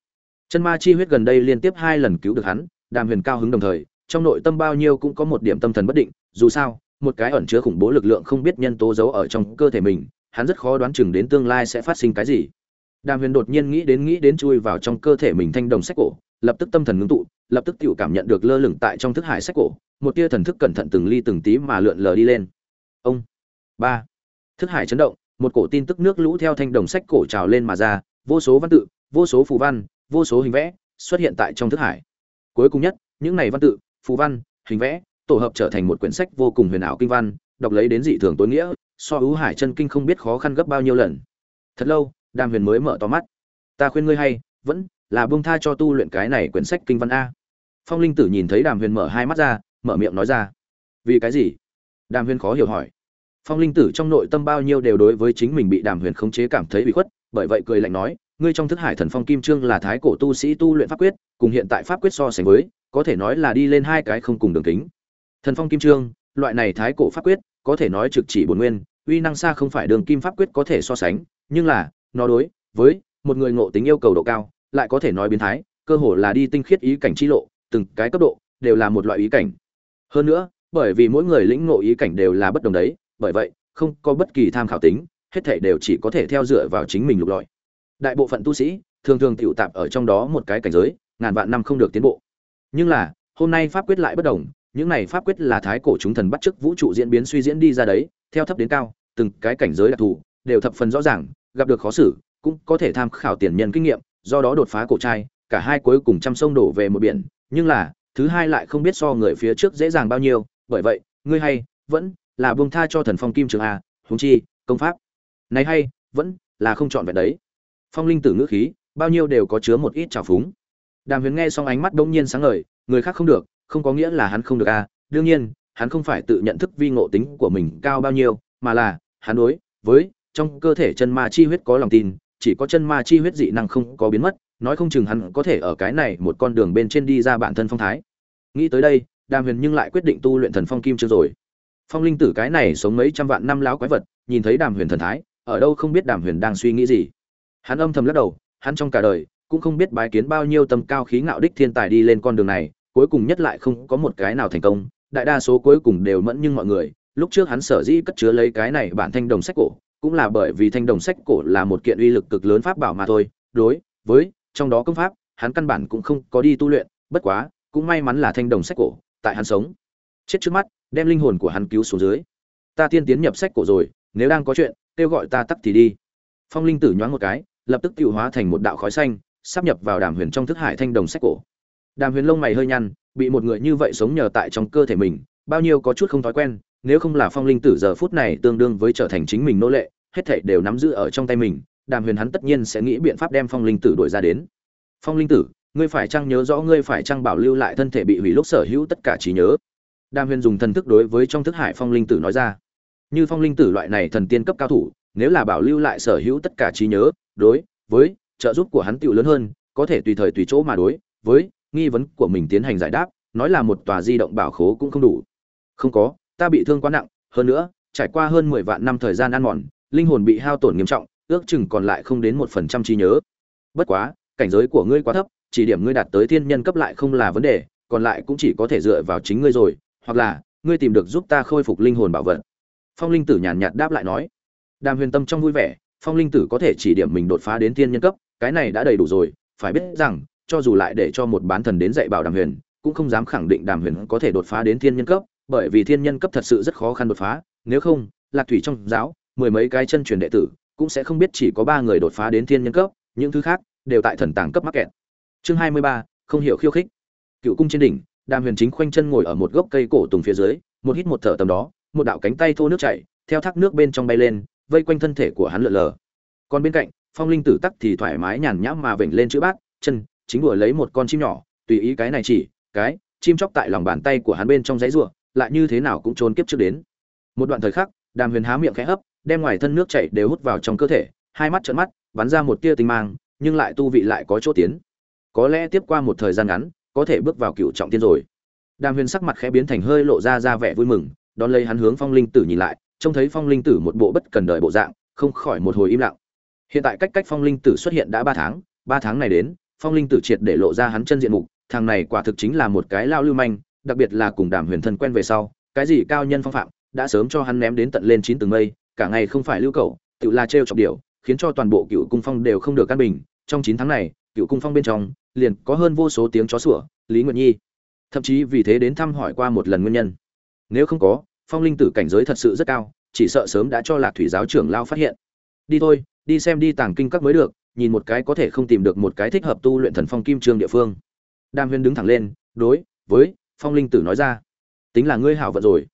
chân ma chi huyết gần đây liên tiếp hai lần cứu được hắn, đàm huyền cao hứng đồng thời, trong nội tâm bao nhiêu cũng có một điểm tâm thần bất định, dù sao, một cái ẩn chứa khủng bố lực lượng không biết nhân tố giấu ở trong cơ thể mình, hắn rất khó đoán chừng đến tương lai sẽ phát sinh cái gì. Đàm huyền đột nhiên nghĩ đến nghĩ đến chui vào trong cơ thể mình thanh đồng sách cổ, lập tức tâm thần ngưng tụ, lập tức tự cảm nhận được lơ lửng tại trong thức hải sách cổ, một tia thần thức cẩn thận từng ly từng tí mà lượn lờ đi lên. Ông, ba, thức hải chấn động, một cổ tin tức nước lũ theo thanh đồng sách cổ trào lên mà ra, vô số văn tự, vô số phù văn vô số hình vẽ xuất hiện tại trong thức hải. Cuối cùng nhất, những này văn tự, phù văn, hình vẽ, tổ hợp trở thành một quyển sách vô cùng huyền ảo kinh văn, đọc lấy đến dị thường tối nghĩa, so ưu hải chân kinh không biết khó khăn gấp bao nhiêu lần. Thật lâu, đàm huyền mới mở to mắt. Ta khuyên ngươi hay, vẫn là buông tha cho tu luyện cái này quyển sách kinh văn a. Phong linh tử nhìn thấy đàm huyền mở hai mắt ra, mở miệng nói ra. Vì cái gì? Đàm huyền khó hiểu hỏi. Phong linh tử trong nội tâm bao nhiêu đều đối với chính mình bị đàm huyền khống chế cảm thấy bị khuất, bởi vậy cười lạnh nói ngươi trong thức hải thần phong kim trương là thái cổ tu sĩ tu luyện pháp quyết, cùng hiện tại pháp quyết so sánh với, có thể nói là đi lên hai cái không cùng đường kính. Thần phong kim trương, loại này thái cổ pháp quyết, có thể nói trực chỉ bổn nguyên, uy năng xa không phải đường kim pháp quyết có thể so sánh, nhưng là, nó đối với một người ngộ tính yêu cầu độ cao, lại có thể nói biến thái, cơ hồ là đi tinh khiết ý cảnh chi lộ, từng cái cấp độ, đều là một loại ý cảnh. Hơn nữa, bởi vì mỗi người lĩnh ngộ ý cảnh đều là bất đồng đấy, bởi vậy, không có bất kỳ tham khảo tính, hết thảy đều chỉ có thể theo dựa vào chính mình lục lọi đại bộ phận tu sĩ thường thường tiểu tạp ở trong đó một cái cảnh giới, ngàn vạn năm không được tiến bộ. Nhưng là, hôm nay pháp quyết lại bất đồng, những này pháp quyết là thái cổ chúng thần bắt chước vũ trụ diễn biến suy diễn đi ra đấy, theo thấp đến cao, từng cái cảnh giới đặc thù, đều thập phần rõ ràng, gặp được khó xử, cũng có thể tham khảo tiền nhân kinh nghiệm, do đó đột phá cổ trai, cả hai cuối cùng trăm sông đổ về một biển. Nhưng là, thứ hai lại không biết so người phía trước dễ dàng bao nhiêu, bởi vậy, ngươi hay, vẫn là buông tha cho thần phong kim trường a, huống chi, công pháp. Này hay, vẫn là không chọn vẹn đấy phong linh tử ngữ khí, bao nhiêu đều có chứa một ít trào phúng. Đàm huyền nghe xong ánh mắt đông nhiên sáng ngời, người khác không được, không có nghĩa là hắn không được a đương nhiên, hắn không phải tự nhận thức vi ngộ tính của mình cao bao nhiêu, mà là, hắn đối với trong cơ thể chân ma chi huyết có lòng tin, chỉ có chân ma chi huyết dị năng không có biến mất, nói không chừng hắn có thể ở cái này một con đường bên trên đi ra bản thân phong thái. Nghĩ tới đây, đàm huyền nhưng lại quyết định tu luyện thần phong kim chưa rồi. Phong linh tử cái này sống mấy trăm vạn năm láo quái vật, nhìn thấy đàm huyền thần thái, ở đâu không biết đàm huyền đang suy nghĩ gì hắn âm thầm lắc đầu, hắn trong cả đời cũng không biết bái kiến bao nhiêu tầm cao khí ngạo đích thiên tài đi lên con đường này, cuối cùng nhất lại không có một cái nào thành công. Đại đa số cuối cùng đều mẫn nhưng mọi người, lúc trước hắn sở dĩ cất chứa lấy cái này bản thanh đồng sách cổ, cũng là bởi vì thanh đồng sách cổ là một kiện uy lực cực lớn pháp bảo mà thôi. Đối với trong đó công pháp, hắn căn bản cũng không có đi tu luyện, bất quá, cũng may mắn là thanh đồng sách cổ, tại hắn sống. Chết trước mắt, đem linh hồn của hắn cứu xuống dưới. Ta tiên tiến nhập sách cổ rồi, nếu đang có chuyện, kêu gọi ta tắt thì đi. Phong linh tử nhoáng một cái lập tức tiêu hóa thành một đạo khói xanh sắp nhập vào đàm huyền trong thức hải thanh đồng sách cổ. Đàm huyền lông mày hơi nhăn, bị một người như vậy sống nhờ tại trong cơ thể mình, bao nhiêu có chút không thói quen, nếu không là phong linh tử giờ phút này tương đương với trở thành chính mình nô lệ, hết thảy đều nắm giữ ở trong tay mình, đàm huyền hắn tất nhiên sẽ nghĩ biện pháp đem phong linh tử đuổi ra đến. Phong linh tử, ngươi phải chăng nhớ rõ ngươi phải chăng bảo lưu lại thân thể bị hủy lúc sở hữu tất cả trí nhớ? Đàm huyền dùng thần thức đối với trong thức hải phong linh tử nói ra. Như phong linh tử loại này thần tiên cấp cao thủ, nếu là bảo lưu lại sở hữu tất cả trí nhớ đối, với trợ giúp của hắn tiểu lớn hơn, có thể tùy thời tùy chỗ mà đối, với nghi vấn của mình tiến hành giải đáp, nói là một tòa di động bảo khố cũng không đủ. Không có, ta bị thương quá nặng, hơn nữa, trải qua hơn mười vạn năm thời gian ăn mòn, linh hồn bị hao tổn nghiêm trọng, ước chừng còn lại không đến một phần trăm trí nhớ. Bất quá, cảnh giới của ngươi quá thấp, chỉ điểm ngươi đạt tới thiên nhân cấp lại không là vấn đề, còn lại cũng chỉ có thể dựa vào chính ngươi rồi, hoặc là, ngươi tìm được giúp ta khôi phục linh hồn bảo vật. Phong linh tử nhàn nhạt đáp lại nói. Đàm huyền tâm trong vui vẻ phong linh tử có thể chỉ điểm mình đột phá đến thiên nhân cấp, cái này đã đầy đủ rồi, phải biết rằng, cho dù lại để cho một bán thần đến dạy bảo đàm huyền, cũng không dám khẳng định đàm huyền có thể đột phá đến thiên nhân cấp, bởi vì thiên nhân cấp thật sự rất khó khăn đột phá, nếu không, lạc thủy trong giáo, mười mấy cái chân truyền đệ tử, cũng sẽ không biết chỉ có ba người đột phá đến thiên nhân cấp, những thứ khác, đều tại thần tàng cấp mắc kẹt. Chương hai mươi ba, không hiểu khiêu khích. Cựu cung trên đỉnh, đàm huyền chính khoanh chân ngồi ở một gốc cây cổ tùng phía dưới, một hít một thở tầm đó, một đạo cánh tay thô nước chảy, theo thác nước bên trong bay lên vây quanh thân thể của hắn lượn lờ. Còn bên cạnh, phong linh tử tắc thì thoải mái nhàn nhãm mà vểnh lên chữ bát, chân, chính đuổi lấy một con chim nhỏ, tùy ý cái này chỉ, cái, chim chóc tại lòng bàn tay của hắn bên trong giấy rùa lại như thế nào cũng trốn kiếp trước đến. Một đoạn thời khắc, đàm huyền há miệng khẽ hấp, đem ngoài thân nước chảy đều hút vào trong cơ thể, hai mắt trợn mắt, bắn ra một tia tinh mang, nhưng lại tu vị lại có chỗ tiến. Có lẽ tiếp qua một thời gian ngắn, có thể bước vào cựu trọng tiên rồi. Đàm huyền sắc mặt khẽ biến thành hơi lộ ra ra vẻ vui mừng, đón lấy hắn hướng phong linh tử nhìn lại trông thấy phong linh tử một bộ bất cần đời bộ dạng, không khỏi một hồi im lặng. Hiện tại cách cách phong linh tử xuất hiện đã ba tháng ba tháng này đến, phong linh tử triệt để lộ ra hắn chân diện mục, thằng này quả thực chính là một cái lao lưu manh, đặc biệt là cùng đàm huyền thân quen về sau, cái gì cao nhân phong phạm, đã sớm cho hắn ném đến tận lên chín tầng mây, cả ngày không phải lưu cầu, tự là trêu chọc điều khiến cho toàn bộ cựu cung phong đều không được căn bình. Trong chín tháng này, cựu cung phong bên trong, liền có hơn vô số tiếng chó sủa, lý nguyệt nhi. Thậm chí vì thế đến thăm hỏi qua một lần nguyên nhân. Nếu không có phong linh tử cảnh giới thật sự rất cao, chỉ sợ sớm đã cho lạc thủy giáo trưởng lao phát hiện. Đi thôi, đi xem đi tàng kinh các mới được, nhìn một cái có thể không tìm được một cái thích hợp tu luyện thần phong kim trương địa phương. Đam huyên đứng thẳng lên, đối với phong linh tử nói ra. Tính là ngươi hảo vận rồi.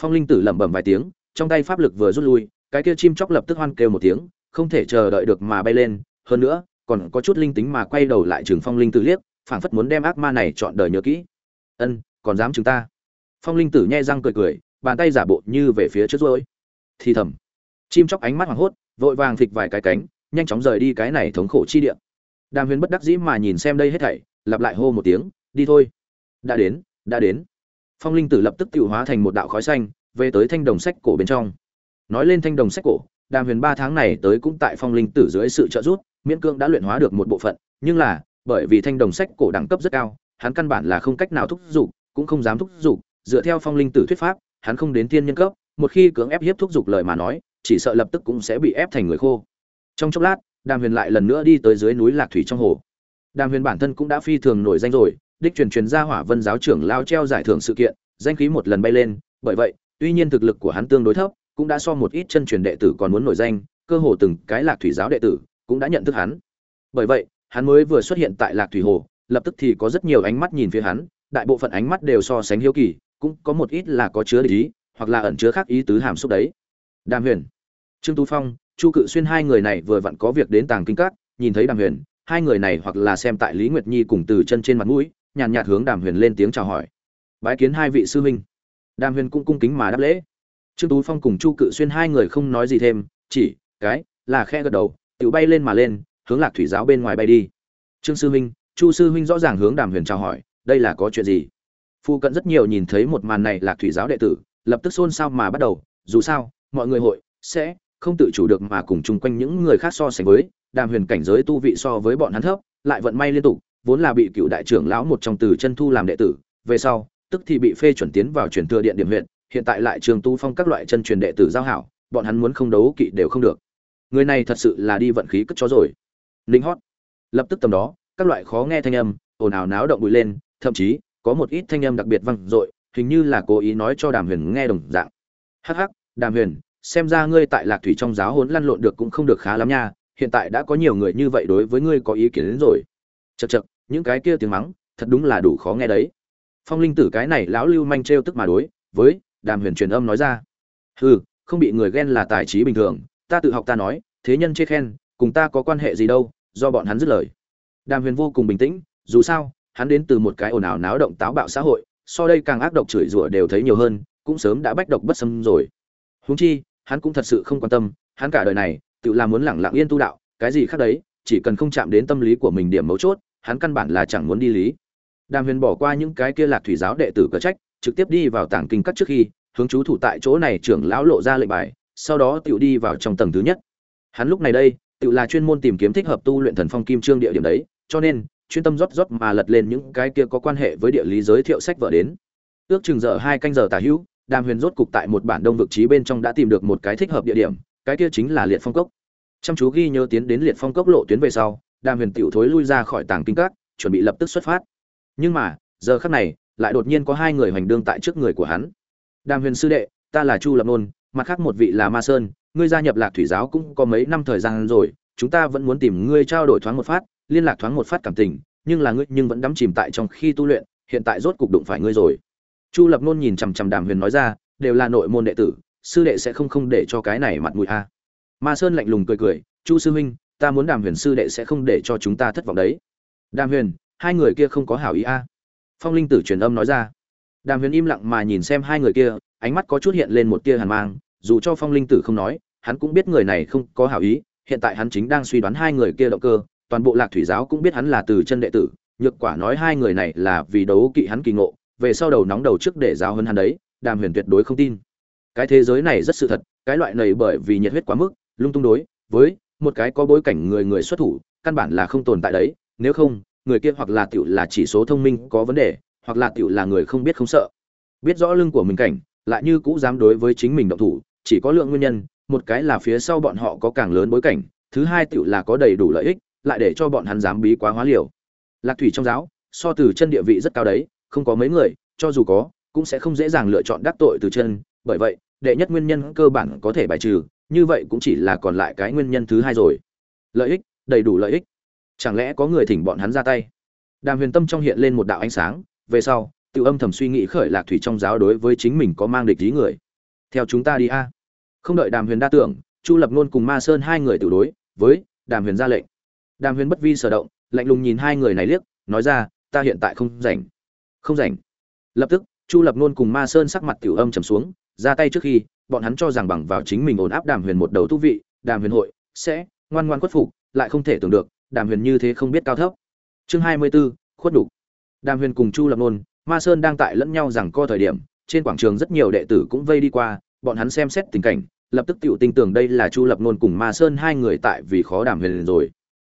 Phong linh tử lẩm bẩm vài tiếng, trong tay pháp lực vừa rút lui, cái kia chim chóc lập tức hoan kêu một tiếng, không thể chờ đợi được mà bay lên. Hơn nữa, còn có chút linh tính mà quay đầu lại trường phong linh tử liếc, phảng phất muốn đem ác ma này chọn đời nhớ kỹ. Ân, còn dám chúng ta? Phong linh tử nhai răng cười cười bàn tay giả bộ như về phía trước rồi. Thì thầm, chim chóc ánh mắt hoảng hốt, vội vàng thịt vài cái cánh, nhanh chóng rời đi cái này thống khổ chi địa. Đàm huyền bất đắc dĩ mà nhìn xem đây hết thảy, lặp lại hô một tiếng, đi thôi. Đã đến đã đến. Phong linh tử lập tức tự hóa thành một đạo khói xanh, về tới thanh đồng sách cổ bên trong. Nói lên thanh đồng sách cổ, đàm huyền ba tháng này tới cũng tại phong linh tử dưới sự trợ giúp, miễn cương đã luyện hóa được một bộ phận, nhưng là, bởi vì thanh đồng sách cổ đẳng cấp rất cao, hắn căn bản là không cách nào thúc giục, cũng không dám thúc giục, dựa theo phong linh tử thuyết pháp hắn không đến tiên nhân cấp, một khi cưỡng ép hiếp thúc dục lời mà nói, chỉ sợ lập tức cũng sẽ bị ép thành người khô. Trong chốc lát, đàm huyền lại lần nữa đi tới dưới núi lạc thủy trong hồ. Đàm huyền bản thân cũng đã phi thường nổi danh rồi, đích truyền truyền ra hỏa vân giáo trưởng lao treo giải thưởng sự kiện, danh khí một lần bay lên, bởi vậy, tuy nhiên thực lực của hắn tương đối thấp, cũng đã so một ít chân truyền đệ tử còn muốn nổi danh, cơ hồ từng cái lạc thủy giáo đệ tử cũng đã nhận thức hắn. Bởi vậy, hắn mới vừa xuất hiện tại lạc thủy hồ, lập tức thì có rất nhiều ánh mắt nhìn phía hắn, đại bộ phận ánh mắt đều so sánh hiếu kỳ cũng có một ít là có chứa ý, hoặc là ẩn chứa khác ý tứ hàm xúc đấy. Đàm huyền, trương tú phong, chu cự xuyên hai người này vừa vặn có việc đến tàng kinh các, nhìn thấy đàm huyền, hai người này hoặc là xem tại lý nguyệt nhi cùng từ chân trên mặt mũi, nhàn nhạt hướng đàm huyền lên tiếng chào hỏi. Bái kiến hai vị sư huynh. Đàm huyền cũng cung kính mà đáp lễ. Trương tú phong cùng chu cự xuyên hai người không nói gì thêm, chỉ cái là khe gật đầu tự bay lên mà lên, hướng lạc thủy giáo bên ngoài bay đi. Trương sư huynh, chu sư huynh rõ ràng hướng đàm huyền chào hỏi, đây là có chuyện gì? Phu cận rất nhiều nhìn thấy một màn này lạc thủy giáo đệ tử, lập tức xôn xao mà bắt đầu, dù sao, mọi người hội sẽ không tự chủ được mà cùng chung quanh những người khác so sánh với, đàm huyền cảnh giới tu vị so với bọn hắn thấp, lại vận may liên tục, vốn là bị cựu đại trưởng lão một trong từ chân thu làm đệ tử, về sau, tức thì bị phê chuẩn tiến vào truyền thừa điện điểm huyện, hiện tại lại trường tu phong các loại chân truyền đệ tử giao hảo, bọn hắn muốn không đấu kỵ đều không được. Người này thật sự là đi vận khí cất chó rồi. Linh hót, lập tức tầm đó, các loại khó nghe thanh âm, ồn ào náo động bụi lên, thậm chí có một ít thanh âm đặc biệt vang dội hình như là cố ý nói cho đàm huyền nghe đồng dạng. Hắc hắc đàm huyền xem ra ngươi tại lạc thủy trong giáo hỗn lăn lộn được cũng không được khá lắm nha hiện tại đã có nhiều người như vậy đối với ngươi có ý kiến đến rồi. Chậc chậc, những cái kia tiếng mắng thật đúng là đủ khó nghe đấy. Phong linh tử cái này lão lưu manh trêu tức mà đối với đàm huyền truyền âm nói ra. Hừ không bị người ghen là tài trí bình thường ta tự học ta nói thế nhân chê khen cùng ta có quan hệ gì đâu do bọn hắn dứt lời. Đàm huyền vô cùng bình tĩnh dù sao hắn đến từ một cái ồn ào náo động táo bạo xã hội, so đây càng ác độc chửi rủa đều thấy nhiều hơn, cũng sớm đã bách độc bất xâm rồi. Huống chi, hắn cũng thật sự không quan tâm, hắn cả đời này, tự làm muốn lẳng lặng yên tu đạo, cái gì khác đấy, chỉ cần không chạm đến tâm lý của mình điểm mấu chốt, hắn căn bản là chẳng muốn đi lý. Đàm huyền bỏ qua những cái kia lạc thủy giáo đệ tử cờ trách, trực tiếp đi vào tảng kinh cắt trước khi, hướng chú thủ tại chỗ này trưởng lão lộ ra lệnh bài, sau đó tựu đi vào trong tầng thứ nhất. Hắn lúc này đây, tự là chuyên môn tìm kiếm thích hợp tu luyện thần phong kim trương địa điểm đấy, cho nên chuyên tâm rót rót mà lật lên những cái kia có quan hệ với địa lý giới thiệu sách vở đến. Ước chừng giờ hai canh giờ tả hữu, đàm huyền rốt cục tại một bản đông vực trí bên trong đã tìm được một cái thích hợp địa điểm, cái kia chính là liệt phong cốc. Chăm chú ghi nhớ tiến đến liệt phong cốc lộ tuyến về sau, đàm huyền tiểu thối lui ra khỏi tàng kinh các, chuẩn bị lập tức xuất phát. Nhưng mà, giờ khắc này, lại đột nhiên có hai người hoành đương tại trước người của hắn. Đàm huyền sư đệ, ta là chu lập nôn, mặt khác một vị là ma sơn, ngươi gia nhập lạc thủy giáo cũng có mấy năm thời gian rồi, chúng ta vẫn muốn tìm ngươi trao đổi thoáng một phát liên lạc thoáng một phát cảm tình, nhưng là ngươi nhưng vẫn đắm chìm tại trong khi tu luyện, hiện tại rốt cục đụng phải ngươi rồi. Chu lập nôn nhìn chằm chằm đàm huyền nói ra, đều là nội môn đệ tử, sư đệ sẽ không không để cho cái này mặt mũi a. Ma sơn lạnh lùng cười cười, chu sư huynh, ta muốn đàm huyền sư đệ sẽ không để cho chúng ta thất vọng đấy. Đàm huyền, hai người kia không có hảo ý a. Phong linh tử truyền âm nói ra. Đàm huyền im lặng mà nhìn xem hai người kia, ánh mắt có chút hiện lên một tia hàn mang, dù cho phong linh tử không nói, hắn cũng biết người này không có hảo ý, hiện tại hắn chính đang suy đoán hai người kia động cơ toàn bộ lạc thủy giáo cũng biết hắn là từ chân đệ tử, nhược quả nói hai người này là vì đấu kỵ hắn kỳ ngộ, về sau đầu nóng đầu trước để giáo hơn hắn đấy, đàm huyền tuyệt đối không tin. Cái thế giới này rất sự thật, cái loại này bởi vì nhiệt huyết quá mức, lung tung đối với một cái có bối cảnh người người xuất thủ, căn bản là không tồn tại đấy, nếu không, người kia hoặc là tiểu là chỉ số thông minh có vấn đề, hoặc là tiểu là người không biết không sợ. Biết rõ lưng của mình cảnh, lại như cũ dám đối với chính mình động thủ, chỉ có lượng nguyên nhân, một cái là phía sau bọn họ có càng lớn bối cảnh, thứ hai tiểu là có đầy đủ lợi ích lại để cho bọn hắn dám bí quá hóa liều. Lạc thủy trong giáo, so từ chân địa vị rất cao đấy, không có mấy người, cho dù có, cũng sẽ không dễ dàng lựa chọn đắc tội từ chân. Bởi vậy, đệ nhất nguyên nhân cơ bản có thể bài trừ, như vậy cũng chỉ là còn lại cái nguyên nhân thứ hai rồi. Lợi ích, đầy đủ lợi ích. Chẳng lẽ có người thỉnh bọn hắn ra tay? Đàm huyền tâm trong hiện lên một đạo ánh sáng, về sau tự âm thầm suy nghĩ khởi lạc thủy trong giáo đối với chính mình có mang địch ý người. Theo chúng ta đi a. Không đợi đàm huyền đa tưởng, chu lập nôn cùng ma sơn hai người tự đối, với đàm huyền ra lệnh đàm huyền bất vi sở động lạnh lùng nhìn hai người này liếc nói ra ta hiện tại không rảnh. Không rảnh? Lập tức chu lập nôn cùng ma sơn sắc mặt tiểu âm trầm xuống ra tay trước khi bọn hắn cho rằng bằng vào chính mình ổn áp đàm huyền một đầu thú vị đàm huyền hội sẽ ngoan ngoan khuất phục lại không thể tưởng được đàm huyền như thế không biết cao thấp. Chương hai mươi 24, khuất đủ. Đàm huyền cùng chu lập nôn ma sơn đang tại lẫn nhau rằng co thời điểm trên quảng trường rất nhiều đệ tử cũng vây đi qua bọn hắn xem xét tình cảnh lập tức Tiểu tin tưởng đây là chu lập nôn cùng ma sơn hai người tại vì khó đàm huyền rồi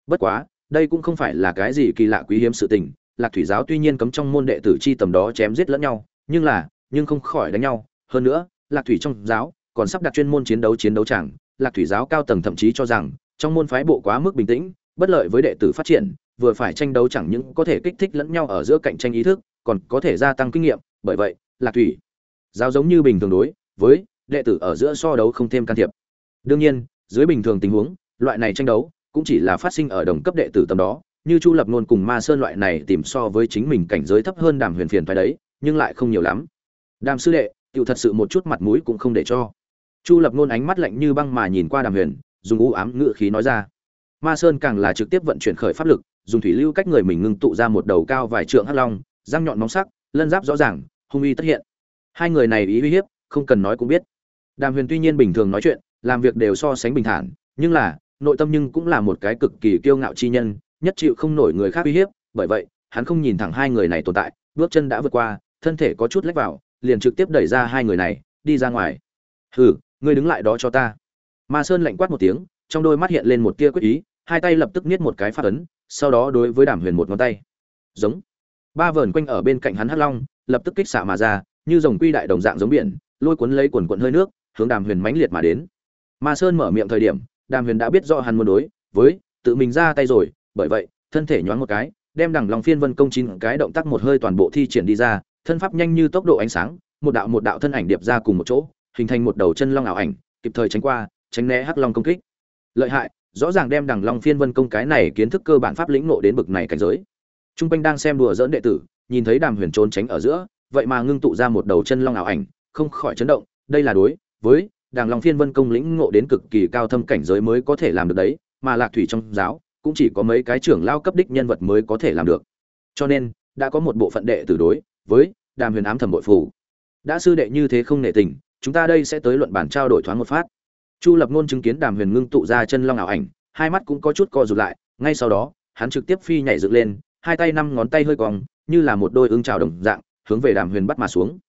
bất quá, đây cũng không phải là cái gì kỳ lạ quý hiếm sự tình. Lạc thủy giáo tuy nhiên cấm trong môn đệ tử chi tầm đó chém giết lẫn nhau, nhưng là, nhưng không khỏi đánh nhau. Hơn nữa, lạc thủy trong giáo còn sắp đặt chuyên môn chiến đấu chiến đấu chẳng. Lạc thủy giáo cao tầng thậm chí cho rằng, trong môn phái bộ quá mức bình tĩnh, bất lợi với đệ tử phát triển, vừa phải tranh đấu chẳng những có thể kích thích lẫn nhau ở giữa cạnh tranh ý thức, còn có thể gia tăng kinh nghiệm. Bởi vậy, lạc thủy giáo giống như bình thường đối với đệ tử ở giữa so đấu không thêm can thiệp. Đương nhiên, dưới bình thường tình huống, loại này tranh đấu cũng chỉ là phát sinh ở đồng cấp đệ tử tầm đó, như chu lập nôn cùng ma sơn loại này tìm so với chính mình cảnh giới thấp hơn đàm huyền phiền phải đấy, nhưng lại không nhiều lắm. Đàm sư đệ tự thật sự một chút mặt mũi cũng không để cho. Chu lập nôn ánh mắt lạnh như băng mà nhìn qua đàm huyền, dùng u ám ngự khí nói ra. Ma sơn càng là trực tiếp vận chuyển khởi pháp lực, dùng thủy lưu cách người mình ngưng tụ ra một đầu cao vài trượng hắc long, răng nhọn móng sắc, lân giáp rõ ràng, hung uy tất hiện. Hai người này ý uy hiếp, không cần nói cũng biết. Đàm huyền tuy nhiên bình thường nói chuyện, làm việc đều so sánh bình thản, nhưng là nội tâm nhưng cũng là một cái cực kỳ kiêu ngạo chi nhân, nhất chịu không nổi người khác uy hiếp, bởi vậy, hắn không nhìn thẳng hai người này tồn tại, bước chân đã vượt qua, thân thể có chút lách vào, liền trực tiếp đẩy ra hai người này, đi ra ngoài. Hừ, ngươi đứng lại đó cho ta. Ma sơn lạnh quát một tiếng, trong đôi mắt hiện lên một tia quyết ý, hai tay lập tức niết một cái phát ấn, sau đó đối với đàm huyền một ngón tay. Giống. Ba vờn quanh ở bên cạnh hắn hắc long, lập tức kích xạ mà ra, như dòng quy đại đồng dạng giống biển, lôi cuốn lấy quần quần hơi nước, hướng đàm huyền mãnh liệt mà đến. Ma sơn mở miệng thời điểm đàm huyền đã biết rõ hắn muốn đối với tự mình ra tay rồi, bởi vậy, thân thể nhoáng một cái, đem đằng long phiên vân công chín cái động tác một hơi toàn bộ thi triển đi ra, thân pháp nhanh như tốc độ ánh sáng, một đạo một đạo thân ảnh điệp ra cùng một chỗ, hình thành một đầu chân long ảo ảnh, kịp thời tránh qua, tránh né hắc long công kích. Lợi hại, rõ ràng đem đằng long phiên vân công cái này kiến thức cơ bản pháp lĩnh nộ đến bực này cảnh giới. Trung quanh đang xem đùa dỡn đệ tử, nhìn thấy đàm huyền trốn tránh ở giữa, vậy mà ngưng tụ ra một đầu chân long ảo ảnh, không khỏi chấn động, đây là đối với đàng long phiên vân công lĩnh ngộ đến cực kỳ cao thâm cảnh giới mới có thể làm được đấy, mà lạc thủy trong giáo, cũng chỉ có mấy cái trưởng lao cấp đích nhân vật mới có thể làm được. Cho nên, đã có một bộ phận đệ tử đối với đàm huyền ám thẩm bội phủ. Đã sư đệ như thế không nể tình, chúng ta đây sẽ tới luận bản trao đổi thoáng một phát. Chu lập ngôn chứng kiến đàm huyền ngưng tụ ra chân long ảo ảnh, hai mắt cũng có chút co rụt lại, ngay sau đó, hắn trực tiếp phi nhảy dựng lên, hai tay năm ngón tay hơi cong, như là một đôi ưng trào đồng dạng, hướng về đàm huyền bắt mà xuống.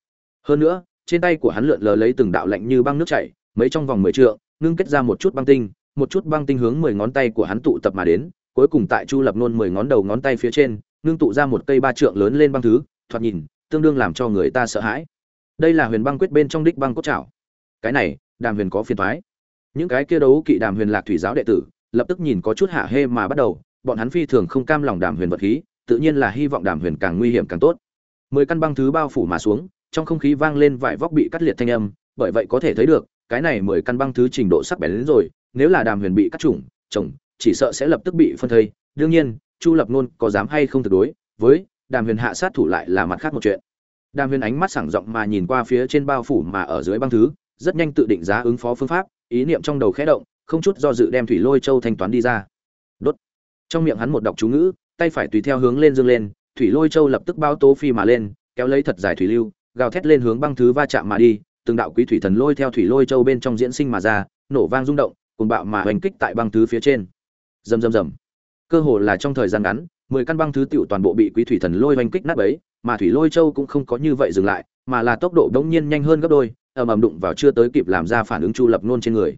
Hơn nữa trên tay của hắn lượn lờ lấy từng đạo lạnh như băng nước chảy, mấy trong vòng mười trượng, ngưng kết ra một chút băng tinh, một chút băng tinh hướng mười ngón tay của hắn tụ tập mà đến, cuối cùng tại chu lập nôn mười ngón đầu ngón tay phía trên, ngưng tụ ra một cây ba trượng lớn lên băng thứ, thoạt nhìn, tương đương làm cho người ta sợ hãi. Đây là huyền băng quyết bên trong đích băng cốt trảo. Cái này, đàm huyền có phiền toái. những cái kia đấu kỵ đàm huyền lạc thủy giáo đệ tử, lập tức nhìn có chút hạ hê mà bắt đầu, bọn hắn phi thường không cam lòng đàm huyền vật khí, tự nhiên là hy vọng đàm huyền càng nguy hiểm càng tốt. Mười căn băng thứ bao phủ mà xuống trong không khí vang lên vải vóc bị cắt liệt thanh âm, bởi vậy có thể thấy được, cái này mười căn băng thứ trình độ sắc bén đến rồi, nếu là đàm huyền bị cắt trùng chồng, chỉ sợ sẽ lập tức bị phân thây. Đương nhiên, chu lập nôn có dám hay không tuyệt đối với đàm huyền hạ sát thủ lại là mặt khác một chuyện. Đàm huyền ánh mắt sảng rộng mà nhìn qua phía trên bao phủ mà ở dưới băng thứ, rất nhanh tự định giá ứng phó phương pháp, ý niệm trong đầu khẽ động, không chút do dự đem thủy lôi châu thanh toán đi ra. Đốt. Trong miệng hắn một đọc chú ngữ, tay phải tùy theo hướng lên dương lên, thủy lôi châu lập tức bao tố phi mà lên, kéo lấy thật dài thủy lưu gào thét lên hướng băng thứ va chạm mà đi từng đạo quý thủy thần lôi theo thủy lôi châu bên trong diễn sinh mà ra nổ vang rung động cùng bạo mà hoành kích tại băng thứ phía trên rầm rầm rầm cơ hồ là trong thời gian ngắn mười căn băng thứ tiểu toàn bộ bị quý thủy thần lôi hoành kích nát bấy mà thủy lôi châu cũng không có như vậy dừng lại mà là tốc độ đống nhiên nhanh hơn gấp đôi ầm ầm đụng vào chưa tới kịp làm ra phản ứng chu lập nôn trên người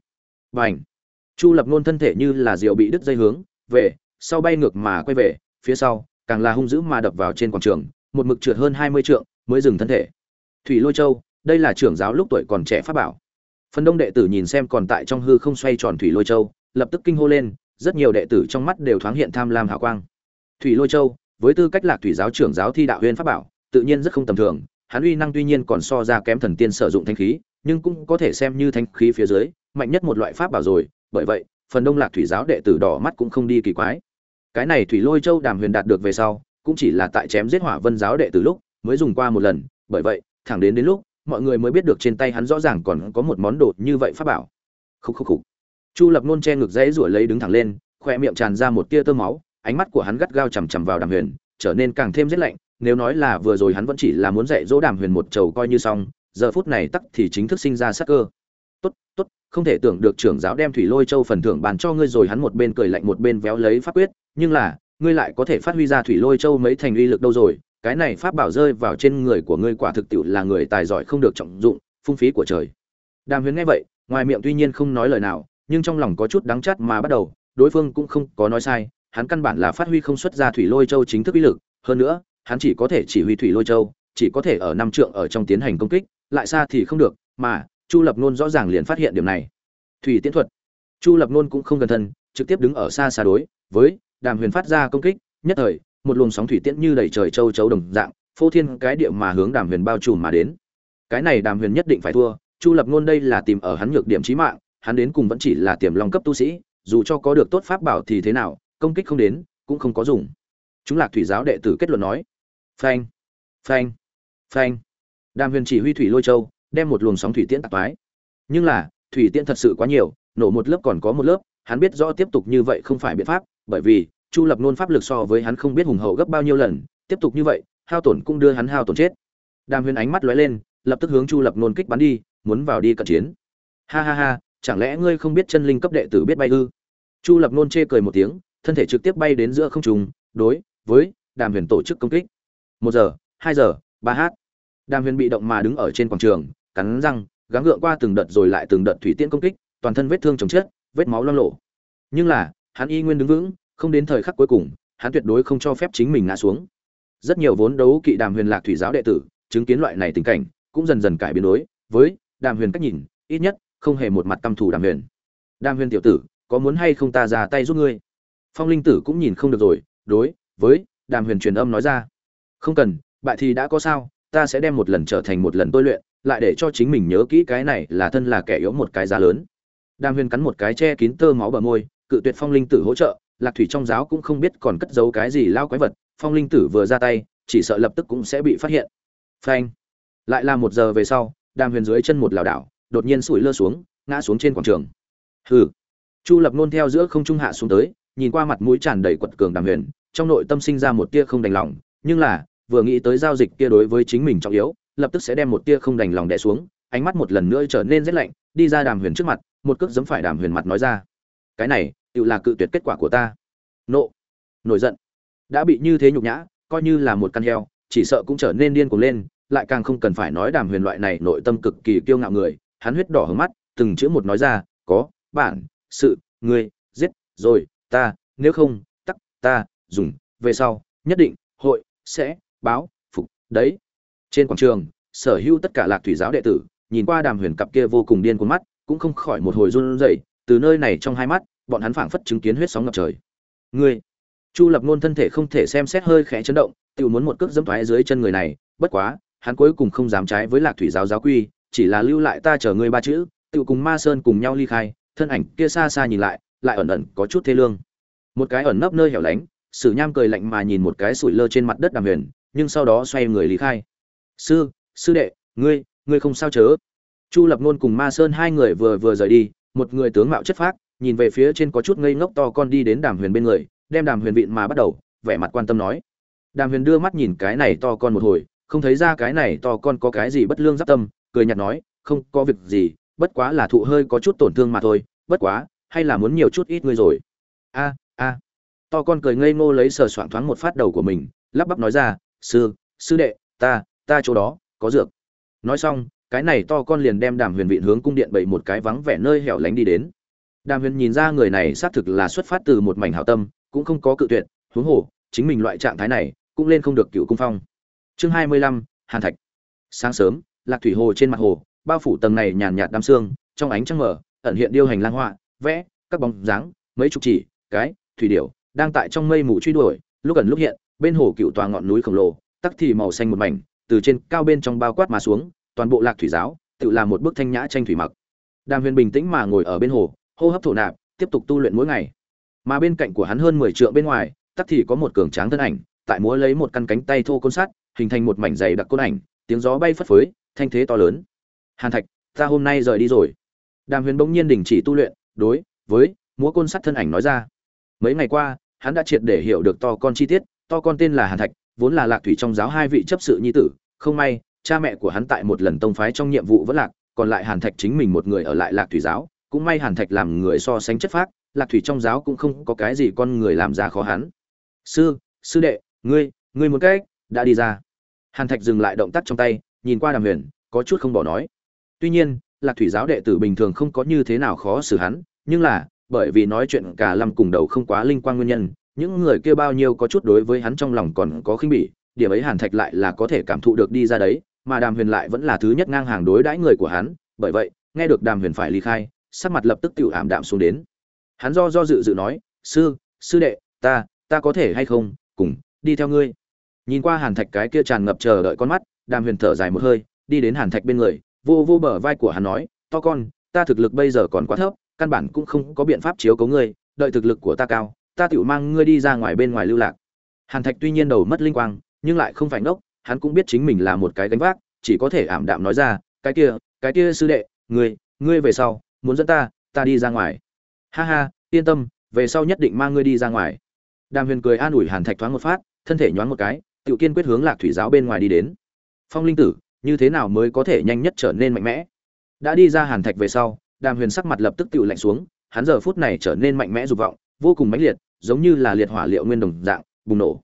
Bành. Chu Lập Nôn thân thể như là rượu bị đứt dây hướng, về, sau bay ngược mà quay về, phía sau, càng là hung dữ mà đập vào trên quảng trường, một mực trượt hơn 20 trượng, mới dừng thân thể. Thủy Lôi Châu, đây là trưởng giáo lúc tuổi còn trẻ pháp bảo. Phần đông đệ tử nhìn xem còn tại trong hư không xoay tròn Thủy Lôi Châu, lập tức kinh hô lên, rất nhiều đệ tử trong mắt đều thoáng hiện tham lam hào quang. Thủy Lôi Châu, với tư cách Lạc Thủy giáo trưởng giáo thi đạo huyền pháp bảo, tự nhiên rất không tầm thường, hắn uy năng tuy nhiên còn so ra kém thần tiên sử dụng thanh khí, nhưng cũng có thể xem như thanh khí phía dưới, mạnh nhất một loại pháp bảo rồi, bởi vậy, phần đông lạc thủy giáo đệ tử đỏ mắt cũng không đi kỳ quái. Cái này thủy lôi châu đàm huyền đạt được về sau, cũng chỉ là tại chém giết hỏa vân giáo đệ tử lúc mới dùng qua một lần, bởi vậy, thẳng đến đến lúc mọi người mới biết được trên tay hắn rõ ràng còn có một món đồ như vậy pháp bảo. Khúc khúc khúc. Chu Lập nôn che ngực dãy rủa lấy đứng thẳng lên, khoe miệng tràn ra một tia tơ máu, ánh mắt của hắn gắt gao chằm chằm vào Đàm Huyền, trở nên càng thêm rét lạnh, nếu nói là vừa rồi hắn vẫn chỉ là muốn dạy dỗ Đàm Huyền một trầu coi như xong, giờ phút này tắc thì chính thức sinh ra sắc cơ. "Tốt, tốt, không thể tưởng được trưởng giáo đem thủy lôi châu phần thưởng bàn cho ngươi rồi hắn một bên cười lạnh một bên véo lấy pháp quyết nhưng là ngươi lại có thể phát huy ra thủy lôi châu mấy thành uy lực đâu rồi cái này pháp bảo rơi vào trên người của ngươi quả thực tiệu là người tài giỏi không được trọng dụng, phung phí của trời. Đàm huyền nghe vậy, ngoài miệng tuy nhiên không nói lời nào, nhưng trong lòng có chút đắng chát mà bắt đầu, đối phương cũng không có nói sai, hắn căn bản là phát huy không xuất ra thủy lôi châu chính thức uy lực, hơn nữa, hắn chỉ có thể chỉ huy thủy lôi châu, chỉ có thể ở năm trượng ở trong tiến hành công kích, lại xa thì không được, mà, chu lập nôn rõ ràng liền phát hiện điểm này. Thủy tiến thuật. Chu lập nôn cũng không gần thân trực tiếp đứng ở xa xa đối, với, đàm huyền phát ra công kích, nhất thời một luồng sóng thủy tiễn như đầy trời châu chấu đồng dạng phô thiên cái địa mà hướng đàm huyền bao trùm mà đến. Cái này đàm huyền nhất định phải thua chu lập ngôn đây là tìm ở hắn nhược điểm chí mạng hắn đến cùng vẫn chỉ là tiềm long cấp tu sĩ dù cho có được tốt pháp bảo thì thế nào công kích không đến cũng không có dùng. Chúng lạc thủy giáo đệ tử kết luận nói phanh phanh phanh. Đàm huyền chỉ huy thủy lôi châu đem một luồng sóng thủy tiễn tạc toái. Nhưng là, thủy tiễn thật sự quá nhiều, nổ một lớp còn có một lớp, hắn biết rõ tiếp tục như vậy không phải biện pháp, bởi vì Chu Lập Nôn pháp lực so với hắn không biết hùng hậu gấp bao nhiêu lần, tiếp tục như vậy, hao tổn cũng đưa hắn hao tổn chết. Đàm Huyền ánh mắt lóe lên, lập tức hướng Chu Lập Nôn kích bắn đi, muốn vào đi cận chiến. Ha ha ha, chẳng lẽ ngươi không biết chân linh cấp đệ tử biết bay ư? Chu Lập Nôn chê cười một tiếng, thân thể trực tiếp bay đến giữa không trung, đối với Đàm Huyền tổ chức công kích. Một giờ, hai giờ, ba h. Đàm Huyền bị động mà đứng ở trên quảng trường, cắn răng gắng gượng qua từng đợt rồi lại từng đợt thủy tiễn công kích toàn thân vết thương chồng chết vết máu loang lộ nhưng là hắn y nguyên đứng vững không đến thời khắc cuối cùng, hắn tuyệt đối không cho phép chính mình ngã xuống. Rất nhiều vốn đấu kỵ đàm huyền lạc thủy giáo đệ tử, chứng kiến loại này tình cảnh, cũng dần dần cải biến đối với đàm huyền cách nhìn, ít nhất, không hề một mặt căm thù đàm huyền. Đàm huyền tiểu tử, có muốn hay không ta ra tay giúp ngươi? Phong linh tử cũng nhìn không được rồi, đối với đàm huyền truyền âm nói ra. Không cần, bại thì đã có sao, ta sẽ đem một lần trở thành một lần tôi luyện, lại để cho chính mình nhớ kỹ cái này là thân là kẻ yếu một cái giá lớn. Đàm huyền cắn một cái che kín tơ máu bờ môi, cự tuyệt phong linh tử hỗ trợ lạc thủy trong giáo cũng không biết còn cất giấu cái gì lao quái vật phong linh tử vừa ra tay chỉ sợ lập tức cũng sẽ bị phát hiện. Phanh! Lại là một giờ về sau đàm huyền dưới chân một lảo đảo đột nhiên sủi lơ xuống ngã xuống trên quảng trường. Hừ! Chu lập nôn theo giữa không trung hạ xuống tới nhìn qua mặt mũi tràn đầy quật cường đàm huyền trong nội tâm sinh ra một tia không đành lòng nhưng là vừa nghĩ tới giao dịch kia đối với chính mình trọng yếu lập tức sẽ đem một tia không đành lòng đè xuống, ánh mắt một lần nữa trở nên rét lạnh, đi ra Đàm Huyền trước mặt, một cước giấm phải Đàm Huyền mặt nói ra: "Cái này, tự là cự tuyệt kết quả của ta." Nộ, nổi giận, đã bị như thế nhục nhã, coi như là một căn heo, chỉ sợ cũng trở nên điên cuồng lên, lại càng không cần phải nói Đàm Huyền loại này nội tâm cực kỳ kiêu ngạo người, hắn huyết đỏ hướng mắt, từng chữ một nói ra: "Có, bản, sự, người, giết rồi ta nếu không tắc ta dùng về sau nhất định hội sẽ báo phục đấy. Trên quảng trường sở hữu tất cả lạc thủy giáo đệ tử nhìn qua đàm huyền cặp kia vô cùng điên cuồng mắt cũng không khỏi một hồi run rẩy từ nơi này trong hai mắt bọn hắn phảng phất chứng kiến huyết sóng ngập trời. Ngươi, chu lập nôn thân thể không thể xem xét hơi khẽ chấn động tự muốn một cước dẫm thoái dưới chân người này, bất quá, hắn cuối cùng không dám trái với lạc thủy giáo giáo quy, chỉ là lưu lại ta chờ ngươi ba chữ tự cùng ma sơn cùng nhau ly khai, thân ảnh kia xa xa nhìn lại lại ẩn ẩn có chút thê lương. Một cái ẩn nấp nơi hẻo lánh, sử nham cười lạnh mà nhìn một cái sủi lơ trên mặt đất đàm huyền, nhưng sau đó xoay người lý khai. Sư sư đệ, ngươi ngươi không sao chớ? Chu lập nôn cùng ma sơn hai người vừa vừa rời đi, một người tướng mạo chất phác nhìn về phía trên có chút ngây ngốc to con đi đến đàm huyền bên người, đem đàm huyền vịn mà bắt đầu, vẻ mặt quan tâm nói. Đàm huyền đưa mắt nhìn cái này to con một hồi, không thấy ra cái này to con có cái gì bất lương giáp tâm, cười nhạt nói, không có việc gì, bất quá là thụ hơi có chút tổn thương mà thôi, bất quá, hay là muốn nhiều chút ít ngươi rồi. A a. To con cười ngây ngô lấy sờ soạng thoáng một phát đầu của mình, lắp bắp nói ra, sư sư đệ, ta ta chỗ đó, có dược. Nói xong, cái này to con liền đem đàm huyền vịn hướng cung điện bậy một cái vắng vẻ nơi hẻo lánh đi đến đàm huyền nhìn ra người này xác thực là xuất phát từ một mảnh hảo tâm, cũng không có cự tuyệt, huống hồ, chính mình loại trạng thái này, cũng lên không được cựu cung phong. Chương hai mươi lăm, hàn thạch. Sáng sớm, lạc thủy hồ trên mặt hồ, bao phủ tầng này nhàn nhạt đám xương trong ánh trăng mở ẩn hiện điêu hành lang họa vẽ, các bóng dáng, mấy chục chỉ, cái, thủy điểu, đang tại trong mây mù truy đuổi. Lúc ẩn lúc hiện, bên hồ cựu tòa ngọn núi khổng lồ, tắc thì màu xanh một mảnh, từ trên cao bên trong bao quát mà xuống, toàn bộ lạc thủy giáo, tự làm một bức thanh nhã tranh thủy mặc. Đàm huyền bình tĩnh mà ngồi ở bên hồ hô hấp thổ nạp, tiếp tục tu luyện mỗi ngày. Mà bên cạnh của hắn hơn mười trượng bên ngoài tất thì có một cường tráng thân ảnh, tại múa lấy một căn cánh tay thô côn sắt, hình thành một mảnh dày đặc côn ảnh, tiếng gió bay phất phới, thanh thế to lớn. Hàn thạch, ta hôm nay rời đi rồi. Đàm huyền bỗng nhiên đình chỉ tu luyện, đối với múa côn sắt thân ảnh nói ra. Mấy ngày qua, hắn đã triệt để hiểu được to con chi tiết, to con tên là hàn thạch, vốn là lạc thủy trong giáo hai vị chấp sự nhi tử, không may, cha mẹ của hắn tại một lần tông phái trong nhiệm vụ vẫn lạc, còn lại hàn thạch chính mình một người ở lại lạc thủy giáo cũng may hàn thạch làm người so sánh chất phác, lạc thủy trong giáo cũng không có cái gì con người làm ra khó hắn. Sư sư đệ, ngươi ngươi một cách, đã đi ra. Hàn thạch dừng lại động tác trong tay, nhìn qua đàm huyền, có chút không bỏ nói. Tuy nhiên, lạc thủy giáo đệ tử bình thường không có như thế nào khó xử hắn, nhưng là, bởi vì nói chuyện cả lâm cùng đầu không quá linh quan nguyên nhân, những người kia bao nhiêu có chút đối với hắn trong lòng còn có khinh bỉ, điểm ấy hàn thạch lại là có thể cảm thụ được đi ra đấy, mà đàm huyền lại vẫn là thứ nhất ngang hàng đối đãi người của hắn, bởi vậy, nghe được đàm huyền phải ly khai sắc mặt lập tức tự ảm đạm xuống đến. Hắn do do dự dự nói, sư sư đệ, ta ta có thể hay không, cùng, đi theo ngươi. Nhìn qua hàn thạch cái kia tràn ngập chờ đợi con mắt, đàm huyền thở dài một hơi, đi đến hàn thạch bên người, vô vô bờ vai của hắn nói, to con, ta thực lực bây giờ còn quá thấp, căn bản cũng không có biện pháp chiếu cố ngươi, đợi thực lực của ta cao, ta tự mang ngươi đi ra ngoài bên ngoài lưu lạc. Hàn thạch tuy nhiên đầu mất linh quang, nhưng lại không phải ngốc, hắn cũng biết chính mình là một cái gánh vác, chỉ có thể ảm đạm nói ra, cái kia cái kia sư đệ, ngươi ngươi về sau muốn dẫn ta ta đi ra ngoài. Ha ha, yên tâm, về sau nhất định mang ngươi đi ra ngoài. Đàm huyền cười an ủi hàn thạch thoáng một phát, thân thể nhoáng một cái tự kiên quyết hướng lạc thủy giáo bên ngoài đi đến. Phong linh tử, như thế nào mới có thể nhanh nhất trở nên mạnh mẽ? Đã đi ra hàn thạch về sau, đàm huyền sắc mặt lập tức tự lạnh xuống, hắn giờ phút này trở nên mạnh mẽ dục vọng, vô cùng mãnh liệt, giống như là liệt hỏa liệu nguyên đồng dạng, bùng nổ.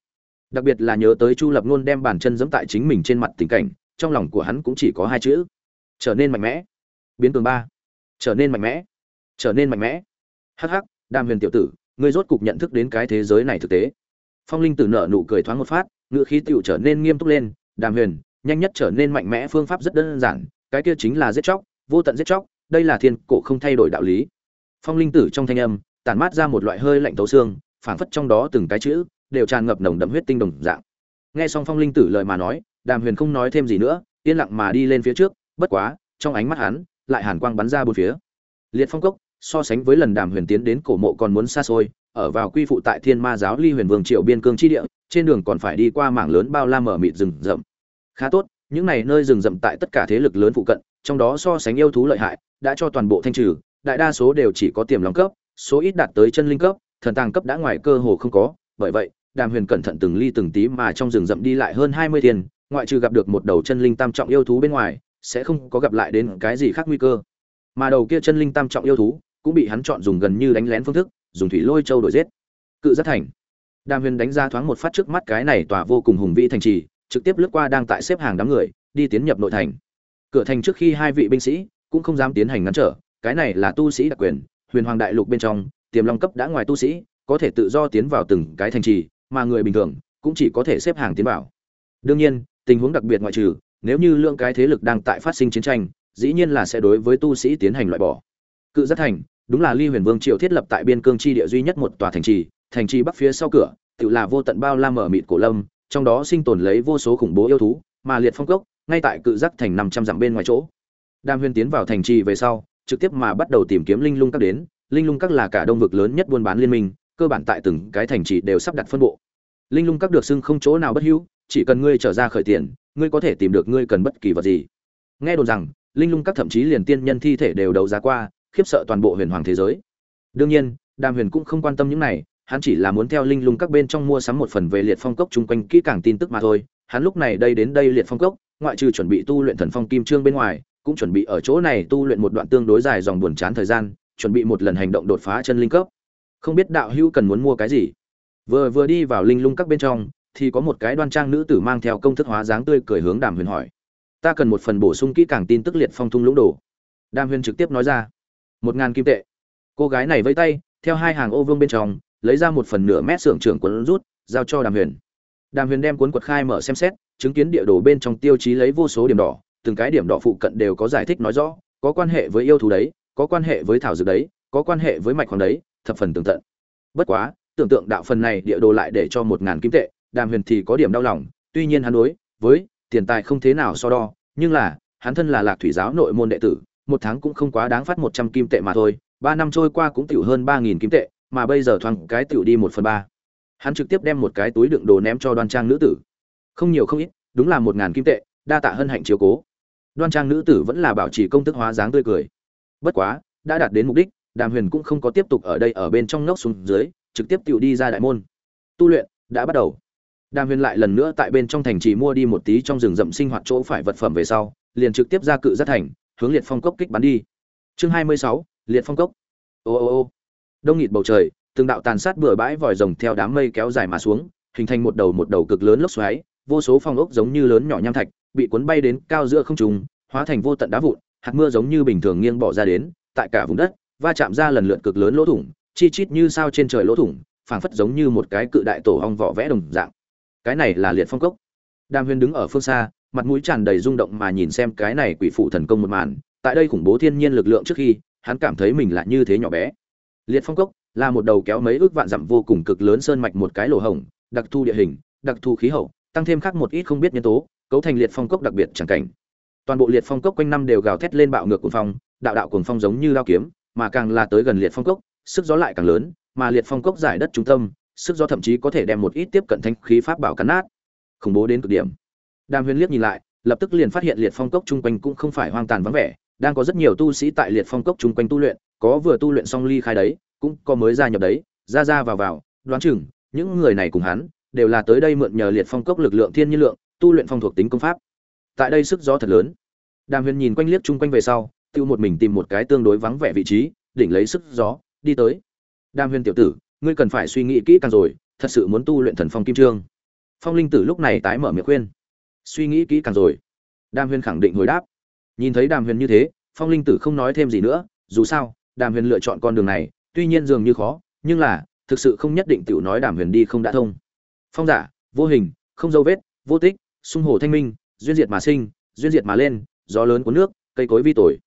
Đặc biệt là nhớ tới chu lập luôn đem bàn chân giẫm tại chính mình trên mặt tình cảnh, trong lòng của hắn cũng chỉ có hai chữ, trở nên mạnh mẽ. Biến tường ba trở nên mạnh mẽ. Trở nên mạnh mẽ. Hắc hắc, đàm huyền tiểu tử, ngươi rốt cục nhận thức đến cái thế giới này thực tế. Phong linh tử nở nụ cười thoáng một phát, ngựa khí tựu trở nên nghiêm túc lên. Đàm huyền, nhanh nhất trở nên mạnh mẽ phương pháp rất đơn giản, cái kia chính là giết chóc, vô tận giết chóc, đây là thiên cổ không thay đổi đạo lý. Phong linh tử trong thanh âm, tản mát ra một loại hơi lạnh tấu xương, phảng phất trong đó từng cái chữ, đều tràn ngập nồng đậm huyết tinh đồng dạng. Nghe xong phong linh tử lời mà nói, đàm huyền không nói thêm gì nữa, yên lặng mà đi lên phía trước, bất quá, trong ánh mắt hắn lại hàn quang bắn ra bốn phía. Liệt phong cốc, so sánh với lần đàm huyền tiến đến cổ mộ còn muốn xa xôi, ở vào quy phụ tại thiên ma giáo ly huyền vương triệu biên cương chi địa, trên đường còn phải đi qua mảng lớn bao la mở mịt rừng rậm. Khá tốt, những này nơi rừng rậm tại tất cả thế lực lớn phụ cận, trong đó so sánh yêu thú lợi hại, đã cho toàn bộ thanh trừ, đại đa số đều chỉ có tiềm lòng cấp, số ít đạt tới chân linh cấp, thần tàng cấp đã ngoài cơ hồ không có, bởi vậy, đàm huyền cẩn thận từng ly từng tí mà trong rừng rậm đi lại hơn hai mươi tiền ngoại trừ gặp được một đầu chân linh tam trọng yêu thú bên ngoài sẽ không có gặp lại đến cái gì khác nguy cơ. Mà đầu kia chân linh tam trọng yêu thú cũng bị hắn chọn dùng gần như đánh lén phương thức, dùng thủy lôi châu đổi giết. Cự rất thành. Đàm huyền đánh ra thoáng một phát trước mắt cái này tỏa vô cùng hùng vĩ thành trì, trực tiếp lướt qua đang tại xếp hàng đám người, đi tiến nhập nội thành. Cửa thành trước khi hai vị binh sĩ cũng không dám tiến hành ngăn trở, cái này là tu sĩ đặc quyền, huyền hoàng đại lục bên trong, tiềm long cấp đã ngoài tu sĩ, có thể tự do tiến vào từng cái thành trì, mà người bình thường cũng chỉ có thể xếp hàng tiến vào. Đương nhiên, tình huống đặc biệt ngoại trừ nếu như lượng cái thế lực đang tại phát sinh chiến tranh, dĩ nhiên là sẽ đối với tu sĩ tiến hành loại bỏ. Cự giác thành, đúng là ly huyền vương triều thiết lập tại biên cương chi địa duy nhất một tòa thành trì thành trì bắc phía sau cửa, tự là vô tận bao la mở mịt cổ lâm, trong đó sinh tồn lấy vô số khủng bố yêu thú, mà liệt phong cốc, ngay tại cự giác thành năm trăm dặm bên ngoài chỗ. Đàm huyền tiến vào thành trì về sau, trực tiếp mà bắt đầu tìm kiếm linh lung các đến, linh lung các là cả đông vực lớn nhất buôn bán liên minh, cơ bản tại từng cái thành trì đều sắp đặt phân bộ. Linh lung các được xưng không chỗ nào bất hữu, chỉ cần ngươi trở ra khởi tiền ngươi có thể tìm được ngươi cần bất kỳ vật gì. Nghe đồn rằng, linh lung các thậm chí liền tiên nhân thi thể đều đấu giá qua, khiếp sợ toàn bộ huyền hoàng thế giới. Đương nhiên, đàm huyền cũng không quan tâm những này, hắn chỉ là muốn theo linh lung các bên trong mua sắm một phần về liệt phong cốc chung quanh kỹ càng tin tức mà thôi. Hắn lúc này đây đến đây liệt phong cốc, ngoại trừ chuẩn bị tu luyện thần phong kim trương bên ngoài, cũng chuẩn bị ở chỗ này tu luyện một đoạn tương đối dài dòng buồn chán thời gian, chuẩn bị một lần hành động đột phá chân linh cấp. Không biết đạo hữu cần muốn mua cái gì. Vừa vừa đi vào linh lung các bên trong thì có một cái đoan trang nữ tử mang theo công thức hóa dáng tươi cười hướng đàm huyền hỏi. Ta cần một phần bổ sung kỹ càng tin tức liệt phong thung lũng đồ. Đàm huyền trực tiếp nói ra. Một ngàn kim tệ. Cô gái này vẫy tay, theo hai hàng ô vương bên trong, lấy ra một phần nửa mét xưởng trưởng cuốn rút, giao cho đàm huyền. Đàm huyền đem cuốn quật khai mở xem xét, chứng kiến địa đồ bên trong tiêu chí lấy vô số điểm đỏ, từng cái điểm đỏ phụ cận đều có giải thích nói rõ, có quan hệ với yêu thú đấy, có quan hệ với thảo dược đấy, có quan hệ với mạch hoàng đấy, thập phần tường tận. Bất quá, tưởng tượng đạo phần này địa đồ lại để cho một ngàn kim tệ đàm huyền thì có điểm đau lòng, tuy nhiên hắn đối với tiền tài không thế nào so đo, nhưng là, hắn thân là lạc thủy giáo nội môn đệ tử, một tháng cũng không quá đáng phát một trăm kim tệ mà thôi, ba năm trôi qua cũng tiểu hơn ba nghìn kim tệ, mà bây giờ thoáng cái tiểu đi một phần ba. Hắn trực tiếp đem một cái túi đựng đồ ném cho đoan trang nữ tử. Không nhiều không ít, đúng là một ngàn kim tệ, đa tạ hân hạnh chiếu cố. Đoan trang nữ tử vẫn là bảo trì công thức hóa dáng tươi cười. Bất quá, đã đạt đến mục đích, đàm huyền cũng không có tiếp tục ở đây ở bên trong nóc xuống dưới, trực tiếp tiểu đi ra đại môn. Tu luyện đã bắt đầu đàm huyền lại lần nữa tại bên trong thành trì mua đi một tí trong rừng rậm sinh hoạt chỗ phải vật phẩm về sau, liền trực tiếp ra cự giác thành, hướng liệt phong cốc kích bắn đi. Chương hai mươi sáu, liệt phong cốc. Ô ô ô. Đông nghịt bầu trời, từng đạo tàn sát bừa bãi vòi rồng theo đám mây kéo dài mà xuống, hình thành một đầu một đầu cực lớn lốc xoáy, vô số phong ốc giống như lớn nhỏ nham thạch, bị cuốn bay đến cao giữa không trung, hóa thành vô tận đá vụn, hạt mưa giống như bình thường nghiêng bỏ ra đến, tại cả vùng đất, va chạm ra lần lượt cực lớn lỗ thủng, chi chít như sao trên trời lỗ thủng, phảng phất giống như một cái cự đại tổ ong vỏ vẽ đồng dạng cái này là liệt phong cốc. Đàm huyền đứng ở phương xa, mặt mũi tràn đầy rung động mà nhìn xem cái này quỷ phụ thần công một màn. Tại đây khủng bố thiên nhiên lực lượng trước khi, hắn cảm thấy mình là như thế nhỏ bé. Liệt phong cốc là một đầu kéo mấy ước vạn dặm vô cùng cực lớn sơn mạch một cái lỗ hổng, đặc thu địa hình, đặc thu khí hậu, tăng thêm khác một ít không biết nhân tố, cấu thành liệt phong cốc đặc biệt chẳng cảnh. Toàn bộ liệt phong cốc quanh năm đều gào thét lên bạo ngược cuồng phong, đạo đạo cuồng phong giống như lao kiếm, mà càng là tới gần liệt phong cốc, sức gió lại càng lớn, mà liệt phong cốc giải đất trung tâm sức gió thậm chí có thể đem một ít tiếp cận thanh khí pháp bảo cắn nát. Khủng bố đến cực điểm. Đàm huyền liếc nhìn lại, lập tức liền phát hiện liệt phong cốc chung quanh cũng không phải hoang tàn vắng vẻ, đang có rất nhiều tu sĩ tại liệt phong cốc chung quanh tu luyện, có vừa tu luyện xong ly khai đấy, cũng có mới gia nhập đấy, ra ra vào vào, đoán chừng, những người này cùng hắn, đều là tới đây mượn nhờ liệt phong cốc lực lượng thiên nhiên lượng, tu luyện phong thuộc tính công pháp. Tại đây sức gió thật lớn. Đàm huyền nhìn quanh liếc chung quanh về sau tự một mình tìm một cái tương đối vắng vẻ vị trí, đỉnh lấy sức gió, đi tới. Đàm huyền tiểu tử ngươi cần phải suy nghĩ kỹ càng rồi, thật sự muốn tu luyện thần phong kim trương. Phong linh tử lúc này tái mở miệng khuyên. Suy nghĩ kỹ càng rồi. Đàm huyền khẳng định hồi đáp. Nhìn thấy đàm huyền như thế, phong linh tử không nói thêm gì nữa, dù sao, đàm huyền lựa chọn con đường này, tuy nhiên dường như khó, nhưng là, thực sự không nhất định tự nói đàm huyền đi không đã thông. Phong giả, vô hình, không dấu vết, vô tích, sung hồ thanh minh, duyên diệt mà sinh, duyên diệt mà lên, gió lớn của nước, cây cối vi tội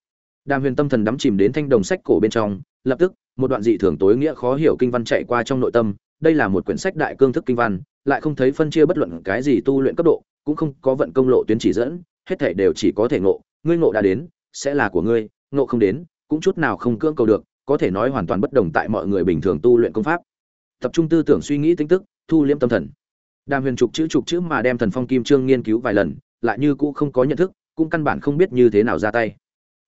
đàm huyền tâm thần đắm chìm đến thanh đồng sách cổ bên trong lập tức, một đoạn dị thường tối nghĩa khó hiểu kinh văn chạy qua trong nội tâm, đây là một quyển sách đại cương thức kinh văn, lại không thấy phân chia bất luận cái gì tu luyện cấp độ, cũng không có vận công lộ tuyến chỉ dẫn, hết thể đều chỉ có thể ngộ, ngươi ngộ đã đến, sẽ là của ngươi, ngộ không đến, cũng chút nào không cưỡng cầu được, có thể nói hoàn toàn bất đồng tại mọi người bình thường tu luyện công pháp. Tập trung tư tưởng suy nghĩ tính tức, thu liễm tâm thần. Đàm huyền trục chữ trục chữ mà đem thần phong kim trương nghiên cứu vài lần, lại như cũ không có nhận thức, cũng căn bản không biết như thế nào ra tay.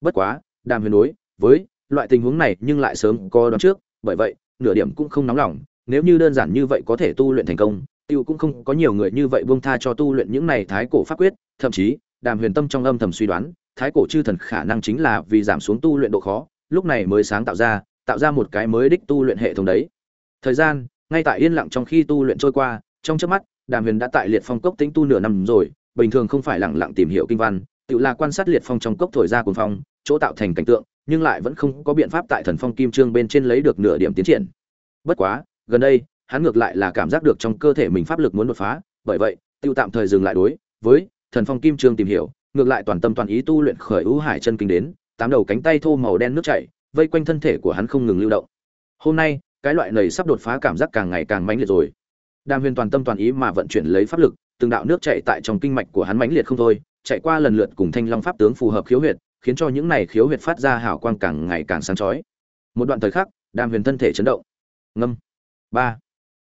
Bất quá, đàm huyền đối với loại tình huống này nhưng lại sớm có đoán trước, bởi vậy, nửa điểm cũng không nóng lòng. Nếu như đơn giản như vậy có thể tu luyện thành công, tiêu cũng không có nhiều người như vậy buông tha cho tu luyện những này thái cổ pháp quyết, thậm chí, đàm huyền tâm trong âm thầm suy đoán, thái cổ chư thần khả năng chính là vì giảm xuống tu luyện độ khó, lúc này mới sáng tạo ra tạo ra một cái mới đích tu luyện hệ thống đấy. Thời gian, ngay tại yên lặng trong khi tu luyện trôi qua, trong chớp mắt, đàm huyền đã tại liệt phong cốc tĩnh tu nửa năm rồi, bình thường không phải lặng lặng tìm hiểu kinh văn, tự là quan sát liệt phong trong cốc thổi ra cuồng phong, chỗ tạo thành cảnh tượng nhưng lại vẫn không có biện pháp tại thần phong kim trương bên trên lấy được nửa điểm tiến triển. Bất quá, gần đây, hắn ngược lại là cảm giác được trong cơ thể mình pháp lực muốn đột phá, bởi vậy, tiêu tạm thời dừng lại đối với thần phong kim trương tìm hiểu, ngược lại toàn tâm toàn ý tu luyện khởi ưu hải chân kinh đến, tám đầu cánh tay thô màu đen nước chảy, vây quanh thân thể của hắn không ngừng lưu động. Hôm nay, cái loại này sắp đột phá cảm giác càng ngày càng mãnh liệt rồi. Đàm huyền toàn tâm toàn ý mà vận chuyển lấy pháp lực, từng đạo nước chạy tại trong kinh mạch của hắn mãnh liệt không thôi, chạy qua lần lượt cùng thanh long pháp tướng phù hợp khiếu huyệt khiến cho những này khiếu huyệt phát ra hào quang càng ngày càng sáng chói. Một đoạn thời khắc, đàm huyền thân thể chấn động. Ngâm. Ba.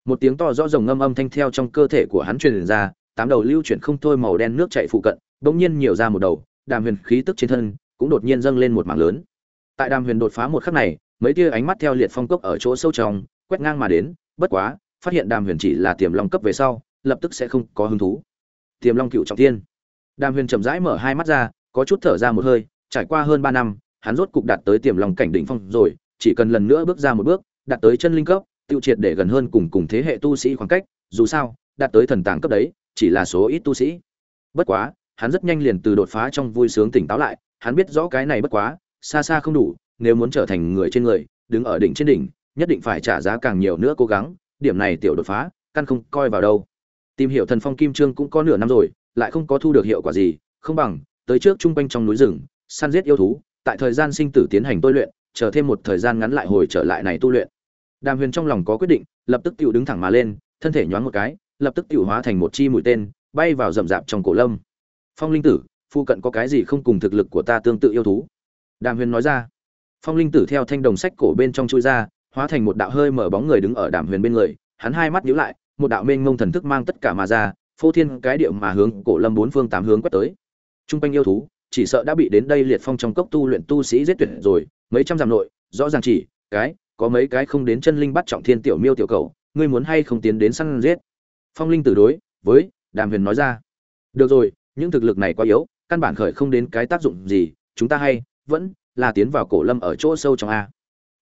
Một tiếng to rõ rồng ngâm âm thanh theo trong cơ thể của hắn truyền ra, tám đầu lưu chuyển không thôi màu đen nước chảy phụ cận, bỗng nhiên nhiều ra một đầu, đàm huyền khí tức trên thân cũng đột nhiên dâng lên một mảng lớn. Tại đàm huyền đột phá một khắc này, mấy tia ánh mắt theo liệt phong cốc ở chỗ sâu trong, quét ngang mà đến, bất quá, phát hiện đàm huyền chỉ là tiềm long cấp về sau, lập tức sẽ không có hứng thú. Tiềm long cựu trọng thiên. Đàm huyền chậm rãi mở hai mắt ra, có chút thở ra một hơi trải qua hơn ba năm, hắn rốt cục đạt tới tiềm long cảnh đỉnh phong rồi, chỉ cần lần nữa bước ra một bước, đạt tới chân linh cấp, tiêu triệt để gần hơn cùng cùng thế hệ tu sĩ khoảng cách, dù sao, đạt tới thần tàng cấp đấy, chỉ là số ít tu sĩ. Bất quá, hắn rất nhanh liền từ đột phá trong vui sướng tỉnh táo lại, hắn biết rõ cái này bất quá, xa xa không đủ, nếu muốn trở thành người trên người, đứng ở đỉnh trên đỉnh, nhất định phải trả giá càng nhiều nữa cố gắng, điểm này tiểu đột phá, căn không coi vào đâu. Tìm hiểu thần phong kim trương cũng có nửa năm rồi, lại không có thu được hiệu quả gì, không bằng, tới trước trung quanh trong núi rừng săn giết yêu thú, tại thời gian sinh tử tiến hành tôi luyện, chờ thêm một thời gian ngắn lại hồi trở lại này tu luyện. Đàm huyền trong lòng có quyết định, lập tức tiểu đứng thẳng mà lên, thân thể nhoáng một cái, lập tức tiểu hóa thành một chi mũi tên, bay vào rậm rạp trong cổ lâm. Phong linh tử phụ cận có cái gì không cùng thực lực của ta tương tự yêu thú? Đàm huyền nói ra. Phong linh tử theo thanh đồng sách cổ bên trong chui ra, hóa thành một đạo hơi mở bóng người đứng ở đàm huyền bên người, hắn hai mắt nhíu lại, một đạo mênh mông thần thức mang tất cả mà ra, phô thiên cái điệu mà hướng cổ lâm bốn phương tám hướng quét tới. Trung quanh yêu thú chỉ sợ đã bị đến đây liệt phong trong cốc tu luyện tu sĩ giết tuyệt rồi, mấy trăm dặm nội, rõ ràng chỉ, cái, có mấy cái không đến chân linh bắt trọng thiên tiểu miêu tiểu cầu ngươi muốn hay không tiến đến săn giết? Phong linh tử đối với đàm huyền nói ra. Được rồi, những thực lực này quá yếu, căn bản khởi không đến cái tác dụng gì, chúng ta hay vẫn là tiến vào cổ lâm ở chỗ sâu trong a.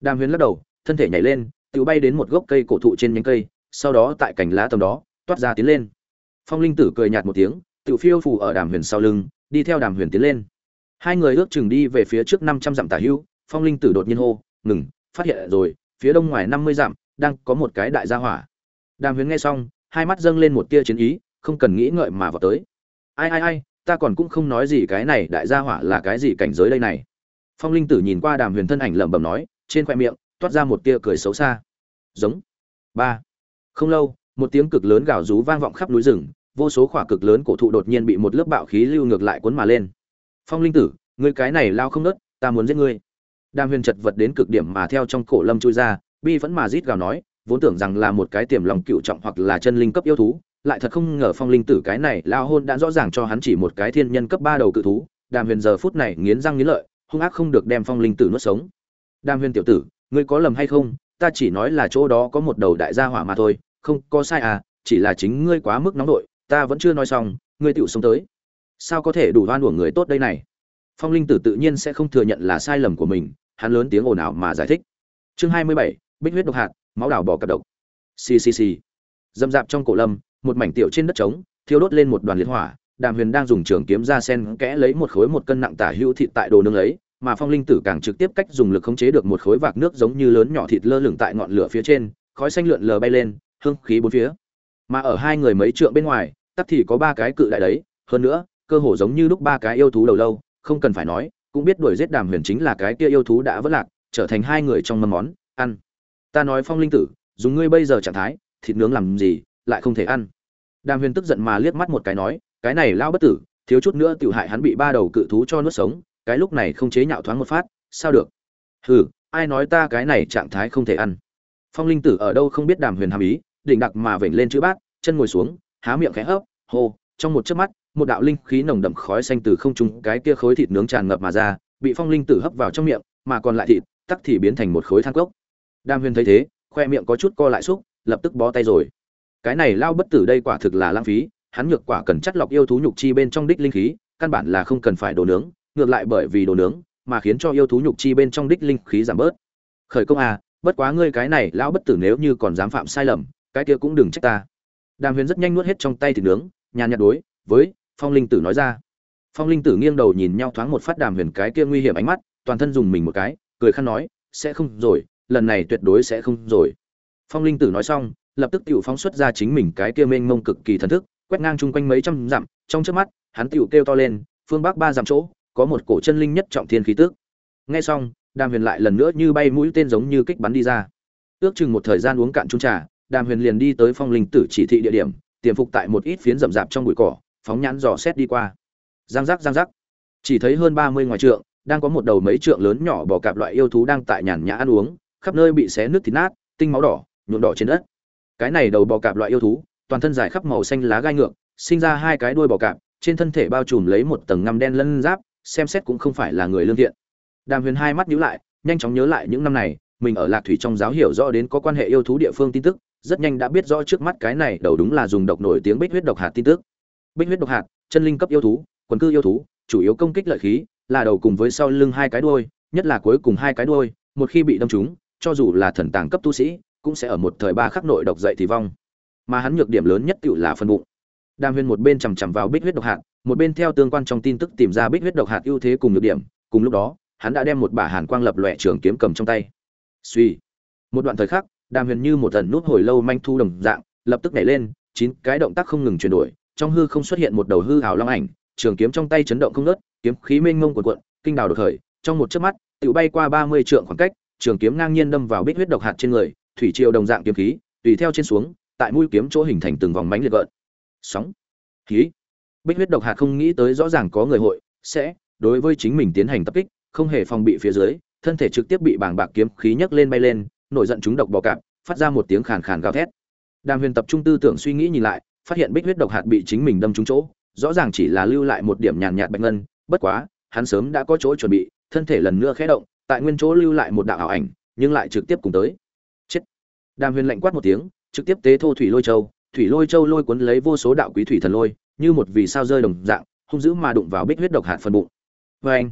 Đàm huyền lắc đầu, thân thể nhảy lên, tự bay đến một gốc cây cổ thụ trên nhánh cây, sau đó tại cành lá tầm đó, toát ra tiến lên. Phong linh tử cười nhạt một tiếng, tự phiêu phù ở đàm huyền sau lưng đi theo đàm huyền tiến lên. Hai người ước chừng đi về phía trước năm trăm dặm tả hưu, phong linh tử đột nhiên hô, ngừng, phát hiện rồi, phía đông ngoài năm mươi dặm, đang có một cái đại gia hỏa. Đàm huyền nghe xong, hai mắt dâng lên một tia chiến ý, không cần nghĩ ngợi mà vào tới. Ai ai ai, ta còn cũng không nói gì cái này đại gia hỏa là cái gì cảnh giới đây này. Phong linh tử nhìn qua đàm huyền thân ảnh lẩm bẩm nói, trên khoe miệng toát ra một tia cười xấu xa. Giống. Ba. Không lâu, một tiếng cực lớn gào rú vang vọng khắp núi rừng vô số khỏa cực lớn cổ thụ đột nhiên bị một lớp bạo khí lưu ngược lại cuốn mà lên. Phong linh tử, ngươi cái này lao không nớt, ta muốn giết ngươi. Đàm huyền chật vật đến cực điểm mà theo trong cổ lâm chui ra, bi vẫn mà rít gào nói, vốn tưởng rằng là một cái tiềm lòng cựu trọng hoặc là chân linh cấp yêu thú, lại thật không ngờ phong linh tử cái này lao hôn đã rõ ràng cho hắn chỉ một cái thiên nhân cấp ba đầu cự thú. Đàm huyền giờ phút này nghiến răng nghiến lợi, hung ác không được đem phong linh tử nuốt sống. Đàm huyền tiểu tử, ngươi có lầm hay không? Ta chỉ nói là chỗ đó có một đầu đại gia hỏa mà thôi, không có sai à chỉ là chính ngươi quá mức nóng nội ta vẫn chưa nói xong, ngươi tựu sống tới. Sao có thể đủ hoan uổng người tốt đây này? Phong linh tử tự nhiên sẽ không thừa nhận là sai lầm của mình, hắn lớn tiếng ồn ào mà giải thích. Chương hai mươi bảy, bích huyết độc hạt, máu đào bò cặp độc. Ccc dâm dạp trong cổ lâm, một mảnh tiểu trên đất trống, thiêu đốt lên một đoàn liệt hỏa, đàm huyền đang dùng trường kiếm ra sen kẽ lấy một khối một cân nặng tả hữu thịt tại đồ nương ấy mà phong linh tử càng trực tiếp cách dùng lực khống chế được một khối vạc nước giống như lớn nhỏ thịt lơ lửng tại ngọn lửa phía trên, khói xanh lượn lờ bay lên, hương khí bốn phía mà ở hai người mấy trượng bên ngoài, tắc thì có ba cái cự đại đấy. Hơn nữa, cơ hồ giống như lúc ba cái yêu thú đầu lâu, không cần phải nói, cũng biết đuổi giết đàm huyền chính là cái kia yêu thú đã vất lạc, trở thành hai người trong mâm món, ăn. Ta nói phong linh tử, dùng ngươi bây giờ trạng thái, thịt nướng làm gì, lại không thể ăn. Đàm huyền tức giận mà liếc mắt một cái nói, cái này lao bất tử, thiếu chút nữa tự hại hắn bị ba đầu cự thú cho nuốt sống, cái lúc này không chế nhạo thoáng một phát, sao được? Hừ, ai nói ta cái này trạng thái không thể ăn? Phong linh tử ở đâu không biết đàm huyền hàm ý định đặc mà vểnh lên chữ bát, chân ngồi xuống, há miệng khẽ hấp, hô, trong một chớp mắt, một đạo linh khí nồng đậm khói xanh từ không trung cái kia khối thịt nướng tràn ngập mà ra, bị phong linh tử hấp vào trong miệng, mà còn lại thịt, tắc thì biến thành một khối than cốc. Đàm huyền thấy thế, khoe miệng có chút co lại xúc, lập tức bó tay rồi. Cái này lao bất tử đây quả thực là lãng phí, hắn nhược quả cần chất lọc yêu thú nhục chi bên trong đích linh khí, căn bản là không cần phải đồ nướng, ngược lại bởi vì đồ nướng, mà khiến cho yêu thú nhục chi bên trong đích linh khí giảm bớt. Khởi công à bất quá ngươi cái này, lão bất tử nếu như còn dám phạm sai lầm cái kia cũng đừng trách ta. Đàm huyền rất nhanh nuốt hết trong tay thịt nướng, nhàn nhạt đối với phong linh tử nói ra. Phong linh tử nghiêng đầu nhìn nhau thoáng một phát đàm huyền cái kia nguy hiểm ánh mắt, toàn thân dùng mình một cái, cười khăn nói, sẽ không rồi, lần này tuyệt đối sẽ không rồi. Phong linh tử nói xong, lập tức tiểu phóng xuất ra chính mình cái kia mênh mông cực kỳ thần thức, quét ngang chung quanh mấy trăm dặm, trong trước mắt, hắn tiểu kêu to lên, phương bắc ba dặm chỗ, có một cổ chân linh nhất trọng thiên khí tức. Nghe xong, đàm huyền lại lần nữa như bay mũi tên giống như kích bắn đi ra. Ước chừng một thời gian uống cạn chung trà đàm huyền liền đi tới phong linh tử chỉ thị địa điểm, tiềm phục tại một ít phiến rậm rạp trong bụi cỏ, phóng nhãn dò xét đi qua. Giang giác giang giác. Chỉ thấy hơn ba mươi ngoài trượng, đang có một đầu mấy trượng lớn nhỏ bò cạp loại yêu thú đang tại nhàn nhã ăn uống, khắp nơi bị xé nước thịt nát, tinh máu đỏ, nhuộm đỏ trên đất. Cái này đầu bò cạp loại yêu thú, toàn thân dài khắp màu xanh lá gai ngược, sinh ra hai cái đuôi bò cạp, trên thân thể bao trùm lấy một tầng ngăm đen lân giáp, xem xét cũng không phải là người lương thiện. Đàm huyền hai mắt nhíu lại, nhanh chóng nhớ lại những năm này, mình ở lạc thủy trong giáo hiểu rõ đến có quan hệ yêu thú địa phương tin tức rất nhanh đã biết rõ trước mắt cái này đầu đúng là dùng độc nổi tiếng bích huyết độc hạt tin tức. Bích huyết độc hạt, chân linh cấp yêu thú, quần cư yêu thú, chủ yếu công kích lợi khí, là đầu cùng với sau lưng hai cái đuôi, nhất là cuối cùng hai cái đuôi, một khi bị đâm trúng, cho dù là thần tàng cấp tu sĩ, cũng sẽ ở một thời ba khắc nội độc dậy thì vong. Mà hắn nhược điểm lớn nhất tựu là phân bụng. Đàm huyền một bên chằm chằm vào bích huyết độc hạt, một bên theo tương quan trong tin tức tìm ra bích huyết độc hạt ưu thế cùng nhược điểm, cùng lúc đó, hắn đã đem một bả hàn quang lập lòe trường kiếm cầm trong tay. Suy một đoạn thời khắc đàm huyền như một tần nút hồi lâu manh thu đồng dạng, lập tức nhảy lên, chín cái động tác không ngừng chuyển đổi, trong hư không xuất hiện một đầu hư hào long ảnh, trường kiếm trong tay chấn động không ngớt, kiếm khí mênh mông cuộn cuộn, kinh đào đột khởi, trong một chớp mắt tự bay qua ba mươi trượng khoảng cách, trường kiếm ngang nhiên đâm vào bích huyết độc hạt trên người, thủy triều đồng dạng kiếm khí, tùy theo trên xuống, tại mũi kiếm chỗ hình thành từng vòng mánh liệt gợn. Sóng. Khí. Bích huyết độc hạt không nghĩ tới rõ ràng có người hội, sẽ, đối với chính mình tiến hành tập kích, không hề phòng bị phía dưới, thân thể trực tiếp bị bàng bạc kiếm khí nhấc lên bay lên nổi giận chúng độc bò cạp, phát ra một tiếng khàn khàn gào thét. Đàm huyền tập trung tư tưởng suy nghĩ nhìn lại, phát hiện bích huyết độc hạt bị chính mình đâm trúng chỗ, rõ ràng chỉ là lưu lại một điểm nhàn nhạt bạch ngân, bất quá, hắn sớm đã có chỗ chuẩn bị, thân thể lần nữa khẽ động, tại nguyên chỗ lưu lại một đạo ảo ảnh, nhưng lại trực tiếp cùng tới. Chết. Đàm huyền lạnh quát một tiếng, trực tiếp tế thô thủy lôi châu, thủy lôi châu lôi cuốn lấy vô số đạo quý thủy thần lôi, như một vì sao rơi đồng dạng, hung dữ mà đụng vào bích huyết độc hạt phần bụng. Vê anh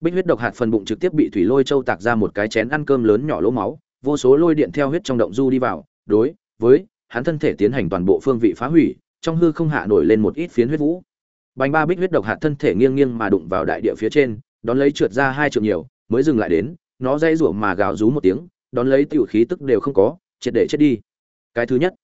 bích huyết độc hạt phần bụng trực tiếp bị thủy lôi châu tạc ra một cái chén ăn cơm lớn nhỏ lỗ máu vô số lôi điện theo huyết trong động du đi vào, đối với hắn thân thể tiến hành toàn bộ phương vị phá hủy, trong hư không hạ nổi lên một ít phiến huyết vũ. Bánh ba bích huyết độc hạt thân thể nghiêng nghiêng mà đụng vào đại địa phía trên, đón lấy trượt ra hai trượng nhiều, mới dừng lại đến, nó dây rủa mà gào rú một tiếng, đón lấy tiểu khí tức đều không có, triệt để chết đi. Cái thứ nhất,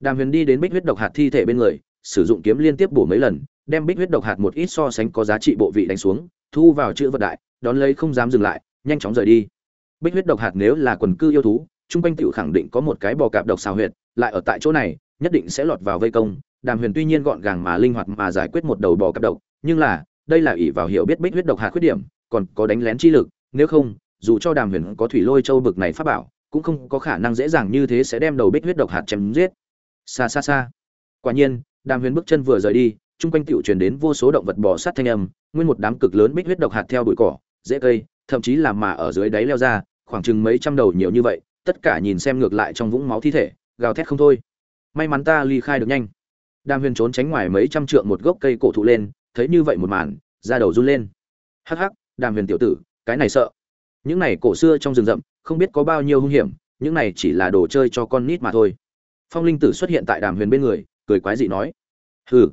đàm huyền đi đến bích huyết độc hạt thi thể bên người, sử dụng kiếm liên tiếp bổ mấy lần, đem bích huyết độc hạt một ít so sánh có giá trị bộ vị đánh xuống, thu vào chữ vật đại, đón lấy không dám dừng lại, nhanh chóng rời đi bích huyết độc hạt nếu là quần cư yêu thú, trung quanh tiểu khẳng định có một cái bò cạp độc xào huyệt, lại ở tại chỗ này, nhất định sẽ lọt vào vây công. Đàm huyền tuy nhiên gọn gàng mà linh hoạt mà giải quyết một đầu bò cạp độc, nhưng là, đây là ỷ vào hiểu biết bích huyết độc hạt khuyết điểm, còn có đánh lén chi lực, nếu không, dù cho đàm huyền có thủy lôi châu bực này pháp bảo, cũng không có khả năng dễ dàng như thế sẽ đem đầu bích huyết độc hạt chém giết. Xa xa xa. Quả nhiên, đàm huyền bước chân vừa rời đi chung quanh tiểu truyền đến vô số động vật bò sát thanh âm, nguyên một đám cực lớn bích huyết độc hạt theo bụi cỏ dễ cây, thậm chí là mà ở dưới đáy leo ra khoảng chừng mấy trăm đầu nhiều như vậy, tất cả nhìn xem ngược lại trong vũng máu thi thể, gào thét không thôi. May mắn ta ly khai được nhanh. Đàm huyền trốn tránh ngoài mấy trăm trượng một gốc cây cổ thụ lên, thấy như vậy một màn, da đầu run lên. Hắc hắc, đàm huyền tiểu tử, cái này sợ. Những này cổ xưa trong rừng rậm, không biết có bao nhiêu hung hiểm, những này chỉ là đồ chơi cho con nít mà thôi. Phong linh tử xuất hiện tại đàm huyền bên người, cười quái dị nói. Hừ.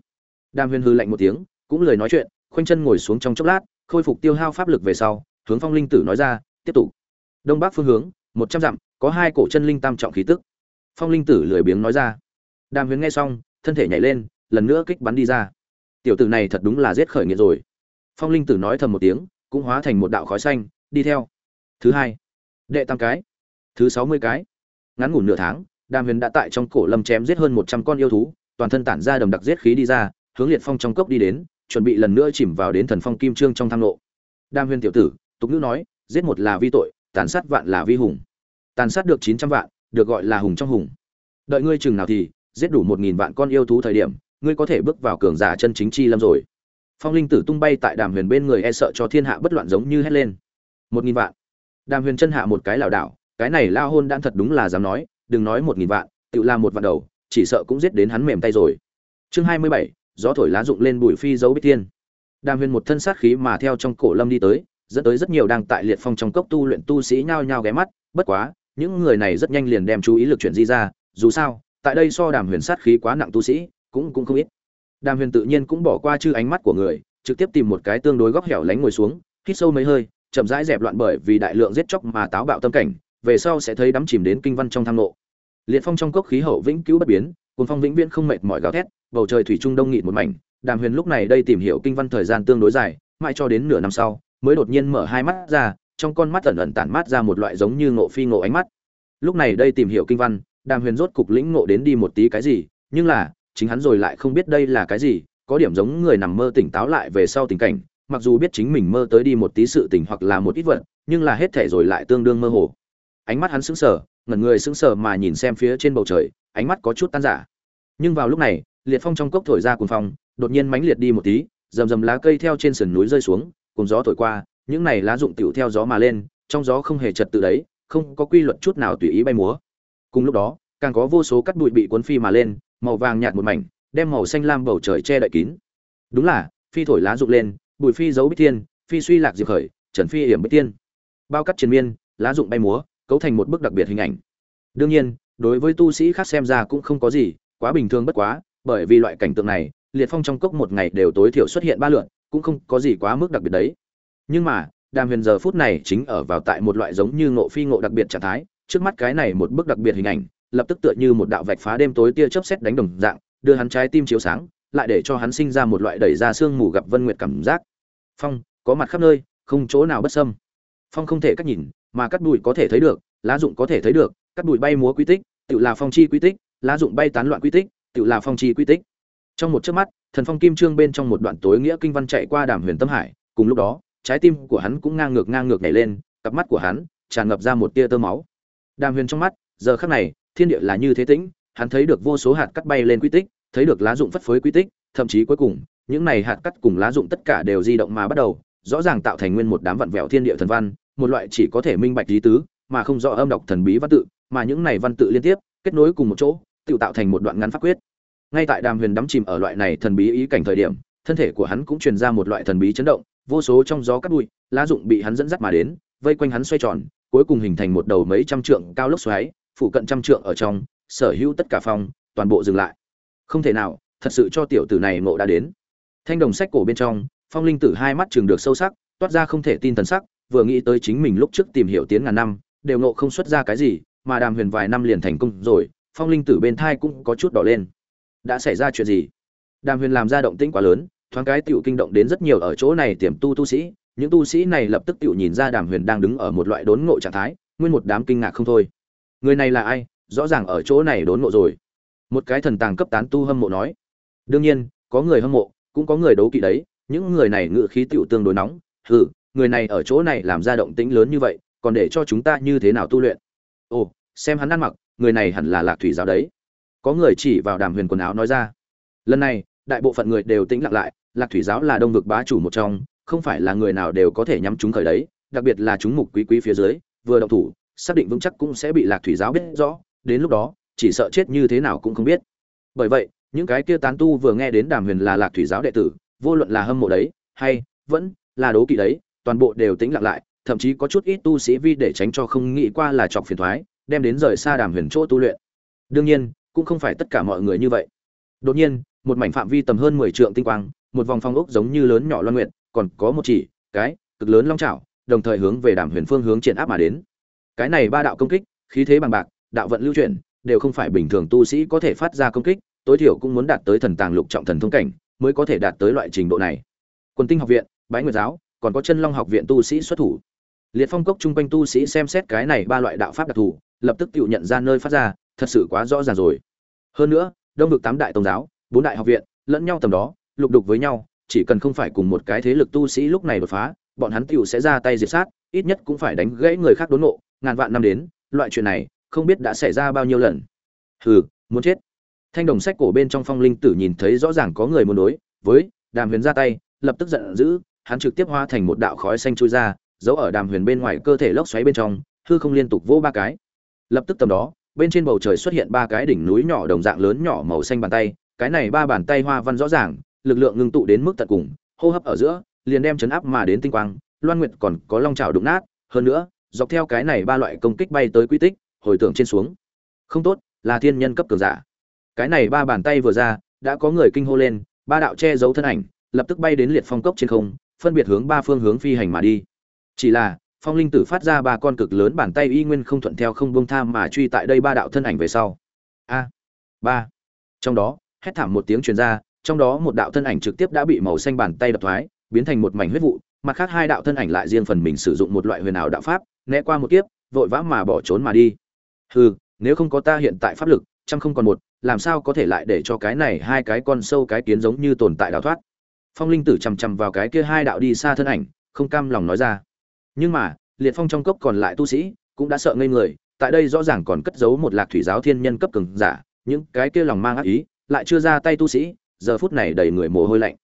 Đàm huyền hư lạnh một tiếng, cũng lời nói chuyện, khoanh chân ngồi xuống trong chốc lát, khôi phục tiêu hao pháp lực về sau, hướng phong linh tử nói ra, tiếp tục đông bắc phương hướng, một trăm dặm, có hai cổ chân linh tam trọng khí tức. Phong linh tử lười biếng nói ra. Đàm huyền nghe xong, thân thể nhảy lên, lần nữa kích bắn đi ra. Tiểu tử này thật đúng là giết khởi nghiệt rồi. Phong linh tử nói thầm một tiếng, cũng hóa thành một đạo khói xanh, đi theo. Thứ hai, đệ tam cái. Thứ sáu mươi cái. Ngắn ngủn nửa tháng, đàm huyền đã tại trong cổ lâm chém giết hơn một trăm con yêu thú, toàn thân tản ra đầm đặc giết khí đi ra, hướng liệt phong trong cốc đi đến, chuẩn bị lần nữa chìm vào đến thần phong kim trương trong tham lộ. Đàm huyền tiểu tử, tục ngữ nói, giết một là vi tội tàn sát vạn là vi hùng. Tàn sát được chín trăm vạn, được gọi là hùng trong hùng. Đợi ngươi chừng nào thì, giết đủ một nghìn vạn con yêu thú thời điểm, ngươi có thể bước vào cường giả chân chính chi lâm rồi. Phong linh tử tung bay tại đàm huyền bên người e sợ cho thiên hạ bất loạn giống như hét lên. Một nghìn vạn. Đàm huyền chân hạ một cái lảo đảo, cái này lao hôn đan thật đúng là dám nói, đừng nói một nghìn vạn, tự làm một vạn đầu, chỉ sợ cũng giết đến hắn mềm tay rồi. Chương hai mươi bảy, gió thổi lá rụng lên bụi phi dấu bích tiên. đàm huyền một thân sát khí mà theo trong cổ lâm đi tới dẫn tới rất nhiều đang tại liệt phong trong cốc tu luyện tu sĩ nhao nhao ghé mắt, bất quá, những người này rất nhanh liền đem chú ý lực chuyển di ra, dù sao, tại đây so đàm huyền sát khí quá nặng tu sĩ, cũng cũng không ít. Đàm huyền tự nhiên cũng bỏ qua chư ánh mắt của người, trực tiếp tìm một cái tương đối góc hẻo lánh ngồi xuống, hít sâu mấy hơi, chậm rãi dẹp loạn bởi vì đại lượng giết chóc mà táo bạo tâm cảnh, về sau sẽ thấy đắm chìm đến kinh văn trong thang nộ liệt phong trong cốc khí hậu vĩnh cứu bất biến cuốn phong vĩnh viễn không mệt mỏi gào thét, bầu trời thủy trung đông nghịt một mảnh, đàm huyền lúc này đây tìm hiểu kinh văn thời gian tương đối dài, mãi cho đến nửa năm sau mới đột nhiên mở hai mắt ra, trong con mắt ẩn ẩn tản mát ra một loại giống như ngộ phi ngộ ánh mắt. Lúc này đây tìm hiểu kinh văn, đàm huyền rốt cục lĩnh ngộ đến đi một tí cái gì, nhưng là, chính hắn rồi lại không biết đây là cái gì, có điểm giống người nằm mơ tỉnh táo lại về sau tình cảnh, mặc dù biết chính mình mơ tới đi một tí sự tình hoặc là một ít vật, nhưng là hết thể rồi lại tương đương mơ hồ. Ánh mắt hắn sững sờ, ngẩn người sững sờ mà nhìn xem phía trên bầu trời, ánh mắt có chút tan giả nhưng vào lúc này, liệt phong trong cốc thổi ra cuồng phong, đột nhiên mãnh liệt đi một tí, rầm rầm lá cây theo trên sườn núi rơi xuống cùng gió thổi qua, những này lá dụng tiểu theo gió mà lên, trong gió không hề trật tự đấy, không có quy luật chút nào tùy ý bay múa. Cùng lúc đó, càng có vô số cắt bụi bị cuốn phi mà lên, màu vàng nhạt một mảnh, đem màu xanh lam bầu trời che đậy kín. Đúng là, phi thổi lá dụng lên, bụi phi giấu bích thiên, phi suy lạc diệp khởi, trần phi hiểm bích tiên bao cắt triền miên, lá dụng bay múa, cấu thành một bức đặc biệt hình ảnh. Đương nhiên, đối với tu sĩ khác xem ra cũng không có gì, quá bình thường bất quá, bởi vì loại cảnh tượng này, liệt phong trong cốc một ngày đều tối thiểu xuất hiện ba lượn cũng không có gì quá mức đặc biệt đấy. Nhưng mà, đàm huyền giờ phút này chính ở vào tại một loại giống như ngộ phi ngộ đặc biệt trạng thái, trước mắt cái này một bức đặc biệt hình ảnh, lập tức tựa như một đạo vạch phá đêm tối tia chớp xét đánh đồng dạng, đưa hắn trái tim chiếu sáng, lại để cho hắn sinh ra một loại đẩy ra sương mù gặp vân nguyệt cảm giác. Phong, có mặt khắp nơi, không chỗ nào bất sâm phong không thể cách nhìn, mà cắt bụi có thể thấy được, lá dụng có thể thấy được, cắt bụi bay múa quy tích, tự là phong chi quy tích, lá dụng bay tán loạn quy tích, tự là phong chi quy tích trong một chớp mắt, thần phong kim trương bên trong một đoạn tối nghĩa kinh văn chạy qua đàm huyền tâm hải, cùng lúc đó, trái tim của hắn cũng ngang ngược ngang ngược nhảy lên, cặp mắt của hắn tràn ngập ra một tia tơ máu. Đàm huyền trong mắt, giờ khắc này, thiên địa là như thế tĩnh, hắn thấy được vô số hạt cắt bay lên quy tích, thấy được lá dụng phất phới quy tích, thậm chí cuối cùng, những này hạt cắt cùng lá dụng tất cả đều di động mà bắt đầu, rõ ràng tạo thành nguyên một đám vặn vẹo thiên địa thần văn, một loại chỉ có thể minh bạch lý tứ, mà không rõ âm đọc thần bí văn tự, mà những này văn tự liên tiếp, kết nối cùng một chỗ, tự tạo thành một đoạn ngắn pháp quyết ngay tại đàm huyền đắm chìm ở loại này thần bí ý cảnh thời điểm, thân thể của hắn cũng truyền ra một loại thần bí chấn động, vô số trong gió cắt bụi, lá dụng bị hắn dẫn dắt mà đến, vây quanh hắn xoay tròn, cuối cùng hình thành một đầu mấy trăm trượng cao lốc xoáy phụ cận trăm trượng ở trong, sở hữu tất cả phòng toàn bộ dừng lại. Không thể nào, thật sự cho tiểu tử này ngộ đã đến. Thanh đồng sách cổ bên trong, phong linh tử hai mắt chừng được sâu sắc, toát ra không thể tin thần sắc, vừa nghĩ tới chính mình lúc trước tìm hiểu tiếng ngàn năm, đều ngộ không xuất ra cái gì, mà đàm huyền vài năm liền thành công rồi, phong linh tử bên thai cũng có chút đỏ lên đã xảy ra chuyện gì? Đàm huyền làm ra động tĩnh quá lớn, thoáng cái tựu kinh động đến rất nhiều ở chỗ này tiềm tu tu sĩ, những tu sĩ này lập tức tựu nhìn ra đàm huyền đang đứng ở một loại đốn ngộ trạng thái, nguyên một đám kinh ngạc không thôi. Người này là ai? Rõ ràng ở chỗ này đốn ngộ rồi. Một cái thần tàng cấp tán tu hâm mộ nói. Đương nhiên, có người hâm mộ, cũng có người đấu kỵ đấy, những người này ngự khí tựu tương đối nóng. Hừ, người này ở chỗ này làm ra động tĩnh lớn như vậy, còn để cho chúng ta như thế nào tu luyện? Ồ, xem hắn ăn mặc, người này hẳn là lạc thủy giáo đấy có người chỉ vào đàm huyền quần áo nói ra. Lần này, đại bộ phận người đều tĩnh lặng lại, lạc thủy giáo là đông vực bá chủ một trong, không phải là người nào đều có thể nhắm chúng khởi đấy, đặc biệt là chúng mục quý quý phía dưới, vừa động thủ, xác định vững chắc cũng sẽ bị lạc thủy giáo biết rõ, đến lúc đó, chỉ sợ chết như thế nào cũng không biết. Bởi vậy, những cái kia tán tu vừa nghe đến đàm huyền là lạc thủy giáo đệ tử, vô luận là hâm mộ đấy, hay vẫn là đố kỵ đấy, toàn bộ đều tĩnh lặng lại, thậm chí có chút ít tu sĩ vi để tránh cho không nghĩ qua là chọc phiền thoái, đem đến rời xa đàm huyền chỗ tu luyện. Đương nhiên cũng không phải tất cả mọi người như vậy. Đột nhiên, một mảnh phạm vi tầm hơn mười trượng tinh quang, một vòng phong ốc giống như lớn nhỏ loan nguyện còn có một chỉ, cái, cực lớn long trảo đồng thời hướng về đàm huyền phương hướng triển áp mà đến. Cái này ba đạo công kích, khí thế bằng bạc, đạo vận lưu chuyển, đều không phải bình thường tu sĩ có thể phát ra công kích, tối thiểu cũng muốn đạt tới thần tàng lục trọng thần thông cảnh, mới có thể đạt tới loại trình độ này. Quân tinh học viện, bái nguyệt giáo, còn có chân long học viện tu sĩ xuất thủ. Liệt phong cốc chung quanh tu sĩ xem xét cái này ba loại đạo pháp đặc thù, lập tức tự nhận ra nơi phát ra, thật sự quá rõ ràng rồi hơn nữa, đông vực tám đại tôn giáo, bốn đại học viện, lẫn nhau tầm đó, lục đục với nhau, chỉ cần không phải cùng một cái thế lực tu sĩ lúc này đột phá, bọn hắn tựu sẽ ra tay diệt sát, ít nhất cũng phải đánh gãy người khác đốn nộ ngàn vạn năm đến, loại chuyện này, không biết đã xảy ra bao nhiêu lần. Hừ, muốn chết. Thanh đồng sách cổ bên trong phong linh tử nhìn thấy rõ ràng có người muốn đối với đàm huyền ra tay, lập tức giận dữ, hắn trực tiếp hóa thành một đạo khói xanh trôi ra, giấu ở đàm huyền bên ngoài cơ thể lốc xoáy bên trong, hư không liên tục vỗ ba cái. Lập tức tầm đó bên trên bầu trời xuất hiện ba cái đỉnh núi nhỏ đồng dạng lớn nhỏ màu xanh bàn tay, cái này ba bàn tay hoa văn rõ ràng, lực lượng ngưng tụ đến mức tận cùng, hô hấp ở giữa, liền đem chấn áp mà đến tinh quang, loan nguyệt còn có long trào đụng nát, hơn nữa, dọc theo cái này ba loại công kích bay tới quy tích, hồi tưởng trên xuống. Không tốt, là thiên nhân cấp cường giả. Cái này ba bàn tay vừa ra, đã có người kinh hô lên, ba đạo che giấu thân ảnh, lập tức bay đến liệt phong cốc trên không, phân biệt hướng ba phương hướng phi hành mà đi. Chỉ là phong linh tử phát ra ba con cực lớn bàn tay y nguyên không thuận theo không buông tham mà truy tại đây ba đạo thân ảnh về sau. A, ba. Trong đó, hét thảm một tiếng truyền ra, trong đó một đạo thân ảnh trực tiếp đã bị màu xanh bàn tay đập thoái, biến thành một mảnh huyết vụ, mặt khác hai đạo thân ảnh lại riêng phần mình sử dụng một loại huyền ảo đạo pháp, né qua một kiếp, vội vã mà bỏ trốn mà đi. Hừ, nếu không có ta hiện tại pháp lực trăm không còn một, làm sao có thể lại để cho cái này hai cái con sâu cái kiến giống như tồn tại đào thoát? Phong linh tử chằm chằm vào cái kia hai đạo đi xa thân ảnh, không cam lòng nói ra nhưng mà, liệt phong trong cốc còn lại tu sĩ, cũng đã sợ ngây người, tại đây rõ ràng còn cất giấu một lạc thủy giáo thiên nhân cấp cường giả, những cái kia lòng mang ác ý, lại chưa ra tay tu sĩ, giờ phút này đầy người mồ hôi lạnh.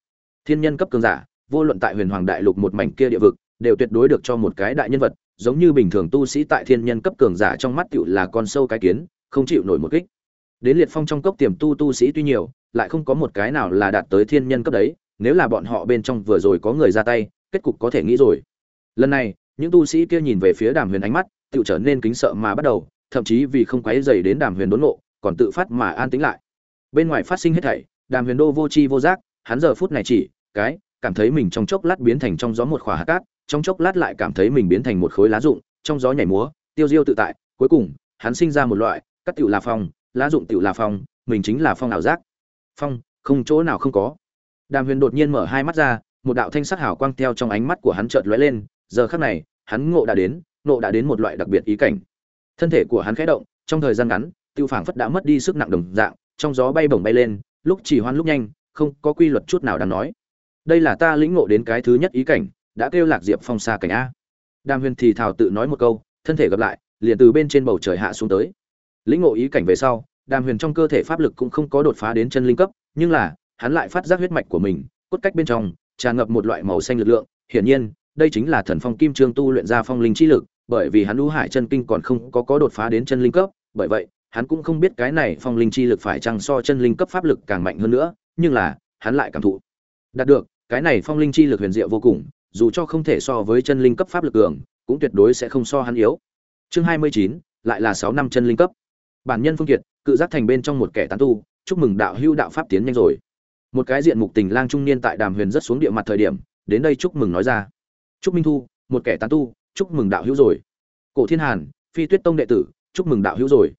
Thiên nhân cấp cường giả, vô luận tại huyền hoàng đại lục một mảnh kia địa vực, đều tuyệt đối được cho một cái đại nhân vật, giống như bình thường tu sĩ tại thiên nhân cấp cường giả trong mắt tựu là con sâu cái kiến, không chịu nổi một kích. Đến liệt phong trong cốc tiềm tu tu sĩ tuy nhiều, lại không có một cái nào là đạt tới thiên nhân cấp đấy, nếu là bọn họ bên trong vừa rồi có người ra tay, kết cục có thể nghĩ rồi. Lần này những tu sĩ kia nhìn về phía đàm huyền ánh mắt, tự trở nên kính sợ mà bắt đầu, thậm chí vì không quấy dày đến đàm huyền đốn nộ còn tự phát mà an tĩnh lại. Bên ngoài phát sinh hết thảy, đàm huyền đô vô chi vô giác, hắn giờ phút này chỉ, cái, cảm thấy mình trong chốc lát biến thành trong gió một khỏa hạt cát, trong chốc lát lại cảm thấy mình biến thành một khối lá rụng, trong gió nhảy múa, tiêu diêu tự tại, cuối cùng, hắn sinh ra một loại, cắt tiểu là phong, lá dụng tiểu là phong, mình chính là phong ảo giác. Phong, không chỗ nào không có. Đàm huyền đột nhiên mở hai mắt ra, một đạo thanh sắc hào quang theo trong ánh mắt của hắn chợt lóe lên giờ khắc này, hắn ngộ đã đến, ngộ đã đến một loại đặc biệt ý cảnh. Thân thể của hắn khẽ động, trong thời gian ngắn, tiêu phảng phất đã mất đi sức nặng đồng dạng, trong gió bay bổng bay lên, lúc chỉ hoan lúc nhanh, không có quy luật chút nào đáng nói. Đây là ta lĩnh ngộ đến cái thứ nhất ý cảnh, đã kêu lạc diệp phong xa cảnh a. Đàm huyền thì thào tự nói một câu, thân thể gặp lại, liền từ bên trên bầu trời hạ xuống tới. Lĩnh ngộ ý cảnh về sau, đàm huyền trong cơ thể pháp lực cũng không có đột phá đến chân linh cấp, nhưng là, hắn lại phát giác huyết mạch của mình, cốt cách bên trong, tràn ngập một loại màu xanh lực lượng, hiển nhiên đây chính là thần phong kim trương tu luyện ra phong linh chi lực, bởi vì hắn lũ hải chân kinh còn không có có đột phá đến chân linh cấp, bởi vậy, hắn cũng không biết cái này phong linh chi lực phải chăng so chân linh cấp pháp lực càng mạnh hơn nữa, nhưng là, hắn lại cảm thụ. Đạt được, cái này phong linh chi lực huyền diệu vô cùng, dù cho không thể so với chân linh cấp pháp lực cường, cũng tuyệt đối sẽ không so hắn yếu. Chương hai mươi chín, lại là sáu năm chân linh cấp. Bản nhân phương kiệt, cự giác thành bên trong một kẻ tán tu, chúc mừng đạo hưu đạo pháp tiến nhanh rồi. Một cái diện mục tình lang trung niên tại đàm huyền rất xuống địa mặt thời điểm, đến đây chúc mừng nói ra chúc minh thu, một kẻ tán tu, chúc mừng đạo hữu rồi. Cổ thiên hàn, phi tuyết tông đệ tử, chúc mừng đạo hữu rồi.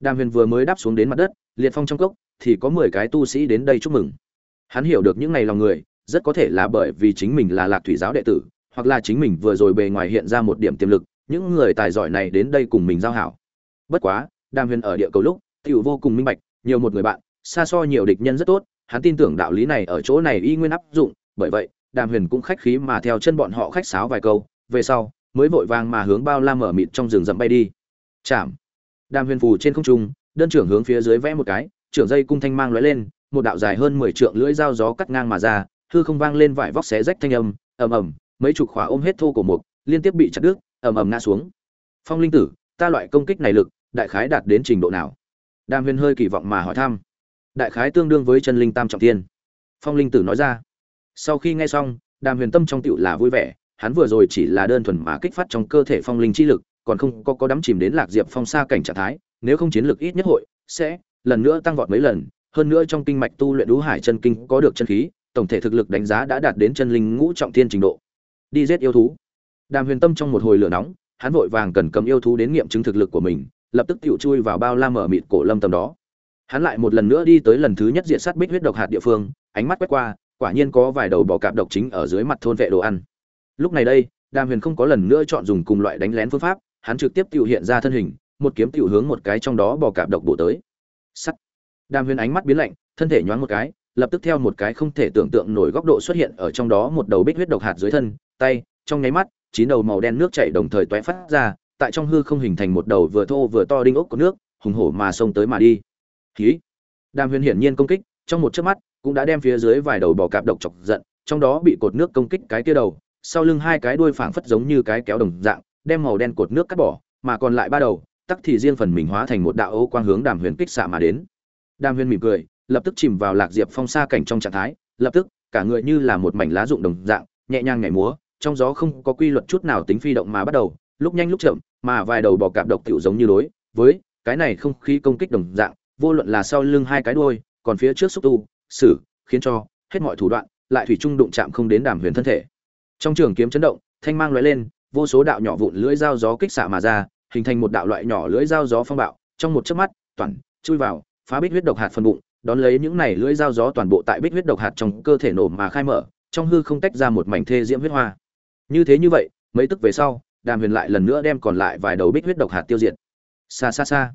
Đàm huyền vừa mới đáp xuống đến mặt đất, liệt phong trong cốc, thì có mười cái tu sĩ đến đây chúc mừng. Hắn hiểu được những ngày lòng người, rất có thể là bởi vì chính mình là lạc thủy giáo đệ tử, hoặc là chính mình vừa rồi bề ngoài hiện ra một điểm tiềm lực, những người tài giỏi này đến đây cùng mình giao hảo. Bất quá, đàm huyền ở địa cầu lúc, tiểu vô cùng minh bạch, nhiều một người bạn, xa so nhiều địch nhân rất tốt, hắn tin tưởng đạo lý này ở chỗ này y nguyên áp dụng, bởi vậy đàm huyền cũng khách khí mà theo chân bọn họ khách sáo vài câu, về sau, mới vội vàng mà hướng bao la mở mịt trong rừng rậm bay đi. Chạm. Đàm huyền phù trên không trung, đơn trưởng hướng phía dưới vẽ một cái, trưởng dây cung thanh mang lóe lên, một đạo dài hơn mười trượng lưỡi dao gió cắt ngang mà ra, hư không vang lên vải vóc xé rách thanh âm, ầm ầm, mấy chục khóa ôm hết thô cổ mục, liên tiếp bị chặt đứt, ầm ầm ngã xuống. Phong linh tử, ta loại công kích này lực, đại khái đạt đến trình độ nào? Đàm huyền hơi kỳ vọng mà hỏi thăm. Đại khái tương đương với chân linh tam trọng thiên. Phong linh tử nói ra sau khi nghe xong, đàm huyền tâm trong tựu là vui vẻ, hắn vừa rồi chỉ là đơn thuần mà kích phát trong cơ thể phong linh chi lực, còn không có có đắm chìm đến lạc diệp phong xa cảnh trạng thái, nếu không chiến lực ít nhất hội sẽ lần nữa tăng vọt mấy lần. Hơn nữa trong kinh mạch tu luyện đũ hải chân kinh có được chân khí, tổng thể thực lực đánh giá đã đạt đến chân linh ngũ trọng thiên trình độ. Đi giết yêu thú. Đàm huyền tâm trong một hồi lửa nóng, hắn vội vàng cần cầm yêu thú đến nghiệm chứng thực lực của mình, lập tức tựu chui vào bao la mở mịt cổ lâm tầm đó. Hắn lại một lần nữa đi tới lần thứ nhất diện sát bích huyết độc hạt địa phương, ánh mắt quét qua quả nhiên có vài đầu bò cạp độc chính ở dưới mặt thôn vệ đồ ăn. Lúc này đây, đàm huyền không có lần nữa chọn dùng cùng loại đánh lén phương pháp, hắn trực tiếp tự hiện ra thân hình, một kiếm tự hướng một cái trong đó bò cạp độc bổ tới. Sắt. Đàm huyền ánh mắt biến lạnh, thân thể nhoáng một cái, lập tức theo một cái không thể tưởng tượng nổi góc độ xuất hiện ở trong đó một đầu bích huyết độc hạt dưới thân, tay, trong nháy mắt, chín đầu màu đen nước chảy đồng thời toé phát ra, tại trong hư không hình thành một đầu vừa thô vừa to đinh ốc của nước, hùng hổ mà xông tới mà đi. Khí đàm huyền hiển nhiên công kích, trong một chớp mắt cũng đã đem phía dưới vài đầu bò cạp độc chọc giận, trong đó bị cột nước công kích cái kia đầu, sau lưng hai cái đuôi phảng phất giống như cái kéo đồng dạng, đem màu đen cột nước cắt bỏ, mà còn lại ba đầu, tắc thì riêng phần mình hóa thành một đạo ô quang hướng đàm huyền kích xạ mà đến. Đàm huyền mỉm cười, lập tức chìm vào lạc diệp phong xa cảnh trong trạng thái, lập tức, cả người như là một mảnh lá rụng đồng dạng, nhẹ nhàng nhảy múa, trong gió không có quy luật chút nào tính phi động mà bắt đầu, lúc nhanh lúc chậm, mà vài đầu bò cạp độc tiểu giống như đối với cái này không khí công kích đồng dạng, vô luận là sau lưng hai cái đuôi, còn phía trước xúc tu xử, khiến cho hết mọi thủ đoạn, lại thủy trung đụng chạm không đến đàm huyền thân thể. Trong trường kiếm chấn động, thanh mang loại lên, vô số đạo nhỏ vụn lưỡi dao gió kích xạ mà ra, hình thành một đạo loại nhỏ lưỡi dao gió phong bạo, trong một chớp mắt, toàn chui vào, phá bích huyết độc hạt phân bụng, đón lấy những này lưỡi dao gió toàn bộ tại bích huyết độc hạt trong cơ thể nổ mà khai mở, trong hư không tách ra một mảnh thê diễm huyết hoa. Như thế như vậy, mấy tức về sau, đàm huyền lại lần nữa đem còn lại vài đầu bích huyết độc hạt tiêu diệt. Xa xa xa.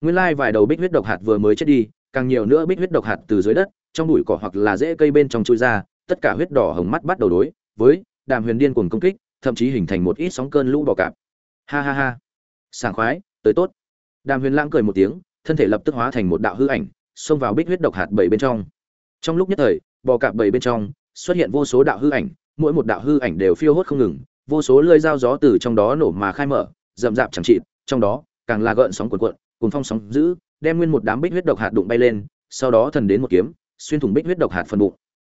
Nguyên lai vài đầu bích huyết độc hạt vừa mới chết đi càng nhiều nữa bích huyết độc hạt từ dưới đất, trong bụi cỏ hoặc là rễ cây bên trong chui ra, tất cả huyết đỏ hồng mắt bắt đầu đối với đàm huyền điên cuồng công kích, thậm chí hình thành một ít sóng cơn lũ bò cạp. Ha ha ha. Sảng khoái, tới tốt. Đàm huyền lãng cười một tiếng, thân thể lập tức hóa thành một đạo hư ảnh, xông vào bích huyết độc hạt bảy bên trong. Trong lúc nhất thời, bò cạp bảy bên trong xuất hiện vô số đạo hư ảnh, mỗi một đạo hư ảnh đều phiêu hốt không ngừng, vô số lưỡi dao gió từ trong đó nổ mà khai mở, rậm rạp chẳng trị trong đó càng là gợn sóng cuộn cuộn cùng phong sóng dữ đem nguyên một đám bích huyết độc hạt đụng bay lên sau đó thần đến một kiếm xuyên thủng bích huyết độc hạt phần bụng.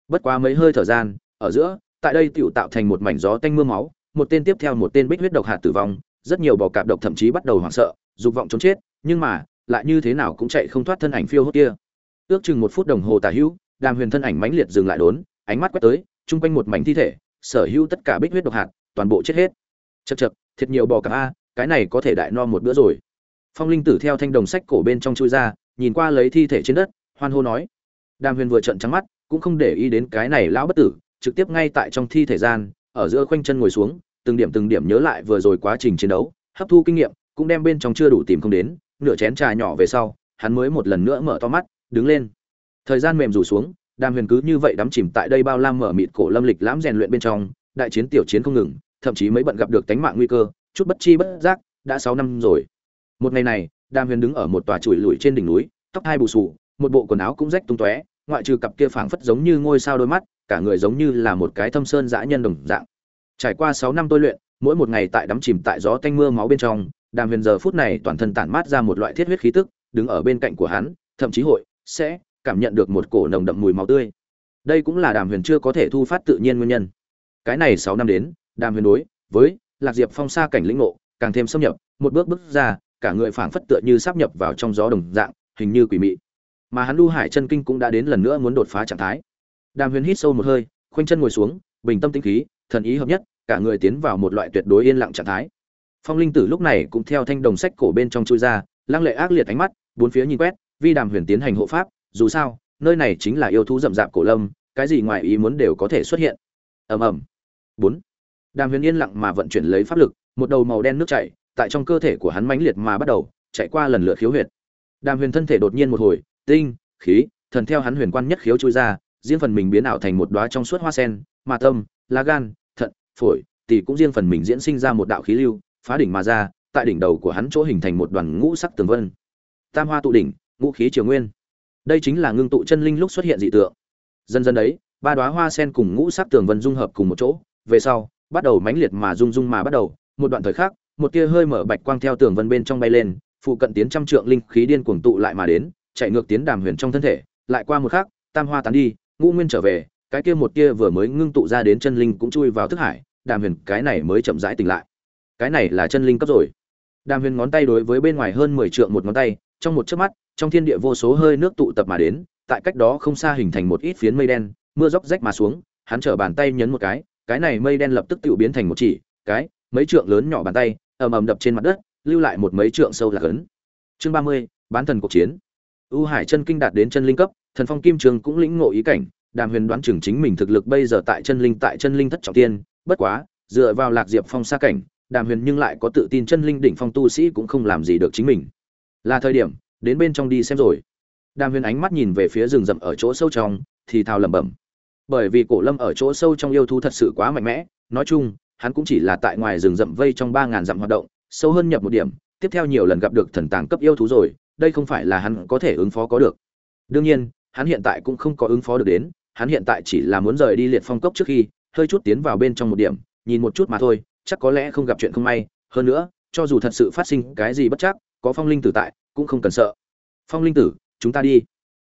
Bất quá mấy hơi thở gian ở giữa tại đây tiểu tạo thành một mảnh gió tanh mưa máu một tên tiếp theo một tên bích huyết độc hạt tử vong rất nhiều bò cạp độc thậm chí bắt đầu hoảng sợ dục vọng trốn chết nhưng mà lại như thế nào cũng chạy không thoát thân ảnh phiêu hốt kia. Ước chừng một phút đồng hồ tà hữu đàm huyền thân ảnh mãnh liệt dừng lại đốn ánh mắt quét tới chung quanh một mảnh thi thể sở hữu tất cả bích huyết độc hạt toàn bộ chết hết. Chậc chậc, thiệt nhiều bò cạp a cái này có thể đại no một bữa rồi phong linh tử theo thanh đồng sách cổ bên trong chui ra, nhìn qua lấy thi thể trên đất, hoan hô nói. Đàm huyền vừa trận trắng mắt, cũng không để ý đến cái này lão bất tử, trực tiếp ngay tại trong thi thể gian, ở giữa khoanh chân ngồi xuống, từng điểm từng điểm nhớ lại vừa rồi quá trình chiến đấu, hấp thu kinh nghiệm, cũng đem bên trong chưa đủ tìm không đến, nửa chén trà nhỏ về sau, hắn mới một lần nữa mở to mắt, đứng lên. Thời gian mềm rủ xuống, đàm huyền cứ như vậy đắm chìm tại đây bao lam mở mịt cổ lâm lịch lãm rèn luyện bên trong, đại chiến tiểu chiến không ngừng, thậm chí mấy bận gặp được tánh mạng nguy cơ, chút bất chi bất giác, đã sáu năm rồi một ngày này, đàm huyền đứng ở một tòa chùi lùi trên đỉnh núi, tóc hai bù sù một bộ quần áo cũng rách tung tóe, ngoại trừ cặp kia phảng phất giống như ngôi sao đôi mắt, cả người giống như là một cái thâm sơn dã nhân đồng dạng. Trải qua sáu năm tôi luyện, mỗi một ngày tại đắm chìm tại gió tanh mưa máu bên trong, đàm huyền giờ phút này toàn thân tản mát ra một loại thiết huyết khí tức, đứng ở bên cạnh của hắn, thậm chí hội, sẽ, cảm nhận được một cổ nồng đậm mùi máu tươi. Đây cũng là đàm huyền chưa có thể thu phát tự nhiên nguyên nhân. Cái này sáu năm đến, đàm huyền đối với lạc diệp phong xa cảnh lĩnh ngộ, càng thêm xâm nhập, một bước bước ra cả người phảng phất tựa như sắp nhập vào trong gió đồng dạng, hình như quỷ mị. Mà hắn lưu hải chân kinh cũng đã đến lần nữa muốn đột phá trạng thái. Đàm huyền hít sâu một hơi, khoanh chân ngồi xuống, bình tâm tĩnh khí, thần ý hợp nhất, cả người tiến vào một loại tuyệt đối yên lặng trạng thái. Phong linh tử lúc này cũng theo thanh đồng sách cổ bên trong chui ra, lăng lệ ác liệt ánh mắt, bốn phía nhìn quét, vi đàm huyền tiến hành hộ pháp, dù sao, nơi này chính là yêu thú rậm rạp cổ lâm, cái gì ngoài ý muốn đều có thể xuất hiện. Ầm ầm. Bốn. Đàm huyền yên lặng mà vận chuyển lấy pháp lực, một đầu màu đen nước chảy tại trong cơ thể của hắn mãnh liệt mà bắt đầu, chạy qua lần lượt khiếu huyệt. Đàm huyền thân thể đột nhiên một hồi, tinh, khí, thần theo hắn huyền quan nhất khiếu chui ra, riêng phần mình biến ảo thành một đóa trong suốt hoa sen, mà tâm, lá gan, thận, phổi tỷ cũng riêng phần mình diễn sinh ra một đạo khí lưu, phá đỉnh mà ra, tại đỉnh đầu của hắn chỗ hình thành một đoàn ngũ sắc tường vân. Tam hoa tụ đỉnh, ngũ khí triều nguyên. Đây chính là ngưng tụ chân linh lúc xuất hiện dị tượng. Dần dần đấy, ba đóa hoa sen cùng ngũ sắc tường vân dung hợp cùng một chỗ, về sau, bắt đầu mãnh liệt mà rung rung mà bắt đầu, một đoạn thời khắc một tia hơi mở bạch quang theo tường vân bên trong bay lên, phụ cận tiến trăm trượng linh khí điên cuồng tụ lại mà đến, chạy ngược tiến đàm huyền trong thân thể, lại qua một khắc, tam hoa tán đi, ngũ nguyên trở về, cái kia một tia vừa mới ngưng tụ ra đến chân linh cũng chui vào thức hải, đàm huyền cái này mới chậm rãi tỉnh lại. Cái này là chân linh cấp rồi. Đàm huyền ngón tay đối với bên ngoài hơn mười trượng một ngón tay, trong một chớp mắt, trong thiên địa vô số hơi nước tụ tập mà đến, tại cách đó không xa hình thành một ít phiến mây đen, mưa róc rách mà xuống, hắn trở bàn tay nhấn một cái cái này mây đen lập tức tự biến thành một chỉ, cái mấy trượng lớn nhỏ bàn tay, ầm ầm đập trên mặt đất, lưu lại một mấy trượng sâu là cấn. chương ba mươi, bán thần cuộc chiến. U hải chân kinh đạt đến chân linh cấp, thần phong kim trường cũng lĩnh ngộ ý cảnh, đàm huyền đoán chừng chính mình thực lực bây giờ tại chân linh, tại chân linh thất trọng tiên, bất quá, dựa vào lạc diệp phong xa cảnh, đàm huyền nhưng lại có tự tin chân linh đỉnh phong tu sĩ cũng không làm gì được chính mình. Là thời điểm, đến bên trong đi xem rồi. Đàm huyền ánh mắt nhìn về phía rừng rậm ở chỗ sâu trong, thì thào lẩm bẩm. Bởi vì cổ lâm ở chỗ sâu trong yêu thú thật sự quá mạnh mẽ, nói chung hắn cũng chỉ là tại ngoài rừng rậm vây trong ba ngàn dặm hoạt động, sâu hơn nhập một điểm, tiếp theo nhiều lần gặp được thần tàng cấp yêu thú rồi, đây không phải là hắn có thể ứng phó có được. Đương nhiên, hắn hiện tại cũng không có ứng phó được đến, hắn hiện tại chỉ là muốn rời đi liệt phong cốc trước khi, hơi chút tiến vào bên trong một điểm, nhìn một chút mà thôi, chắc có lẽ không gặp chuyện không may, hơn nữa, cho dù thật sự phát sinh cái gì bất chắc, có phong linh tử tại, cũng không cần sợ. Phong linh tử, chúng ta đi.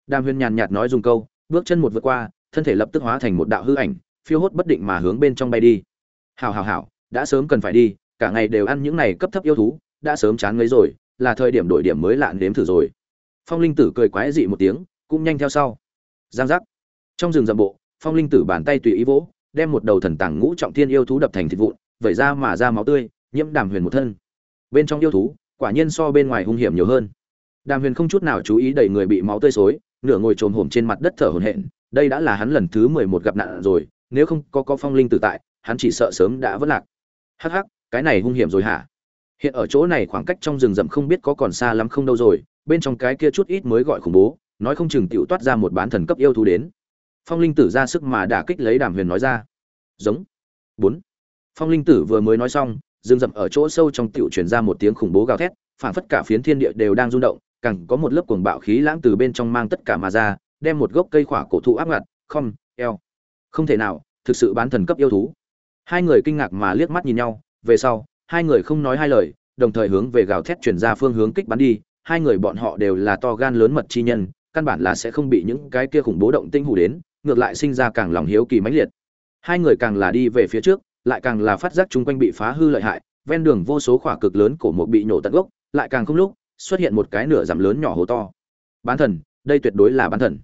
Đàm huyền nhàn nhạt nói dùng câu, bước chân một vượt qua, thân thể lập tức hóa thành một đạo hư ảnh, phiêu hốt bất định mà hướng bên trong bay đi hảo hảo hảo, đã sớm cần phải đi, cả ngày đều ăn những này cấp thấp yêu thú, đã sớm chán ngấy rồi, là thời điểm đổi điểm mới lạ nếm thử rồi. Phong linh tử cười quái dị một tiếng, cũng nhanh theo sau. Giang giác. Trong rừng rậm bộ, phong linh tử bàn tay tùy ý vỗ, đem một đầu thần tàng ngũ trọng thiên yêu thú đập thành thịt vụn, vẩy ra mà ra máu tươi, nhiễm đàm huyền một thân. Bên trong yêu thú, quả nhiên so bên ngoài hung hiểm nhiều hơn. Đàm huyền không chút nào chú ý đẩy người bị máu tươi xối, nửa ngồi trồm hổm trên mặt đất thở hổn hển, đây đã là hắn lần thứ mười một gặp nạn rồi, nếu không có có phong linh tử tại hắn chỉ sợ sớm đã vất lạc. Hắc hắc, cái này hung hiểm rồi hả? Hiện ở chỗ này khoảng cách trong rừng rậm không biết có còn xa lắm không đâu rồi, bên trong cái kia chút ít mới gọi khủng bố, nói không chừng tiểu toát ra một bán thần cấp yêu thú đến. Phong linh tử ra sức mà đả kích lấy đàm huyền nói ra. Giống. Bốn. Phong linh tử vừa mới nói xong, rừng rậm ở chỗ sâu trong tiểu truyền ra một tiếng khủng bố gào thét, phảng phất cả phiến thiên địa đều đang rung động, càng có một lớp cuồng bạo khí lãng từ bên trong mang tất cả mà ra, đem một gốc cây khỏa cổ thụ áp ngặt không eo. Không thể nào, thực sự bán thần cấp yêu thú hai người kinh ngạc mà liếc mắt nhìn nhau, về sau, hai người không nói hai lời, đồng thời hướng về gào thét chuyển ra phương hướng kích bắn đi. Hai người bọn họ đều là to gan lớn mật chi nhân, căn bản là sẽ không bị những cái kia khủng bố động tinh hủ đến, ngược lại sinh ra càng lòng hiếu kỳ mãnh liệt. Hai người càng là đi về phía trước, lại càng là phát giác chung quanh bị phá hư lợi hại, ven đường vô số khỏa cực lớn cổ một bị nổ tận gốc, lại càng không lúc, xuất hiện một cái nửa giảm lớn nhỏ hố to. Bán thần, đây tuyệt đối là bán thần.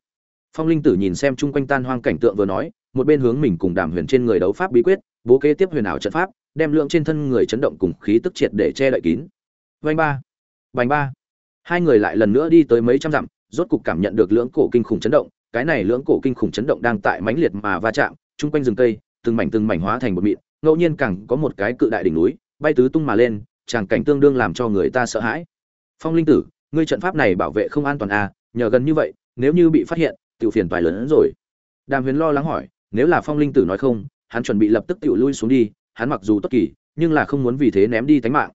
Phong linh tử nhìn xem chung quanh tan hoang cảnh tượng vừa nói một bên hướng mình cùng đàm huyền trên người đấu pháp bí quyết, bố kế tiếp huyền ảo trận pháp, đem lượng trên thân người chấn động cùng khí tức triệt để che đậy kín. Vanh ba, vành ba. Hai người lại lần nữa đi tới mấy trăm dặm, rốt cục cảm nhận được lưỡng cổ kinh khủng chấn động, cái này lưỡng cổ kinh khủng chấn động đang tại mãnh liệt mà va chạm, chung quanh rừng cây, từng mảnh từng mảnh hóa thành một mịn, ngẫu nhiên càng có một cái cự đại đỉnh núi, bay tứ tung mà lên, tràng cảnh tương đương làm cho người ta sợ hãi. Phong linh tử, ngươi trận pháp này bảo vệ không an toàn à nhờ gần như vậy, nếu như bị phát hiện, tiểu phiền toái lớn hơn rồi. Đàm huyền lo lắng hỏi nếu là phong linh tử nói không, hắn chuẩn bị lập tức tự lui xuống đi, hắn mặc dù tốt kỳ, nhưng là không muốn vì thế ném đi tánh mạng.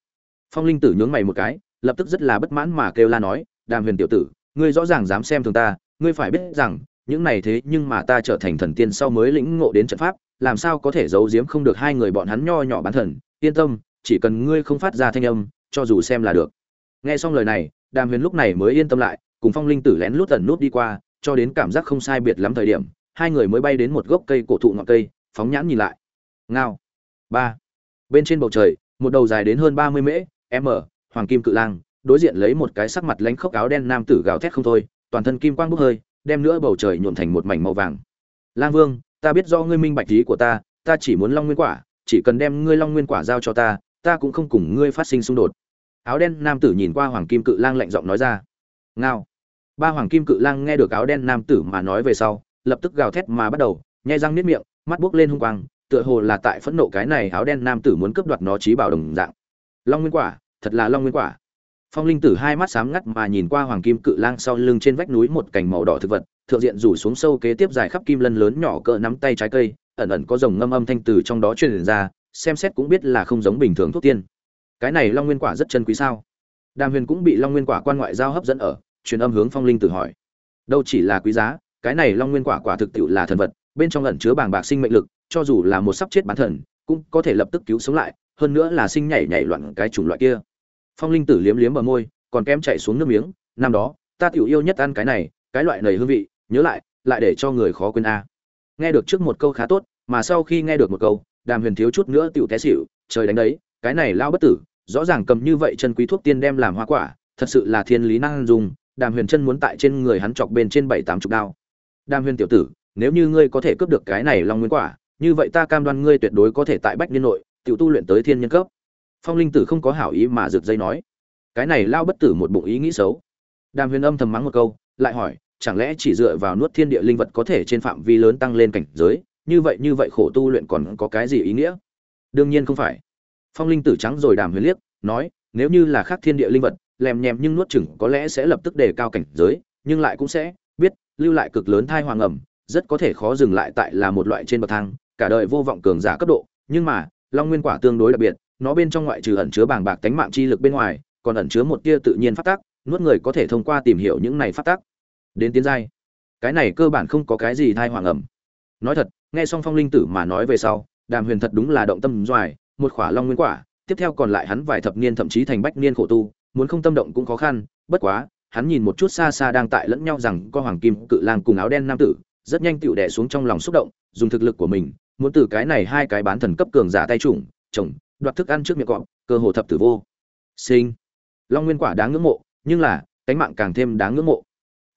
Phong linh tử nhướng mày một cái, lập tức rất là bất mãn mà kêu la nói, đàm huyền tiểu tử, ngươi rõ ràng dám xem thường ta, ngươi phải biết rằng, những này thế nhưng mà ta trở thành thần tiên sau mới lĩnh ngộ đến trận pháp, làm sao có thể giấu giếm không được hai người bọn hắn nho nhỏ bán thần. Yên tâm, chỉ cần ngươi không phát ra thanh âm, cho dù xem là được. Nghe xong lời này, đàm huyền lúc này mới yên tâm lại, cùng phong linh tử lén lút tẩn nút đi qua, cho đến cảm giác không sai biệt lắm thời điểm hai người mới bay đến một gốc cây cổ thụ ngọn cây, phóng nhãn nhìn lại. Ngao. Ba. Bên trên bầu trời, một đầu dài đến hơn ba mươi mễ, m, hoàng kim cự lang, đối diện lấy một cái sắc mặt lánh khóc áo đen nam tử gào thét không thôi, toàn thân kim quang bốc hơi, đem nữa bầu trời nhuộm thành một mảnh màu vàng. Lang vương, ta biết do ngươi minh bạch lý của ta ta chỉ muốn long nguyên quả, chỉ cần đem ngươi long nguyên quả giao cho ta ta cũng không cùng ngươi phát sinh xung đột. Áo đen nam tử nhìn qua hoàng kim cự lang lạnh giọng nói ra. Ngao. Ba hoàng kim cự lang nghe được áo đen nam tử mà nói về sau lập tức gào thét mà bắt đầu, nhai răng niết miệng, mắt buốc lên hung quang, tựa hồ là tại phẫn nộ cái này áo đen nam tử muốn cướp đoạt nó trí bảo đồng dạng. Long nguyên quả, thật là long nguyên quả. Phong linh tử hai mắt sáng ngắt mà nhìn qua hoàng kim cự lang sau lưng trên vách núi một cành màu đỏ thực vật, thượng diện rủ xuống sâu kế tiếp dài khắp kim lân lớn nhỏ cỡ nắm tay trái cây, ẩn ẩn có dòng ngâm âm thanh từ trong đó truyền ra, xem xét cũng biết là không giống bình thường thuốc tiên. Cái này long nguyên quả rất chân quý sao? Đàm huyền cũng bị long nguyên quả quan ngoại giao hấp dẫn ở, truyền âm hướng phong linh tử hỏi. Đâu chỉ là quý giá cái này long nguyên quả quả thực tiệu là thần vật, bên trong ẩn chứa bàng bạc sinh mệnh lực, cho dù là một sắp chết bán thần, cũng có thể lập tức cứu sống lại, hơn nữa là sinh nhảy nhảy loạn cái chủng loại kia. Phong linh tử liếm liếm bờ môi, còn kém chạy xuống nước miếng, năm đó, ta tiểu yêu nhất ăn cái này, cái loại này hương vị, nhớ lại lại để cho người khó quên a. Nghe được trước một câu khá tốt, mà sau khi nghe được một câu, đàm huyền thiếu chút nữa tiểu té xỉu, trời đánh đấy, cái này lao bất tử, rõ ràng cầm như vậy chân quý thuốc tiên đem làm hoa quả, thật sự là thiên lý năng dùng, đàm huyền chân muốn tại trên người hắn chọc bên trên bảy tám chục đao. Đam Huyên tiểu tử, nếu như ngươi có thể cướp được cái này long nguyên quả, như vậy ta cam đoan ngươi tuyệt đối có thể tại bách niên nội, tiểu tu luyện tới thiên nhân cấp. Phong linh tử không có hảo ý mà rực dây nói. Cái này lao bất tử một bụng ý nghĩ xấu. Đàm huyền âm thầm mắng một câu, lại hỏi, chẳng lẽ chỉ dựa vào nuốt thiên địa linh vật có thể trên phạm vi lớn tăng lên cảnh giới, như vậy như vậy khổ tu luyện còn có cái gì ý nghĩa? Đương nhiên không phải. Phong linh tử trắng rồi đàm huyền liếc, nói, nếu như là khác thiên địa linh vật, lèm nhèm nhưng nuốt chừng có lẽ sẽ lập tức đề cao cảnh giới, nhưng lại cũng sẽ lưu lại cực lớn thai hoàng ẩm, rất có thể khó dừng lại tại là một loại trên bậc thang, cả đời vô vọng cường giả cấp độ. Nhưng mà, long nguyên quả tương đối đặc biệt, nó bên trong ngoại trừ ẩn chứa bàng bạc tánh mạng chi lực bên ngoài, còn ẩn chứa một tia tự nhiên phát tác nuốt người có thể thông qua tìm hiểu những này phát tác đến tiến giai, cái này cơ bản không có cái gì thai hoàng ẩm. Nói thật, nghe xong phong linh tử mà nói về sau, đàm huyền thật đúng là động tâm doài, một khỏa long nguyên quả, tiếp theo còn lại hắn vài thập niên thậm chí thành bách niên khổ tu, muốn không tâm động cũng khó khăn, bất quá hắn nhìn một chút xa xa đang tại lẫn nhau rằng có hoàng kim cự lang cùng áo đen nam tử, rất nhanh tựu đẻ xuống trong lòng xúc động, dùng thực lực của mình, muốn từ cái này hai cái bán thần cấp cường giả tay trùng chồng, đoạt thức ăn trước miệng cọp, cơ hồ thập tử vô. Sinh. Long nguyên quả đáng ngưỡng mộ, nhưng là, cánh mạng càng thêm đáng ngưỡng mộ.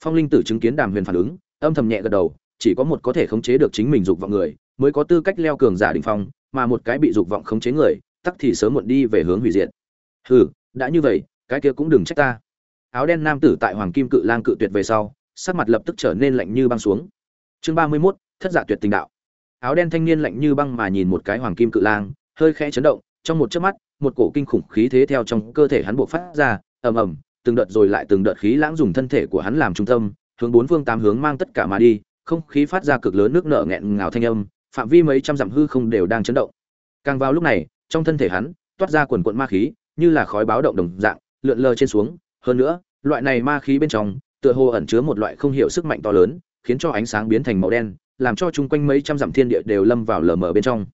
Phong linh tử chứng kiến đàm huyền phản ứng, âm thầm nhẹ gật đầu, chỉ có một có thể khống chế được chính mình dục vọng người, mới có tư cách leo cường giả đỉnh phong, mà một cái bị dục vọng khống chế người, tắc thì sớm muộn đi về hướng hủy diệt. Hừ, đã như vậy, cái kia cũng đừng trách ta áo đen nam tử tại hoàng kim cự lang cự tuyệt về sau, sắc mặt lập tức trở nên lạnh như băng xuống. Chương ba mươi mốt, thất giả tuyệt tình đạo. Áo đen thanh niên lạnh như băng mà nhìn một cái hoàng kim cự lang, hơi khẽ chấn động, trong một chớp mắt, một cổ kinh khủng khí thế theo trong cơ thể hắn buộc phát ra, ầm ầm, từng đợt rồi lại từng đợt khí lãng dùng thân thể của hắn làm trung tâm, hướng bốn phương tám hướng mang tất cả mà đi, không khí phát ra cực lớn nước nở nghẹn ngào thanh âm, phạm vi mấy trăm dặm hư không đều đang chấn động. Càng vào lúc này, trong thân thể hắn, toát ra quần quận ma khí, như là khói báo động đồng dạng, lượn lờ trên xuống hơn nữa, loại này ma khí bên trong, tựa hồ ẩn chứa một loại không hiểu sức mạnh to lớn, khiến cho ánh sáng biến thành màu đen, làm cho chung quanh mấy trăm dặm thiên địa đều lâm vào lờ mờ bên trong.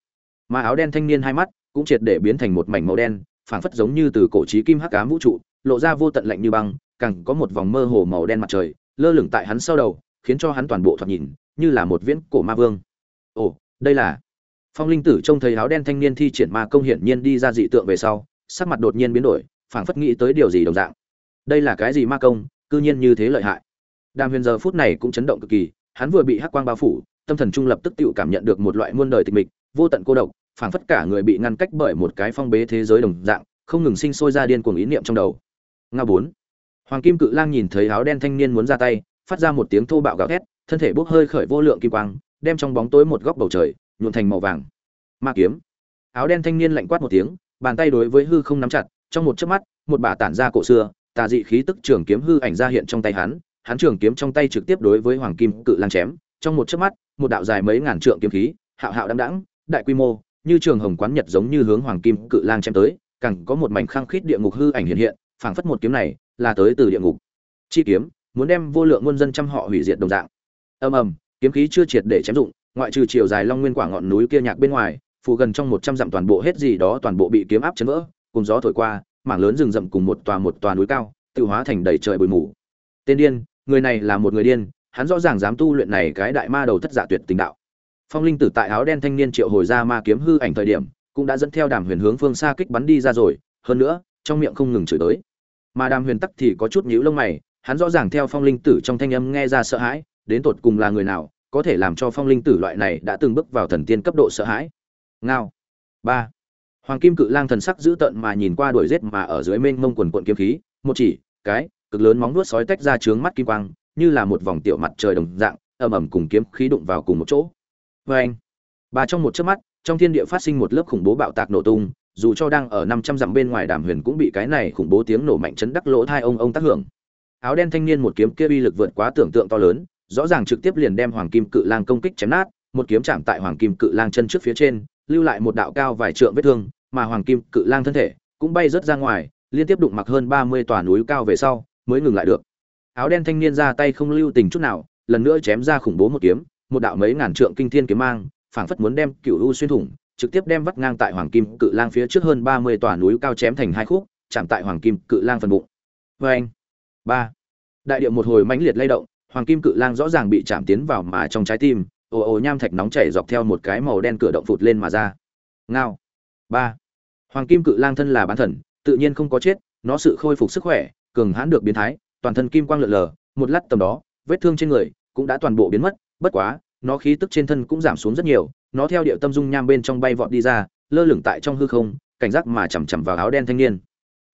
Mà áo đen thanh niên hai mắt cũng triệt để biến thành một mảnh màu đen, phảng phất giống như từ cổ trí kim hắc ám vũ trụ, lộ ra vô tận lạnh như băng, càng có một vòng mơ hồ màu đen mặt trời, lơ lửng tại hắn sau đầu, khiến cho hắn toàn bộ thoạt nhìn như là một viễn cổ ma vương. Ồ, đây là phong linh tử trông thấy áo đen thanh niên thi triển ma công hiển nhiên đi ra dị tượng về sau, sắc mặt đột nhiên biến đổi, phảng phất nghĩ tới điều gì đồng dạng đây là cái gì ma công, cư nhiên như thế lợi hại. Đàm huyền giờ phút này cũng chấn động cực kỳ, hắn vừa bị hắc quang bao phủ, tâm thần trung lập tức tự cảm nhận được một loại muôn đời tịch mịch, vô tận cô độc, phảng phất cả người bị ngăn cách bởi một cái phong bế thế giới đồng dạng, không ngừng sinh sôi ra điên cuồng ý niệm trong đầu. Nga bốn. Hoàng kim cự lang nhìn thấy áo đen thanh niên muốn ra tay, phát ra một tiếng thô bạo gào thét, thân thể bốc hơi khởi vô lượng kim quang, đem trong bóng tối một góc bầu trời, nhuộn thành màu vàng. Ma kiếm. Áo đen thanh niên lạnh quát một tiếng, bàn tay đối với hư không nắm chặt, trong một chớp mắt, một bà tản ra cổ xưa tà dị khí tức trường kiếm hư ảnh ra hiện trong tay hắn hắn trường kiếm trong tay trực tiếp đối với hoàng kim cự lang chém trong một chớp mắt một đạo dài mấy ngàn trượng kiếm khí hạo hạo đãng đãng, đại quy mô như trường hồng quán nhật giống như hướng hoàng kim cự lang chém tới càng có một mảnh khăng khít địa ngục hư ảnh hiện hiện phảng phất một kiếm này là tới từ địa ngục. Chi kiếm muốn đem vô lượng muôn dân trăm họ hủy diệt đồng dạng. Ầm ầm kiếm khí chưa triệt để chém dụng ngoại trừ chiều dài long nguyên quả ngọn núi kia nhạc bên ngoài phụ gần trong một trăm dặm toàn bộ hết gì đó toàn bộ bị kiếm áp chấn vỡ cùng gió thổi qua mảng lớn rừng rậm cùng một tòa một tòa núi cao, tự hóa thành đầy trời bụi mù. Tên điên, người này là một người điên, hắn rõ ràng dám tu luyện này cái đại ma đầu thất dạ tuyệt tình đạo. Phong linh tử tại áo đen thanh niên triệu hồi ra ma kiếm hư ảnh thời điểm, cũng đã dẫn theo đàm huyền hướng phương xa kích bắn đi ra rồi, hơn nữa, trong miệng không ngừng chửi tới. Mà đàm huyền tắc thì có chút nhíu lông mày, hắn rõ ràng theo phong linh tử trong thanh âm nghe ra sợ hãi, đến tột cùng là người nào, có thể làm cho phong linh tử loại này đã từng bước vào thần tiên cấp độ sợ hãi. Ngao. Ba hoàng kim cự lang thần sắc dữ tợn mà nhìn qua đuổi giết mà ở dưới mênh mông quần cuộn kiếm khí, một chỉ, cái, cực lớn móng vuốt sói tách ra trướng mắt kim quang, như là một vòng tiểu mặt trời đồng dạng, ầm ầm cùng kiếm khí đụng vào cùng một chỗ. Vê anh, bà trong một chớp mắt, trong thiên địa phát sinh một lớp khủng bố bạo tạc nổ tung, dù cho đang ở năm trăm dặm bên ngoài đàm huyền cũng bị cái này khủng bố tiếng nổ mạnh chấn đắc lỗ thai ông ông tác hưởng. Áo đen thanh niên một kiếm kia uy lực vượt quá tưởng tượng to lớn, rõ ràng trực tiếp liền đem hoàng kim cự lang công kích chém nát, một kiếm chạm tại hoàng kim cự lang chân trước phía trên lưu lại một đạo cao vài trượng vết thương, mà hoàng kim cự lang thân thể cũng bay rất ra ngoài, liên tiếp đụng mặc hơn ba mươi tòa núi cao về sau mới ngừng lại được. Áo đen thanh niên ra tay không lưu tình chút nào, lần nữa chém ra khủng bố một kiếm, một đạo mấy ngàn trượng kinh thiên kiếm mang, phảng phất muốn đem cựu u xuyên thủng, trực tiếp đem vắt ngang tại hoàng kim cự lang phía trước hơn ba mươi tòa núi cao chém thành hai khúc, chạm tại hoàng kim cự lang phần bụng. Oeng! ba. Đại điệu một hồi mãnh liệt lay động, hoàng kim cự lang rõ ràng bị chạm tiến vào mà trong trái tim ồ ồ nham thạch nóng chảy dọc theo một cái màu đen cửa động phụt lên mà ra. Ngao. Ba. Hoàng kim cự lang thân là bán thần, tự nhiên không có chết, nó sự khôi phục sức khỏe, cường hãn được biến thái, toàn thân kim quang lượn lờ, một lát tầm đó, vết thương trên người cũng đã toàn bộ biến mất, bất quá, nó khí tức trên thân cũng giảm xuống rất nhiều, nó theo điệu tâm dung nham bên trong bay vọt đi ra, lơ lửng tại trong hư không, cảnh giác mà chằm chằm vào áo đen thanh niên.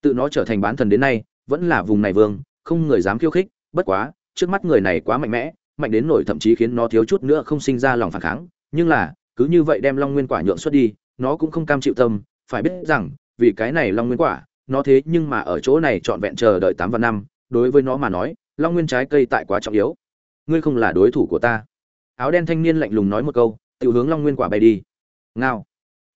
Tự nó trở thành bán thần đến nay, vẫn là vùng này vương, không người dám khiêu khích, bất quá, trước mắt người này quá mạnh mẽ mạnh đến nổi thậm chí khiến nó thiếu chút nữa không sinh ra lòng phản kháng. Nhưng là, cứ như vậy đem long nguyên quả nhượng xuất đi, nó cũng không cam chịu tâm. Phải biết rằng, vì cái này long nguyên quả, nó thế nhưng mà ở chỗ này trọn vẹn chờ đợi tám vạn năm. Đối với nó mà nói, long nguyên trái cây tại quá trọng yếu. Ngươi không là đối thủ của ta. Áo đen thanh niên lạnh lùng nói một câu tự hướng long nguyên quả bay đi. Ngao.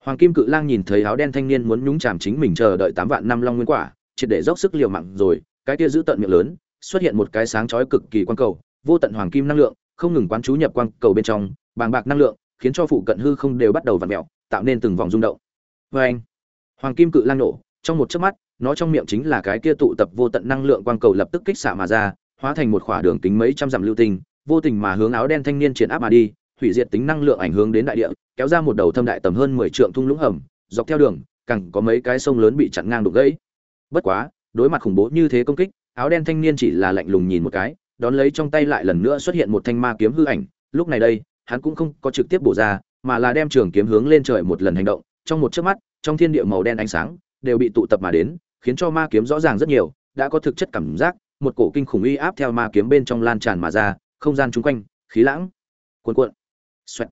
Hoàng kim cự lang nhìn thấy áo đen thanh niên muốn nhúng chàm chính mình chờ đợi tám vạn năm long nguyên quả, triệt để dốc sức liều mạng rồi, cái kia giữ tận miệng lớn, xuất hiện một cái sáng chói cực kỳ quan cầu vô tận hoàng kim năng lượng, không ngừng quán chú nhập quang cầu bên trong, bàng bạc năng lượng, khiến cho phụ cận hư không đều bắt đầu vặn mèo tạo nên từng vòng rung động. Vê anh, hoàng kim cự lang nổ, trong một chớp mắt, nó trong miệng chính là cái kia tụ tập vô tận năng lượng quang cầu lập tức kích xạ mà ra, hóa thành một khỏa đường kính mấy trăm dặm lưu tinh, vô tình mà hướng áo đen thanh niên triển áp mà đi, hủy diệt tính năng lượng ảnh hưởng đến đại địa, kéo ra một đầu thâm đại tầm hơn mười trượng thung lũng hầm, dọc theo đường cẳng có mấy cái sông lớn bị chặn ngang đục gãy. Bất quá, đối mặt khủng bố như thế công kích, áo đen thanh niên chỉ là lạnh lùng nhìn một cái đón lấy trong tay lại lần nữa xuất hiện một thanh ma kiếm hư ảnh. Lúc này đây, hắn cũng không có trực tiếp bổ ra, mà là đem trường kiếm hướng lên trời một lần hành động. Trong một chớp mắt, trong thiên địa màu đen ánh sáng đều bị tụ tập mà đến, khiến cho ma kiếm rõ ràng rất nhiều, đã có thực chất cảm giác, một cổ kinh khủng uy áp theo ma kiếm bên trong lan tràn mà ra, không gian chung quanh, khí lãng, cuồn cuộn, xoẹt.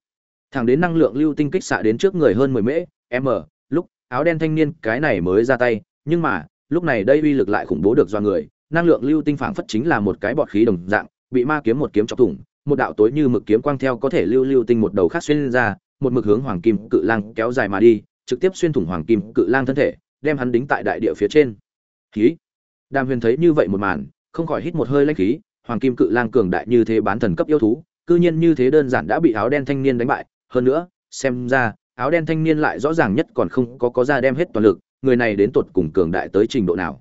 Thẳng đến năng lượng lưu tinh kích xạ đến trước người hơn 10 mễ m lúc, áo đen thanh niên cái này mới ra tay, nhưng mà, lúc này đây uy lực lại khủng bố được do người năng lượng lưu tinh phảng phất chính là một cái bọt khí đồng dạng, bị ma kiếm một kiếm chọc thủng, một đạo tối như mực kiếm quang theo có thể lưu lưu tinh một đầu khác xuyên ra, một mực hướng hoàng kim cự lang kéo dài mà đi, trực tiếp xuyên thủng hoàng kim cự lang thân thể, đem hắn đính tại đại địa phía trên. Khí. Đàm huyền thấy như vậy một màn, không khỏi hít một hơi lãnh khí, hoàng kim cự lang cường đại như thế bán thần cấp yêu thú, cư nhiên như thế đơn giản đã bị áo đen thanh niên đánh bại. Hơn nữa, xem ra, áo đen thanh niên lại rõ ràng nhất còn không có có ra đem hết toàn lực, người này đến tột cùng cường đại tới trình độ nào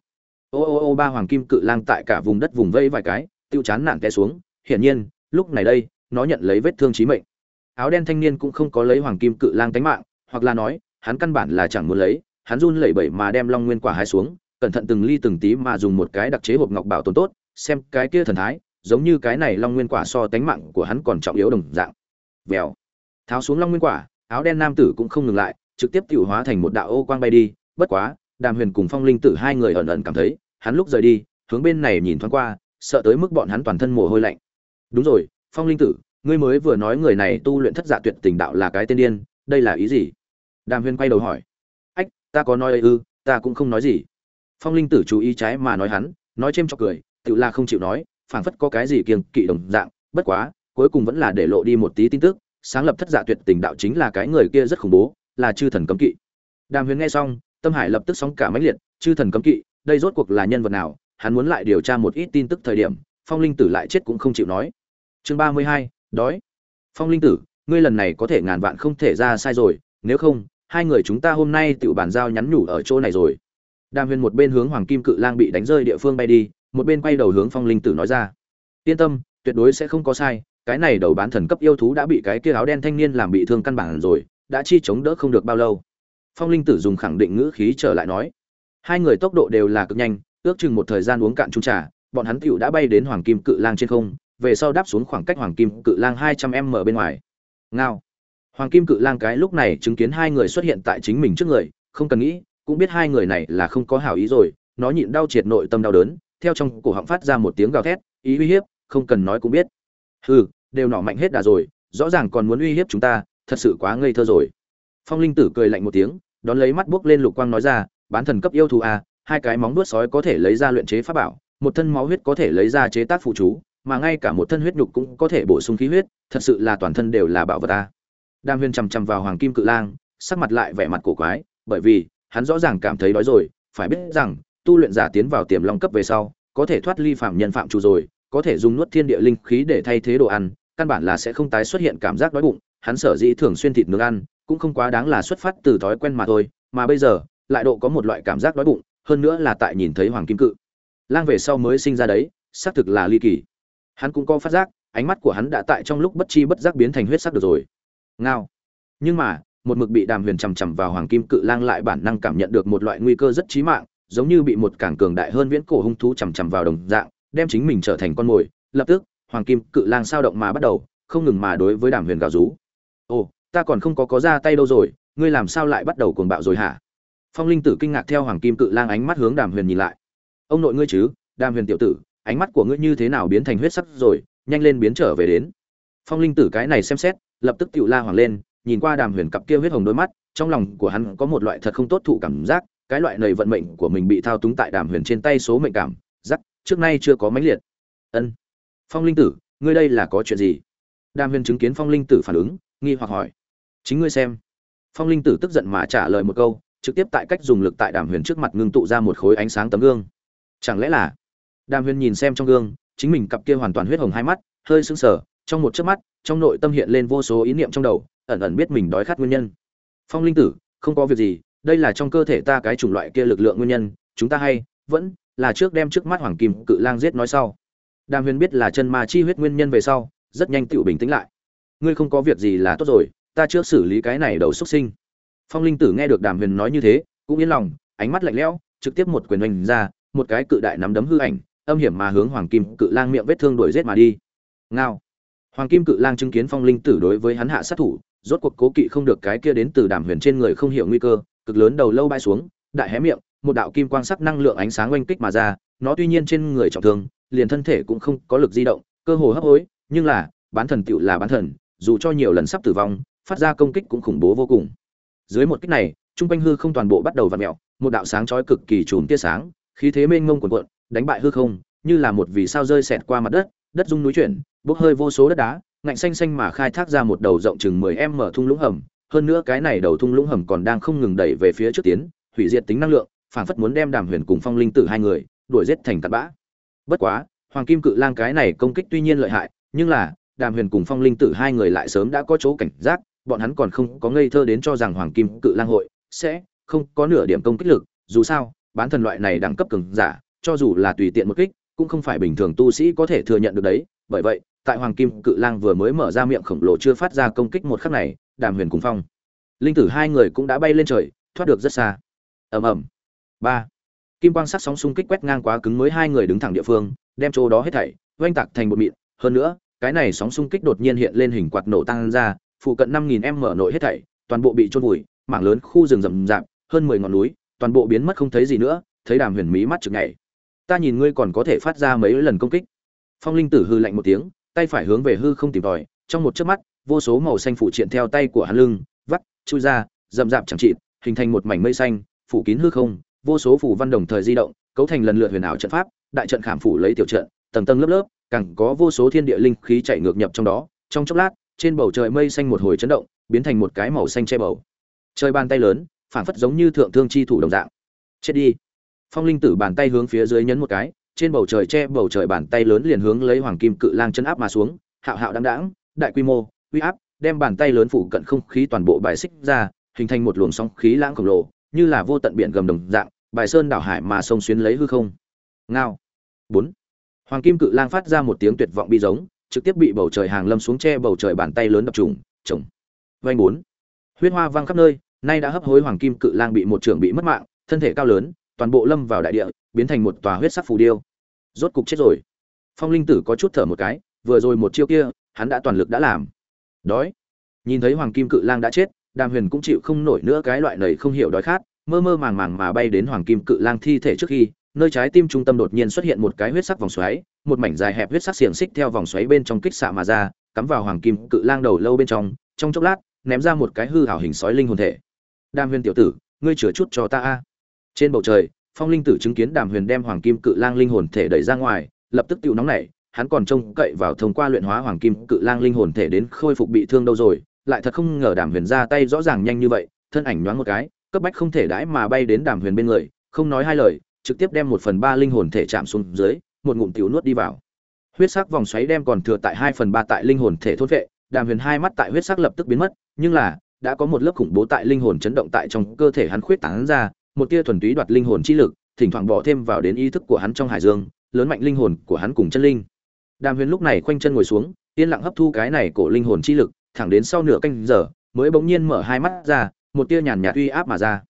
ô ô ô, ba hoàng kim cự lang tại cả vùng đất vùng vây vài cái, tiêu chán nản té xuống. Hiển nhiên, lúc này đây, nó nhận lấy vết thương chí mệnh. Áo đen thanh niên cũng không có lấy hoàng kim cự lang tánh mạng, hoặc là nói, hắn căn bản là chẳng muốn lấy. Hắn run lẩy bẩy mà đem long nguyên quả hái xuống, cẩn thận từng ly từng tí mà dùng một cái đặc chế hộp ngọc bảo tồn tốt, xem cái kia thần thái, giống như cái này long nguyên quả so tánh mạng của hắn còn trọng yếu đồng dạng. Vèo. Tháo xuống long nguyên quả, áo đen nam tử cũng không ngừng lại, trực tiếp tiểu hóa thành một đạo ô quang bay đi. Bất quá đàm huyền cùng phong linh tử hai người ẩn ẩn cảm thấy, hắn lúc rời đi, hướng bên này nhìn thoáng qua, sợ tới mức bọn hắn toàn thân mồ hôi lạnh. Đúng rồi, phong linh tử, ngươi mới vừa nói người này tu luyện thất dạ tuyệt tình đạo là cái tên điên, đây là ý gì? Đàm huyền quay đầu hỏi. Ách, ta có nói ư, ta cũng không nói gì. Phong linh tử chú ý trái mà nói hắn, nói chêm cho cười, tự là không chịu nói, phảng phất có cái gì kiêng kỵ đồng dạng, bất quá, cuối cùng vẫn là để lộ đi một tí tin tức, sáng lập thất dạ tuyệt tình đạo chính là cái người kia rất khủng bố, là chư thần cấm kỵ. Đàm huyền nghe xong tâm hải lập tức sóng cả mãnh liệt, chư thần cấm kỵ, đây rốt cuộc là nhân vật nào? Hắn muốn lại điều tra một ít tin tức thời điểm, phong linh tử lại chết cũng không chịu nói. Chương ba mươi hai, đói. Phong linh tử, ngươi lần này có thể ngàn vạn không thể ra sai rồi, nếu không, hai người chúng ta hôm nay tự bàn giao nhắn nhủ ở chỗ này rồi. Đàm huyền một bên hướng hoàng kim cự lang bị đánh rơi địa phương bay đi, một bên quay đầu hướng phong linh tử nói ra. Yên tâm, tuyệt đối sẽ không có sai, cái này đầu bán thần cấp yêu thú đã bị cái kia áo đen thanh niên làm bị thương căn bản rồi, đã chi chống đỡ không được bao lâu phong linh tử dùng khẳng định ngữ khí trở lại nói, hai người tốc độ đều là cực nhanh, ước chừng một thời gian uống cạn chung trà, bọn hắn tựu đã bay đến hoàng kim cự lang trên không, về sau đáp xuống khoảng cách hoàng kim cự lang hai trăm m bên ngoài. Ngao. Hoàng kim cự lang cái lúc này chứng kiến hai người xuất hiện tại chính mình trước người, không cần nghĩ, cũng biết hai người này là không có hảo ý rồi, nó nhịn đau triệt nội tâm đau đớn, theo trong cổ họng phát ra một tiếng gào thét, ý uy hiếp, không cần nói cũng biết. Hừ, đều nỏ mạnh hết đà rồi, rõ ràng còn muốn uy hiếp chúng ta, thật sự quá ngây thơ rồi phong linh tử cười lạnh một tiếng đón lấy mắt buốc lên lục quang nói ra bán thần cấp yêu thù a à, hai cái móng vuốt sói có thể lấy ra luyện chế pháp bảo một thân máu huyết có thể lấy ra chế tác phụ chú mà ngay cả một thân huyết nhục cũng có thể bổ sung khí huyết thật sự là toàn thân đều là bảo vật à. a đam huyên chằm chằm vào hoàng kim cự lang sắc mặt lại vẻ mặt cổ quái bởi vì hắn rõ ràng cảm thấy đói rồi phải biết rằng tu luyện giả tiến vào tiềm long cấp về sau có thể thoát ly phạm nhân phạm chủ rồi có thể dùng nuốt thiên địa linh khí để thay thế đồ ăn căn bản là sẽ không tái xuất hiện cảm giác đói bụng hắn sở dĩ thường xuyên thịt nướng ăn cũng không quá đáng là xuất phát từ thói quen mà thôi, mà bây giờ, lại độ có một loại cảm giác đói bụng, hơn nữa là tại nhìn thấy hoàng kim cự. Lang về sau mới sinh ra đấy, xác thực là ly kỳ. Hắn cũng có phát giác, ánh mắt của hắn đã tại trong lúc bất chi bất giác biến thành huyết sắc được rồi. Ngao. Nhưng mà, một mực bị đàm huyền chằm chằm vào hoàng kim cự lang lại bản năng cảm nhận được một loại nguy cơ rất chí mạng, giống như bị một cảng cường đại hơn viễn cổ hung thú chằm chằm vào đồng dạng, đem chính mình trở thành con mồi. Lập tức, hoàng kim cự lang sao động mà bắt đầu, không ngừng mà đối với đàm huyền gào rú. Ồ ta còn không có có ra tay đâu rồi, ngươi làm sao lại bắt đầu cuồng bạo rồi hả? Phong linh tử kinh ngạc theo hoàng kim cự lang ánh mắt hướng đàm huyền nhìn lại. Ông nội ngươi chứ, đàm huyền tiểu tử, ánh mắt của ngươi như thế nào biến thành huyết sắc rồi, nhanh lên biến trở về đến. Phong linh tử cái này xem xét, lập tức tự la hoàng lên, nhìn qua đàm huyền cặp kia huyết hồng đôi mắt, trong lòng của hắn có một loại thật không tốt thụ cảm giác, cái loại nầy vận mệnh của mình bị thao túng tại đàm huyền trên tay số mệnh cảm giác trước nay chưa có mãnh liệt. Ân. Phong linh tử, ngươi đây là có chuyện gì? Đàm huyền chứng kiến phong linh tử phản ứng, nghi hoặc hỏi chính ngươi xem. Phong linh tử tức giận mà trả lời một câu, trực tiếp tại cách dùng lực tại đàm huyền trước mặt ngưng tụ ra một khối ánh sáng tấm gương. Chẳng lẽ là? Đàm huyền nhìn xem trong gương, chính mình cặp kia hoàn toàn huyết hồng hai mắt, hơi sưng sờ, trong một chớp mắt, trong nội tâm hiện lên vô số ý niệm trong đầu, ẩn ẩn biết mình đói khát nguyên nhân. Phong linh tử, không có việc gì, đây là trong cơ thể ta cái chủng loại kia lực lượng nguyên nhân, chúng ta hay, vẫn là trước đem trước mắt hoàng kim cự lang giết nói sau. Đàm huyền biết là chân ma chi huyết nguyên nhân về sau, rất nhanh tựu bình tĩnh lại. Ngươi không có việc gì là tốt rồi ta trước xử lý cái này đầu xuất sinh. Phong linh tử nghe được đàm huyền nói như thế, cũng yên lòng, ánh mắt lạnh lẽo, trực tiếp một quyền oanh ra, một cái cự đại nắm đấm hư ảnh, âm hiểm mà hướng hoàng kim cự lang miệng vết thương đuổi rết mà đi. Ngao. Hoàng kim cự lang chứng kiến phong linh tử đối với hắn hạ sát thủ, rốt cuộc cố kỵ không được cái kia đến từ đàm huyền trên người không hiểu nguy cơ, cực lớn đầu lâu bay xuống, đại hé miệng, một đạo kim quang sắc năng lượng ánh sáng oanh kích mà ra, nó tuy nhiên trên người trọng thương, liền thân thể cũng không có lực di động, cơ hồ hấp hối, nhưng là, bán thần tựu là bán thần, dù cho nhiều lần sắp tử vong phát ra công kích cũng khủng bố vô cùng. Dưới một kích này, trung quanh hư không toàn bộ bắt đầu vặn mèo, một đạo sáng chói cực kỳ trùm tia sáng, khí thế mênh mông cuồn cuộn, đánh bại hư không, như là một vì sao rơi xẹt qua mặt đất đất rung núi chuyển, bốc hơi vô số đất đá, ngạnh xanh xanh mà khai thác ra một đầu rộng chừng 10 m thung lũng hầm. Hơn nữa cái này đầu thung lũng hầm còn đang không ngừng đẩy về phía trước tiến, hủy diệt tính năng lượng, phảng phất muốn đem đàm huyền cùng phong linh tử hai người đuổi giết thành tạt bã. Bất quá, hoàng kim cự lang cái này công kích tuy nhiên lợi hại, nhưng là, đàm huyền cùng phong linh tử hai người lại sớm đã có chỗ cảnh giác bọn hắn còn không có ngây thơ đến cho rằng hoàng kim cự lang hội sẽ không có nửa điểm công kích lực. Dù sao, bán thần loại này đẳng cấp cường giả, cho dù là tùy tiện một kích, cũng không phải bình thường tu sĩ có thể thừa nhận được đấy. Bởi vậy, tại hoàng kim cự lang vừa mới mở ra miệng khổng lồ chưa phát ra công kích một khắc này, đàm huyền cùng phong, linh tử hai người cũng đã bay lên trời, thoát được rất xa. Ầm ầm. Ba. Kim quang sắc sóng xung kích quét ngang quá cứng mới hai người đứng thẳng địa phương, đem chỗ đó hết thảy oanh tạc thành một mịn. Hơn nữa, cái này sóng xung kích đột nhiên hiện lên hình quạt nổ tăng ra phụ cận năm nghìn m nội hết thảy, toàn bộ bị trôn vùi, mảng lớn khu rừng rậm rạp, hơn mười ngọn núi, toàn bộ biến mất không thấy gì nữa, thấy đàm huyền mí mắt chực nhảy. Ta nhìn ngươi còn có thể phát ra mấy lần công kích. Phong linh tử hư lạnh một tiếng, tay phải hướng về hư không tìm tòi, trong một chớp mắt, vô số màu xanh phủ triện theo tay của hắn lưng, vắt, chui ra, rậm rạp chẳng trị hình thành một mảnh mây xanh, phủ kín hư không, vô số phủ văn đồng thời di động, cấu thành lần lượt huyền ảo trận pháp, đại trận khảm phủ lấy tiểu trận, tầng tầng lớp lớp, càng có vô số thiên địa linh khí chạy ngược nhập trong đó, trong chốc lát trên bầu trời mây xanh một hồi chấn động, biến thành một cái màu xanh che bầu. Trời bàn tay lớn phản phất giống như thượng thương chi thủ đồng dạng. Chết đi. Phong linh tử bàn tay hướng phía dưới nhấn một cái, trên bầu trời che bầu trời bàn tay lớn liền hướng lấy hoàng kim cự lang chân áp mà xuống, hạo hạo đáng đáng đại quy mô, uy áp, đem bàn tay lớn phủ cận không khí toàn bộ bài xích ra, hình thành một luồng sóng khí lãng khổng lồ, như là vô tận biển gầm đồng dạng, bài sơn đảo hải mà sông xuyến lấy hư không. Ngao. Bốn. Hoàng kim cự lang phát ra một tiếng tuyệt vọng bi giống trực tiếp bị bầu trời hàng lâm xuống che bầu trời bàn tay lớn đập trùng trồng vanh bốn. Huyết hoa văng khắp nơi, nay đã hấp hối hoàng kim cự lang bị một trưởng bị mất mạng, thân thể cao lớn, toàn bộ lâm vào đại địa, biến thành một tòa huyết sắc phù điêu. Rốt cục chết rồi. Phong linh tử có chút thở một cái, vừa rồi một chiêu kia, hắn đã toàn lực đã làm. Đói. Nhìn thấy hoàng kim cự lang đã chết, đàm huyền cũng chịu không nổi nữa cái loại này không hiểu đói khát, mơ mơ màng màng mà bay đến hoàng kim cự lang thi thể trước khi nơi trái tim trung tâm đột nhiên xuất hiện một cái huyết sắc vòng xoáy, một mảnh dài hẹp huyết sắc xiềng xích theo vòng xoáy bên trong kích xạ mà ra, cắm vào hoàng kim cự lang đầu lâu bên trong trong chốc lát, ném ra một cái hư ảo hình sói linh hồn thể. Đàm huyền tiểu tử, ngươi chừa chút cho ta a. Trên bầu trời, phong linh tử chứng kiến đàm huyền đem hoàng kim cự lang linh hồn thể đẩy ra ngoài, lập tức tiểu nóng nảy, hắn còn trông cậy vào thông qua luyện hóa hoàng kim cự lang linh hồn thể đến khôi phục bị thương đâu rồi, lại thật không ngờ đàm huyền ra tay rõ ràng nhanh như vậy, thân ảnh nhoáng một cái, cấp bách không thể đãi mà bay đến đàm huyền bên người, không nói hai lời trực tiếp đem một phần ba linh hồn thể chạm xuống dưới, một ngụm tiểu nuốt đi vào. Huyết sắc vòng xoáy đem còn thừa tại hai phần ba tại linh hồn thể thốt vệ, đàm huyền hai mắt tại huyết sắc lập tức biến mất, nhưng là, đã có một lớp khủng bố tại linh hồn chấn động tại trong cơ thể hắn khuyết tán ra, một tia thuần túy đoạt linh hồn chi lực, thỉnh thoảng bỏ thêm vào đến ý thức của hắn trong hải dương, lớn mạnh linh hồn của hắn cùng chân linh. Đàm huyền lúc này khoanh chân ngồi xuống, yên lặng hấp thu cái này cổ linh hồn chi lực, thẳng đến sau nửa canh giờ, mới bỗng nhiên mở hai mắt ra, một tia nhàn nhạt uy áp mà ra.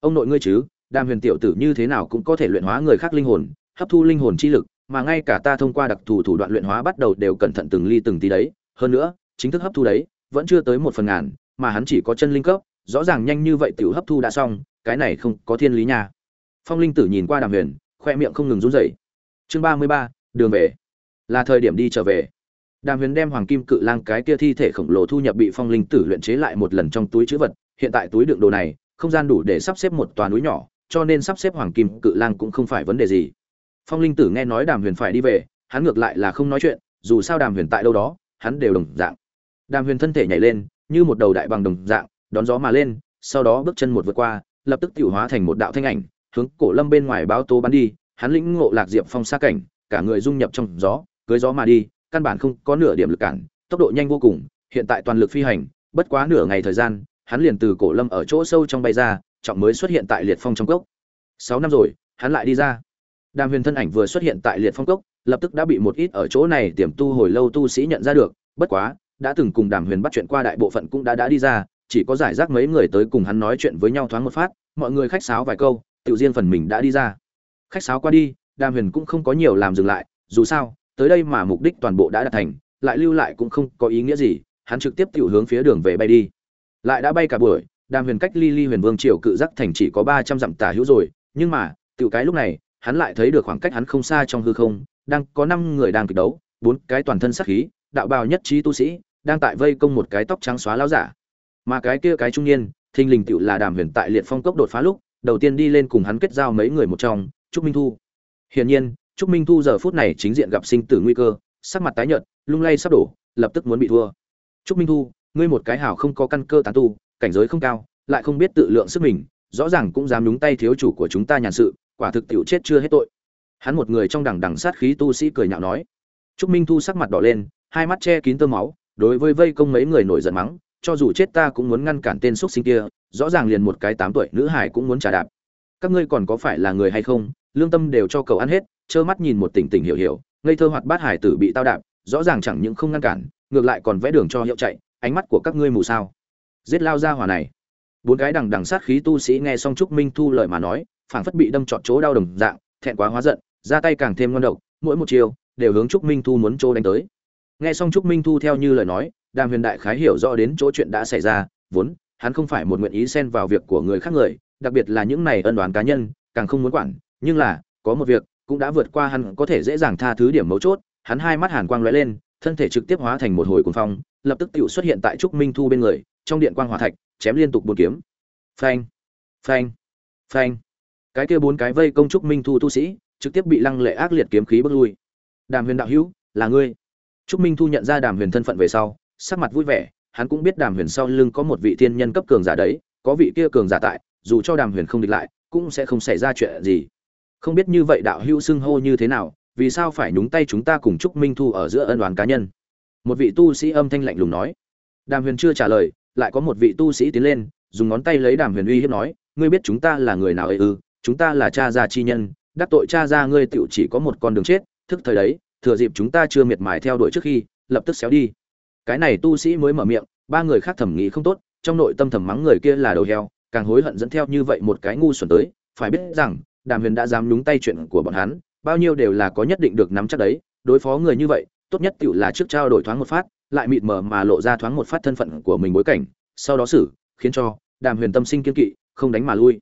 Ông nội ngươi chứ? Đàm huyền tiểu tử như thế nào cũng có thể luyện hóa người khác linh hồn, hấp thu linh hồn chi lực, mà ngay cả ta thông qua đặc thù thủ đoạn luyện hóa bắt đầu đều cẩn thận từng ly từng tí đấy. Hơn nữa, chính thức hấp thu đấy, vẫn chưa tới một phần ngàn, mà hắn chỉ có chân linh cấp, rõ ràng nhanh như vậy tiểu hấp thu đã xong, cái này không có thiên lý nha. Phong linh tử nhìn qua đàm huyền, khoe miệng không ngừng run rẩy. Chương ba mươi ba, đường về. Là thời điểm đi trở về. Đàm huyền đem hoàng kim cự lang cái kia thi thể khổng lồ thu nhập bị phong linh tử luyện chế lại một lần trong túi chữ vật, hiện tại túi đựng đồ này, không gian đủ để sắp xếp một tòa núi nhỏ cho nên sắp xếp hoàng kim cự lang cũng không phải vấn đề gì. Phong linh tử nghe nói đàm huyền phải đi về, hắn ngược lại là không nói chuyện, dù sao đàm huyền tại đâu đó, hắn đều đồng dạng. Đàm huyền thân thể nhảy lên, như một đầu đại bằng đồng dạng, đón gió mà lên, sau đó bước chân một vượt qua, lập tức tiểu hóa thành một đạo thanh ảnh, hướng cổ lâm bên ngoài báo tố bắn đi, hắn lĩnh ngộ lạc diệp phong xa cảnh, cả người dung nhập trong gió, cưới gió mà đi, căn bản không có nửa điểm lực cản, tốc độ nhanh vô cùng, hiện tại toàn lực phi hành, bất quá nửa ngày thời gian, hắn liền từ cổ lâm ở chỗ sâu trong bay ra trọng mới xuất hiện tại liệt phong trong cốc. Sáu năm rồi, hắn lại đi ra. Đàm huyền thân ảnh vừa xuất hiện tại liệt phong cốc, lập tức đã bị một ít ở chỗ này tiềm tu hồi lâu tu sĩ nhận ra được. Bất quá, đã từng cùng đàm huyền bắt chuyện qua đại bộ phận cũng đã đã đi ra, chỉ có giải rác mấy người tới cùng hắn nói chuyện với nhau thoáng một phát, mọi người khách sáo vài câu, tự riêng phần mình đã đi ra. Khách sáo qua đi, đàm huyền cũng không có nhiều làm dừng lại, dù sao, tới đây mà mục đích toàn bộ đã đạt thành, lại lưu lại cũng không có ý nghĩa gì, hắn trực tiếp tiểu hướng phía đường về bay đi. Lại đã bay cả buổi đàm huyền cách ly ly huyền vương triều cự giác thành chỉ có ba trăm dặm tả hữu rồi, nhưng mà, tiểu cái lúc này, hắn lại thấy được khoảng cách hắn không xa trong hư không, đang có năm người đang kịch đấu, bốn cái toàn thân sắc khí, đạo bào nhất trí tu sĩ, đang tại vây công một cái tóc trắng xóa lão giả. Mà cái kia cái trung niên, thình lình tựu là đàm huyền tại liệt phong cốc đột phá lúc, đầu tiên đi lên cùng hắn kết giao mấy người một trong, trúc minh thu. Hiển nhiên, trúc minh thu giờ phút này chính diện gặp sinh tử nguy cơ, sắc mặt tái nhợt, lung lay sắp đổ, lập tức muốn bị thua. Trúc minh thu, ngươi một cái hảo không có căn cơ tán tu cảnh giới không cao, lại không biết tự lượng sức mình, rõ ràng cũng dám nhúng tay thiếu chủ của chúng ta nhàn sự, quả thực tiểu chết chưa hết tội. Hắn một người trong đằng đằng sát khí tu sĩ cười nhạo nói. Trúc minh thu sắc mặt đỏ lên, hai mắt che kín tơ máu, đối với vây công mấy người nổi giận mắng, cho dù chết ta cũng muốn ngăn cản tên xuất sinh kia, rõ ràng liền một cái tám tuổi nữ hải cũng muốn trả đạp. Các ngươi còn có phải là người hay không, lương tâm đều cho cậu ăn hết, trơ mắt nhìn một tỉnh tỉnh hiểu hiểu, ngây thơ hoạt bát hải tử bị tao đạp, rõ ràng chẳng những không ngăn cản, ngược lại còn vẽ đường cho hiệu chạy, ánh mắt của các ngươi mù sao giết lao ra hỏa này. Bốn cái đằng đằng sát khí tu sĩ nghe xong trúc minh thu lời mà nói, phảng phất bị đâm trọt chỗ đau đồng dạng, thẹn quá hóa giận, ra tay càng thêm ngon độc, mỗi một chiều, đều hướng trúc minh thu muốn chỗ đánh tới. Nghe xong trúc minh thu theo như lời nói, đàm huyền đại khái hiểu rõ đến chỗ chuyện đã xảy ra, vốn, hắn không phải một nguyện ý xen vào việc của người khác người, đặc biệt là những này ân đoán cá nhân, càng không muốn quản, nhưng là, có một việc, cũng đã vượt qua hắn có thể dễ dàng tha thứ điểm mấu chốt, hắn hai mắt hàn quang lóe lên, thân thể trực tiếp hóa thành một hồi cuồng phong lập tức tiểu xuất hiện tại trúc minh thu bên người, trong điện quang hỏa thạch, chém liên tục bốn kiếm. Phanh phanh phanh. Cái kia bốn cái vây công trúc minh thu tu sĩ, trực tiếp bị lăng lệ ác liệt kiếm khí bước lui. Đàm huyền đạo hữu, là ngươi. Trúc minh thu nhận ra đàm huyền thân phận về sau, sắc mặt vui vẻ, hắn cũng biết đàm huyền sau lưng có một vị thiên nhân cấp cường giả đấy, có vị kia cường giả tại, dù cho đàm huyền không địch lại, cũng sẽ không xảy ra chuyện gì. Không biết như vậy đạo hữu xưng hô như thế nào, vì sao phải nhúng tay chúng ta cùng trúc minh thu ở giữa ân đoàn cá nhân? Một vị tu sĩ âm thanh lạnh lùng nói. Đàm huyền chưa trả lời, lại có một vị tu sĩ tiến lên, dùng ngón tay lấy đàm huyền uy hiếp nói, ngươi biết chúng ta là người nào ấy ư? Chúng ta là cha gia chi nhân, đắc tội cha gia ngươi tựu chỉ có một con đường chết, thức thời đấy, thừa dịp chúng ta chưa miệt mài theo đuổi trước khi, lập tức xéo đi. Cái này tu sĩ mới mở miệng, ba người khác thẩm nghĩ không tốt, trong nội tâm thầm mắng người kia là đầu heo, càng hối hận dẫn theo như vậy một cái ngu xuẩn tới. Phải biết rằng, đàm huyền đã dám nhúng tay chuyện của bọn hắn, bao nhiêu đều là có nhất định được nắm chắc đấy, đối phó người như vậy tốt nhất tựu là trước trao đổi thoáng một phát, lại mịt mờ mà lộ ra thoáng một phát thân phận của mình bối cảnh, sau đó xử, khiến cho đàm huyền tâm sinh kiên kỵ, không đánh mà lui.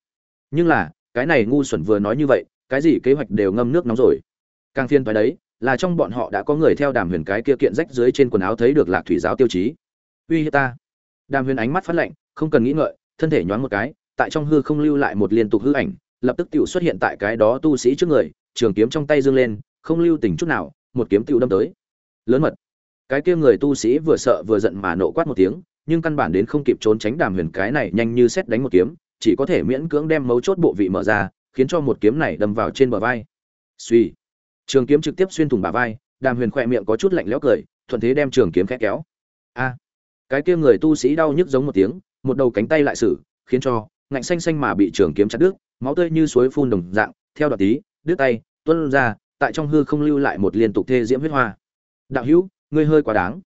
Nhưng là, cái này ngu xuẩn vừa nói như vậy, cái gì kế hoạch đều ngâm nước nóng rồi. Càng phiên phải đấy, là trong bọn họ đã có người theo đàm huyền cái kia kiện rách dưới trên quần áo thấy được lạc thủy giáo tiêu chí. Uy hiếp ta. Đàm huyền ánh mắt phát lạnh, không cần nghĩ ngợi, thân thể nhoáng một cái, tại trong hư không lưu lại một liên tục hư ảnh, lập tức tiểu xuất hiện tại cái đó tu sĩ trước người, trường kiếm trong tay dương lên, không lưu tình chút nào, một kiếm tiểu đâm tới lớn mật. Cái kia người tu sĩ vừa sợ vừa giận mà nộ quát một tiếng, nhưng căn bản đến không kịp trốn tránh đàm huyền cái này nhanh như xét đánh một kiếm, chỉ có thể miễn cưỡng đem mấu chốt bộ vị mở ra, khiến cho một kiếm này đâm vào trên bờ vai. Suy trường kiếm trực tiếp xuyên thủng bả vai, đàm huyền khỏe miệng có chút lạnh lẽo cười, thuận thế đem trường kiếm khẽ kéo. A. Cái kia người tu sĩ đau nhức giống một tiếng, một đầu cánh tay lại sử, khiến cho ngạnh xanh xanh mà bị trường kiếm chặt đứt, máu tươi như suối phun đồng dạng, theo đoạn tí, đứt tay tuân ra, tại trong hư không lưu lại một liên tục thê diễm huyết hoa đạo hữu, ngươi hơi quá đáng.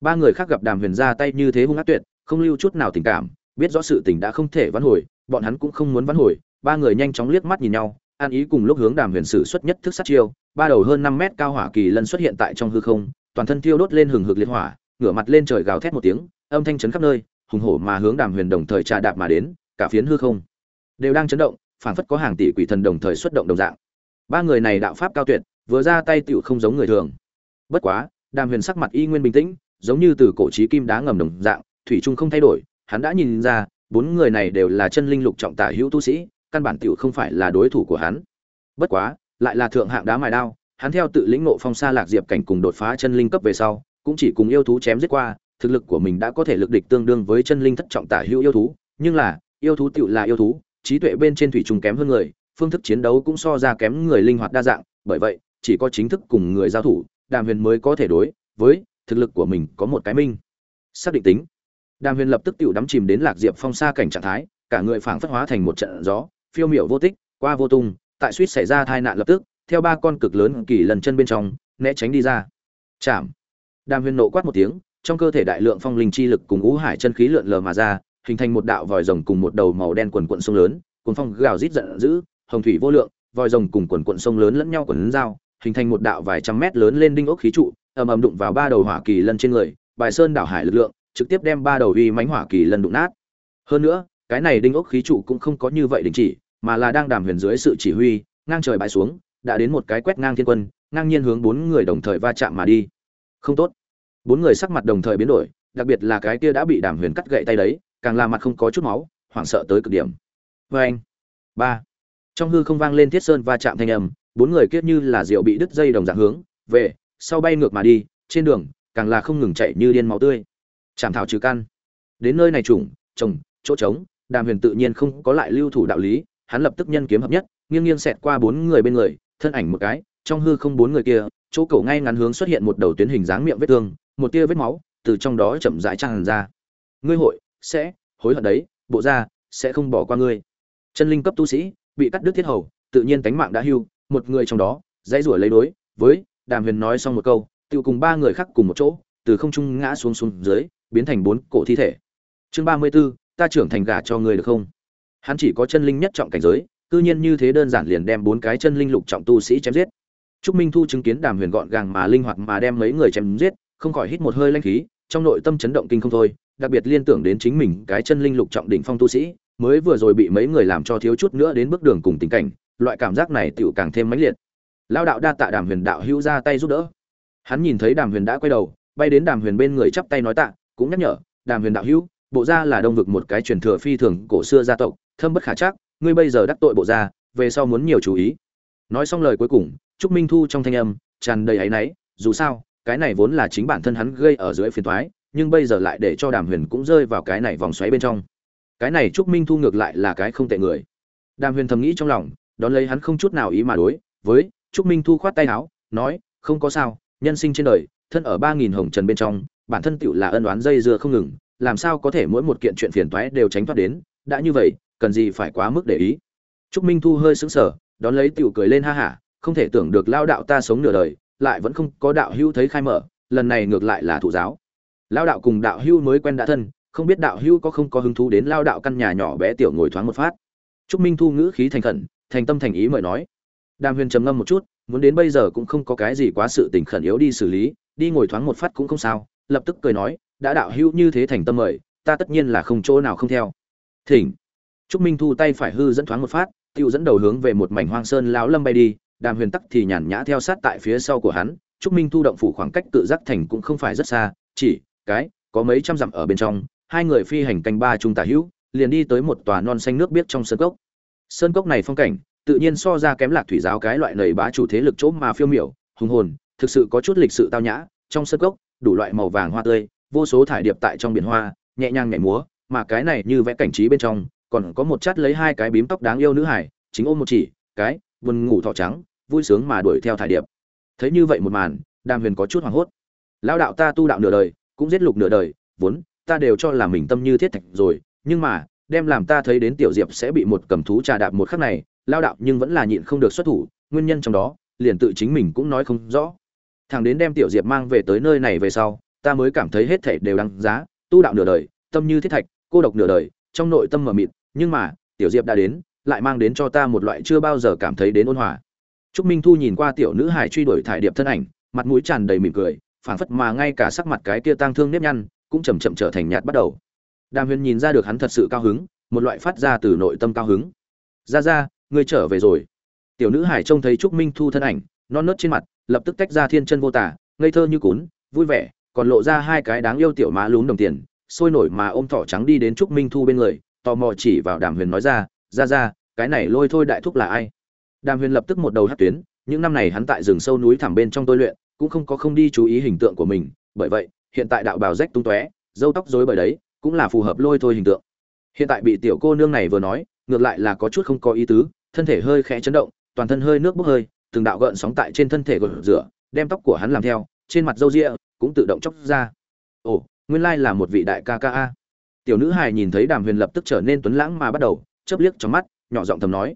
Ba người khác gặp đàm huyền ra tay như thế hung ác tuyệt, không lưu chút nào tình cảm, biết rõ sự tình đã không thể vãn hồi, bọn hắn cũng không muốn vãn hồi. Ba người nhanh chóng liếc mắt nhìn nhau an ý cùng lúc hướng đàm huyền sử xuất nhất thức sát chiêu. Ba đầu hơn năm mét cao hỏa kỳ lân xuất hiện tại trong hư không, toàn thân thiêu đốt lên hừng hực liên hỏa, ngửa mặt lên trời gào thét một tiếng, âm thanh chấn khắp nơi, hùng hổ mà hướng đàm huyền đồng thời trà đạp mà đến, cả phiến hư không đều đang chấn động, phảng phất có hàng tỷ quỷ thần đồng thời xuất động đồng dạng. Ba người này đạo pháp cao tuyệt, vừa ra tay tựu không giống người thường bất quá, đàm huyền sắc mặt y nguyên bình tĩnh, giống như từ cổ trí kim đá ngầm đồng dạng, thủy trung không thay đổi, hắn đã nhìn ra, bốn người này đều là chân linh lục trọng tả hữu tu sĩ, căn bản tựu không phải là đối thủ của hắn. Bất quá, lại là thượng hạng đá mài đao, hắn theo tự lĩnh ngộ phong sa lạc diệp cảnh cùng đột phá chân linh cấp về sau, cũng chỉ cùng yêu thú chém giết qua, thực lực của mình đã có thể lực địch tương đương với chân linh thất trọng tả hữu yêu thú, nhưng là, yêu thú tựu là yêu thú, trí tuệ bên trên thủy trùng kém hơn người, phương thức chiến đấu cũng so ra kém người linh hoạt đa dạng, bởi vậy, chỉ có chính thức cùng người giao thủ đàm huyền mới có thể đối với thực lực của mình có một cái minh. Xác định tính. Đàm huyền lập tức tự đắm chìm đến lạc diệp phong xa cảnh trạng thái, cả người phảng phất hóa thành một trận gió, phiêu miểu vô tích, qua vô tung, tại suýt xảy ra tai nạn lập tức, theo ba con cực lớn kỳ lần chân bên trong, né tránh đi ra. Chạm. Đàm huyền nộ quát một tiếng, trong cơ thể đại lượng phong linh chi lực cùng ngũ hải chân khí lượn lờ mà ra, hình thành một đạo vòi rồng cùng một đầu màu đen quần quận sông lớn, cuốn phong gào rít giận dữ, hồng thủy vô lượng, vòi rồng cùng quần quận sông lớn lẫn nhau quần dao hình thành một đạo vài trăm mét lớn lên đinh ốc khí trụ, ầm ầm đụng vào ba đầu hỏa kỳ lân trên người, bài sơn đảo hải lực lượng trực tiếp đem ba đầu uy mãnh hỏa kỳ lân đụng nát. Hơn nữa, cái này đinh ốc khí trụ cũng không có như vậy đình chỉ, mà là đang đàm huyền dưới sự chỉ huy, ngang trời bãi xuống, đã đến một cái quét ngang thiên quân, ngang nhiên hướng bốn người đồng thời va chạm mà đi. Không tốt. Bốn người sắc mặt đồng thời biến đổi, đặc biệt là cái kia đã bị đàm huyền cắt gậy tay đấy, càng là mặt không có chút máu, hoảng sợ tới cực điểm. Vâng. anh ba. Trong hư không vang lên thiết sơn va chạm thanh âm bốn người kiết như là rượu bị đứt dây đồng dạng hướng, về, sau bay ngược mà đi, trên đường, càng là không ngừng chạy như điên máu tươi. Chảm thảo trừ căn. Đến nơi này trùng trồng chỗ trống, đàm huyền tự nhiên không có lại lưu thủ đạo lý, hắn lập tức nhân kiếm hợp nhất, nghiêng nghiêng xẹt qua bốn người bên người, thân ảnh một cái, trong hư không bốn người kia, chỗ cổ ngay ngắn hướng xuất hiện một đầu tuyến hình dáng miệng vết thương, một tia vết máu từ trong đó chậm rãi tràn ra. Ngươi hội sẽ hối hận đấy, bộ ra sẽ không bỏ qua ngươi. Chân linh cấp tu sĩ bị cắt đứt thiết hầu, tự nhiên tánh mạng đã hưu một người trong đó dãy rủa lấy đối với đàm huyền nói xong một câu tự cùng ba người khác cùng một chỗ từ không trung ngã xuống xuống dưới biến thành bốn cổ thi thể. Chương ba mươi 34, ta trưởng thành gà cho ngươi được không? Hắn chỉ có chân linh nhất trọng cảnh giới cư nhiên như thế đơn giản liền đem bốn cái chân linh lục trọng tu sĩ chém giết. Trúc minh thu chứng kiến đàm huyền gọn gàng mà linh hoạt mà đem mấy người chém giết không khỏi hít một hơi lanh khí trong nội tâm chấn động kinh không thôi đặc biệt liên tưởng đến chính mình cái chân linh lục trọng đỉnh phong tu sĩ mới vừa rồi bị mấy người làm cho thiếu chút nữa đến bước đường cùng tình cảnh loại cảm giác này tựu càng thêm mãnh liệt. Lao đạo đa tạ đàm huyền đạo hữu ra tay giúp đỡ. Hắn nhìn thấy đàm huyền đã quay đầu, bay đến đàm huyền bên người chắp tay nói tạ, cũng nhắc nhở, đàm huyền đạo hữu, bộ gia là đông vực một cái truyền thừa phi thường cổ xưa gia tộc, thâm bất khả chắc, ngươi bây giờ đắc tội bộ gia, về sau muốn nhiều chú ý. Nói xong lời cuối cùng, trúc minh thu trong thanh âm tràn đầy áy náy, dù sao, cái này vốn là chính bản thân hắn gây ở dưới phiền toái, nhưng bây giờ lại để cho đàm huyền cũng rơi vào cái này vòng xoáy bên trong. Cái này trúc minh thu ngược lại là cái không tệ người. Đàm huyền thầm nghĩ trong lòng đón lấy hắn không chút nào ý mà đối với trúc minh thu khoát tay áo, nói, không có sao, nhân sinh trên đời, thân ở ba nghìn hồng trần bên trong, bản thân tựu là ân oán dây dưa không ngừng, làm sao có thể mỗi một kiện chuyện phiền toái đều tránh thoát đến, đã như vậy, cần gì phải quá mức để ý? Trúc minh thu hơi sững sờ, đón lấy tựu cười lên ha hả, không thể tưởng được lao đạo ta sống nửa đời, lại vẫn không có đạo hữu thấy khai mở, lần này ngược lại là thụ giáo. Lao đạo cùng đạo hữu mới quen đã thân, không biết đạo hữu có không có hứng thú đến lao đạo căn nhà nhỏ bé tiểu ngồi thoáng một phát. Trúc minh thu ngữ khí thành khẩn thành tâm thành ý mời nói. Đàm huyền trầm ngâm một chút, muốn đến bây giờ cũng không có cái gì quá sự tình khẩn yếu đi xử lý, đi ngồi thoáng một phát cũng không sao, lập tức cười nói, đã đạo hữu như thế thành tâm mời, ta tất nhiên là không chỗ nào không theo. Thỉnh. Trúc minh thu tay phải hư dẫn thoáng một phát, tiêu dẫn đầu hướng về một mảnh hoang sơn lão lâm bay đi, đàm huyền tắc thì nhàn nhã theo sát tại phía sau của hắn, trúc minh thu động phủ khoảng cách tự giác thành cũng không phải rất xa, chỉ, cái, có mấy trăm dặm ở bên trong, hai người phi hành canh ba trung tả hữu, liền đi tới một tòa non xanh nước biếc trong sơn cốc sơn cốc này phong cảnh, tự nhiên so ra kém lạc thủy giáo cái loại nầy bá chủ thế lực chỗ mà phiêu miểu, hùng hồn, thực sự có chút lịch sự tao nhã. Trong sơn cốc, đủ loại màu vàng hoa tươi, vô số thải điệp tại trong biển hoa, nhẹ nhàng nhảy múa, mà cái này như vẽ cảnh trí bên trong, còn có một chát lấy hai cái bím tóc đáng yêu nữ hải, chính ôm một chỉ, cái, buồn ngủ thọ trắng, vui sướng mà đuổi theo thải điệp. Thấy như vậy một màn, đàm huyền có chút hoảng hốt. Lão đạo ta tu đạo nửa đời, cũng giết lục nửa đời, vốn, ta đều cho là mình tâm như thiết thạch rồi, nhưng mà đem làm ta thấy đến tiểu diệp sẽ bị một cầm thú trà đạp một khắc này, lao đạo nhưng vẫn là nhịn không được xuất thủ, nguyên nhân trong đó, liền tự chính mình cũng nói không rõ. Thằng đến đem tiểu diệp mang về tới nơi này về sau, ta mới cảm thấy hết thảy đều đáng giá, tu đạo nửa đời, tâm như thiết thạch, cô độc nửa đời, trong nội tâm mờ mịt, nhưng mà, tiểu diệp đã đến, lại mang đến cho ta một loại chưa bao giờ cảm thấy đến ôn hòa. Trúc minh thu nhìn qua tiểu nữ hải truy đuổi thải điệp thân ảnh, mặt mũi tràn đầy mỉm cười, phảng phất mà ngay cả sắc mặt cái kia tang thương nếp nhăn, cũng chậm chậm trở thành nhạt bắt đầu đàm huyền nhìn ra được hắn thật sự cao hứng, một loại phát ra từ nội tâm cao hứng. Ra ra, ngươi trở về rồi. Tiểu nữ hải trông thấy trúc minh thu thân ảnh, non nớt trên mặt, lập tức tách ra thiên chân vô tả, ngây thơ như cún, vui vẻ, còn lộ ra hai cái đáng yêu tiểu má lún đồng tiền, sôi nổi mà ôm thỏ trắng đi đến trúc minh thu bên người, tò mò chỉ vào đàm huyền nói ra ra ra, cái này lôi thôi đại thúc là ai? Đàm huyền lập tức một đầu hát tuyến, những năm này hắn tại rừng sâu núi thẳm bên trong tôi luyện, cũng không có không đi chú ý hình tượng của mình, bởi vậy, hiện tại đạo bào rách tung tóe, râu tóc rối bởi đấy cũng là phù hợp lôi thôi hình tượng. Hiện tại bị tiểu cô nương này vừa nói, ngược lại là có chút không có ý tứ, thân thể hơi khẽ chấn động, toàn thân hơi nước bốc hơi, từng đạo gợn sóng tại trên thân thể gợn rửa, đem tóc của hắn làm theo, trên mặt râu ria cũng tự động chóc ra. Ồ, nguyên lai là một vị đại ca ca a. Tiểu nữ hài nhìn thấy đàm huyền lập tức trở nên tuấn lãng mà bắt đầu, chớp liếc trong mắt, nhỏ giọng thầm nói.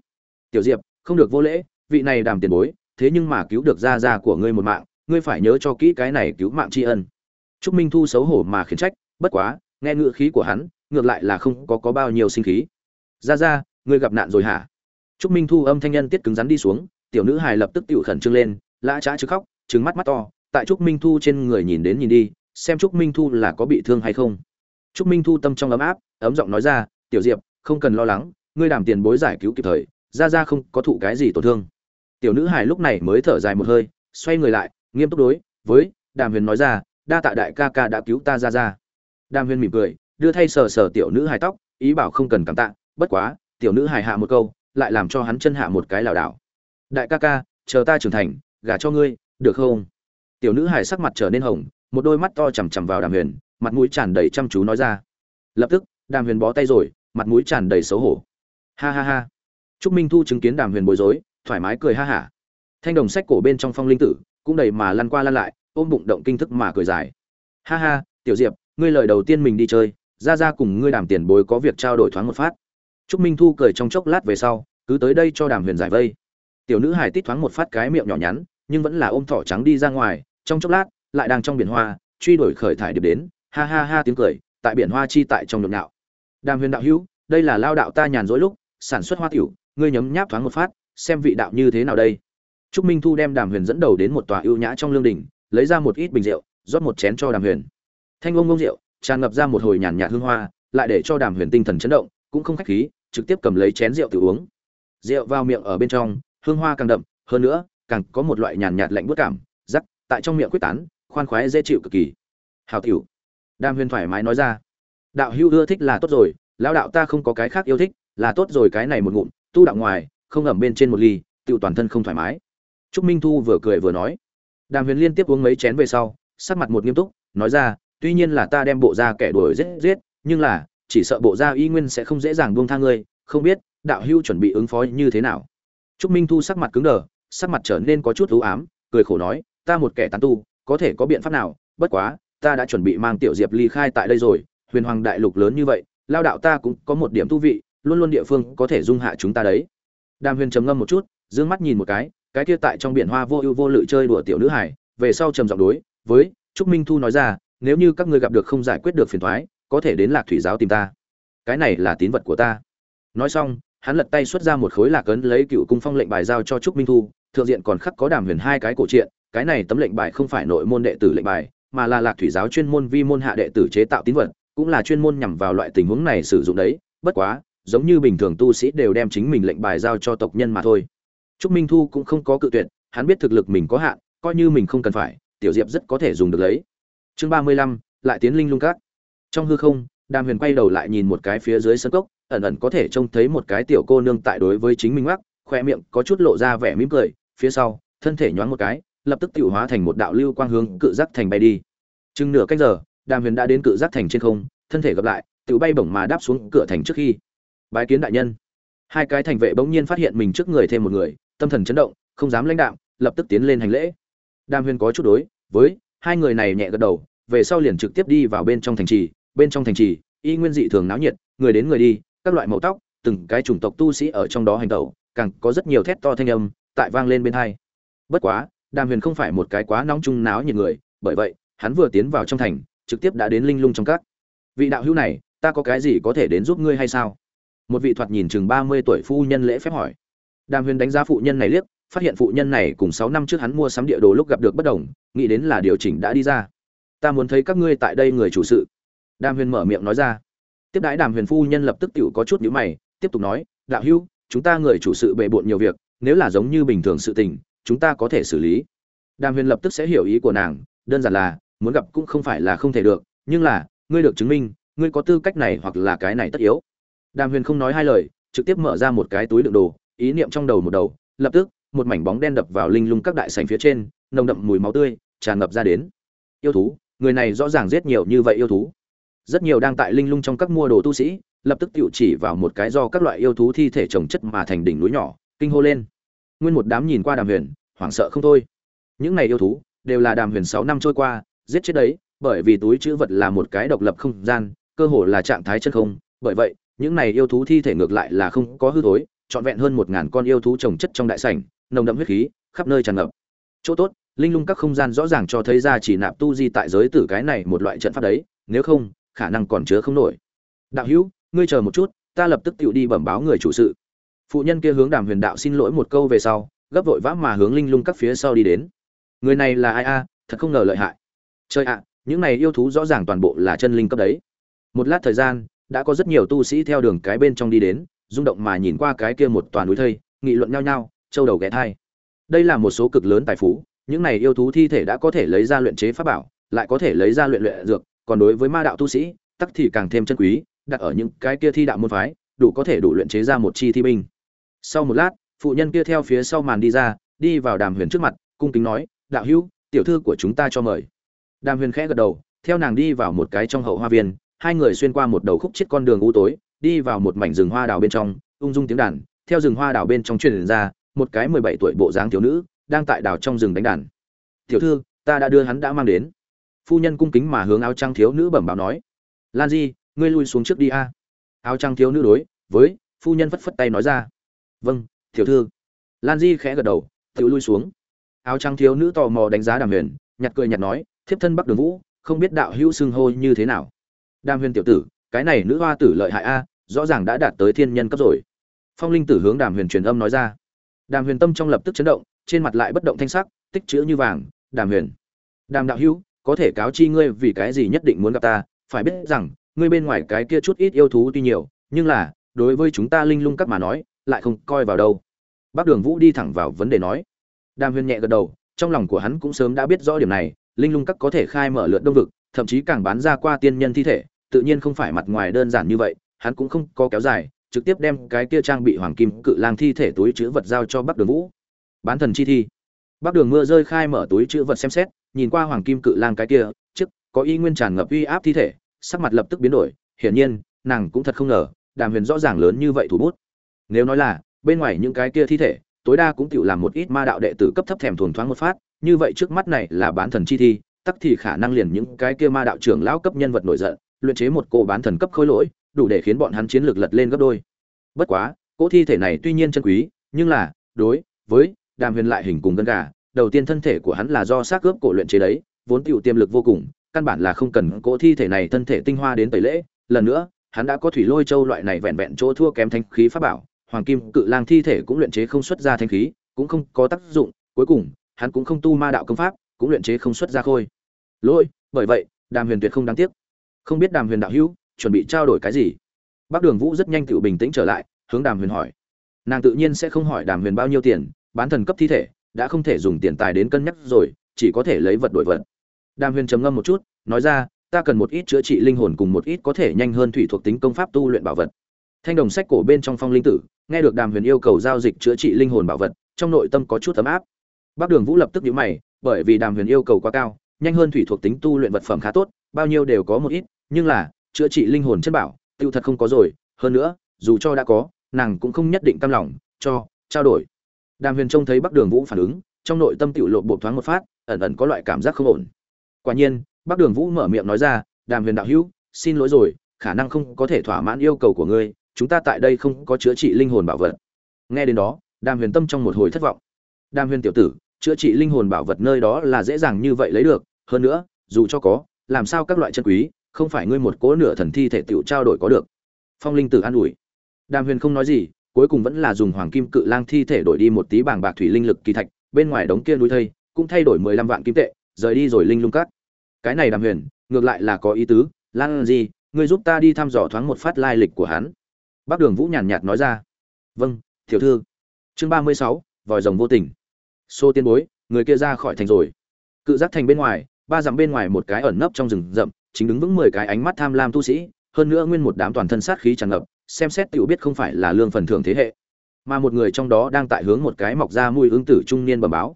Tiểu diệp, không được vô lễ, vị này đàm tiền bối, thế nhưng mà cứu được gia gia của ngươi một mạng, ngươi phải nhớ cho kỹ cái này cứu mạng tri ân. Trúc minh thu xấu hổ mà khiển trách, bất quá nghe ngựa khí của hắn, ngược lại là không có có bao nhiêu sinh khí. Ra ra ngươi gặp nạn rồi hả? Trúc minh thu âm thanh nhân tiết cứng rắn đi xuống, tiểu nữ hài lập tức tự khẩn trương lên, lã trá chứ khóc trứng mắt mắt to, tại trúc minh thu trên người nhìn đến nhìn đi, xem trúc minh thu là có bị thương hay không. Trúc minh thu tâm trong ấm áp, ấm giọng nói ra, tiểu diệp, không cần lo lắng, ngươi đảm tiền bối giải cứu kịp thời ra ra không có thụ cái gì tổn thương. Tiểu nữ hài lúc này mới thở dài một hơi, xoay người lại, nghiêm túc đối với đàm huyền nói ra, đa tạ đại ca ca đã cứu ta ra ra đàm huyên mỉm cười, đưa thay sờ sờ tiểu nữ hài tóc, ý bảo không cần cảm tạ, bất quá, tiểu nữ hài hạ một câu, lại làm cho hắn chân hạ một cái lảo đảo. Đại ca ca, chờ ta trưởng thành, gả cho ngươi, được không? Tiểu nữ hài sắc mặt trở nên hồng, một đôi mắt to chằm chằm vào đàm huyền, mặt mũi tràn đầy chăm chú nói ra. Lập tức, đàm huyền bó tay rồi, mặt mũi tràn đầy xấu hổ. Ha ha ha. Trúc minh thu chứng kiến đàm huyền bối rối, thoải mái cười ha hả. Thanh đồng sách cổ bên trong phong linh tử, cũng đầy mà lăn qua lăn lại, ôm bụng động kinh thức mà cười dài. Ha ha, tiểu diệp ngươi lời đầu tiên mình đi chơi, ra ra cùng ngươi đàm tiền bối có việc trao đổi thoáng một phát. Trúc minh thu cười trong chốc lát về sau, cứ tới đây cho đàm huyền giải vây. Tiểu nữ hải tít thoáng một phát cái miệng nhỏ nhắn, nhưng vẫn là ôm thỏ trắng đi ra ngoài, trong chốc lát, lại đang trong biển hoa, truy đuổi khởi thải điệp đến, ha ha ha tiếng cười, tại biển hoa chi tại trong nhộn nạo đàm huyền đạo hữu, đây là lao đạo ta nhàn rỗi lúc, sản xuất hoa tiểu, ngươi nhấm nháp thoáng một phát, xem vị đạo như thế nào đây. Trúc minh thu đem đàm huyền dẫn đầu đến một tòa ưu nhã trong lương đình, lấy ra một ít bình rượu, rót một chén cho đàm huyền thanh ông ông rượu, tràn ngập ra một hồi nhàn nhạt hương hoa, lại để cho đàm huyền tinh thần chấn động, cũng không khách khí, trực tiếp cầm lấy chén rượu tự uống. Rượu vào miệng ở bên trong, hương hoa càng đậm, hơn nữa, càng có một loại nhàn nhạt lạnh buốt cảm, rắc, tại trong miệng quyết tán, khoan khoái dễ chịu cực kỳ. Hào tiểu. Đàm huyền thoải mái nói ra. Đạo hữu ưa thích là tốt rồi, lão đạo ta không có cái khác yêu thích, là tốt rồi cái này một ngụm, tu đạo ngoài, không ẩm bên trên một ly, tự toàn thân không thoải mái. Trúc minh thu vừa cười vừa nói. Đàm huyền liên tiếp uống mấy chén về sau, sắc mặt một nghiêm túc, nói ra tuy nhiên là ta đem bộ ra kẻ đuổi giết giết, nhưng là, chỉ sợ bộ ra y nguyên sẽ không dễ dàng buông tha ngươi, không biết, đạo hưu chuẩn bị ứng phó như thế nào. Trúc minh thu sắc mặt cứng đờ, sắc mặt trở nên có chút ưu ám, cười khổ nói, ta một kẻ tán tu, có thể có biện pháp nào, bất quá, ta đã chuẩn bị mang tiểu diệp ly khai tại đây rồi, huyền hoàng đại lục lớn như vậy, lao đạo ta cũng có một điểm thú vị, luôn luôn địa phương có thể dung hạ chúng ta đấy. Đàm huyền trầm ngâm một chút d ư ơ n g mắt nhìn một cái cái kia tại trong biển hoa vô ưu vô lự chơi đùa tiểu nữ hải về sau trầm giọng đối, với, trúc minh thu nói ra nếu như các ngươi gặp được không giải quyết được phiền thoái, có thể đến lạc thủy giáo tìm ta. Cái này là tín vật của ta. Nói xong, hắn lật tay xuất ra một khối lạc ấn lấy cựu cung phong lệnh bài giao cho trúc minh thu, thượng diện còn khắc có đàm huyền hai cái cổ truyện, cái này tấm lệnh bài không phải nội môn đệ tử lệnh bài, mà là lạc thủy giáo chuyên môn vi môn hạ đệ tử chế tạo tín vật, cũng là chuyên môn nhằm vào loại tình huống này sử dụng đấy, bất quá, giống như bình thường tu sĩ đều đem chính mình lệnh bài giao cho tộc nhân mà thôi. Trúc minh thu cũng không có cự tuyệt, hắn biết thực lực mình có hạn, coi như mình không cần phải, tiểu diệp rất có thể dùng được lấy chương ba mươi lăm, lại tiến linh lung cát trong hư không, đàm huyền quay đầu lại nhìn một cái phía dưới sân cốc, ẩn ẩn có thể trông thấy một cái tiểu cô nương tại đối với chính mình mắc khoe miệng có chút lộ ra vẻ mỉm cười, phía sau, thân thể nhoáng một cái, lập tức tiểu hóa thành một đạo lưu quang hướng cự giác thành bay đi. Chừng nửa cách giờ, đàm huyền đã đến cự giác thành trên không, thân thể gặp lại tự bay bổng mà đáp xuống cửa thành trước khi. Bái kiến đại nhân. Hai cái thành vệ bỗng nhiên phát hiện mình trước người thêm một người, tâm thần chấn động, không dám lãnh đạo, lập tức tiến lên hành lễ. Đàm huyền có chút đối, với hai người này nhẹ gật đầu, về sau liền trực tiếp đi vào bên trong thành trì. Bên trong thành trì, y nguyên dị thường náo nhiệt, người đến người đi, các loại màu tóc, từng cái chủng tộc tu sĩ ở trong đó hành tẩu, càng có rất nhiều thét to thanh âm tại vang lên bên hai. Bất quá, đàm huyền không phải một cái quá nóng chung náo nhiệt người, bởi vậy, hắn vừa tiến vào trong thành, trực tiếp đã đến linh lung trong các. Vị đạo hữu này, ta có cái gì có thể đến giúp ngươi hay sao? Một vị thoạt nhìn chừng ba mươi tuổi phu nhân lễ phép hỏi. Đàm huyền đánh giá phụ nhân này liếc phát hiện phụ nhân này cùng sáu năm trước hắn mua sắm địa đồ lúc gặp được bất đồng, nghĩ đến là điều chỉnh đã đi ra. Ta muốn thấy các ngươi tại đây người chủ sự. Đàm huyền mở miệng nói ra. Tiếp đãi đàm huyền phu nhân lập tức tiểu có chút nhíu mày, tiếp tục nói, đạo hữu, chúng ta người chủ sự bề bộn nhiều việc, nếu là giống như bình thường sự tình, chúng ta có thể xử lý. Đàm huyền lập tức sẽ hiểu ý của nàng, đơn giản là, muốn gặp cũng không phải là không thể được, nhưng là, ngươi được chứng minh, ngươi có tư cách này hoặc là cái này tất yếu. Đàm huyền không nói hai lời, trực tiếp mở ra một cái túi đựng đồ, ý niệm trong đầu một đầu, lập tức một mảnh bóng đen đập vào linh lung các đại sảnh phía trên, nồng đậm mùi máu tươi tràn ngập ra đến. Yêu thú, người này rõ ràng giết nhiều như vậy yêu thú. Rất nhiều đang tại linh lung trong các mua đồ tu sĩ, lập tức tiểu chỉ vào một cái do các loại yêu thú thi thể trồng chất mà thành đỉnh núi nhỏ, kinh hô lên. Nguyên một đám nhìn qua đàm huyền, hoảng sợ không thôi. Những này yêu thú đều là đàm huyền sáu năm trôi qua, giết chết đấy, bởi vì túi chữ vật là một cái độc lập không gian, cơ hồ là trạng thái chân không. Bởi vậy, những này yêu thú thi thể ngược lại là không có hư thối, trọn vẹn hơn một ngàn con yêu thú trồng chất trong đại sảnh nồng đậm huyết khí, khắp nơi tràn ngập. Chỗ tốt, linh lung các không gian rõ ràng cho thấy ra chỉ nạp tu di tại giới tử cái này một loại trận pháp đấy, nếu không, khả năng còn chứa không nổi. Đạo hữu, ngươi chờ một chút, ta lập tức tự đi bẩm báo người chủ sự. Phụ nhân kia hướng đàm huyền đạo xin lỗi một câu về sau, gấp vội vã mà hướng linh lung các phía sau đi đến. Người này là ai a? Thật không ngờ lợi hại. Chơi ạ, những này yêu thú rõ ràng toàn bộ là chân linh cấp đấy. Một lát thời gian, đã có rất nhiều tu sĩ theo đường cái bên trong đi đến, rung động mà nhìn qua cái kia một toàn núi thây, nghị luận nhau nhau châu đầu ghé thai. Đây là một số cực lớn tài phú, những này yêu thú thi thể đã có thể lấy ra luyện chế pháp bảo, lại có thể lấy ra luyện luyện dược, còn đối với ma đạo tu sĩ, tắc thì càng thêm chân quý, đặt ở những cái kia thi đạo môn phái, đủ có thể đủ luyện chế ra một chi thi binh. Sau một lát, phụ nhân kia theo phía sau màn đi ra, đi vào đàm huyền trước mặt, cung kính nói, đạo hữu, tiểu thư của chúng ta cho mời. Đàm huyền khẽ gật đầu, theo nàng đi vào một cái trong hậu hoa viên, hai người xuyên qua một đầu khúc chết con đường u tối, đi vào một mảnh rừng hoa đào bên trong, ung dung tiếng đàn, theo rừng hoa đào bên trong truyền ra một cái mười bảy tuổi bộ dáng thiếu nữ, đang tại đào trong rừng đánh đàn. Tiểu thư, ta đã đưa hắn đã mang đến. Phu nhân cung kính mà hướng áo trang thiếu nữ bẩm báo nói. Lan di, ngươi lui xuống trước đi a. Áo trang thiếu nữ đối với phu nhân phất phất tay nói ra. Vâng tiểu thư. Lan di khẽ gật đầu tự lui xuống. Áo trang thiếu nữ tò mò đánh giá đàm huyền, nhặt cười nhặt nói, thiếp thân bắc đường vũ, không biết đạo hữu xưng hô như thế nào. Đàm huyền tiểu tử, cái này nữ hoa tử lợi hại a, rõ ràng đã đạt tới thiên nhân cấp rồi. Phong linh tử hướng đàm huyền truyền âm nói ra đàm huyền tâm trong lập tức chấn động, trên mặt lại bất động thanh sắc, tích chữ như vàng, đàm huyền, đàm đạo hữu, có thể cáo chi ngươi vì cái gì nhất định muốn gặp ta? Phải biết rằng, ngươi bên ngoài cái kia chút ít yêu thú tuy nhiều, nhưng là, đối với chúng ta linh lung các mà nói, lại không coi vào đâu. Bác đường vũ đi thẳng vào vấn đề nói. Đàm huyền nhẹ gật đầu, trong lòng của hắn cũng sớm đã biết rõ điểm này, linh lung các có thể khai mở lượt đông vực, thậm chí càng bán ra qua tiên nhân thi thể, tự nhiên không phải mặt ngoài đơn giản như vậy, hắn cũng không có kéo dài trực tiếp đem cái kia trang bị hoàng kim cự lang thi thể túi chữ vật giao cho bắc đường vũ. Bán thần chi thi. Bắc đường mưa rơi khai mở túi chữ vật xem xét, nhìn qua hoàng kim cự lang cái kia trước có y nguyên tràn ngập uy áp thi thể, sắc mặt lập tức biến đổi, hiển nhiên, nàng cũng thật không ngờ, đàm huyền rõ ràng lớn như vậy thủ bút. Nếu nói là, bên ngoài những cái kia thi thể, tối đa cũng tự làm một ít ma đạo đệ tử cấp thấp thèm thuồng thoáng một phát, như vậy trước mắt này là bán thần chi thi, tắc thì khả năng liền những cái kia ma đạo trưởng lão cấp nhân vật nổi giận, luyện chế một cô bán thần cấp khối lỗi đủ để khiến bọn hắn chiến lược lật lên gấp đôi. Bất quá, cỗ thi thể này tuy nhiên chân quý, nhưng là, đối với đàm huyền lại hình cùng gân gà, đầu tiên thân thể của hắn là do xác cướp cổ luyện chế đấy, vốn tựu tiềm lực vô cùng, căn bản là không cần cỗ thi thể này thân thể tinh hoa đến tẩy lễ. Lần nữa, hắn đã có thủy lôi châu loại này vẹn vẹn chỗ thua kém thanh khí pháp bảo, hoàng kim cự lang thi thể cũng luyện chế không xuất ra thanh khí, cũng không có tác dụng. Cuối cùng, hắn cũng không tu ma đạo công pháp, cũng luyện chế không xuất ra khôi. Lỗi, bởi vậy, đàm huyền tuyệt không đáng tiếc. Không biết đàm huyền đạo hữu chuẩn bị trao đổi cái gì? Bác đường vũ rất nhanh tự bình tĩnh trở lại, hướng đàm huyền hỏi. Nàng tự nhiên sẽ không hỏi đàm huyền bao nhiêu tiền, bán thần cấp thi thể, đã không thể dùng tiền tài đến cân nhắc rồi, chỉ có thể lấy vật đổi vật. Đàm huyền trầm ngâm một chút, nói ra, ta cần một ít chữa trị linh hồn cùng một ít có thể nhanh hơn thủy thuộc tính công pháp tu luyện bảo vật. Thanh đồng sách cổ bên trong phong linh tử, nghe được đàm huyền yêu cầu giao dịch chữa trị linh hồn bảo vật, trong nội tâm có chút ấm áp. Bác đường vũ lập tức nhũ mày, bởi vì đàm huyền yêu cầu quá cao, nhanh hơn thủy thuộc tính tu luyện vật phẩm khá tốt, bao nhiêu đều có một ít, nhưng là chữa trị linh hồn chân bảo, tiêu thật không có rồi, hơn nữa, dù cho đã có, nàng cũng không nhất định tâm lòng, cho, trao đổi. Đàm huyền trông thấy bắc đường vũ phản ứng, trong nội tâm tiểu lộ bộ thoáng một phát, ẩn ẩn có loại cảm giác không ổn. Quả nhiên, bắc đường vũ mở miệng nói ra, đàm huyền đạo hữu, xin lỗi rồi, khả năng không có thể thỏa mãn yêu cầu của ngươi, chúng ta tại đây không có chữa trị linh hồn bảo vật. Nghe đến đó, đàm huyền tâm trong một hồi thất vọng. Đàm huyền tiểu tử, chữa trị linh hồn bảo vật nơi đó là dễ dàng như vậy lấy được, hơn nữa, dù cho có, làm sao các loại chân quý không phải ngươi một cố nửa thần thi thể tiểu trao đổi có được. Phong linh tử an ủi. Đàm huyền không nói gì, cuối cùng vẫn là dùng hoàng kim cự lang thi thể đổi đi một tí bảng bạc thủy linh lực kỳ thạch, bên ngoài đống kia núi thây cũng thay đổi mười lăm vạn kim tệ, rời đi rồi linh lung cắt cái này đàm huyền, ngược lại là có ý tứ, lan gì ngươi giúp ta đi thăm dò thoáng một phát lai lịch của hắn. Bác đường vũ nhàn nhạt nói ra. Vâng thiểu thư. Chương ba mươi sáu, vòi rồng vô tình. Xô tiên bối, người kia ra khỏi thành rồi. Cự giác thành bên ngoài, ba dặm bên ngoài một cái ẩn nấp trong rừng rậm chính đứng vững mười cái ánh mắt tham lam tu sĩ, hơn nữa nguyên một đám toàn thân sát khí tràn ngập, xem xét tiểu biết không phải là lương phần thưởng thế hệ, mà một người trong đó đang tại hướng một cái mọc ra mùi ứng tử trung niên bẩm báo.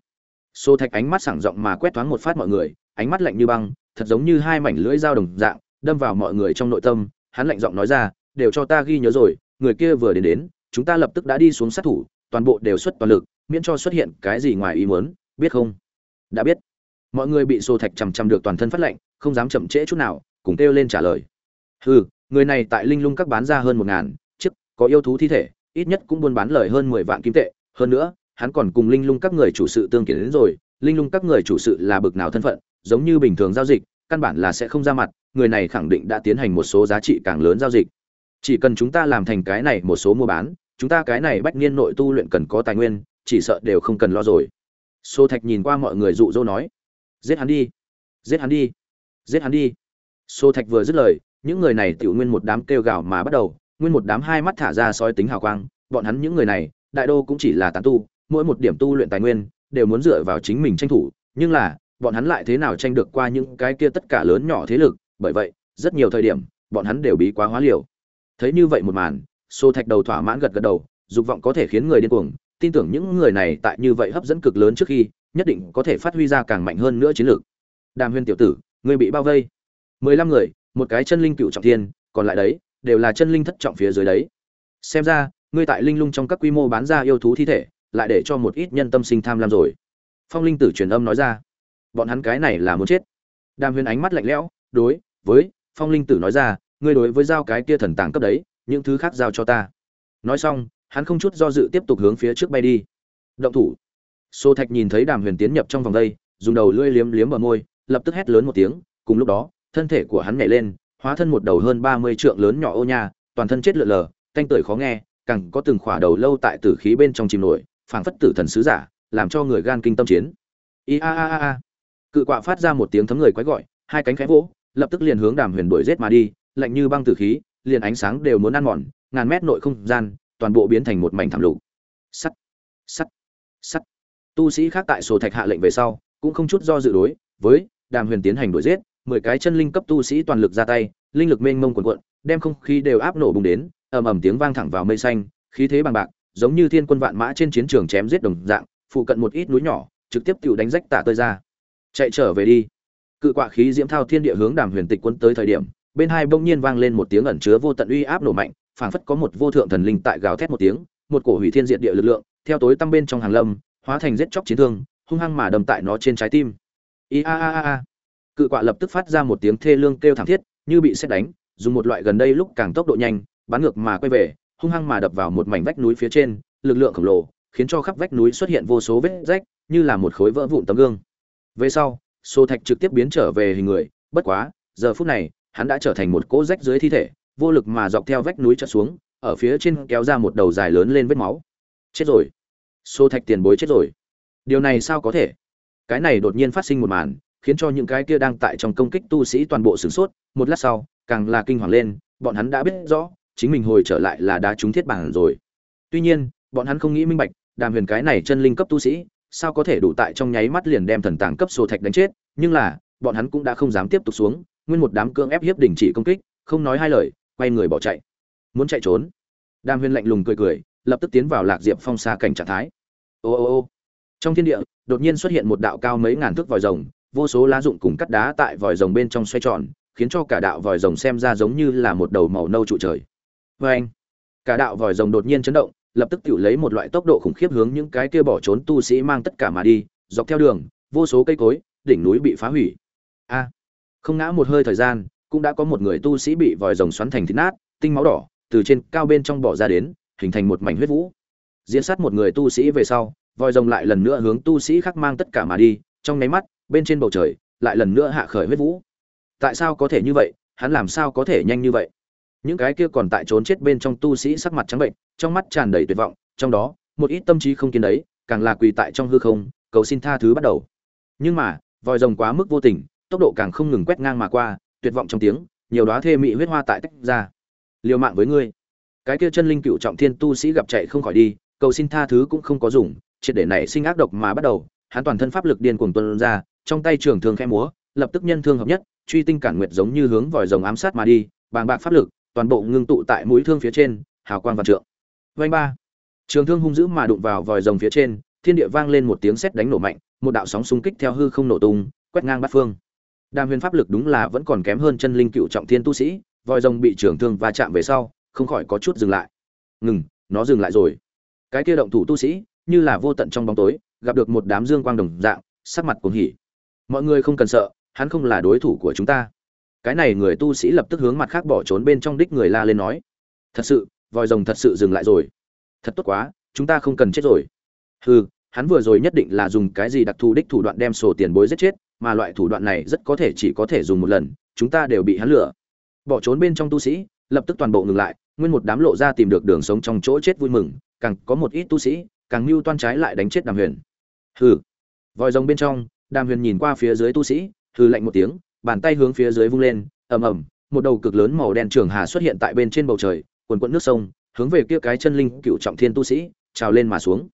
Xô thạch ánh mắt sảng rộng mà quét thoáng một phát mọi người, ánh mắt lạnh như băng, thật giống như hai mảnh lưỡi dao đồng dạng, đâm vào mọi người trong nội tâm, hắn lạnh giọng nói ra, đều cho ta ghi nhớ rồi, người kia vừa đến đến, chúng ta lập tức đã đi xuống sát thủ, toàn bộ đều xuất toàn lực, miễn cho xuất hiện cái gì ngoài ý muốn, biết không? Đã biết. Mọi người bị xô thạch chằm chằm được toàn thân phát lạnh không dám chậm trễ chút nào cùng kêu lên trả lời. Hừ người này tại linh lung các bán ra hơn một ngàn chiếc có yêu thú thi thể ít nhất cũng buôn bán lời hơn mười vạn kim tệ. Hơn nữa hắn còn cùng linh lung các người chủ sự tương kiến đến rồi. Linh lung các người chủ sự là bực nào thân phận giống như bình thường giao dịch căn bản là sẽ không ra mặt người này khẳng định đã tiến hành một số giá trị càng lớn giao dịch. Chỉ cần chúng ta làm thành cái này một số mua bán chúng ta cái này bách niên nội tu luyện cần có tài nguyên chỉ sợ đều không cần lo rồi. Sô Thạch nhìn qua mọi người dụ dỗ nói: "Giết hắn đi, giết hắn đi, giết hắn đi." Sô Thạch vừa dứt lời, những người này tiểu nguyên một đám kêu gào mà bắt đầu nguyên một đám hai mắt thả ra soi tính hào quang bọn hắn những người này đại đô cũng chỉ là tán tu mỗi một điểm tu luyện tài nguyên đều muốn dựa vào chính mình tranh thủ nhưng là bọn hắn lại thế nào tranh được qua những cái kia tất cả lớn nhỏ thế lực bởi vậy rất nhiều thời điểm bọn hắn đều bí quá hóa liều thấy như vậy một màn xô thạch đầu thỏa mãn gật gật đầu dục vọng có thể khiến người điên cuồng tin tưởng những người này tại như vậy hấp dẫn cực lớn trước khi nhất định có thể phát huy ra càng mạnh hơn nữa chiến lược đàm huyên tiểu tử người bị bao vây. Mười lăm người, một cái chân linh cựu trọng thiên, còn lại đấy, đều là chân linh thất trọng phía dưới đấy. Xem ra, ngươi tại linh lung trong các quy mô bán ra yêu thú thi thể, lại để cho một ít nhân tâm sinh tham lam rồi. Phong linh tử truyền âm nói ra. Bọn hắn cái này là muốn chết. Đàm huyền ánh mắt lạnh lẽo, đối với phong linh tử nói ra, ngươi đối với giao cái kia thần tàng cấp đấy, những thứ khác giao cho ta. Nói xong, hắn không chút do dự tiếp tục hướng phía trước bay đi. Động thủ. Xô thạch nhìn thấy đàm huyền tiến nhập trong vòng đây, dùng đầu lưỡi liếm liếm bờ môi lập tức hét lớn một tiếng, cùng lúc đó, thân thể của hắn nhảy lên, hóa thân một đầu hơn ba mươi trượng lớn nhỏ ô nha, toàn thân chết lượn lờ tanh tưởi khó nghe, càng có từng khỏa đầu lâu tại tử khí bên trong chìm nổi, phảng phất tử thần sứ giả, làm cho người gan kinh tâm chiến. I a a a a. Cự quạ phát ra một tiếng thấm người quái gọi, hai cánh khẽ vỗ, lập tức liền hướng đàm huyền đuổi giết mà đi, lạnh như băng tử khí, liền ánh sáng đều muốn ăn mòn, ngàn mét nội không gian, toàn bộ biến thành một mảnh thảm lục. Sắt sắt sắt. Tu sĩ khác tại sổ thạch hạ lệnh về sau, cũng không chút do dự đối với đàm huyền tiến hành đuổi giết, mười cái chân linh cấp tu sĩ toàn lực ra tay, linh lực mênh mông quần quận đem không khí đều áp nổ bùng đến, ầm ầm tiếng vang thẳng vào mây xanh, khí thế bằng bạc, giống như thiên quân vạn mã trên chiến trường chém giết đồng dạng, phụ cận một ít núi nhỏ, trực tiếp tự đánh rách tả tơi ra. Chạy trở về đi. Cự quạ khí diễm thao thiên địa hướng đàm huyền tịch quân tới thời điểm, bên hai bỗng nhiên vang lên một tiếng ẩn chứa vô tận uy áp nổ mạnh, phảng phất có một vô thượng thần linh tại gào thét một tiếng, một cổ hủy thiên diệt địa lực lượng, theo tối tăm bên trong hàng lâm, hóa thành giết chóc chiến thương, hung hăng mà đâm tại nó trên trái tim i a a a cự quạ lập tức phát ra một tiếng thê lương kêu thảm thiết, như bị xét đánh, dùng một loại gần đây lúc càng tốc độ nhanh, bắn ngược mà quay về, hung hăng mà đập vào một mảnh vách núi phía trên, lực lượng khổng lồ khiến cho khắp vách núi xuất hiện vô số vết rách, như là một khối vỡ vụn tấm gương. Về sau xô thạch trực tiếp biến trở về hình người, bất quá, giờ phút này, hắn đã trở thành một cỗ rách dưới thi thể, vô lực mà dọc theo vách núi trượt xuống, ở phía trên kéo ra một đầu dài lớn lên vết máu. Chết rồi. Xô thạch tiền bối chết rồi. Điều này sao có thể? Cái này đột nhiên phát sinh một màn, khiến cho những cái kia đang tại trong công kích tu sĩ toàn bộ sửng sốt. Một lát sau, càng là kinh hoàng lên, bọn hắn đã biết rõ, chính mình hồi trở lại là đá trúng thiết bản rồi. Tuy nhiên, bọn hắn không nghĩ minh bạch, đàm huyền cái này chân linh cấp tu sĩ, sao có thể đủ tại trong nháy mắt liền đem thần tàng cấp sổ thạch đánh chết? Nhưng là, bọn hắn cũng đã không dám tiếp tục xuống, nguyên một đám cưỡng ép hiếp đình chỉ công kích, không nói hai lời, quay người bỏ chạy. Muốn chạy trốn? Đàm huyền lạnh lùng cười cười, lập tức tiến vào lạc diệp phong xa cảnh trạng thái. Ô ô ô. Trong thiên địa đột nhiên xuất hiện một đạo cao mấy ngàn thước vòi rồng, vô số lá dụng cùng cắt đá tại vòi rồng bên trong xoay tròn, khiến cho cả đạo vòi rồng xem ra giống như là một đầu màu nâu trụ trời. Và anh, cả đạo vòi rồng đột nhiên chấn động, lập tức tiểu lấy một loại tốc độ khủng khiếp hướng những cái kia bỏ trốn tu sĩ mang tất cả mà đi, dọc theo đường, vô số cây cối, đỉnh núi bị phá hủy. A, không ngã một hơi thời gian, cũng đã có một người tu sĩ bị vòi rồng xoắn thành thít nát, tinh máu đỏ, từ trên cao bên trong bỏ ra đến, hình thành một mảnh huyết vũ. Diễn sát một người tu sĩ về sau vòi rồng lại lần nữa hướng tu sĩ khác mang tất cả mà đi, trong nháy mắt, bên trên bầu trời lại lần nữa hạ khởi huyết vũ. Tại sao có thể như vậy? Hắn làm sao có thể nhanh như vậy? Những cái kia còn tại trốn chết bên trong tu sĩ sắc mặt trắng bệnh, trong mắt tràn đầy tuyệt vọng, trong đó, một ít tâm trí không kiên đấy, càng là quỳ tại trong hư không, cầu xin tha thứ bắt đầu. Nhưng mà vòi rồng quá mức vô tình, tốc độ càng không ngừng quét ngang mà qua, tuyệt vọng trong tiếng, nhiều đóa thê mị huyết hoa tại tách ra. Liều mạng với ngươi. Cái kia chân linh cựu trọng thiên tu sĩ gặp chạy không khỏi đi, cầu xin tha thứ cũng không có dùng triệt để nảy sinh ác độc mà bắt đầu, hắn toàn thân pháp lực điên cuồng tuôn ra, trong tay trường thương khẽ múa, lập tức nhân thương hợp nhất, truy tinh cản nguyệt giống như hướng vòi rồng ám sát mà đi, bàng bạc pháp lực, toàn bộ ngưng tụ tại mũi thương phía trên, hào quang vạn trượng. Vanh ba. Trường thương hung dữ mà đụng vào vòi rồng phía trên, thiên địa vang lên một tiếng sét đánh nổ mạnh, một đạo sóng xung kích theo hư không nổ tung, quét ngang bát phương. Đàm huyền pháp lực đúng là vẫn còn kém hơn chân linh cựu trọng thiên tu sĩ, vòi rồng bị trường thương va chạm về sau, không khỏi có chút dừng lại. Ngừng, nó dừng lại rồi. Cái kia động thủ tu sĩ như là vô tận trong bóng tối, gặp được một đám dương quang đồng dạng, sắc mặt cuồng hỉ. Mọi người không cần sợ, hắn không là đối thủ của chúng ta. Cái này người tu sĩ lập tức hướng mặt khác bỏ trốn bên trong đích người la lên nói. Thật sự, vòi rồng thật sự dừng lại rồi. Thật tốt quá, chúng ta không cần chết rồi. Hừ, hắn vừa rồi nhất định là dùng cái gì đặc thù đích thủ đoạn đem sổ tiền bối giết chết, mà loại thủ đoạn này rất có thể chỉ có thể dùng một lần, chúng ta đều bị hắn lừa. Bỏ trốn bên trong tu sĩ, lập tức toàn bộ ngừng lại, nguyên một đám lộ ra tìm được đường sống trong chỗ chết vui mừng, càng có một ít tu sĩ càng mưu toan trái lại đánh chết đàm huyền. Hừ. Vòi rồng bên trong, đàm huyền nhìn qua phía dưới tu sĩ, hừ lạnh một tiếng, bàn tay hướng phía dưới vung lên, ầm ầm, một đầu cực lớn màu đen trường hà xuất hiện tại bên trên bầu trời, quần quận nước sông, hướng về kia cái chân linh cựu trọng thiên tu sĩ, trào lên mà xuống.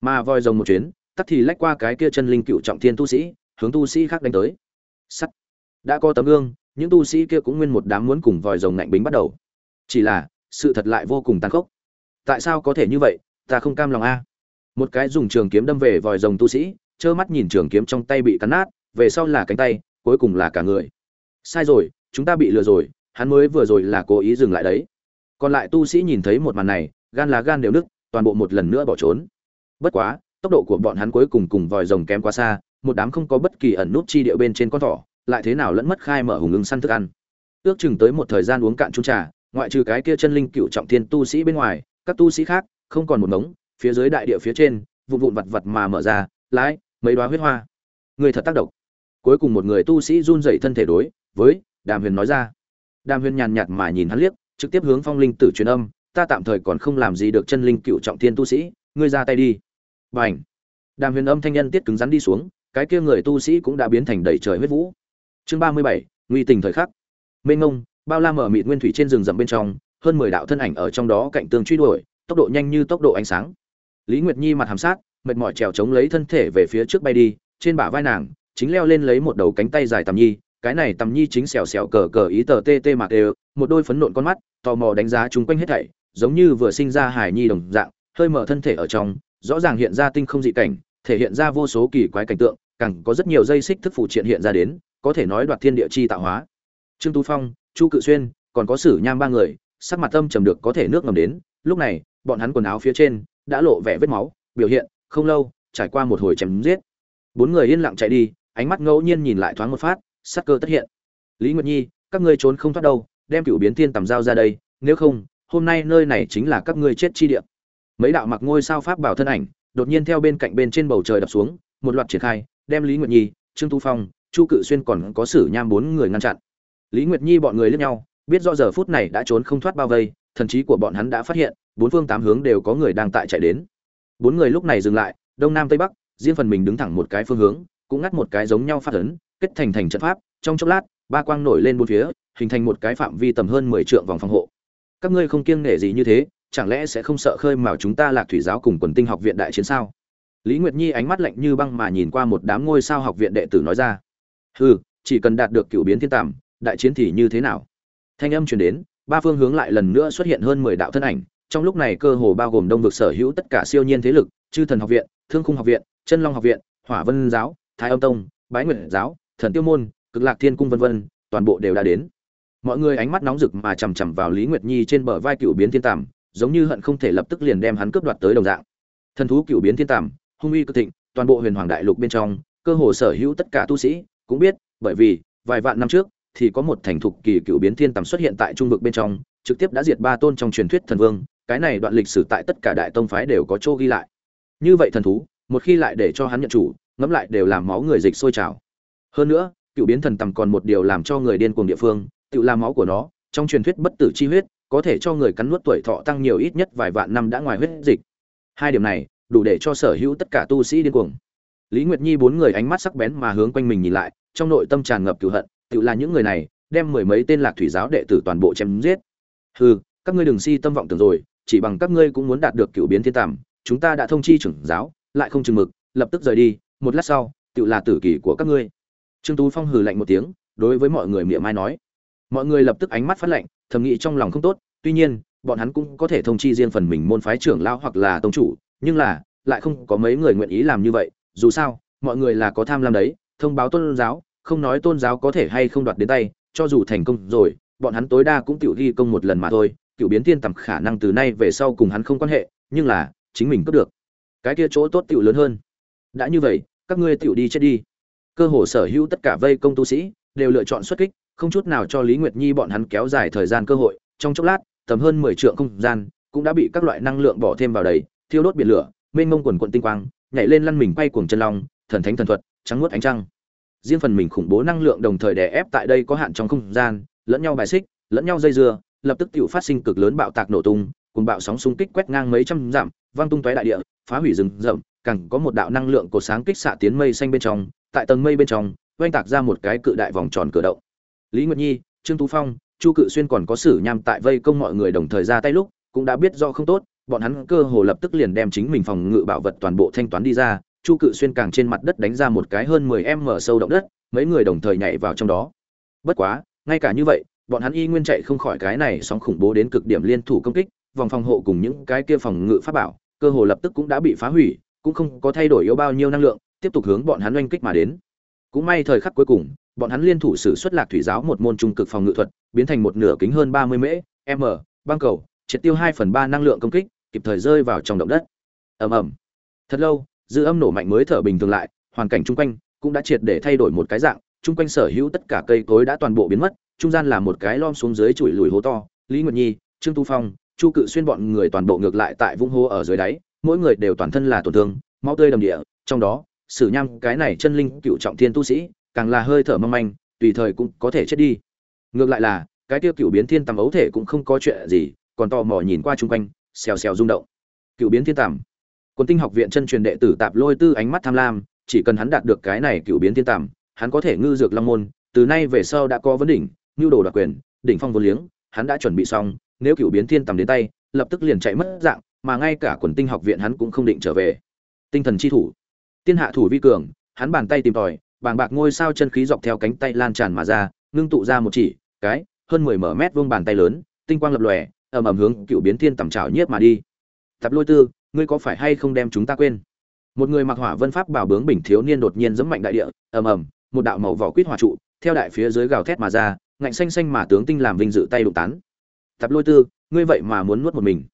Mà voi rồng một chuyến tắt thì lách qua cái kia chân linh cựu trọng thiên tu sĩ, hướng tu sĩ khác đánh tới. Sắt. Đã có tấm gương, những tu sĩ kia cũng nguyên một đám muốn cùng vòi rồng ngạnh bính bắt đầu. Chỉ là, sự thật lại vô cùng tàn khốc. Tại sao có thể như vậy, ta không cam lòng a? Một cái dùng trường kiếm đâm về vòi rồng tu sĩ, trơ mắt nhìn trường kiếm trong tay bị cắn nát, về sau là cánh tay, cuối cùng là cả người. Sai rồi, chúng ta bị lừa rồi, hắn mới vừa rồi là cố ý dừng lại đấy. Còn lại tu sĩ nhìn thấy một màn này, gan là gan đều nứt, toàn bộ một lần nữa bỏ trốn. Bất quá, tốc độ của bọn hắn cuối cùng cùng vòi rồng kém quá xa, một đám không có bất kỳ ẩn nút chi địa bên trên con thỏ, lại thế nào lẫn mất khai mở hùng ứng săn thức ăn. Ước chừng tới một thời gian uống cạn chung trà, ngoại trừ cái kia chân linh cựu trọng thiên tu sĩ bên ngoài, các tu sĩ khác, không còn một ngống phía dưới đại địa phía trên, vụn vụn vặt vặt mà mở ra, lái, mấy đoá huyết hoa. Người thật tác động. Cuối cùng một người tu sĩ run dậy thân thể đối với đàm huyền nói ra. Đàm huyền nhàn nhạt mà nhìn hắn liếc, trực tiếp hướng phong linh tử truyền âm, ta tạm thời còn không làm gì được chân linh cựu trọng thiên tu sĩ, ngươi ra tay đi. B à n h đàm huyền âm thanh nhân tiết cứng rắn đi xuống, cái kia người tu sĩ cũng đã biến thành đầy trời huyết vũ. Chương ba mươi bảy, nguy tình thời khắc. Mênh ngông bao la mở mịt nguyên thủy trên rừng rậm bên trong, hơn mười đạo thân ảnh ở trong đó cạnh tường truy đuổi, tốc độ nhanh như tốc độ ánh sáng lý nguyệt nhi mặt hàm sát, mệt mỏi trèo chống lấy thân thể về phía trước bay đi, trên bả vai nàng, chính leo lên lấy một đầu cánh tay dài tầm nhi, cái này tầm nhi chính xèo xèo cờ cờ ý tờ tê tê mạc đều, một đôi phấn nộn con mắt, tò mò đánh giá chung quanh hết thảy, giống như vừa sinh ra hài nhi đồng dạng, hơi mở thân thể ở trong, rõ ràng hiện ra tinh không dị cảnh, thể hiện ra vô số kỳ quái cảnh tượng, càng có rất nhiều dây xích thức phụ triện hiện ra đến, có thể nói đoạt thiên địa chi tạo hóa. Trương tú phong, chu cự xuyên, còn có sử nham ba người, sắc mặt âm trầm được có thể nước ngầm đến, lúc này, bọn hắn quần áo phía trên đã lộ vẻ vết máu, biểu hiện, không lâu, trải qua một hồi chém giết. Bốn người yên lặng chạy đi, ánh mắt ngẫu nhiên nhìn lại thoáng một phát, sắc cơ tất hiện. Lý nguyệt nhi, các ngươi trốn không thoát đâu, đem cựu biến thiên tầm dao ra đây, nếu không, hôm nay nơi này chính là các ngươi chết chi địa. Mấy đạo mặc ngôi sao pháp bảo thân ảnh, đột nhiên theo bên cạnh bên trên bầu trời đập xuống, một loạt triển khai, đem lý nguyệt nhi, trương tu phong, chu cự xuyên còn có sử nham bốn người ngăn chặn. Lý nguyệt nhi bọn người lướt nhau, biết do giờ phút này đã trốn không thoát bao vây thần trí của bọn hắn đã phát hiện, bốn phương tám hướng đều có người đang tại chạy đến. Bốn người lúc này dừng lại, đông nam tây bắc, riêng phần mình đứng thẳng một cái phương hướng, cũng ngắt một cái giống nhau phát ấn, kết thành thành trận pháp. Trong chốc lát, ba quang nổi lên bốn phía, hình thành một cái phạm vi tầm hơn mười trượng vòng phòng hộ. Các ngươi không kiêng nể gì như thế, chẳng lẽ sẽ không sợ khơi mào chúng ta lạc thủy giáo cùng quần tinh học viện đại chiến sao? Lý nguyệt nhi ánh mắt lạnh như băng mà nhìn qua một đám ngôi sao học viện đệ tử nói ra. Hừ, chỉ cần đạt được cựu biến thiên tàm đại chiến thì như thế nào? Thanh âm truyền đến ba phương hướng lại lần nữa xuất hiện hơn mười đạo thân ảnh, trong lúc này cơ hồ bao gồm đông vực sở hữu tất cả siêu nhiên thế lực, chư thần học viện, thương khung học viện, chân long học viện, hỏa vân giáo, thái âm tông, bái nguyệt giáo, thần tiêu môn, cực lạc thiên cung vân vân, toàn bộ đều đã đến. Mọi người ánh mắt nóng rực mà chằm chằm vào lý nguyệt nhi trên bờ vai cựu biến thiên tàm, giống như hận không thể lập tức liền đem hắn cướp đoạt tới đồng dạng. Thần thú cựu biến thiên tàm, hung uy cực thịnh, toàn bộ huyền hoàng đại lục bên trong, cơ hồ sở hữu tất cả tu sĩ cũng biết, bởi vì vài vạn năm trước thì có một thành thục kỳ cựu biến thiên tầm xuất hiện tại trung vực bên trong, trực tiếp đã diệt ba tôn trong truyền thuyết thần vương, cái này đoạn lịch sử tại tất cả đại tông phái đều có chỗ ghi lại. Như vậy thần thú, một khi lại để cho hắn nhận chủ, ngẫm lại đều làm máu người dịch sôi trào. Hơn nữa, cựu biến thần tầm còn một điều làm cho người điên cuồng địa phương, tự làm máu của nó, trong truyền thuyết bất tử chi huyết, có thể cho người cắn nuốt tuổi thọ tăng nhiều ít nhất vài vạn năm đã ngoài huyết dịch. Hai điểm này, đủ để cho sở hữu tất cả tu sĩ điên cuồng. Lý nguyệt nhi bốn người ánh mắt sắc bén mà hướng quanh mình nhìn lại, trong nội tâm tràn ngập cựu hận tự là những người này, đem mười mấy tên lạc thủy giáo đệ tử toàn bộ chém giết. Hừ, các ngươi đừng si tâm vọng tưởng rồi, chỉ bằng các ngươi cũng muốn đạt được cựu biến thiên tàm chúng ta đã thông chi trưởng giáo, lại không chừng mực, lập tức rời đi, một lát sau tự là tử kỷ của các ngươi. Trương tú phong hừ lạnh một tiếng, đối với mọi người miệng mai nói. Mọi người lập tức ánh mắt phát lạnh, thầm nghĩ trong lòng không tốt, tuy nhiên, bọn hắn cũng có thể thông chi riêng phần mình môn phái trưởng lao hoặc là tông chủ, nhưng là, lại không có mấy người nguyện ý làm như vậy, dù sao, mọi người là có tham lam đấy, thông báo tôn giáo không nói tôn giáo có thể hay không đoạt đến tay, cho dù thành công rồi, bọn hắn tối đa cũng tự ghi công một lần mà thôi cựu biến thiên tầm khả năng từ nay về sau cùng hắn không quan hệ, nhưng là, chính mình cướp được. Cái kia chỗ tốt tiểu lớn hơn. Đã như vậy, các ngươi tiểu đi chết đi. Cơ hồ sở hữu tất cả vây công tu sĩ, đều lựa chọn xuất kích, không chút nào cho lý nguyệt nhi bọn hắn kéo dài thời gian cơ hội. Trong chốc lát, tầm hơn mười trượng không gian cũng đã bị các loại năng lượng bỏ thêm vào đầy, thiêu đốt biển lửa, mênh mông quần quận tinh quang, nhảy lên lăn mình quay cuồng chân long, thần thánh thần thuật, trắng nuốt ánh trăng riêng phần mình khủng bố năng lượng đồng thời đè ép tại đây có hạn trong không gian, lẫn nhau bài xích, lẫn nhau dây dưa, lập tức tự phát sinh cực lớn bạo tạc nổ tung cùng bạo sóng xung kích quét ngang mấy trăm dặm, vang tung tóe đại địa, phá hủy rừng rậm, càng có một đạo năng lượng của sáng kích xạ tiến mây xanh bên trong, tại tầng mây bên trong, oanh tạc ra một cái cự đại vòng tròn cửa động. Lý nguyệt nhi, trương tú phong, chu cự xuyên còn có sử nham tại vây công mọi người đồng thời ra tay lúc, cũng đã biết do không tốt, bọn hắn cơ hồ lập tức liền đem chính mình phòng ngự bảo vật toàn bộ thanh toán đi ra chu cự xuyên càng trên mặt đất đánh ra một cái hơn mười em mở sâu động đất, mấy người đồng thời nhảy vào trong đó. Bất quá, ngay cả như vậy, bọn hắn y nguyên chạy không khỏi cái này sóng khủng bố đến cực điểm liên thủ công kích, vòng phòng hộ cùng những cái kia phòng ngự pháp bảo, cơ hồ lập tức cũng đã bị phá hủy, cũng không có thay đổi yếu bao nhiêu năng lượng, tiếp tục hướng bọn hắn oanh kích mà đến. Cũng may thời khắc cuối cùng, bọn hắn liên thủ sử xuất lạc thủy giáo một môn trung cực phòng ngự thuật, biến thành một nửa kính hơn ba mươi mễ, m, băng cầu, triệt tiêu hai phần ba năng lượng công kích, kịp thời rơi vào trong động đất. Ầm ầm. Thật lâu dư âm nổ mạnh mới thở bình thường lại, hoàn cảnh chung quanh cũng đã triệt để thay đổi một cái dạng, chung quanh sở hữu tất cả cây cối đã toàn bộ biến mất, trung gian là một cái lom xuống dưới chùi lùi hố to, lý nguyệt nhi, trương tu phong, chu cự xuyên bọn người toàn bộ ngược lại tại vũng hố ở dưới đáy, mỗi người đều toàn thân là tổn thương, máu tươi đầm địa, trong đó, sử nham, cái này chân linh cựu trọng thiên tu sĩ, càng là hơi thở mong manh, tùy thời cũng có thể chết đi. Ngược lại là, cái tiêu cựu biến thiên tầm ấu thể cũng không có chuyện gì, còn tò mò nhìn qua chung quanh, xèo xèo rung động. Cựu biến thiên tầm quân tinh học viện chân truyền đệ tử tạp lôi tư ánh mắt tham lam, chỉ cần hắn đạt được cái này cựu biến thiên tầm hắn có thể ngư dược long môn, từ nay về sau đã có vấn đỉnh, nhu đồ đoạt quyền, đỉnh phong vô liếng, hắn đã chuẩn bị xong, nếu cựu biến thiên tầm đến tay, lập tức liền chạy mất dạng, mà ngay cả quần tinh học viện hắn cũng không định trở về. Tinh thần chi thủ. Tiên hạ thủ vi cường, hắn bàn tay tìm tòi, bàng bạc ngôi sao chân khí dọc theo cánh tay lan tràn mà ra, ngưng tụ ra một chỉ, cái, hơn mười mở mét vuông bàn tay lớn, tinh quang lập lòe, ầm ầm hướng cựu biến thiên tầm chảo nhiếp mà đi. Tập lôi tư ngươi có phải hay không đem chúng ta quên? Một người mặc hỏa vân pháp bảo bướng bình thiếu niên đột nhiên giẫm mạnh đại địa, ầm ầm, một đạo màu vỏ quýt hỏa trụ, theo đại phía dưới gào thét mà ra, ngạnh xanh xanh mà tướng tinh làm vinh dự tay đụng tán. Tập lôi tư, ngươi vậy mà muốn nuốt một mình.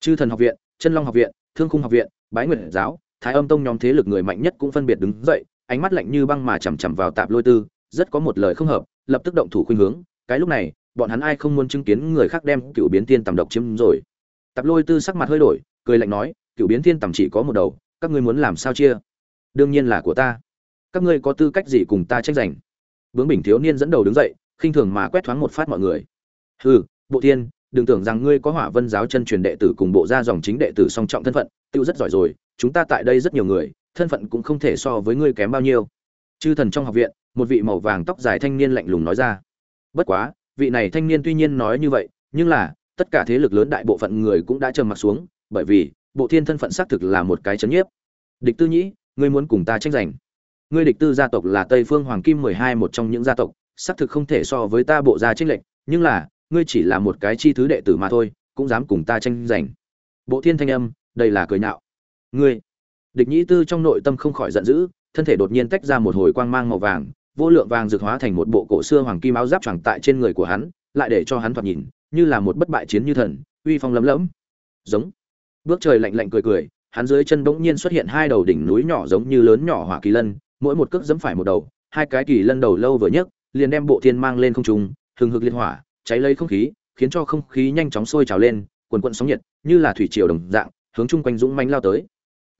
Chư thần học viện, chân long học viện, thương khung học viện, bái nguyệt giáo, thái âm tông nhóm thế lực người mạnh nhất cũng phân biệt đứng dậy, ánh mắt lạnh như băng mà chằm chằm vào tạp lôi tư, rất có một lời không hợp, lập tức động thủ khuynh hướng, cái lúc này, bọn hắn ai không muốn chứng kiến người khác đem cựu biến tiên tầm độc chiếm rồi. Tạp lôi tư sắc mặt hơi đổi, cười lạnh nói cựu biến thiên tầm chỉ có một đầu, các ngươi muốn làm sao chia? Đương nhiên là của ta. Các ngươi có tư cách gì cùng ta tranh giành? Bướng bình thiếu niên dẫn đầu đứng dậy, khinh thường mà quét thoáng một phát mọi người. Hừ, bộ thiên, đừng tưởng rằng ngươi có hỏa vân giáo chân truyền đệ tử cùng bộ gia dòng chính đệ tử song trọng thân phận, tiêu rất giỏi rồi, chúng ta tại đây rất nhiều người, thân phận cũng không thể so với ngươi kém bao nhiêu. Chư thần trong học viện, một vị màu vàng tóc dài thanh niên lạnh lùng nói ra. Bất quá, vị này thanh niên tuy nhiên nói như vậy, nhưng là, tất cả thế lực lớn đại bộ phận người cũng đã trầm mặc xuống, bởi vì bộ thiên thân phận xác thực là một cái chấn nhiếp. Địch tư nhĩ, ngươi muốn cùng ta tranh giành. Ngươi địch tư gia tộc là tây phương hoàng kim mười hai một trong những gia tộc, xác thực không thể so với ta bộ gia tranh lệnh nhưng là, ngươi chỉ là một cái chi thứ đệ tử mà thôi, cũng dám cùng ta tranh giành. Bộ thiên thanh âm, đây là cười nhạo. Ngươi, địch nhĩ tư trong nội tâm không khỏi giận dữ, thân thể đột nhiên tách ra một hồi quang mang màu vàng, vô lượng vàng rực hóa thành một bộ cổ xưa hoàng kim áo giáp choàng tại trên người của hắn, lại để cho hắn thoạt nhìn như là một bất bại chiến như thần, uy phong lấm lẫm. Giống bước trời lạnh lạnh cười cười, hắn dưới chân bỗng nhiên xuất hiện hai đầu đỉnh núi nhỏ giống như lớn nhỏ hỏa kỳ lân, mỗi một cước dẫm phải một đầu, hai cái kỳ lân đầu lâu vừa nhấc, liền đem bộ thiên mang lên không trung, hừng hực liên hỏa, cháy lấy không khí, khiến cho không khí nhanh chóng sôi trào lên, quần quận sóng nhiệt, như là thủy triều đồng dạng, hướng chung quanh dũng mãnh lao tới.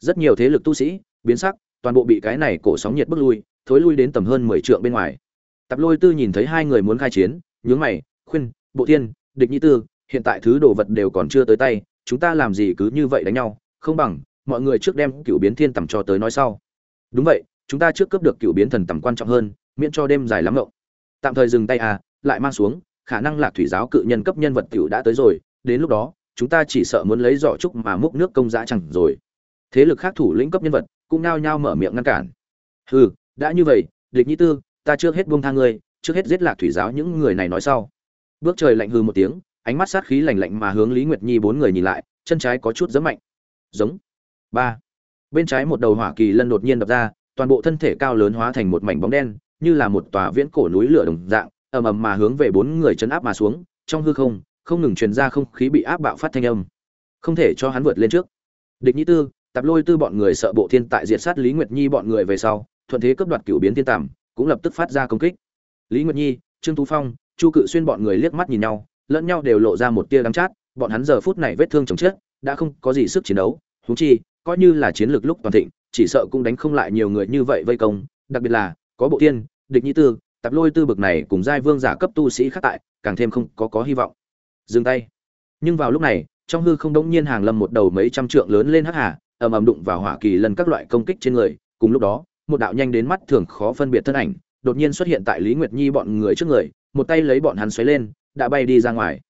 Rất nhiều thế lực tu sĩ, biến sắc, toàn bộ bị cái này cổ sóng nhiệt bức lui, thối lui đến tầm hơn mười trượng bên ngoài. Tạp lôi tư nhìn thấy hai người muốn khai chiến, nhướng mày, khuyên, bộ thiên, địch nhi tư, hiện tại thứ đồ vật đều còn chưa tới tay chúng ta làm gì cứ như vậy đánh nhau, không bằng, mọi người trước đem cựu biến thiên tầm cho tới nói sau. Đúng vậy, chúng ta trước cướp được cựu biến thần tầm quan trọng hơn, miễn cho đêm dài lắm ngộng. Tạm thời dừng tay à lại mang xuống, khả năng lạc thủy giáo cự nhân cấp nhân vật tiểu đã tới rồi, đến lúc đó, chúng ta chỉ sợ muốn lấy giỏ trúc mà múc nước công giá chẳng rồi. Thế lực khác thủ lĩnh cấp nhân vật cũng nao nhao mở miệng ngăn cản. Hừ, đã như vậy địch nhĩ tư, ta trước hết buông tha ngươi, trước hết giết lạc thủy giáo những người này nói sau. Bước trời lạnh hư một tiếng ánh mắt sát khí lạnh lạnh mà hướng lý nguyệt nhi bốn người nhìn lại chân trái có chút giẫm mạnh. Giống. Ba. Bên trái một đầu hỏa kỳ lân đột nhiên đập ra toàn bộ thân thể cao lớn hóa thành một mảnh bóng đen như là một tòa viễn cổ núi lửa đồng dạng ầm ầm mà hướng về bốn người chấn áp mà xuống trong hư không không ngừng truyền ra không khí bị áp bạo phát thanh âm. Không thể cho hắn vượt lên trước. Địch nhĩ tư tạp lôi tư bọn người sợ bộ thiên tại diệt sát lý nguyệt nhi bọn người về sau thuận thế cướp đoạt cửu biến thiên tằm, cũng lập tức phát ra công kích. Lý nguyệt nhi trương tú phong chu cự xuyên bọn người liếc mắt nhìn nhau lẫn nhau đều lộ ra một tia đắng chát, bọn hắn giờ phút này vết thương chồng chết, đã không có gì sức chiến đấu, huống chi, coi như là chiến lược lúc toàn thịnh, chỉ sợ cũng đánh không lại nhiều người như vậy vây công, đặc biệt là, có bộ tiên, địch nhĩ tư tạp lôi tư bực này cùng giai vương giả cấp tu sĩ khác tại, càng thêm không có có hy vọng. Dừng tay. Nhưng vào lúc này, trong hư không đống nhiên hàng lâm một đầu mấy trăm trượng lớn lên hắc hà, ầm ầm đụng vào hỏa kỳ lần các loại công kích trên người, cùng lúc đó, một đạo nhanh đến mắt thường khó phân biệt thân ảnh, đột nhiên xuất hiện tại lý nguyệt nhi bọn người trước người, một tay lấy bọn hắn xoáy lên đã bay đi ra ngoài.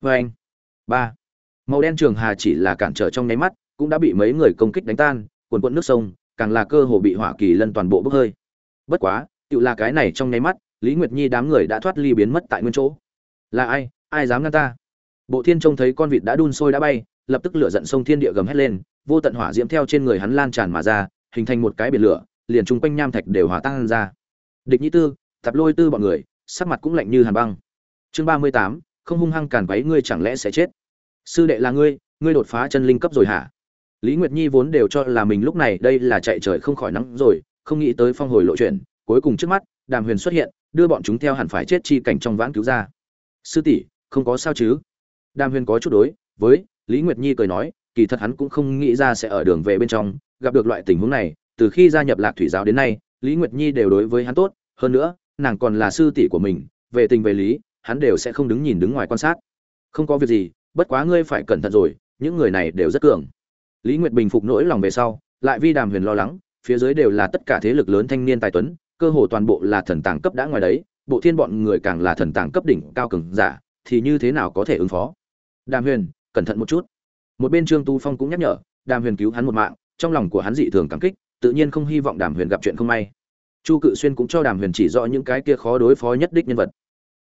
Vê anh, ba, màu đen trường hà chỉ là cản trở trong nháy mắt, cũng đã bị mấy người công kích đánh tan, cuồn cuộn nước sông, càng là cơ hồ bị hỏa kỳ lân toàn bộ bốc hơi. Bất quá, tự là cái này trong nháy mắt, lý nguyệt nhi đám người đã thoát ly biến mất tại nguyên chỗ. Là ai ai dám ngăn ta? Bộ thiên trông thấy con vịt đã đun sôi đã bay, lập tức lửa giận sông thiên địa gầm hét lên, vô tận hỏa diễm theo trên người hắn lan tràn mà ra, hình thành một cái biển lửa, liền chung quanh nham thạch đều hòa tan ra. Địch nhĩ tư tập lôi tư bọn người, sắc mặt cũng lạnh như hàn băng chương ba mươi tám, không hung hăng càn quấy ngươi chẳng lẽ sẽ chết? Sư đệ là ngươi ngươi đột phá chân linh cấp rồi hả? Lý nguyệt nhi vốn đều cho là mình lúc này đây là chạy trời không khỏi nắng rồi, không nghĩ tới phong hồi lộ chuyện, cuối cùng trước mắt, đàm huyền xuất hiện, đưa bọn chúng theo hẳn phải chết chi cảnh trong vãn cứu ra. Sư tỷ, không có sao chứ? Đàm huyền có chút đối, với, lý nguyệt nhi cười nói, kỳ thật hắn cũng không nghĩ ra sẽ ở đường về bên trong, gặp được loại tình huống này, từ khi gia nhập lạc thủy giáo đến nay, lý nguyệt nhi đều đối với hắn tốt, hơn nữa, nàng còn là sư tỷ của mình, về tình về lý hắn đều sẽ không đứng nhìn đứng ngoài quan sát. Không có việc gì, bất quá ngươi phải cẩn thận rồi, những người này đều rất cường. Lý nguyệt bình phục nỗi lòng về sau, lại vi đàm huyền lo lắng, phía dưới đều là tất cả thế lực lớn thanh niên tài tuấn, cơ hồ toàn bộ là thần tàng cấp đã ngoài đấy, bộ thiên bọn người càng là thần tàng cấp đỉnh cao cường giả, thì như thế nào có thể ứng phó? Đàm huyền, cẩn thận một chút. Một bên trương tu phong cũng nhắc nhở, đàm huyền cứu hắn một mạng, trong lòng của hắn dị thường cảm kích, tự nhiên không hy vọng đàm huyền gặp chuyện không may. Chu cự xuyên cũng cho đàm huyền chỉ rõ những cái kia khó đối phó nhất đích nhân vật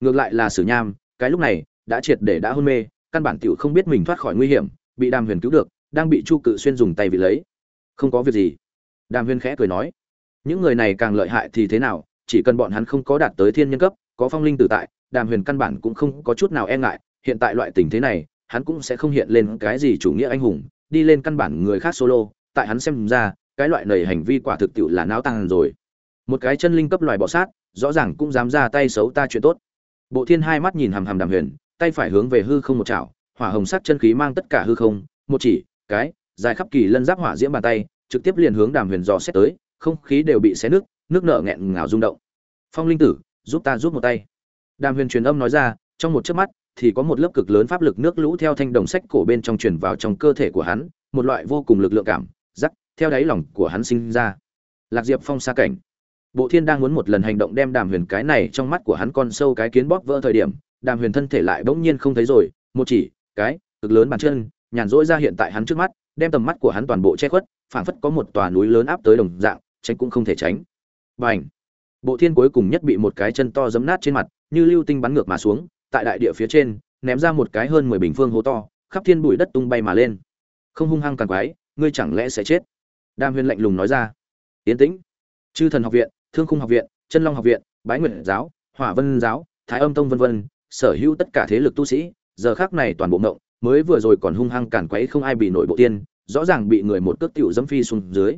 ngược lại là sử nham, cái lúc này, đã triệt để đã hôn mê, căn bản tiểu không biết mình thoát khỏi nguy hiểm, bị đàm huyền cứu được, đang bị chu cự xuyên dùng tay vị lấy. Không có việc gì. Đàm huyền khẽ cười nói, những người này càng lợi hại thì thế nào, chỉ cần bọn hắn không có đạt tới thiên nhân cấp, có phong linh tử tại, đàm huyền căn bản cũng không có chút nào e ngại, hiện tại loại tình thế này, hắn cũng sẽ không hiện lên cái gì chủ nghĩa anh hùng, đi lên căn bản người khác solo, tại hắn xem ra, cái loại này hành vi quả thực tiệu là náo tăng rồi. Một cái chân linh cấp loài bọ sát, rõ ràng cũng dám ra tay xấu ta chuyện tốt bộ thiên hai mắt nhìn hàm hàm đàm huyền, tay phải hướng về hư không một chảo, hỏa hồng sắc chân khí mang tất cả hư không, một chỉ, cái, dài khắp kỳ lân giáp hỏa diễm bàn tay, trực tiếp liền hướng đàm huyền dò xét tới, không khí đều bị xé nước nước nợ nghẹn ngào rung động. Phong linh tử, giúp ta giúp một tay. Đàm huyền truyền âm nói ra, trong một chớp mắt, thì có một lớp cực lớn pháp lực nước lũ theo thanh đồng sách cổ bên trong truyền vào trong cơ thể của hắn, một loại vô cùng lực lượng cảm giác theo đáy lòng của hắn sinh ra. Lạc diệp phong xa cảnh bộ thiên đang muốn một lần hành động đem đàm huyền cái này trong mắt của hắn con sâu cái kiến bóp vỡ thời điểm đàm huyền thân thể lại bỗng nhiên không thấy rồi một chỉ cái cực lớn bàn chân nhàn rỗi ra hiện tại hắn trước mắt đem tầm mắt của hắn toàn bộ che khuất phảng phất có một tòa núi lớn áp tới đồng dạng tránh cũng không thể tránh. Bành, bộ thiên cuối cùng nhất bị một cái chân to giấm nát trên mặt như lưu tinh bắn ngược mà xuống tại đại địa phía trên ném ra một cái hơn mười bình phương hố to khắp thiên bụi đất tung bay mà lên. Không hung hăng càng quái ngươi chẳng lẽ sẽ chết? Đàm huyền lạnh lùng nói ra. Yến tĩnh. Chư thần học viện thương khung học viện, chân long học viện, bái nguyện giáo, hỏa vân giáo, thái âm tông vân vân, sở hữu tất cả thế lực tu sĩ, giờ khắc này toàn bộ ngộng, mới vừa rồi còn hung hăng cản quấy không ai bị nổi bộ tiên, rõ ràng bị người một cước tiểu dẫm phi xuống dưới.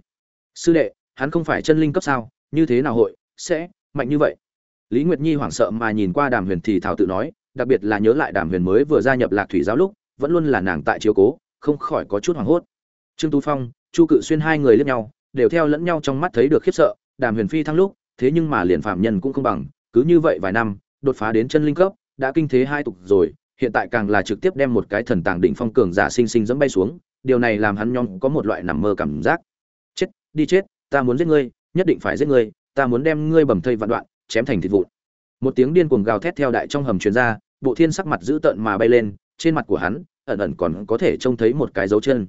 Sư đệ, hắn không phải chân linh cấp sao, như thế nào hội, sẽ mạnh như vậy? Lý nguyệt nhi hoảng sợ mà nhìn qua đàm huyền thì thảo tự nói, đặc biệt là nhớ lại đàm huyền mới vừa gia nhập lạc thủy giáo lúc, vẫn luôn là nàng tại chiếu cố, không khỏi có chút hoảng hốt. Trương tú phong, chu cự xuyên hai người liếc nhau, đều theo lẫn nhau trong mắt thấy được khiếp sợ đàm huyền phi thăng lúc, thế nhưng mà liền phạm nhân cũng không bằng, cứ như vậy vài năm, đột phá đến chân linh cấp, đã kinh thế hai tục rồi, hiện tại càng là trực tiếp đem một cái thần tàng đỉnh phong cường giả sinh sinh dẫm bay xuống, điều này làm hắn nhong có một loại nằm mơ cảm giác. Chết, đi chết, ta muốn giết ngươi, nhất định phải giết ngươi, ta muốn đem ngươi bầm thây vạn đoạn, chém thành thịt vụn. Một tiếng điên cuồng gào thét theo đại trong hầm truyền ra, bộ thiên sắc mặt dữ tợn mà bay lên, trên mặt của hắn, ẩn ẩn còn có thể trông thấy một cái dấu chân.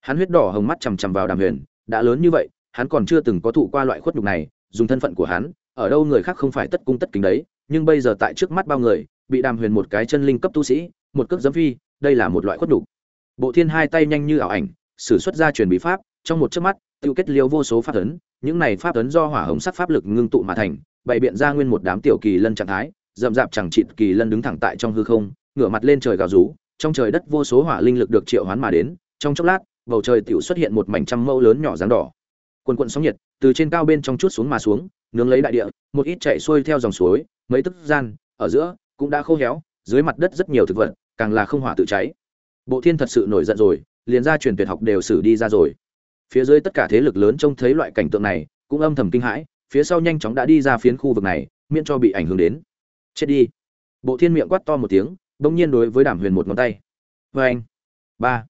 Hắn huyết đỏ hồng mắt chằm chằm vào đàm huyền, đã lớn như vậy hắn còn chưa từng có thụ qua loại khuất nhục này, dùng thân phận của hắn, ở đâu người khác không phải tất cung tất kính đấy, nhưng bây giờ tại trước mắt bao người, bị đàm huyền một cái chân linh cấp tu sĩ, một cước giẫm phi, đây là một loại khuất nhục. Bộ thiên hai tay nhanh như ảo ảnh, sử xuất ra truyền bí pháp, trong một chớp mắt, tiêu kết liêu vô số pháp ấn, những này pháp ấn do hỏa hồng sắc pháp lực ngưng tụ mà thành, bày biện ra nguyên một đám tiểu kỳ lân trạng thái, rậm rạp chẳng chịt kỳ lân đứng thẳng tại trong hư không, ngửa mặt lên trời gào rú, trong trời đất vô số hỏa linh lực được triệu hoán mà đến, trong chốc lát, bầu trời tiểu xuất hiện một mảnh trăm mâu lớn nhỏ dáng đỏ quần quận sóng nhiệt, từ trên cao bên trong chút xuống mà xuống, nướng lấy đại địa, một ít chạy xuôi theo dòng suối, mấy tức gian, ở giữa, cũng đã khô héo, dưới mặt đất rất nhiều thực vật, càng là không hỏa tự cháy. Bộ thiên thật sự nổi giận rồi, liền ra truyền tuyệt học đều xử đi ra rồi. Phía dưới tất cả thế lực lớn trông thấy loại cảnh tượng này, cũng âm thầm kinh hãi, phía sau nhanh chóng đã đi ra phiến khu vực này, miễn cho bị ảnh hưởng đến. Chết đi. Bộ thiên miệng quát to một tiếng, bỗng nhiên đối với đàm huyền một ngón tay. Vê anh ba.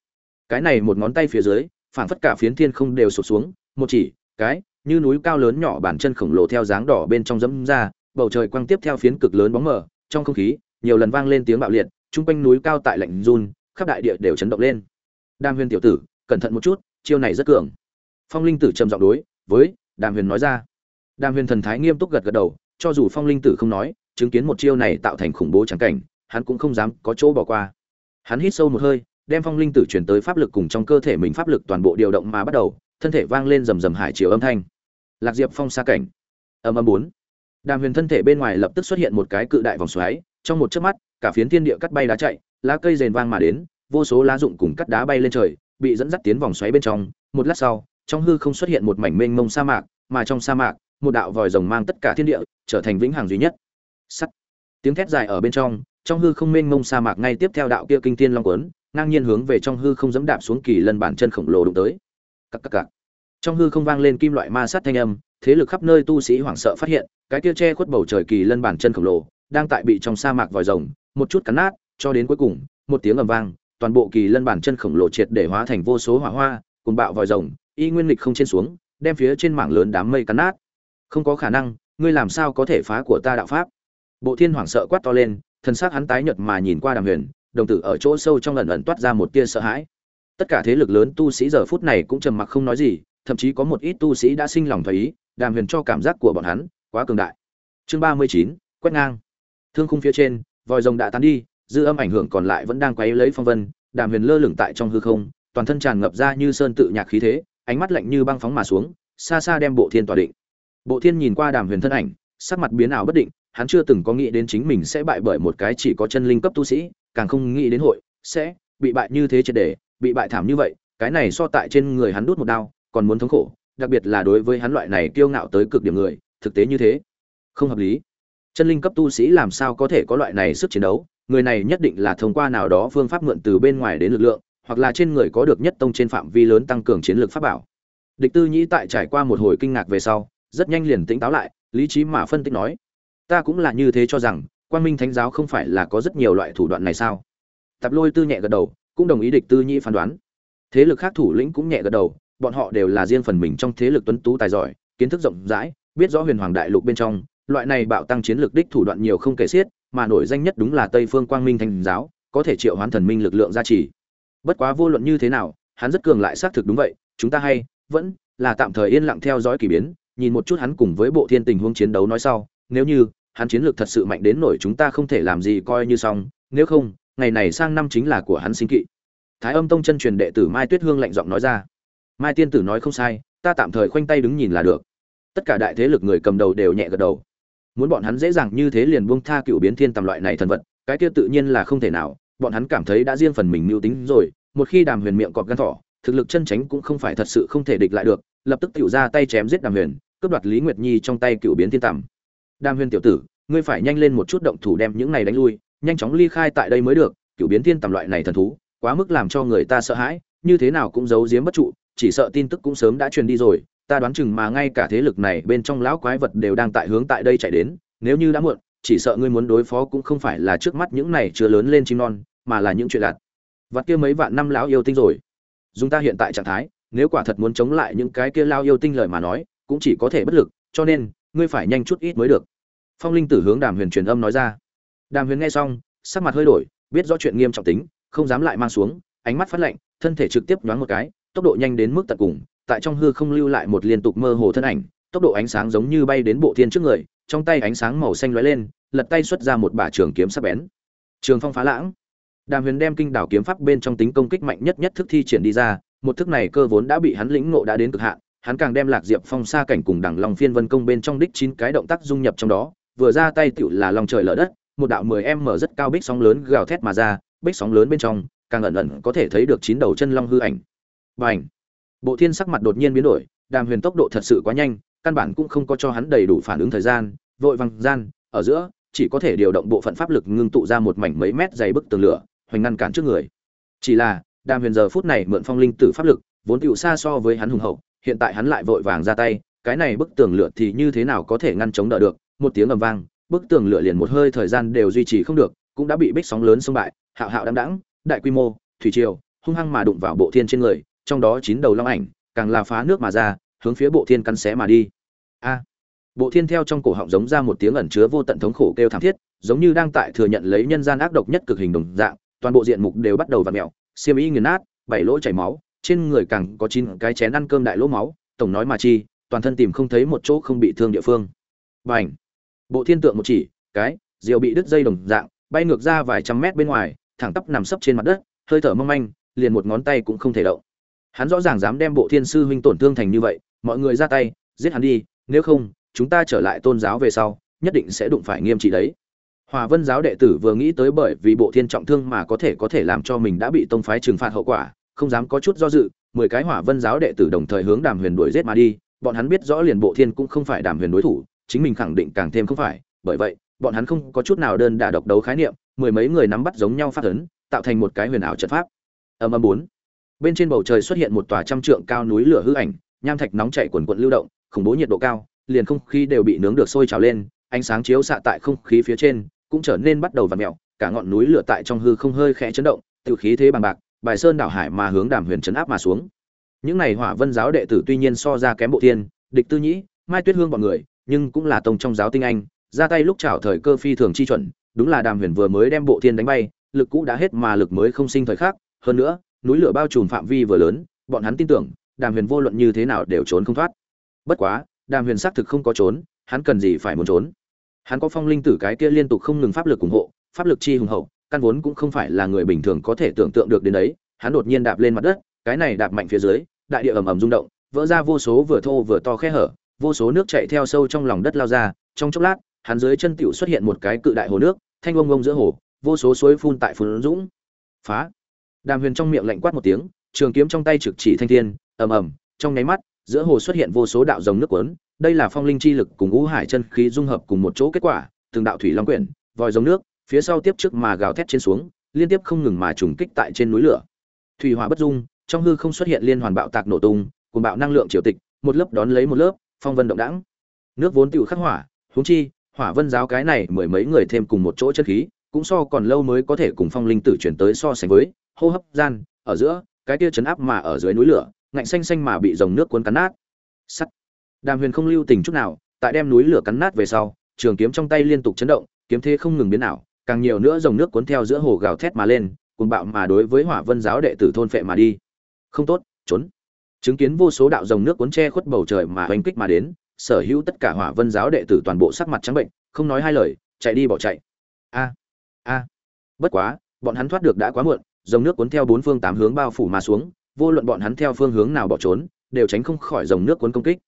Cái này một ngón tay phía dưới phản phất cả phiến thiên không đều sụp xuống một chỉ, cái, như núi cao lớn nhỏ bản chân khổng lồ theo dáng đỏ bên trong dẫm ra, bầu trời quang tiếp theo phiến cực lớn bóng mờ, trong không khí, nhiều lần vang lên tiếng bạo liệt, chung quanh núi cao tại lạnh run, khắp đại địa đều chấn động lên. Đàm huyền tiểu tử, cẩn thận một chút, chiêu này rất cường. Phong linh tử trầm giọng đối với đàm huyền nói ra. Đàm huyền thần thái nghiêm túc gật gật đầu, cho dù phong linh tử không nói, chứng kiến một chiêu này tạo thành khủng bố trắng cảnh, hắn cũng không dám có chỗ bỏ qua. Hắn hít sâu một hơi, đem phong linh tử chuyển tới pháp lực cùng trong cơ thể mình pháp lực toàn bộ điều động mà bắt đầu thân thể vang lên rầm rầm hải chiều âm thanh. Lạc diệp phong xa cảnh. Âm âm bốn. Đàm huyền thân thể bên ngoài lập tức xuất hiện một cái cự đại vòng xoáy, trong một chớp mắt, cả phiến thiên địa cắt bay đá chạy, lá cây rền vang mà đến, vô số lá rụng cùng cắt đá bay lên trời, bị dẫn dắt tiến vòng xoáy bên trong. Một lát sau, trong hư không xuất hiện một mảnh mênh mông sa mạc, mà trong sa mạc, một đạo vòi rồng mang tất cả thiên địa, trở thành vĩnh hằng duy nhất. Sắt. Tiếng thét dài ở bên trong trong hư không mênh mông sa mạc ngay tiếp theo đạo kia kinh thiên long quấn, ngang nhiên hướng về trong hư không dẫm đạp xuống kỳ lân bản chân khổng lồ đụng tới cặc cặc cặc. trong hư không vang lên kim loại ma sát thanh âm, thế lực khắp nơi tu sĩ hoảng sợ phát hiện, cái kia che khuất bầu trời kỳ lân bản chân khổng lồ, đang tại bị trong sa mạc vòi rồng, một chút cắn nát, cho đến cuối cùng, một tiếng ầm vang, toàn bộ kỳ lân bản chân khổng lồ triệt để hóa thành vô số hỏa hoa, cùng bạo vòi rồng, y nguyên lịch không trên xuống, đem phía trên mảng lớn đám mây cắn nát. Không có khả năng, ngươi làm sao có thể phá của ta đạo pháp? Bộ thiên hoảng sợ quát to lên thân xác hắn tái nhợt mà nhìn qua đàm huyền, đồng tử ở chỗ sâu trong lần ẩn toát ra một tia sợ hãi tất cả thế lực lớn tu sĩ giờ phút này cũng trầm mặc không nói gì, thậm chí có một ít tu sĩ đã sinh lòng thấy ý, đàm huyền cho cảm giác của bọn hắn quá cường đại. Chương ba mươi chín, quét ngang. Thương khung phía trên, vòi rồng đã tán đi, dư âm ảnh hưởng còn lại vẫn đang quấy lấy phong vân, đàm huyền lơ lửng tại trong hư không, toàn thân tràn ngập ra như sơn tự nhạc khí thế, ánh mắt lạnh như băng phóng mà xuống, xa xa đem bộ thiên tỏa định. Bộ thiên nhìn qua đàm huyền thân ảnh, sắc mặt biến ảo bất định, hắn chưa từng có nghĩ đến chính mình sẽ bại bởi một cái chỉ có chân linh cấp tu sĩ, càng không nghĩ đến hội sẽ bị bại như thế triệt để bị bại thảm như vậy, cái này so tại trên người hắn đút một đao, còn muốn thống khổ, đặc biệt là đối với hắn loại này kiêu ngạo tới cực điểm người, thực tế như thế. Không hợp lý. Chân linh cấp tu sĩ làm sao có thể có loại này sức chiến đấu? Người này nhất định là thông qua nào đó phương pháp mượn từ bên ngoài đến lực lượng, hoặc là trên người có được nhất tông trên phạm vi lớn tăng cường chiến lược pháp bảo. Địch tư nhĩ tại trải qua một hồi kinh ngạc về sau, rất nhanh liền tỉnh táo lại, lý trí mà phân tích nói, ta cũng là như thế cho rằng quan minh thánh giáo không phải là có rất nhiều loại thủ đoạn này sao? Tạp lôi tư nhẹ gật đầu cũng đồng ý địch tư nhĩ phán đoán. Thế lực khác thủ lĩnh cũng nhẹ gật đầu, bọn họ đều là riêng phần mình trong thế lực tuấn tú tài giỏi, kiến thức rộng rãi, biết rõ huyền hoàng đại lục bên trong, loại này bạo tăng chiến lược đích thủ đoạn nhiều không kể xiết, mà nổi danh nhất đúng là tây phương quang minh thành giáo, có thể triệu hoán thần minh lực lượng gia trì. Bất quá vô luận như thế nào, hắn rất cường lại xác thực đúng vậy, chúng ta hay, vẫn là tạm thời yên lặng theo dõi kỳ biến, nhìn một chút hắn cùng với bộ thiên tình huống chiến đấu nói sau, nếu như hắn chiến lược thật sự mạnh đến nổi chúng ta không thể làm gì coi như xong, nếu không ngày này sang năm chính là của hắn sinh kỵ. Thái âm tông chân truyền đệ tử mai tuyết hương lạnh giọng nói ra. Mai tiên tử nói không sai, ta tạm thời khoanh tay đứng nhìn là được. Tất cả đại thế lực người cầm đầu đều nhẹ gật đầu. Muốn bọn hắn dễ dàng như thế liền buông tha cựu biến thiên tầm loại này thần vật, cái kia tự nhiên là không thể nào, bọn hắn cảm thấy đã riêng phần mình mưu tính rồi, một khi đàm huyền miệng cọp gan thỏ, thực lực chân tránh cũng không phải thật sự không thể địch lại được, lập tức tiểu ra tay chém giết đàm huyền, cướp đoạt lý nguyệt nhi trong tay cựu biến thiên tầm. Đàm huyền tiểu tử, ngươi phải nhanh lên một chút động thủ đem những này đánh lui nhanh chóng ly khai tại đây mới được cựu biến thiên tầm loại này thần thú, quá mức làm cho người ta sợ hãi, như thế nào cũng giấu giếm bất trụ, chỉ sợ tin tức cũng sớm đã truyền đi rồi, ta đoán chừng mà ngay cả thế lực này bên trong lão quái vật đều đang tại hướng tại đây chạy đến, nếu như đã muộn, chỉ sợ ngươi muốn đối phó cũng không phải là trước mắt những này chưa lớn lên chim non, mà là những chuyện lặt vặt kia mấy vạn năm lão yêu tinh rồi. Dùng ta hiện tại trạng thái, nếu quả thật muốn chống lại những cái kia lao yêu tinh lời mà nói, cũng chỉ có thể bất lực, cho nên, ngươi phải nhanh chút ít mới được. Phong linh tử hướng đàm huyền truyền âm nói ra đàm huyền nghe xong, sắc mặt hơi đổi, biết rõ chuyện nghiêm trọng tính, không dám lại mang xuống, ánh mắt phát lạnh, thân thể trực tiếp nhoáng một cái, tốc độ nhanh đến mức tận cùng, tại trong hư không lưu lại một liên tục mơ hồ thân ảnh, tốc độ ánh sáng giống như bay đến bộ thiên trước người, trong tay ánh sáng màu xanh lóe lên, lật tay xuất ra một bả trường kiếm sắc bén. Trường phong phá lãng. Đàm huyền đem kinh đảo kiếm pháp bên trong tính công kích mạnh nhất nhất thức thi triển đi ra, một thức này cơ vốn đã bị hắn lĩnh ngộ đã đến cực hạn, hắn càng đem lạc diệp phong xa cảnh cùng đẳng long phiên vân công bên trong đích chín cái động tác dung nhập trong đó, vừa ra tay tựu là lòng trời lở đất một đạo mười em mở rất cao bích sóng lớn gào thét mà ra, bích sóng lớn bên trong, càng ẩn ẩn có thể thấy được chín đầu chân long hư ảnh Bành! bộ thiên sắc mặt đột nhiên biến đổi, đàm huyền tốc độ thật sự quá nhanh, căn bản cũng không có cho hắn đầy đủ phản ứng thời gian, vội vàng gian, ở giữa, chỉ có thể điều động bộ phận pháp lực ngưng tụ ra một mảnh mấy mét dày bức tường lửa, hoành ngăn cản trước người chỉ là, đàm huyền giờ phút này mượn phong linh tử pháp lực, vốn tiểu xa so với hắn hùng hậu, hiện tại hắn lại vội vàng ra tay, cái này bức tường lửa thì như thế nào có thể ngăn chống đỡ được, một tiếng ầm vang bức tường lửa liền một hơi thời gian đều duy trì không được, cũng đã bị bích sóng lớn xông bại, hạo hạo đăng đẳng đại quy mô, thủy triều, hung hăng mà đụng vào bộ thiên trên người, trong đó chín đầu long ảnh, càng là phá nước mà ra, hướng phía bộ thiên căn xé mà đi. A! Bộ thiên theo trong cổ họng giống ra một tiếng ẩn chứa vô tận thống khổ kêu thảm thiết, giống như đang tại thừa nhận lấy nhân gian ác độc nhất cực hình đồng dạng, toàn bộ diện mục đều bắt đầu vặn mèo, xiêm y nghiền nát, bảy lỗ chảy máu, trên người càng có chín cái chén ăn cơm đại lỗ máu, tổng nói mà chi, toàn thân tìm không thấy một chỗ không bị thương địa phương. Và ảnh bộ thiên tượng một chỉ, cái, diều bị đứt dây đồng dạng, bay ngược ra vài trăm mét bên ngoài, thẳng tắp nằm sấp trên mặt đất, hơi thở mong manh, liền một ngón tay cũng không thể động. Hắn rõ ràng dám đem bộ thiên sư huynh tổn thương thành như vậy, mọi người ra tay, giết hắn đi, nếu không, chúng ta trở lại tôn giáo về sau, nhất định sẽ đụng phải nghiêm trị đấy. Hòa vân giáo đệ tử vừa nghĩ tới bởi vì bộ thiên trọng thương mà có thể có thể làm cho mình đã bị tông phái trừng phạt hậu quả, không dám có chút do dự, mười cái hỏa vân giáo đệ tử đồng thời hướng đàm huyền đuổi giết mà đi, bọn hắn biết rõ liền bộ thiên cũng không phải đàm huyền đối thủ chính mình khẳng định càng thêm không phải. Bởi vậy, bọn hắn không có chút nào đơn đả độc đấu khái niệm, mười mấy người nắm bắt giống nhau phát ấn, tạo thành một cái huyền ảo trận pháp. Âm âm bốn. Bên trên bầu trời xuất hiện một tòa trăm trượng cao núi lửa hư ảnh, nham thạch nóng chảy quần quận lưu động, khủng bố nhiệt độ cao, liền không khí đều bị nướng được sôi trào lên, ánh sáng chiếu xạ tại không khí phía trên, cũng trở nên bắt đầu vặn mèo, cả ngọn núi lửa tại trong hư không hơi khẽ chấn động, tự khí thế bằng bạc, bài sơn đảo hải mà hướng đàm huyền chấn áp mà xuống. Những này hỏa vân giáo đệ tử tuy nhiên so ra kém bộ tiên địch tư nhĩ, mai tuyết hương bọn người nhưng cũng là tông trong giáo tinh anh, ra tay lúc chảo thời cơ phi thường chi chuẩn, đúng là đàm huyền vừa mới đem bộ thiên đánh bay, lực cũ đã hết mà lực mới không sinh thời khắc hơn nữa, núi lửa bao trùm phạm vi vừa lớn, bọn hắn tin tưởng, đàm huyền vô luận như thế nào đều trốn không thoát. Bất quá, đàm huyền xác thực không có trốn, hắn cần gì phải muốn trốn? Hắn có phong linh tử cái kia liên tục không ngừng pháp lực ủng hộ, pháp lực chi hùng hậu, căn vốn cũng không phải là người bình thường có thể tưởng tượng được đến đấy, hắn đột nhiên đạp lên mặt đất, cái này đạp mạnh phía dưới, đại địa ầm ầm rung động, vỡ ra vô số vừa thô vừa to khe hở vô số nước chảy theo sâu trong lòng đất lao ra, trong chốc lát, hắn dưới chân tiểu xuất hiện một cái cự đại hồ nước, thanh ông ông giữa hồ, vô số suối phun tại phun dũng. Phá! Đàm huyền trong miệng lạnh quát một tiếng, trường kiếm trong tay trực chỉ thanh thiên, ầm ầm, trong nháy mắt, giữa hồ xuất hiện vô số đạo dòng nước cuốn, đây là phong linh chi lực cùng ngũ hải chân khí dung hợp cùng một chỗ kết quả, từng đạo thủy long quyển, vòi dòng nước, phía sau tiếp trước mà gào thét trên xuống, liên tiếp không ngừng mà trùng kích tại trên núi lửa. Thủy hỏa bất dung, trong hư không xuất hiện liên hoàn bạo tạc nổ tung cùng bạo năng lượng triều tịch, một lớp đón lấy một lớp phong vân động đãng nước vốn tựu khắc hỏa, huống chi, hỏa vân giáo cái này mười mấy người thêm cùng một chỗ chân khí, cũng so còn lâu mới có thể cùng phong linh tử chuyển tới so sánh với, hô hấp, gian, ở giữa, cái kia chấn áp mà ở dưới núi lửa, ngạnh xanh xanh mà bị dòng nước cuốn cắn nát. Sắt. Đàm huyền không lưu tình chút nào, tại đem núi lửa cắn nát về sau, trường kiếm trong tay liên tục chấn động, kiếm thế không ngừng biến ảo, càng nhiều nữa dòng nước cuốn theo giữa hồ gào thét mà lên, cuồng bạo mà đối với hỏa vân giáo đệ tử thôn phệ mà đi. Không tốt, trốn chứng kiến vô số đạo dòng nước cuốn che khuất bầu trời mà oanh kích mà đến, sở hữu tất cả hỏa vân giáo đệ tử toàn bộ sắc mặt trắng bệnh, không nói hai lời, chạy đi bỏ chạy. A a. Bất quá, bọn hắn thoát được đã quá muộn, dòng nước cuốn theo bốn phương tám hướng bao phủ mà xuống, vô luận bọn hắn theo phương hướng nào bỏ trốn, đều tránh không khỏi dòng nước cuốn công kích.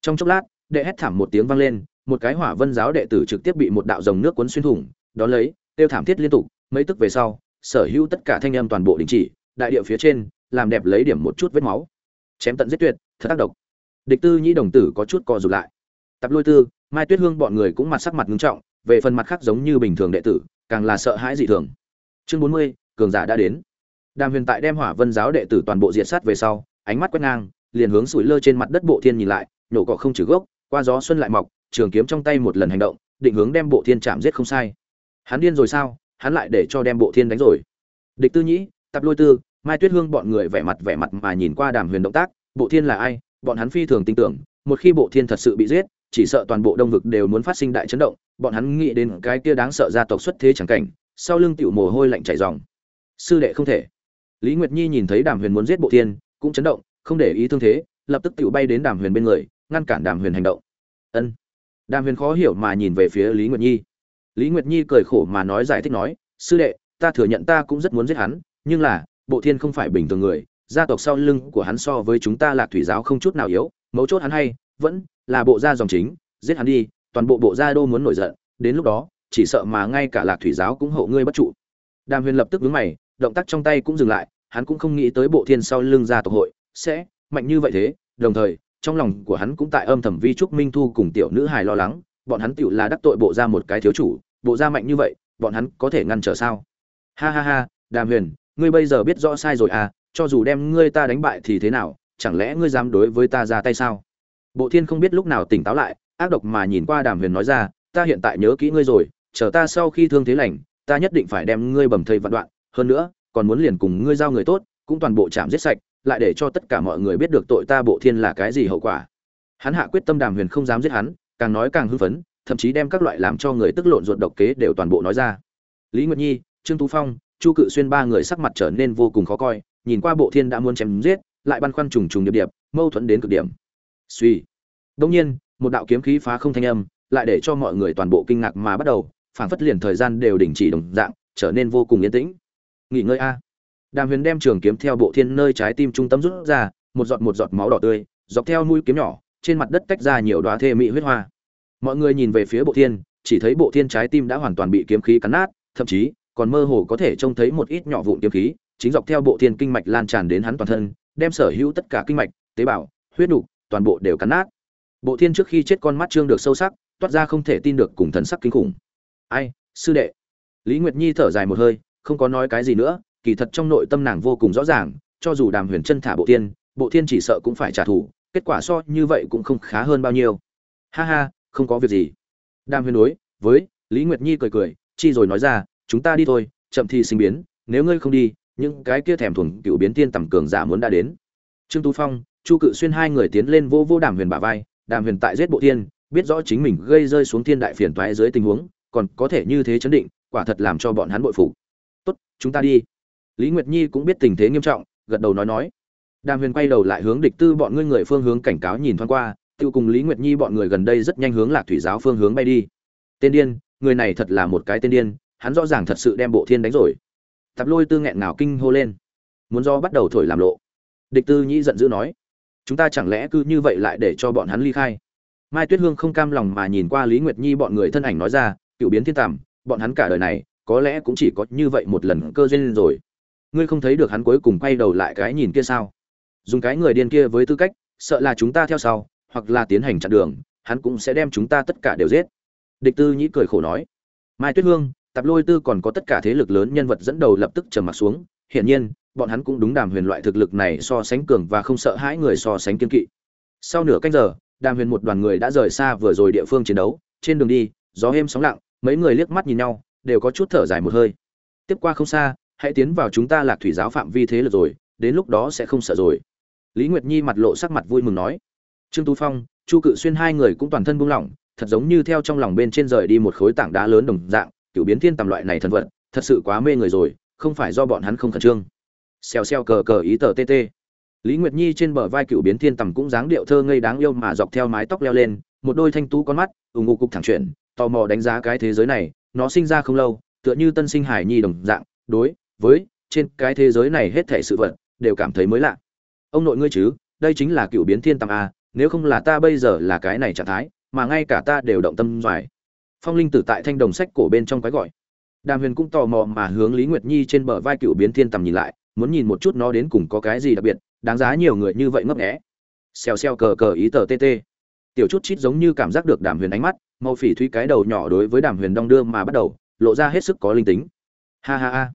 Trong chốc lát, đệ hét thảm một tiếng vang lên, một cái hỏa vân giáo đệ tử trực tiếp bị một đạo dòng nước cuốn xuyên thủng đó lấy, tiêu thảm thiết liên tục, mấy tức về sau, sở hữu tất cả thanh âm toàn bộ đình chỉ, đại địa phía trên, làm đẹp lấy điểm một chút vết máu chém tận giết tuyệt, thật tác động địch tư nhĩ đồng tử có chút co rụt lại. Tập lôi tư, mai tuyết hương bọn người cũng mặt sắc mặt nghiêm trọng, về phần mặt khác giống như bình thường đệ tử, càng là sợ hãi dị thường. Chương bốn mươi, cường giả đã đến. Đàm huyền tại đem hỏa vân giáo đệ tử toàn bộ diệt sát về sau, ánh mắt quét ngang, liền hướng sủi lơ trên mặt đất bộ thiên nhìn lại, nhổ cỏ không trừ gốc, qua gió xuân lại mọc, trường kiếm trong tay một lần hành động, định hướng đem bộ thiên chạm giết không sai. Hắn điên rồi sao? Hắn lại để cho đem bộ thiên đánh rồi. Địch tư nhĩ, tập lôi tư mai tuyết hương bọn người vẻ mặt vẻ mặt mà nhìn qua đàm huyền động tác, bộ thiên là ai? Bọn hắn phi thường tin tưởng, một khi bộ thiên thật sự bị giết, chỉ sợ toàn bộ đông vực đều muốn phát sinh đại chấn động, bọn hắn nghĩ đến cái kia đáng sợ gia tộc xuất thế chẳng cảnh, sau lưng tiểu mồ hôi lạnh chảy ròng. Sư đệ không thể. Lý nguyệt nhi nhìn thấy đàm huyền muốn giết bộ thiên, cũng chấn động, không để ý thương thế, lập tức tiểu bay đến đàm huyền bên người, ngăn cản đàm huyền hành động. Ân. Đàm huyền khó hiểu mà nhìn về phía lý nguyệt nhi. Lý nguyệt nhi cười khổ mà nói giải thích nói, sư đệ, ta thừa nhận ta cũng rất muốn giết hắn, nhưng là bộ thiên không phải bình thường người, gia tộc sau lưng của hắn so với chúng ta lạc thủy giáo không chút nào yếu, mấu chốt hắn hay, vẫn là bộ gia dòng chính, giết hắn đi, toàn bộ bộ gia đô muốn nổi giận, đến lúc đó, chỉ sợ mà ngay cả lạc thủy giáo cũng hậu ngươi bất trụ. Đàm huyền lập tức vướng mày, động tác trong tay cũng dừng lại, hắn cũng không nghĩ tới bộ thiên sau lưng gia tộc hội sẽ mạnh như vậy thế, đồng thời, trong lòng của hắn cũng tại âm thầm vi trúc minh thu cùng tiểu nữ hài lo lắng, bọn hắn tựu là đắc tội bộ ra một cái thiếu chủ, bộ ra mạnh như vậy, bọn hắn có thể ngăn trở sao? Ha ha ha, đàm huyền ngươi bây giờ biết rõ sai rồi à cho dù đem ngươi ta đánh bại thì thế nào, chẳng lẽ ngươi dám đối với ta ra tay sao? Bộ thiên không biết lúc nào tỉnh táo lại, ác độc mà nhìn qua đàm huyền nói ra, ta hiện tại nhớ kỹ ngươi rồi, chờ ta sau khi thương thế lành, ta nhất định phải đem ngươi bầm thây vạn đoạn, hơn nữa, còn muốn liền cùng ngươi giao người tốt, cũng toàn bộ chạm giết sạch, lại để cho tất cả mọi người biết được tội ta bộ thiên là cái gì hậu quả. Hắn hạ quyết tâm đàm huyền không dám giết hắn, càng nói càng hưng phấn, thậm chí đem các loại làm cho người tức lộn ruột độc kế đều toàn bộ nói ra. Lý nguyệt nhi, trương tú phong chu cự xuyên ba người sắc mặt trở nên vô cùng khó coi, nhìn qua bộ thiên đã muốn chém giết, lại băn khoăn trùng trùng điệp điệp, mâu thuẫn đến cực điểm. Suy. Đông nhiên, một đạo kiếm khí phá không thanh âm, lại để cho mọi người toàn bộ kinh ngạc mà bắt đầu, phảng phất liền thời gian đều đình chỉ đồng dạng, trở nên vô cùng yên tĩnh. Nghỉ ngơi a. Đàm huyền đem trường kiếm theo bộ thiên nơi trái tim trung tâm rút ra, một giọt một giọt máu đỏ tươi, dọc theo mũi kiếm nhỏ, trên mặt đất tách ra nhiều đoá thê mỹ huyết hoa. Mọi người nhìn về phía bộ thiên, chỉ thấy bộ thiên trái tim đã hoàn toàn bị kiếm khí cắn nát, thậm chí còn mơ hồ có thể trông thấy một ít nhỏ vụn kiếm khí, chính dọc theo bộ thiên kinh mạch lan tràn đến hắn toàn thân, đem sở hữu tất cả kinh mạch, tế bào, huyết nục toàn bộ đều cắn nát. Bộ thiên trước khi chết con mắt trương được sâu sắc, toát ra không thể tin được cùng thần sắc kinh khủng. Ai, sư đệ? Lý nguyệt nhi thở dài một hơi, không có nói cái gì nữa, kỳ thật trong nội tâm nàng vô cùng rõ ràng, cho dù đàm huyền chân thả bộ thiên bộ thiên chỉ sợ cũng phải trả thù, kết quả so như vậy cũng không khá hơn bao nhiêu. Ha ha, không có việc gì. Đàm huyền đối với lý nguyệt nhi cười cười, chi rồi nói ra chúng ta đi thôi, chậm thì sinh biến, nếu ngươi không đi, những cái kia thèm thuồng cựu biến tiên tầm cường giả muốn đã đến. Trương tú phong, chu cự xuyên hai người tiến lên vô vô đàm huyền bả vai, đàm huyền tại giết bộ tiên, biết rõ chính mình gây rơi xuống thiên đại phiền toái dưới tình huống, còn có thể như thế chấn định, quả thật làm cho bọn hắn bội phục. Tốt, chúng ta đi. Lý nguyệt nhi cũng biết tình thế nghiêm trọng, gật đầu nói nói. Đàm huyền quay đầu lại hướng địch tư bọn ngươi người phương hướng cảnh cáo nhìn thoáng qua tự cùng lý nguyệt nhi bọn người gần đây rất nhanh hướng lạc thủy giáo phương hướng bay đi. Tên điên, người này thật là một cái tên điên hắn rõ ràng thật sự đem bộ thiên đánh rồi. Tạp lôi tư nghẹn ngào kinh hô lên. Muốn do bắt đầu thổi làm lộ. Địch tư nhĩ giận dữ nói. Chúng ta chẳng lẽ cứ như vậy lại để cho bọn hắn ly khai? Mai tuyết hương không cam lòng mà nhìn qua lý nguyệt nhi bọn người thân ảnh nói ra, cựu biến thiên tàm, bọn hắn cả đời này, có lẽ cũng chỉ có như vậy một lần cơ duyên rồi. Ngươi không thấy được hắn cuối cùng quay đầu lại cái nhìn kia sao? Dùng cái người điên kia với tư cách, sợ là chúng ta theo sau, hoặc là tiến hành chặn đường, hắn cũng sẽ đem chúng ta tất cả đều giết. Địch tư nhĩ cười khổ nói. Mai tuyết hương tạp lôi tư còn có tất cả thế lực lớn nhân vật dẫn đầu lập tức trầm mặt xuống, hiển nhiên, bọn hắn cũng đúng đàm huyền loại thực lực này so sánh cường và không sợ hãi người so sánh kiên kỵ. Sau nửa canh giờ, đàm huyền một đoàn người đã rời xa vừa rồi địa phương chiến đấu, trên đường đi, gió êm sóng lặng, mấy người liếc mắt nhìn nhau, đều có chút thở dài một hơi. Tiếp qua không xa, hãy tiến vào chúng ta lạc thủy giáo phạm vi thế lực rồi, đến lúc đó sẽ không sợ rồi. Lý nguyệt nhi mặt lộ sắc mặt vui mừng nói. Trương tu phong, chu cự xuyên hai người cũng toàn thân buông lỏng, thật giống như theo trong lòng bên trên rời đi một khối tảng đá lớn đồng dạng Cựu biến thiên tầm loại này thần vật, thật sự quá mê người rồi, không phải do bọn hắn không khẩn trương. Xèo xèo cờ cờ ý tờ tt lý nguyệt nhi trên bờ vai cựu biến thiên tầm cũng dáng điệu thơ ngây đáng yêu mà dọc theo mái tóc leo lên, một đôi thanh tú con mắt ủng ngụ cục thẳng chuyển, tò mò đánh giá cái thế giới này, nó sinh ra không lâu, tựa như tân sinh hải nhi đồng dạng, đối với trên cái thế giới này hết thể sự vật, đều cảm thấy mới lạ. Ông nội ngươi chứ, đây chính là cựu biến thiên tầm a, nếu không là ta bây giờ là cái này trạng thái, mà ngay cả ta đều động tâm doài phong linh tử tại thanh đồng sách cổ bên trong cái gọi. Đàm huyền cũng tò mò mà hướng lý nguyệt nhi trên bờ vai cựu biến thiên tầm nhìn lại, muốn nhìn một chút nó đến cùng có cái gì đặc biệt, đáng giá nhiều người như vậy ngấp nghé. Xèo xèo cờ cờ ý tờ tt tiểu chút chít giống như cảm giác được đàm huyền ánh mắt màu phỉ thúy cái đầu nhỏ đối với đàm huyền đong đưa mà bắt đầu, lộ ra hết sức có linh tính. Ha ha ha.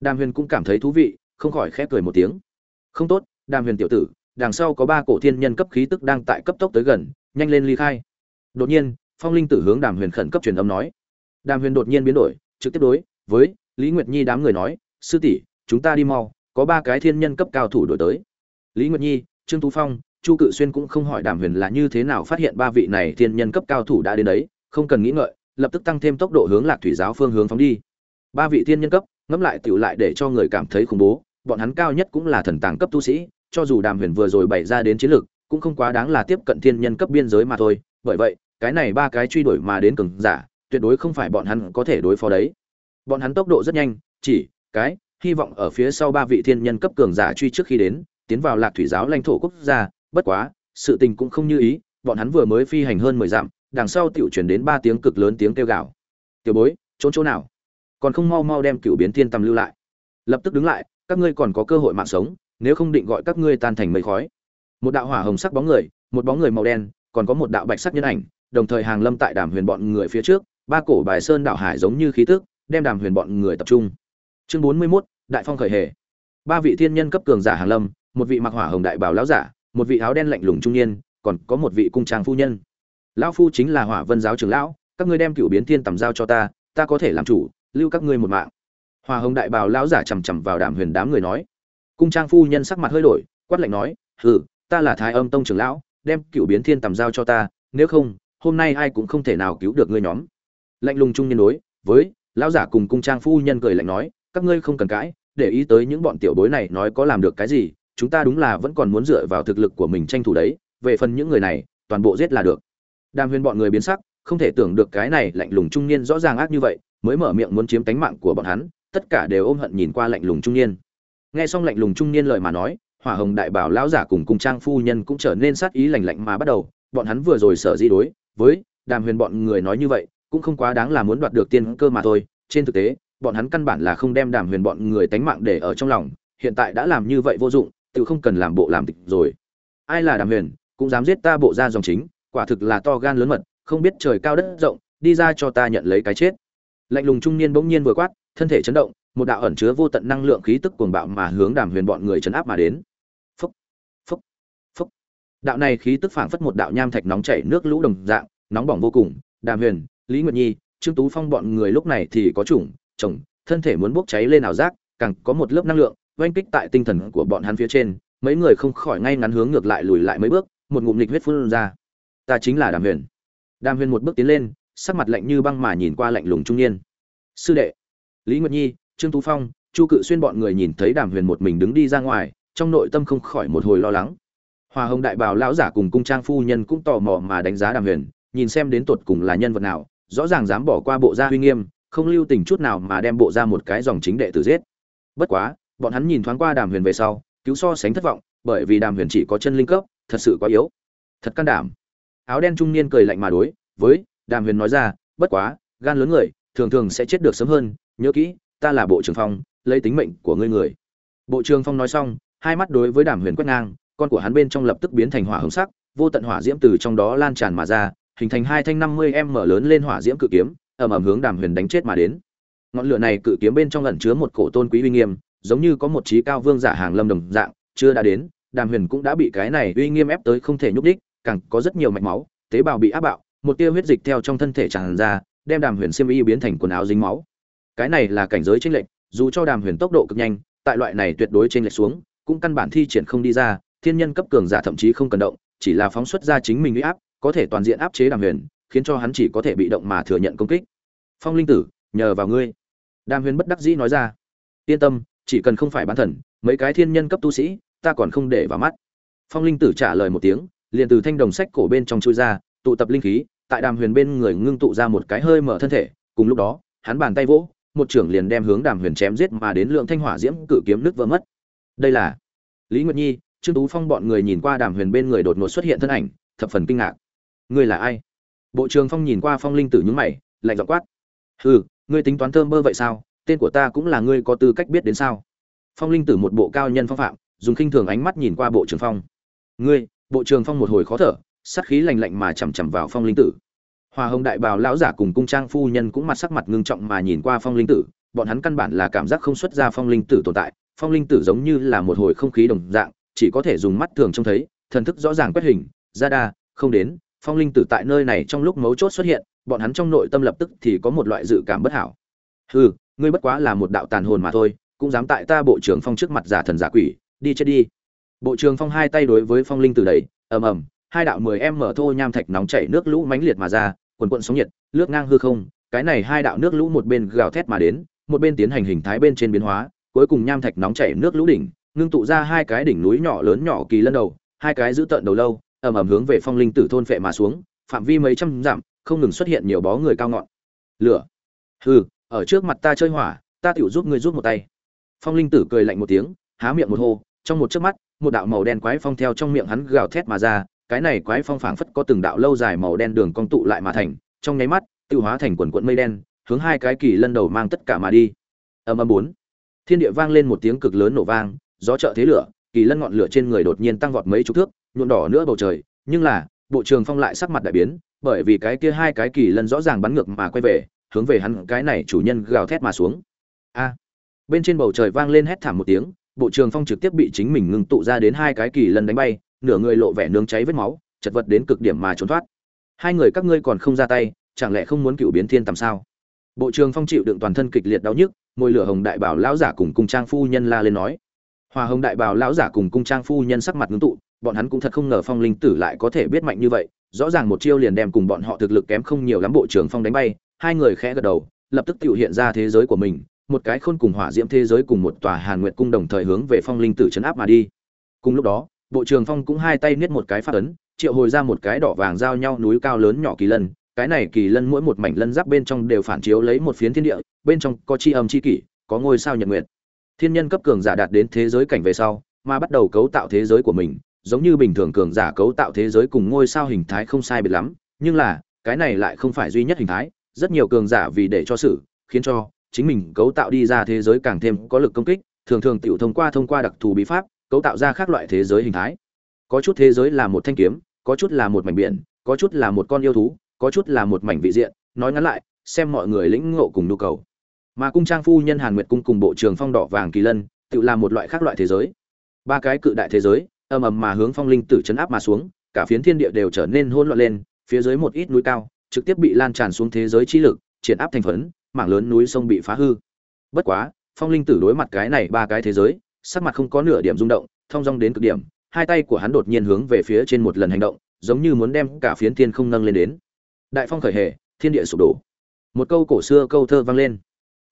Đàm huyền cũng cảm thấy thú vị, không khỏi khẽ cười một tiếng. Không tốt, đàm huyền tiểu tử, đằng sau có ba cổ thiên nhân cấp khí tức đang tại cấp tốc tới gần, nhanh lên ly khai. Đột nhiên phong linh tử hướng đàm huyền khẩn cấp truyền âm nói. Đàm huyền đột nhiên biến đổi, trực tiếp đối với lý nguyệt nhi đám người nói, sư tỷ, chúng ta đi mau, có ba cái thiên nhân cấp cao thủ đổi tới. Lý nguyệt nhi, trương tú phong, chu cự xuyên cũng không hỏi đàm huyền là như thế nào phát hiện ba vị này thiên nhân cấp cao thủ đã đến đấy, không cần nghĩ ngợi, lập tức tăng thêm tốc độ hướng lạc thủy giáo phương hướng phóng đi. Ba vị thiên nhân cấp, ngẫm lại tiểu lại để cho người cảm thấy khủng bố, bọn hắn cao nhất cũng là thần tàng cấp tu sĩ, cho dù đàm huyền vừa rồi bày ra đến chiến lược, cũng không quá đáng là tiếp cận thiên nhân cấp biên giới mà thôi, bởi vậy cái này ba cái truy đuổi mà đến cường giả, tuyệt đối không phải bọn hắn có thể đối phó đấy. Bọn hắn tốc độ rất nhanh, chỉ cái hy vọng ở phía sau ba vị thiên nhân cấp cường giả truy trước khi đến, tiến vào lạc thủy giáo lãnh thổ quốc gia. Bất quá, sự tình cũng không như ý, bọn hắn vừa mới phi hành hơn mười dặm, đằng sau tiểu truyền đến ba tiếng cực lớn tiếng kêu gào. Tiểu bối, trốn chỗ nào? Còn không mau mau đem cựu biến thiên tâm lưu lại. Lập tức đứng lại, các ngươi còn có cơ hội mạng sống, nếu không định gọi các ngươi tan thành mây khói. Một đạo hỏa hồng sắc bóng người, một bóng người màu đen, còn có một đạo bạch sắc nhân ảnh đồng thời hàng lâm tại đàm huyền bọn người phía trước ba cổ bài sơn đảo hải giống như khí tức đem đàm huyền bọn người tập trung. Chương bốn mươi 41, đại phong khởi hề. Ba vị thiên nhân cấp cường giả hàng lâm một vị mặc hỏa hồng đại bảo lão giả một vị áo đen lạnh lùng trung niên còn có một vị cung trang phu nhân. Lão phu chính là hỏa vân giáo trưởng lão các ngươi đem cựu biến thiên tầm giao cho ta ta có thể làm chủ lưu các ngươi một mạng. Hỏa hồng đại bảo lão giả chằm chằm vào đàm huyền đám người nói. Cung trang phu nhân sắc mặt hơi đổi quát lạnh nói hừ ta là thái âm tông trưởng lão đem cựu biến thiên tầm giao cho ta nếu không hôm nay ai cũng không thể nào cứu được ngươi nhóm. Lạnh lùng trung nhân đối, với lão giả cùng cung trang phu nhân cười lạnh nói, các ngươi không cần cãi, để ý tới những bọn tiểu bối này nói có làm được cái gì, chúng ta đúng là vẫn còn muốn dựa vào thực lực của mình tranh thủ đấy, về phần những người này, toàn bộ giết là được. Đàm huyền bọn người biến sắc, không thể tưởng được cái này lạnh lùng trung niên rõ ràng ác như vậy, mới mở miệng muốn chiếm tánh mạng của bọn hắn, tất cả đều ôm hận nhìn qua lạnh lùng trung niên. Nghe xong lạnh lùng trung niên lời mà nói, hỏa hồng đại bảo lão giả cùng cung trang phu nhân cũng trở nên sát ý lạnh lạnh mà bắt đầu, bọn hắn vừa rồi sở di đối với đàm huyền bọn người nói như vậy, cũng không quá đáng là muốn đoạt được tiên cơ mà thôi. Trên thực tế, bọn hắn căn bản là không đem đàm huyền bọn người tánh mạng để ở trong lòng, hiện tại đã làm như vậy vô dụng, tự không cần làm bộ làm tịch rồi. Ai là đàm huyền, cũng dám giết ta bộ ra dòng chính, quả thực là to gan lớn mật, không biết trời cao đất rộng, đi ra cho ta nhận lấy cái chết. Lạnh lùng trung niên bỗng nhiên vừa quát, thân thể chấn động, một đạo ẩn chứa vô tận năng lượng khí tức cuồng bạo mà hướng đàm huyền bọn người chấn áp mà đến đạo này khí tức phảng phất một đạo nham thạch nóng chảy nước lũ đồng dạng, nóng bỏng vô cùng. Đàm huyền, lý nguyệt nhi, trương tú phong bọn người lúc này thì có chủng, chồng, thân thể muốn bốc cháy lên ảo giác, càng có một lớp năng lượng, oanh kích tại tinh thần của bọn hắn phía trên. Mấy người không khỏi ngay ngắn hướng ngược lại lùi lại mấy bước, một ngụm nghịch huyết phun ra. Ta chính là đàm huyền. Đàm huyền một bước tiến lên, sắc mặt lạnh như băng mà nhìn qua lạnh lùng trung niên. Sư đệ, lý nguyệt nhi, trương tú phong, chu cự xuyên bọn người nhìn thấy đàm huyền một mình đứng đi ra ngoài, trong nội tâm không khỏi một hồi lo lắng hoa hồng đại bào lão giả cùng cung trang phu nhân cũng tò mò mà đánh giá đàm huyền, nhìn xem đến tuột cùng là nhân vật nào, rõ ràng dám bỏ qua bộ gia uy nghiêm, không lưu tình chút nào mà đem bộ ra một cái dòng chính đệ tử giết. Bất quá, bọn hắn nhìn thoáng qua đàm huyền về sau, cứu so sánh thất vọng, bởi vì đàm huyền chỉ có chân linh cấp, thật sự quá yếu. Thật can đảm. Áo đen trung niên cười lạnh mà đối với đàm huyền nói ra, bất quá, gan lớn người, thường thường sẽ chết được sớm hơn, nhớ kỹ, ta là bộ trưởng phong, lấy tính mệnh của ngươi người. Bộ trưởng phong nói xong, hai mắt đối với đàm huyền quét ngang con của hắn bên trong lập tức biến thành hỏa hồng sắc, vô tận hỏa diễm từ trong đó lan tràn mà ra, hình thành hai thanh năm mươi em mở lớn lên hỏa diễm cự kiếm, ầm ầm hướng đàm huyền đánh chết mà đến. Ngọn lửa này cự kiếm bên trong ẩn chứa một cổ tôn quý uy nghiêm, giống như có một trí cao vương giả hàng lâm đồng dạng, chưa đã đến, đàm huyền cũng đã bị cái này uy nghiêm ép tới không thể nhúc đích càng có rất nhiều mạch máu, tế bào bị áp bạo, một tia huyết dịch theo trong thân thể tràn ra, đem đàm huyền xiêm y biến thành quần áo dính máu. Cái này là cảnh giới chênh lệch, dù cho đàm huyền tốc độ cực nhanh, tại loại này tuyệt đối chênh lệch xuống, cũng căn bản thi triển không đi ra thiên nhân cấp cường giả thậm chí không cần động, chỉ là phóng xuất ra chính mình uy áp, có thể toàn diện áp chế đàm huyền, khiến cho hắn chỉ có thể bị động mà thừa nhận công kích. Phong linh tử, nhờ vào ngươi. Đàm huyền bất đắc dĩ nói ra. Yên tâm, chỉ cần không phải bán thần, mấy cái thiên nhân cấp tu sĩ, ta còn không để vào mắt. Phong linh tử trả lời một tiếng, liền từ thanh đồng sách cổ bên trong chui ra, tụ tập linh khí, tại đàm huyền bên người ngưng tụ ra một cái hơi mở thân thể, cùng lúc đó, hắn bàn tay vỗ, một trưởng liền đem hướng đàm huyền chém giết mà đến lượng thanh hỏa diễm cự kiếm nước vỡ mất. Đây là lý nguyệt nhi trương tú phong bọn người nhìn qua đàm huyền bên người đột ngột xuất hiện thân ảnh, thập phần kinh ngạc. Ngươi là ai? Bộ trưởng phong nhìn qua phong linh tử nhướng mày, lạnh giọng quát. Hừ, ngươi tính toán thơm bơ vậy sao? Tên của ta cũng là ngươi có tư cách biết đến sao? Phong linh tử một bộ cao nhân phong phạm, dùng khinh thường ánh mắt nhìn qua bộ trưởng phong. Ngươi, bộ trưởng phong một hồi khó thở, sát khí lạnh lạnh mà chằm chằm vào phong linh tử. Hoa hồng đại bào lão giả cùng cung trang phu nhân cũng mặt sắc mặt ngưng trọng mà nhìn qua phong linh tử, bọn hắn căn bản là cảm giác không xuất ra phong linh tử tồn tại. Phong linh tử giống như là một hồi không khí đồng dạng chỉ có thể dùng mắt thường trông thấy, thần thức rõ ràng quét hình, ra đa, không đến, phong linh tử tại nơi này trong lúc mấu chốt xuất hiện, bọn hắn trong nội tâm lập tức thì có một loại dự cảm bất hảo. Hừ, ngươi bất quá là một đạo tàn hồn mà thôi, cũng dám tại ta bộ trưởng phong trước mặt giả thần giả quỷ, đi chết đi. Bộ trưởng phong hai tay đối với phong linh tử đẩy, ầm ầm, hai đạo mười em mở thô nham thạch nóng chảy nước lũ mãnh liệt mà ra, quần quận sóng nhiệt, lướt ngang hư không, cái này hai đạo nước lũ một bên gào thét mà đến, một bên tiến hành hình thái bên trên biến hóa, cuối cùng nham thạch nóng chảy nước lũ đỉnh ngưng tụ ra hai cái đỉnh núi nhỏ lớn nhỏ kỳ lân đầu, hai cái giữ tận đầu lâu, ầm ầm hướng về phong linh tử thôn phệ mà xuống, phạm vi mấy trăm dặm, không ngừng xuất hiện nhiều bó người cao ngọn. Lửa. Hừ, ở trước mặt ta chơi hỏa, ta tiểu giúp ngươi giúp một tay. Phong linh tử cười lạnh một tiếng, há miệng một hô, trong một chớp mắt, một đạo màu đen quái phong theo trong miệng hắn gào thét mà ra, cái này quái phong phảng phất có từng đạo lâu dài màu đen đường cong tụ lại mà thành, trong nháy mắt, tiêu hóa thành quần quận mây đen, hướng hai cái kỳ lân đầu mang tất cả mà đi. Ầm ầm bốn. Thiên địa vang lên một tiếng cực lớn nổ vang gió trợ thế lửa, kỳ lân ngọn lửa trên người đột nhiên tăng vọt mấy chục thước, nhuộm đỏ nữa bầu trời. Nhưng là, bộ trường phong lại sắc mặt đại biến, bởi vì cái kia hai cái kỳ lân rõ ràng bắn ngược mà quay về, hướng về hắn cái này chủ nhân gào thét mà xuống. A! Bên trên bầu trời vang lên hét thảm một tiếng, bộ trường phong trực tiếp bị chính mình ngưng tụ ra đến hai cái kỳ lân đánh bay, nửa người lộ vẻ nướng cháy vết máu, chật vật đến cực điểm mà trốn thoát. Hai người các ngươi còn không ra tay, chẳng lẽ không muốn cựu biến thiên tầm sao? Bộ trường phong chịu đựng toàn thân kịch liệt đau nhức, môi lửa hồng đại bảo lão giả cùng cung trang phu nhân la lên nói hòa hồng đại bảo lão giả cùng cung trang phu nhân sắc mặt ngưng tụ, bọn hắn cũng thật không ngờ phong linh tử lại có thể biết mạnh như vậy, rõ ràng một chiêu liền đem cùng bọn họ thực lực kém không nhiều lắm bộ trưởng phong đánh bay, hai người khẽ gật đầu, lập tức tự hiện ra thế giới của mình, một cái khôn cùng hỏa diễm thế giới cùng một tòa hàn nguyệt cung đồng thời hướng về phong linh tử chấn áp mà đi. Cùng lúc đó, bộ trưởng phong cũng hai tay niết một cái phát ấn, triệu hồi ra một cái đỏ vàng giao nhau núi cao lớn nhỏ kỳ lân, cái này kỳ lân mỗi một mảnh lân giáp bên trong đều phản chiếu lấy một phiến thiên địa, bên trong có chi âm chi kỷ, có ngôi sao nhật nguyệt thiên nhân cấp cường giả đạt đến thế giới cảnh về sau, mà bắt đầu cấu tạo thế giới của mình, giống như bình thường cường giả cấu tạo thế giới cùng ngôi sao hình thái không sai biệt lắm, nhưng là, cái này lại không phải duy nhất hình thái, rất nhiều cường giả vì để cho sự, khiến cho chính mình cấu tạo đi ra thế giới càng thêm có lực công kích, thường thường tự thông qua thông qua đặc thù bí pháp, cấu tạo ra các loại thế giới hình thái. Có chút thế giới là một thanh kiếm, có chút là một mảnh biển, có chút là một con yêu thú, có chút là một mảnh vị diện, nói ngắn lại, xem mọi người lĩnh ngộ cùng nhu cầu mà cung trang phu nhân hàn nguyệt cung cùng bộ trường phong đỏ vàng kỳ lân, tự làm một loại khác loại thế giới. Ba cái cự đại thế giới, ầm ầm mà hướng phong linh tử chấn áp mà xuống, cả phiến thiên địa đều trở nên hỗn loạn lên, phía dưới một ít núi cao, trực tiếp bị lan tràn xuống thế giới chi lực, triển áp thành phấn, mảng lớn núi sông bị phá hư. Bất quá, phong linh tử đối mặt cái này ba cái thế giới, sắc mặt không có nửa điểm rung động thong dong đến cực điểm, hai tay của hắn đột nhiên hướng về phía trên một lần hành động, giống như muốn đem cả phiến thiên không nâng lên đến. Đại phong khởi hệ thiên địa sụp đổ. Một câu cổ xưa câu thơ vang lên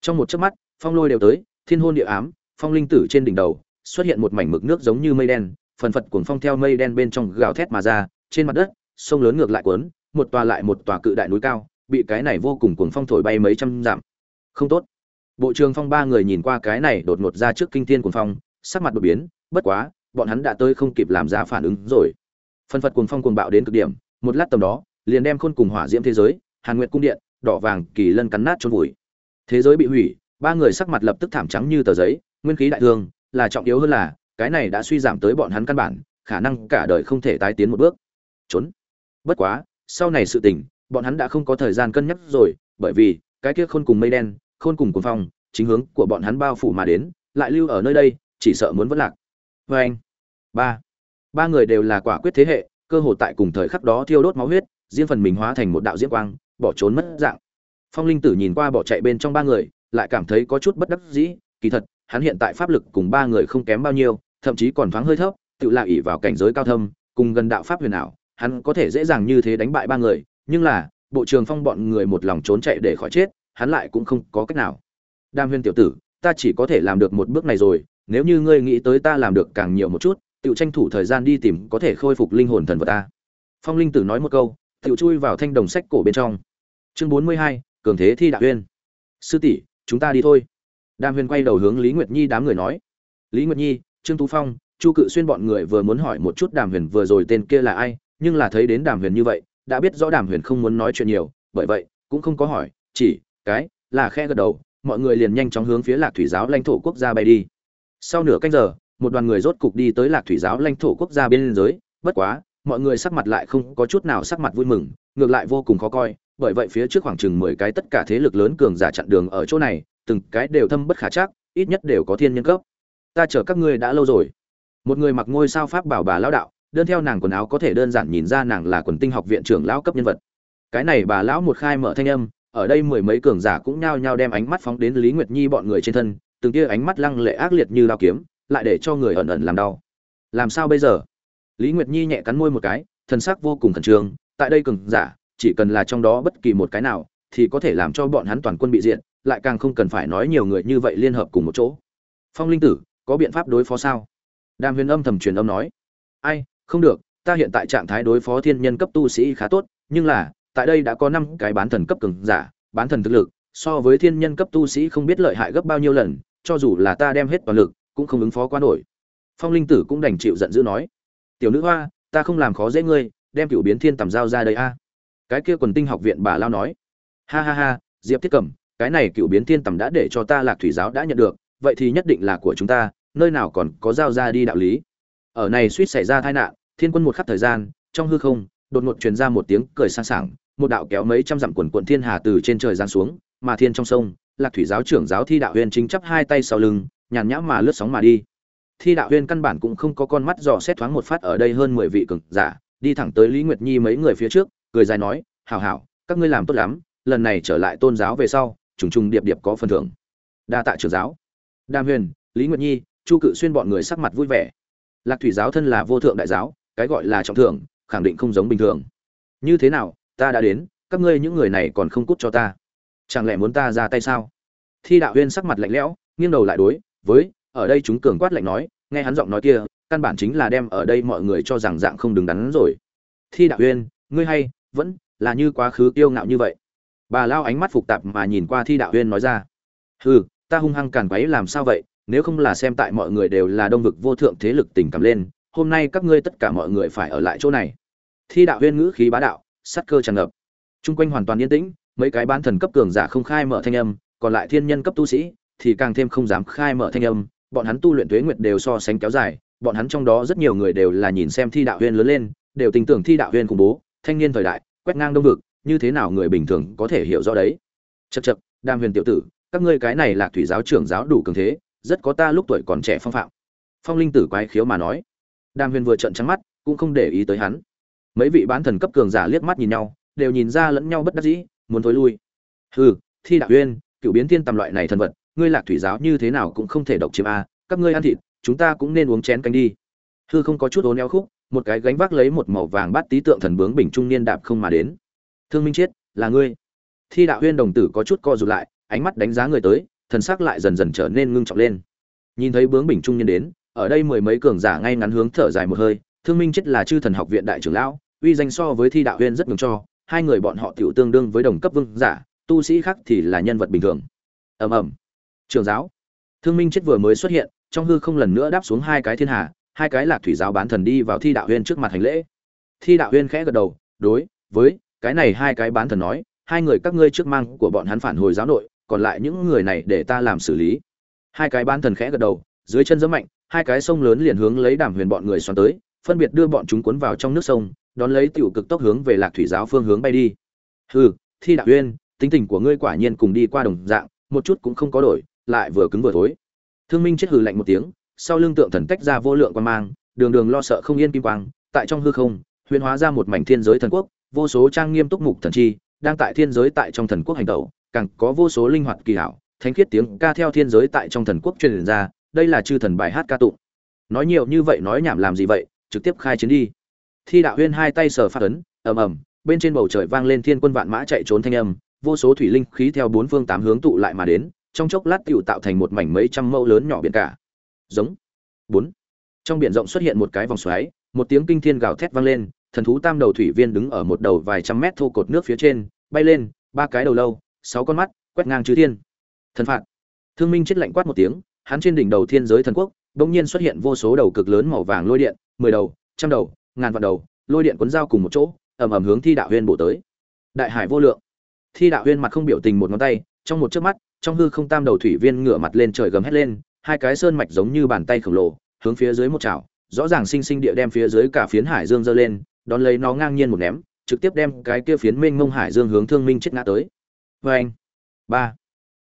trong một chớp mắt, phong lôi đều tới, thiên hôn địa ám, phong linh tử trên đỉnh đầu, xuất hiện một mảnh mực nước giống như mây đen, phần phật cuồng phong theo mây đen bên trong gào thét mà ra, trên mặt đất, sông lớn ngược lại cuốn, một tòa lại một tòa cự đại núi cao, bị cái này vô cùng cuồng phong thổi bay mấy trăm dặm. Không tốt. Bộ trường phong ba người nhìn qua cái này đột ngột ra trước kinh thiên cuồng phong, sắc mặt đột biến, bất quá, bọn hắn đã tới không kịp làm ra phản ứng rồi. Phần phật cuồng phong cuồng bạo đến cực điểm, một lát tầm đó, liền đem khôn cùng hỏa diễm thế giới, hàn nguyệt cung điện, đỏ vàng kỳ lân cắn nát trôn vùi thế giới bị hủy, ba người sắc mặt lập tức thảm trắng như tờ giấy, nguyên khí đại thương, là trọng yếu hơn là, cái này đã suy giảm tới bọn hắn căn bản, khả năng cả đời không thể tái tiến một bước. Trốn. Bất quá, sau này sự tình, bọn hắn đã không có thời gian cân nhắc rồi, bởi vì, cái kia khôn cùng mây đen, khôn cùng cuồng phong, chính hướng của bọn hắn bao phủ mà đến, lại lưu ở nơi đây, chỉ sợ muốn vất lạc. Vê anh, ba. Ba người đều là quả quyết thế hệ, cơ hội tại cùng thời khắc đó thiêu đốt máu huyết, riêng phần mình hóa thành một đạo diễm quang, bỏ trốn mất dạng phong linh tử nhìn qua bỏ chạy bên trong ba người, lại cảm thấy có chút bất đắc dĩ, kỳ thật, hắn hiện tại pháp lực cùng ba người không kém bao nhiêu, thậm chí còn thoáng hơi thấp, tự là ỉ vào cảnh giới cao thâm, cùng gần đạo pháp huyền ảo, hắn có thể dễ dàng như thế đánh bại ba người, nhưng là, bộ trường phong bọn người một lòng trốn chạy để khỏi chết, hắn lại cũng không có cách nào. Đam huyên tiểu tử, ta chỉ có thể làm được một bước này rồi, nếu như ngươi nghĩ tới ta làm được càng nhiều một chút tự tranh thủ thời gian đi tìm có thể khôi phục linh hồn thần vật ta. Phong linh tử nói một câu tự chui vào thanh đồng sách cổ bên trong. Chương bốn mươi hai cường thế thi đạo huyên sư tỷ, chúng ta đi thôi. Đàm huyền quay đầu hướng lý nguyệt nhi đám người nói. Lý nguyệt nhi, trương tú phong, chu cự xuyên bọn người vừa muốn hỏi một chút đàm huyền vừa rồi tên kia là ai, nhưng là thấy đến đàm huyền như vậy, đã biết rõ đàm huyền không muốn nói chuyện nhiều, bởi vậy, cũng không có hỏi, chỉ, cái, là khe gật đầu, mọi người liền nhanh chóng hướng phía lạc thủy giáo lãnh thổ quốc gia bay đi. Sau nửa canh giờ, một đoàn người rốt cục đi tới lạc thủy giáo lãnh thổ quốc gia bên giới bất quá, mọi người sắc mặt lại không có chút nào sắc mặt vui mừng, ngược lại vô cùng khó coi bởi vậy phía trước khoảng chừng mười cái tất cả thế lực lớn cường giả chặn đường ở chỗ này, từng cái đều thâm bất khả chắc, ít nhất đều có thiên nhân cấp. Ta chờ các ngươi đã lâu rồi. Một người mặc ngôi sao pháp bảo bà lão đạo, đơn theo nàng quần áo có thể đơn giản nhìn ra nàng là quần tinh học viện trưởng lão cấp nhân vật. Cái này bà lão một khai mở thanh âm, ở đây mười mấy cường giả cũng nhao nhao đem ánh mắt phóng đến lý nguyệt nhi bọn người trên thân, từng kia ánh mắt lăng lệ ác liệt như lao kiếm, lại để cho người ẩn ẩn làm đau. Làm sao bây giờ? Lý nguyệt nhi nhẹ cắn môi một cái, thần sắc vô cùng khẩn trương, tại đây cường giả chỉ cần là trong đó bất kỳ một cái nào, thì có thể làm cho bọn hắn toàn quân bị diện lại càng không cần phải nói nhiều người như vậy liên hợp cùng một chỗ. Phong linh tử, có biện pháp đối phó sao? Đàm huyền âm thầm truyền âm nói. Ai, không được, ta hiện tại trạng thái đối phó thiên nhân cấp tu sĩ khá tốt, nhưng là, tại đây đã có năm cái bán thần cấp cường giả, bán thần thực lực, so với thiên nhân cấp tu sĩ không biết lợi hại gấp bao nhiêu lần, cho dù là ta đem hết toàn lực, cũng không ứng phó quá nổi. Phong linh tử cũng đành chịu giận dữ nói. Tiểu nữ hoa, ta không làm khó dễ ngươi, đem cựu biến thiên tầm giao ra đây a cái kia quần tinh học viện bà lao nói. Ha ha ha, diệp thiết cẩm, cái này cựu biến thiên tầm đã để cho ta lạc thủy giáo đã nhận được, vậy thì nhất định là của chúng ta, nơi nào còn có giao ra đi đạo lý. Ở này suýt xảy ra tai nạn, thiên quân một khắc thời gian, trong hư không, đột ngột truyền ra một tiếng cười sang sảng, một đạo kéo mấy trăm dặm quần quận thiên hà từ trên trời giáng xuống, mà thiên trong sông, lạc thủy giáo trưởng giáo thi đạo huyền chính chắp hai tay sau lưng, nhàn nhã mà lướt sóng mà đi. Thi đạo huyền căn bản cũng không có con mắt dò xét thoáng một phát ở đây hơn mười vị cường giả, đi thẳng tới lý nguyệt nhi mấy người phía trước cười dài nói, hảo hảo, các ngươi làm tốt lắm, lần này trở lại tôn giáo về sau, trùng trùng điệp điệp có phần thưởng. Đa tạ trưởng giáo. Đàm huyền, lý nguyệt nhi, chu cự xuyên bọn người sắc mặt vui vẻ. Lạc thủy giáo thân là vô thượng đại giáo, cái gọi là trọng thưởng, khẳng định không giống bình thường. Như thế nào, ta đã đến, các ngươi những người này còn không cút cho ta? Chẳng lẽ muốn ta ra tay sao? Thi đạo huyên sắc mặt lạnh lẽo, nghiêng đầu lại đối với, ở đây chúng cường quát lạnh nói, nghe hắn giọng nói kia, căn bản chính là đem ở đây mọi người cho rằng dạng không đứng đắn rồi. Thi đạo huyên, ngươi hay vẫn là như quá khứ kiêu ngạo như vậy. Bà lao ánh mắt phục tạp mà nhìn qua thi đạo huyên nói ra, hừ, ta hung hăng càn quấy làm sao vậy? Nếu không là xem tại mọi người đều là đông vực vô thượng thế lực tình cảm lên, hôm nay các ngươi tất cả mọi người phải ở lại chỗ này. Thi đạo huyên ngữ khí bá đạo sắt cơ tràn ngập. Chung quanh hoàn toàn yên tĩnh, mấy cái bán thần cấp cường giả không khai mở thanh âm, còn lại thiên nhân cấp tu sĩ thì càng thêm không dám khai mở thanh âm, bọn hắn tu luyện tuế nguyệt đều so sánh kéo dài, bọn hắn trong đó rất nhiều người đều là nhìn xem thi đạo huyên lớn lên, đều tin tưởng thi đạo huyên khủng bố thanh niên thời đại, quét ngang đông vực, như thế nào người bình thường có thể hiểu rõ đấy? Chật chật đam huyền tiểu tử, các ngươi cái này là thủy giáo trưởng giáo đủ cường thế, rất có ta lúc tuổi còn trẻ phong phạm. Phong linh tử quái khiếu mà nói. Đam huyền vừa trợn trắng mắt, cũng không để ý tới hắn. Mấy vị bán thần cấp cường giả liếc mắt nhìn nhau, đều nhìn ra lẫn nhau bất đắc dĩ, muốn thối lui. Hừ, thi đạo uyên, cựu biến thiên tầm loại này thần vật, ngươi lạc thủy giáo như thế nào cũng không thể độc chiếm a, các ngươi ăn thịt, chúng ta cũng nên uống chén canh đi. Hư không có chút ố neo khúc một cái gánh vác lấy một màu vàng bát tí tượng thần bướng bình trung niên đạp không mà đến. Thương minh chiết, là ngươi. Thi đạo huyên đồng tử có chút co rụt lại, ánh mắt đánh giá người tới, thần sắc lại dần dần trở nên ngưng trọng lên. Nhìn thấy bướng bình trung niên đến, ở đây mười mấy cường giả ngay ngắn hướng thở dài một hơi, thương minh chết là chư thần học viện đại trưởng lão, uy danh so với thi đạo huyên rất ngừng cho, hai người bọn họ tiểu tương đương với đồng cấp vương giả, tu sĩ khác thì là nhân vật bình thường. Ầm ầm. Trường giáo. Thương minh chết vừa mới xuất hiện, trong hư không lần nữa đáp xuống hai cái thiên hà hai cái lạc thủy giáo bán thần đi vào thi đạo huyên trước mặt hành lễ. Thi đạo huyên khẽ gật đầu, đối với cái này hai cái bán thần nói, hai người các ngươi trước mang của bọn hắn phản hồi giáo nội, còn lại những người này để ta làm xử lý. Hai cái bán thần khẽ gật đầu, dưới chân giẫm mạnh, hai cái sông lớn liền hướng lấy đàm huyền bọn người xoắn tới, phân biệt đưa bọn chúng cuốn vào trong nước sông, đón lấy tiểu cực tốc hướng về lạc thủy giáo phương hướng bay đi. Hừ, thi đạo huyên, tính tình của ngươi quả nhiên cùng đi qua đồng dạng, một chút cũng không có đổi, lại vừa cứng vừa thối. Thương minh chết hừ lạnh một tiếng sau lưng tượng thần tách ra vô lượng quan mang, đường đường lo sợ không yên kim quang, tại trong hư không, huyền hóa ra một mảnh thiên giới thần quốc, vô số trang nghiêm túc mục thần chi, đang tại thiên giới tại trong thần quốc hành tẩu, càng có vô số linh hoạt kỳ hảo, thánh khiết tiếng ca theo thiên giới tại trong thần quốc truyền ra, đây là chư thần bài hát ca tụng. Nói nhiều như vậy nói nhảm làm gì vậy, trực tiếp khai chiến đi. Thi đạo huyên hai tay sờ phát ấn, ầm ầm, bên trên bầu trời vang lên thiên quân vạn mã chạy trốn thanh âm, vô số thủy linh khí theo bốn phương tám hướng tụ lại mà đến, trong chốc lát tựu tạo thành một mảnh mấy trăm mẫu lớn nhỏ biển cả giống. Bốn. Trong biển rộng xuất hiện một cái vòng xoáy, một tiếng kinh thiên gào thét vang lên, thần thú tam đầu thủy viên đứng ở một đầu vài trăm mét thô cột nước phía trên, bay lên, ba cái đầu lâu, sáu con mắt, quét ngang chư thiên. Thần phạt. Thương minh chết lạnh quát một tiếng, hắn trên đỉnh đầu thiên giới thần quốc, bỗng nhiên xuất hiện vô số đầu cực lớn màu vàng lôi điện, mười đầu, trăm đầu, ngàn vạn đầu, lôi điện cuốn dao cùng một chỗ, ầm ầm hướng thi đạo huyên bổ tới. Đại hải vô lượng. Thi đạo huyên mặt không biểu tình một ngón tay, trong một chớp mắt, trong hư không tam đầu thủy viên ngửa mặt lên trời gầm hét lên hai cái sơn mạch giống như bàn tay khổng lồ, hướng phía dưới một chảo, rõ ràng sinh sinh địa đem phía dưới cả phiến hải dương dơ lên, đón lấy nó ngang nhiên một ném, trực tiếp đem cái kia phiến mênh mông hải dương hướng thương minh chết ngã tới. Vê anh ba.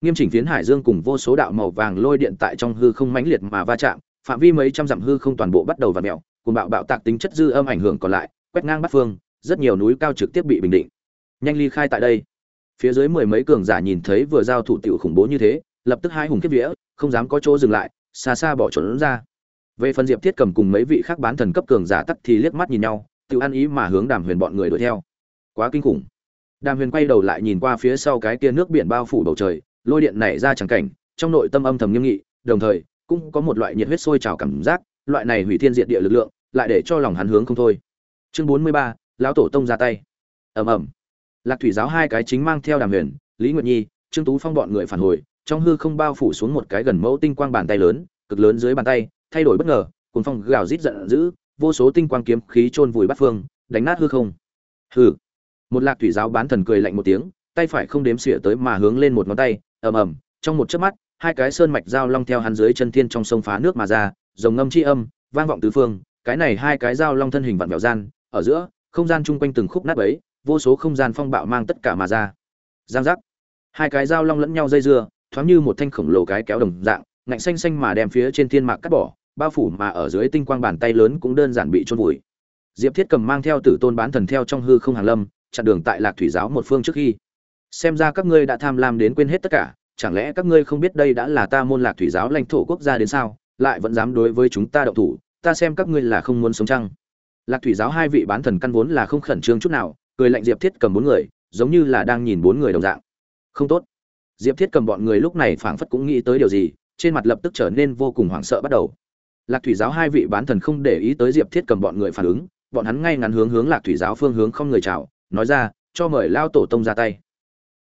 Nghiêm chỉnh phiến hải dương cùng vô số đạo màu vàng lôi điện tại trong hư không mãnh liệt mà va chạm, phạm vi mấy trăm dặm hư không toàn bộ bắt đầu vặn ặ mẹo cùng bạo bạo tạc tính chất dư âm ảnh hưởng còn lại, quét ngang bắt phương, rất nhiều núi cao trực tiếp bị bình định. Nhanh ly khai tại đây. Phía dưới mười mấy cường giả nhìn thấy vừa giao thủ tiểu khủng bố như thế lập tức hai hùng kiếp vía, không dám có chỗ dừng lại, xa xa bỏ trốn ra. Về phần diệp thiết cầm cùng mấy vị khác bán thần cấp cường giả tắt thì liếc mắt nhìn nhau, tự ăn ý mà hướng đàm huyền bọn người đuổi theo. Quá kinh khủng. Đàm huyền quay đầu lại nhìn qua phía sau cái kia nước biển bao phủ bầu trời, lôi điện nảy ra chẳng cảnh, trong nội tâm âm thầm nghiêm nghị, đồng thời, cũng có một loại nhiệt huyết sôi trào cảm giác, loại này hủy thiên diệt địa lực lượng, lại để cho lòng hắn hướng không thôi. Chương bốn mươi ba, lão tổ tông ra tay. Ầm ầm. Lạc thủy giáo hai cái chính mang theo đàm huyền, lý nguyệt nhi, trương tú phong bọn người phản hồi trong hư không bao phủ xuống một cái gần mẫu tinh quang bàn tay lớn, cực lớn dưới bàn tay, thay đổi bất ngờ cùng phong gào rít giận dữ, vô số tinh quang kiếm khí chôn vùi bắt phương, đánh nát hư không. Hừ. Một lạc thủy giáo bán thần cười lạnh một tiếng, tay phải không đếm xỉa tới mà hướng lên một ngón tay, ầm ầm, trong một chớp mắt, hai cái sơn mạch dao long theo hắn dưới chân thiên trong sông phá nước mà ra, rồng ngâm chi âm, vang vọng tứ phương, cái này hai cái dao long thân hình vặn vẹo gian, ở giữa, không gian chung quanh từng khúc nát ấy vô số không gian phong bạo mang tất cả mà ra. Giang giác. Hai cái dao long lẫn nhau dây dưa thoáng như một thanh khổng lồ cái kéo đồng dạng, ngạnh xanh xanh mà đem phía trên thiên mạc cắt bỏ, bao phủ mà ở dưới tinh quang bàn tay lớn cũng đơn giản bị trôn vùi. Diệp thiết cầm mang theo tử tôn bán thần theo trong hư không hàng lâm, chặn đường tại lạc thủy giáo một phương trước khi. Xem ra các ngươi đã tham lam đến quên hết tất cả, chẳng lẽ các ngươi không biết đây đã là ta môn lạc thủy giáo lãnh thổ quốc gia đến sao, lại vẫn dám đối với chúng ta động thủ, ta xem các ngươi là không muốn sống chăng. Lạc thủy giáo hai vị bán thần căn vốn là không khẩn trương chút nào, cười lạnh diệp thiết cầm bốn người, giống như là đang nhìn bốn người đồng dạng. Không tốt diệp thiết cầm bọn người lúc này phảng phất cũng nghĩ tới điều gì, trên mặt lập tức trở nên vô cùng hoảng sợ bắt đầu. Lạc thủy giáo hai vị bán thần không để ý tới diệp thiết cầm bọn người phản ứng, bọn hắn ngay ngắn hướng hướng lạc thủy giáo phương hướng không người chào, nói ra, cho mời lao tổ tông ra tay.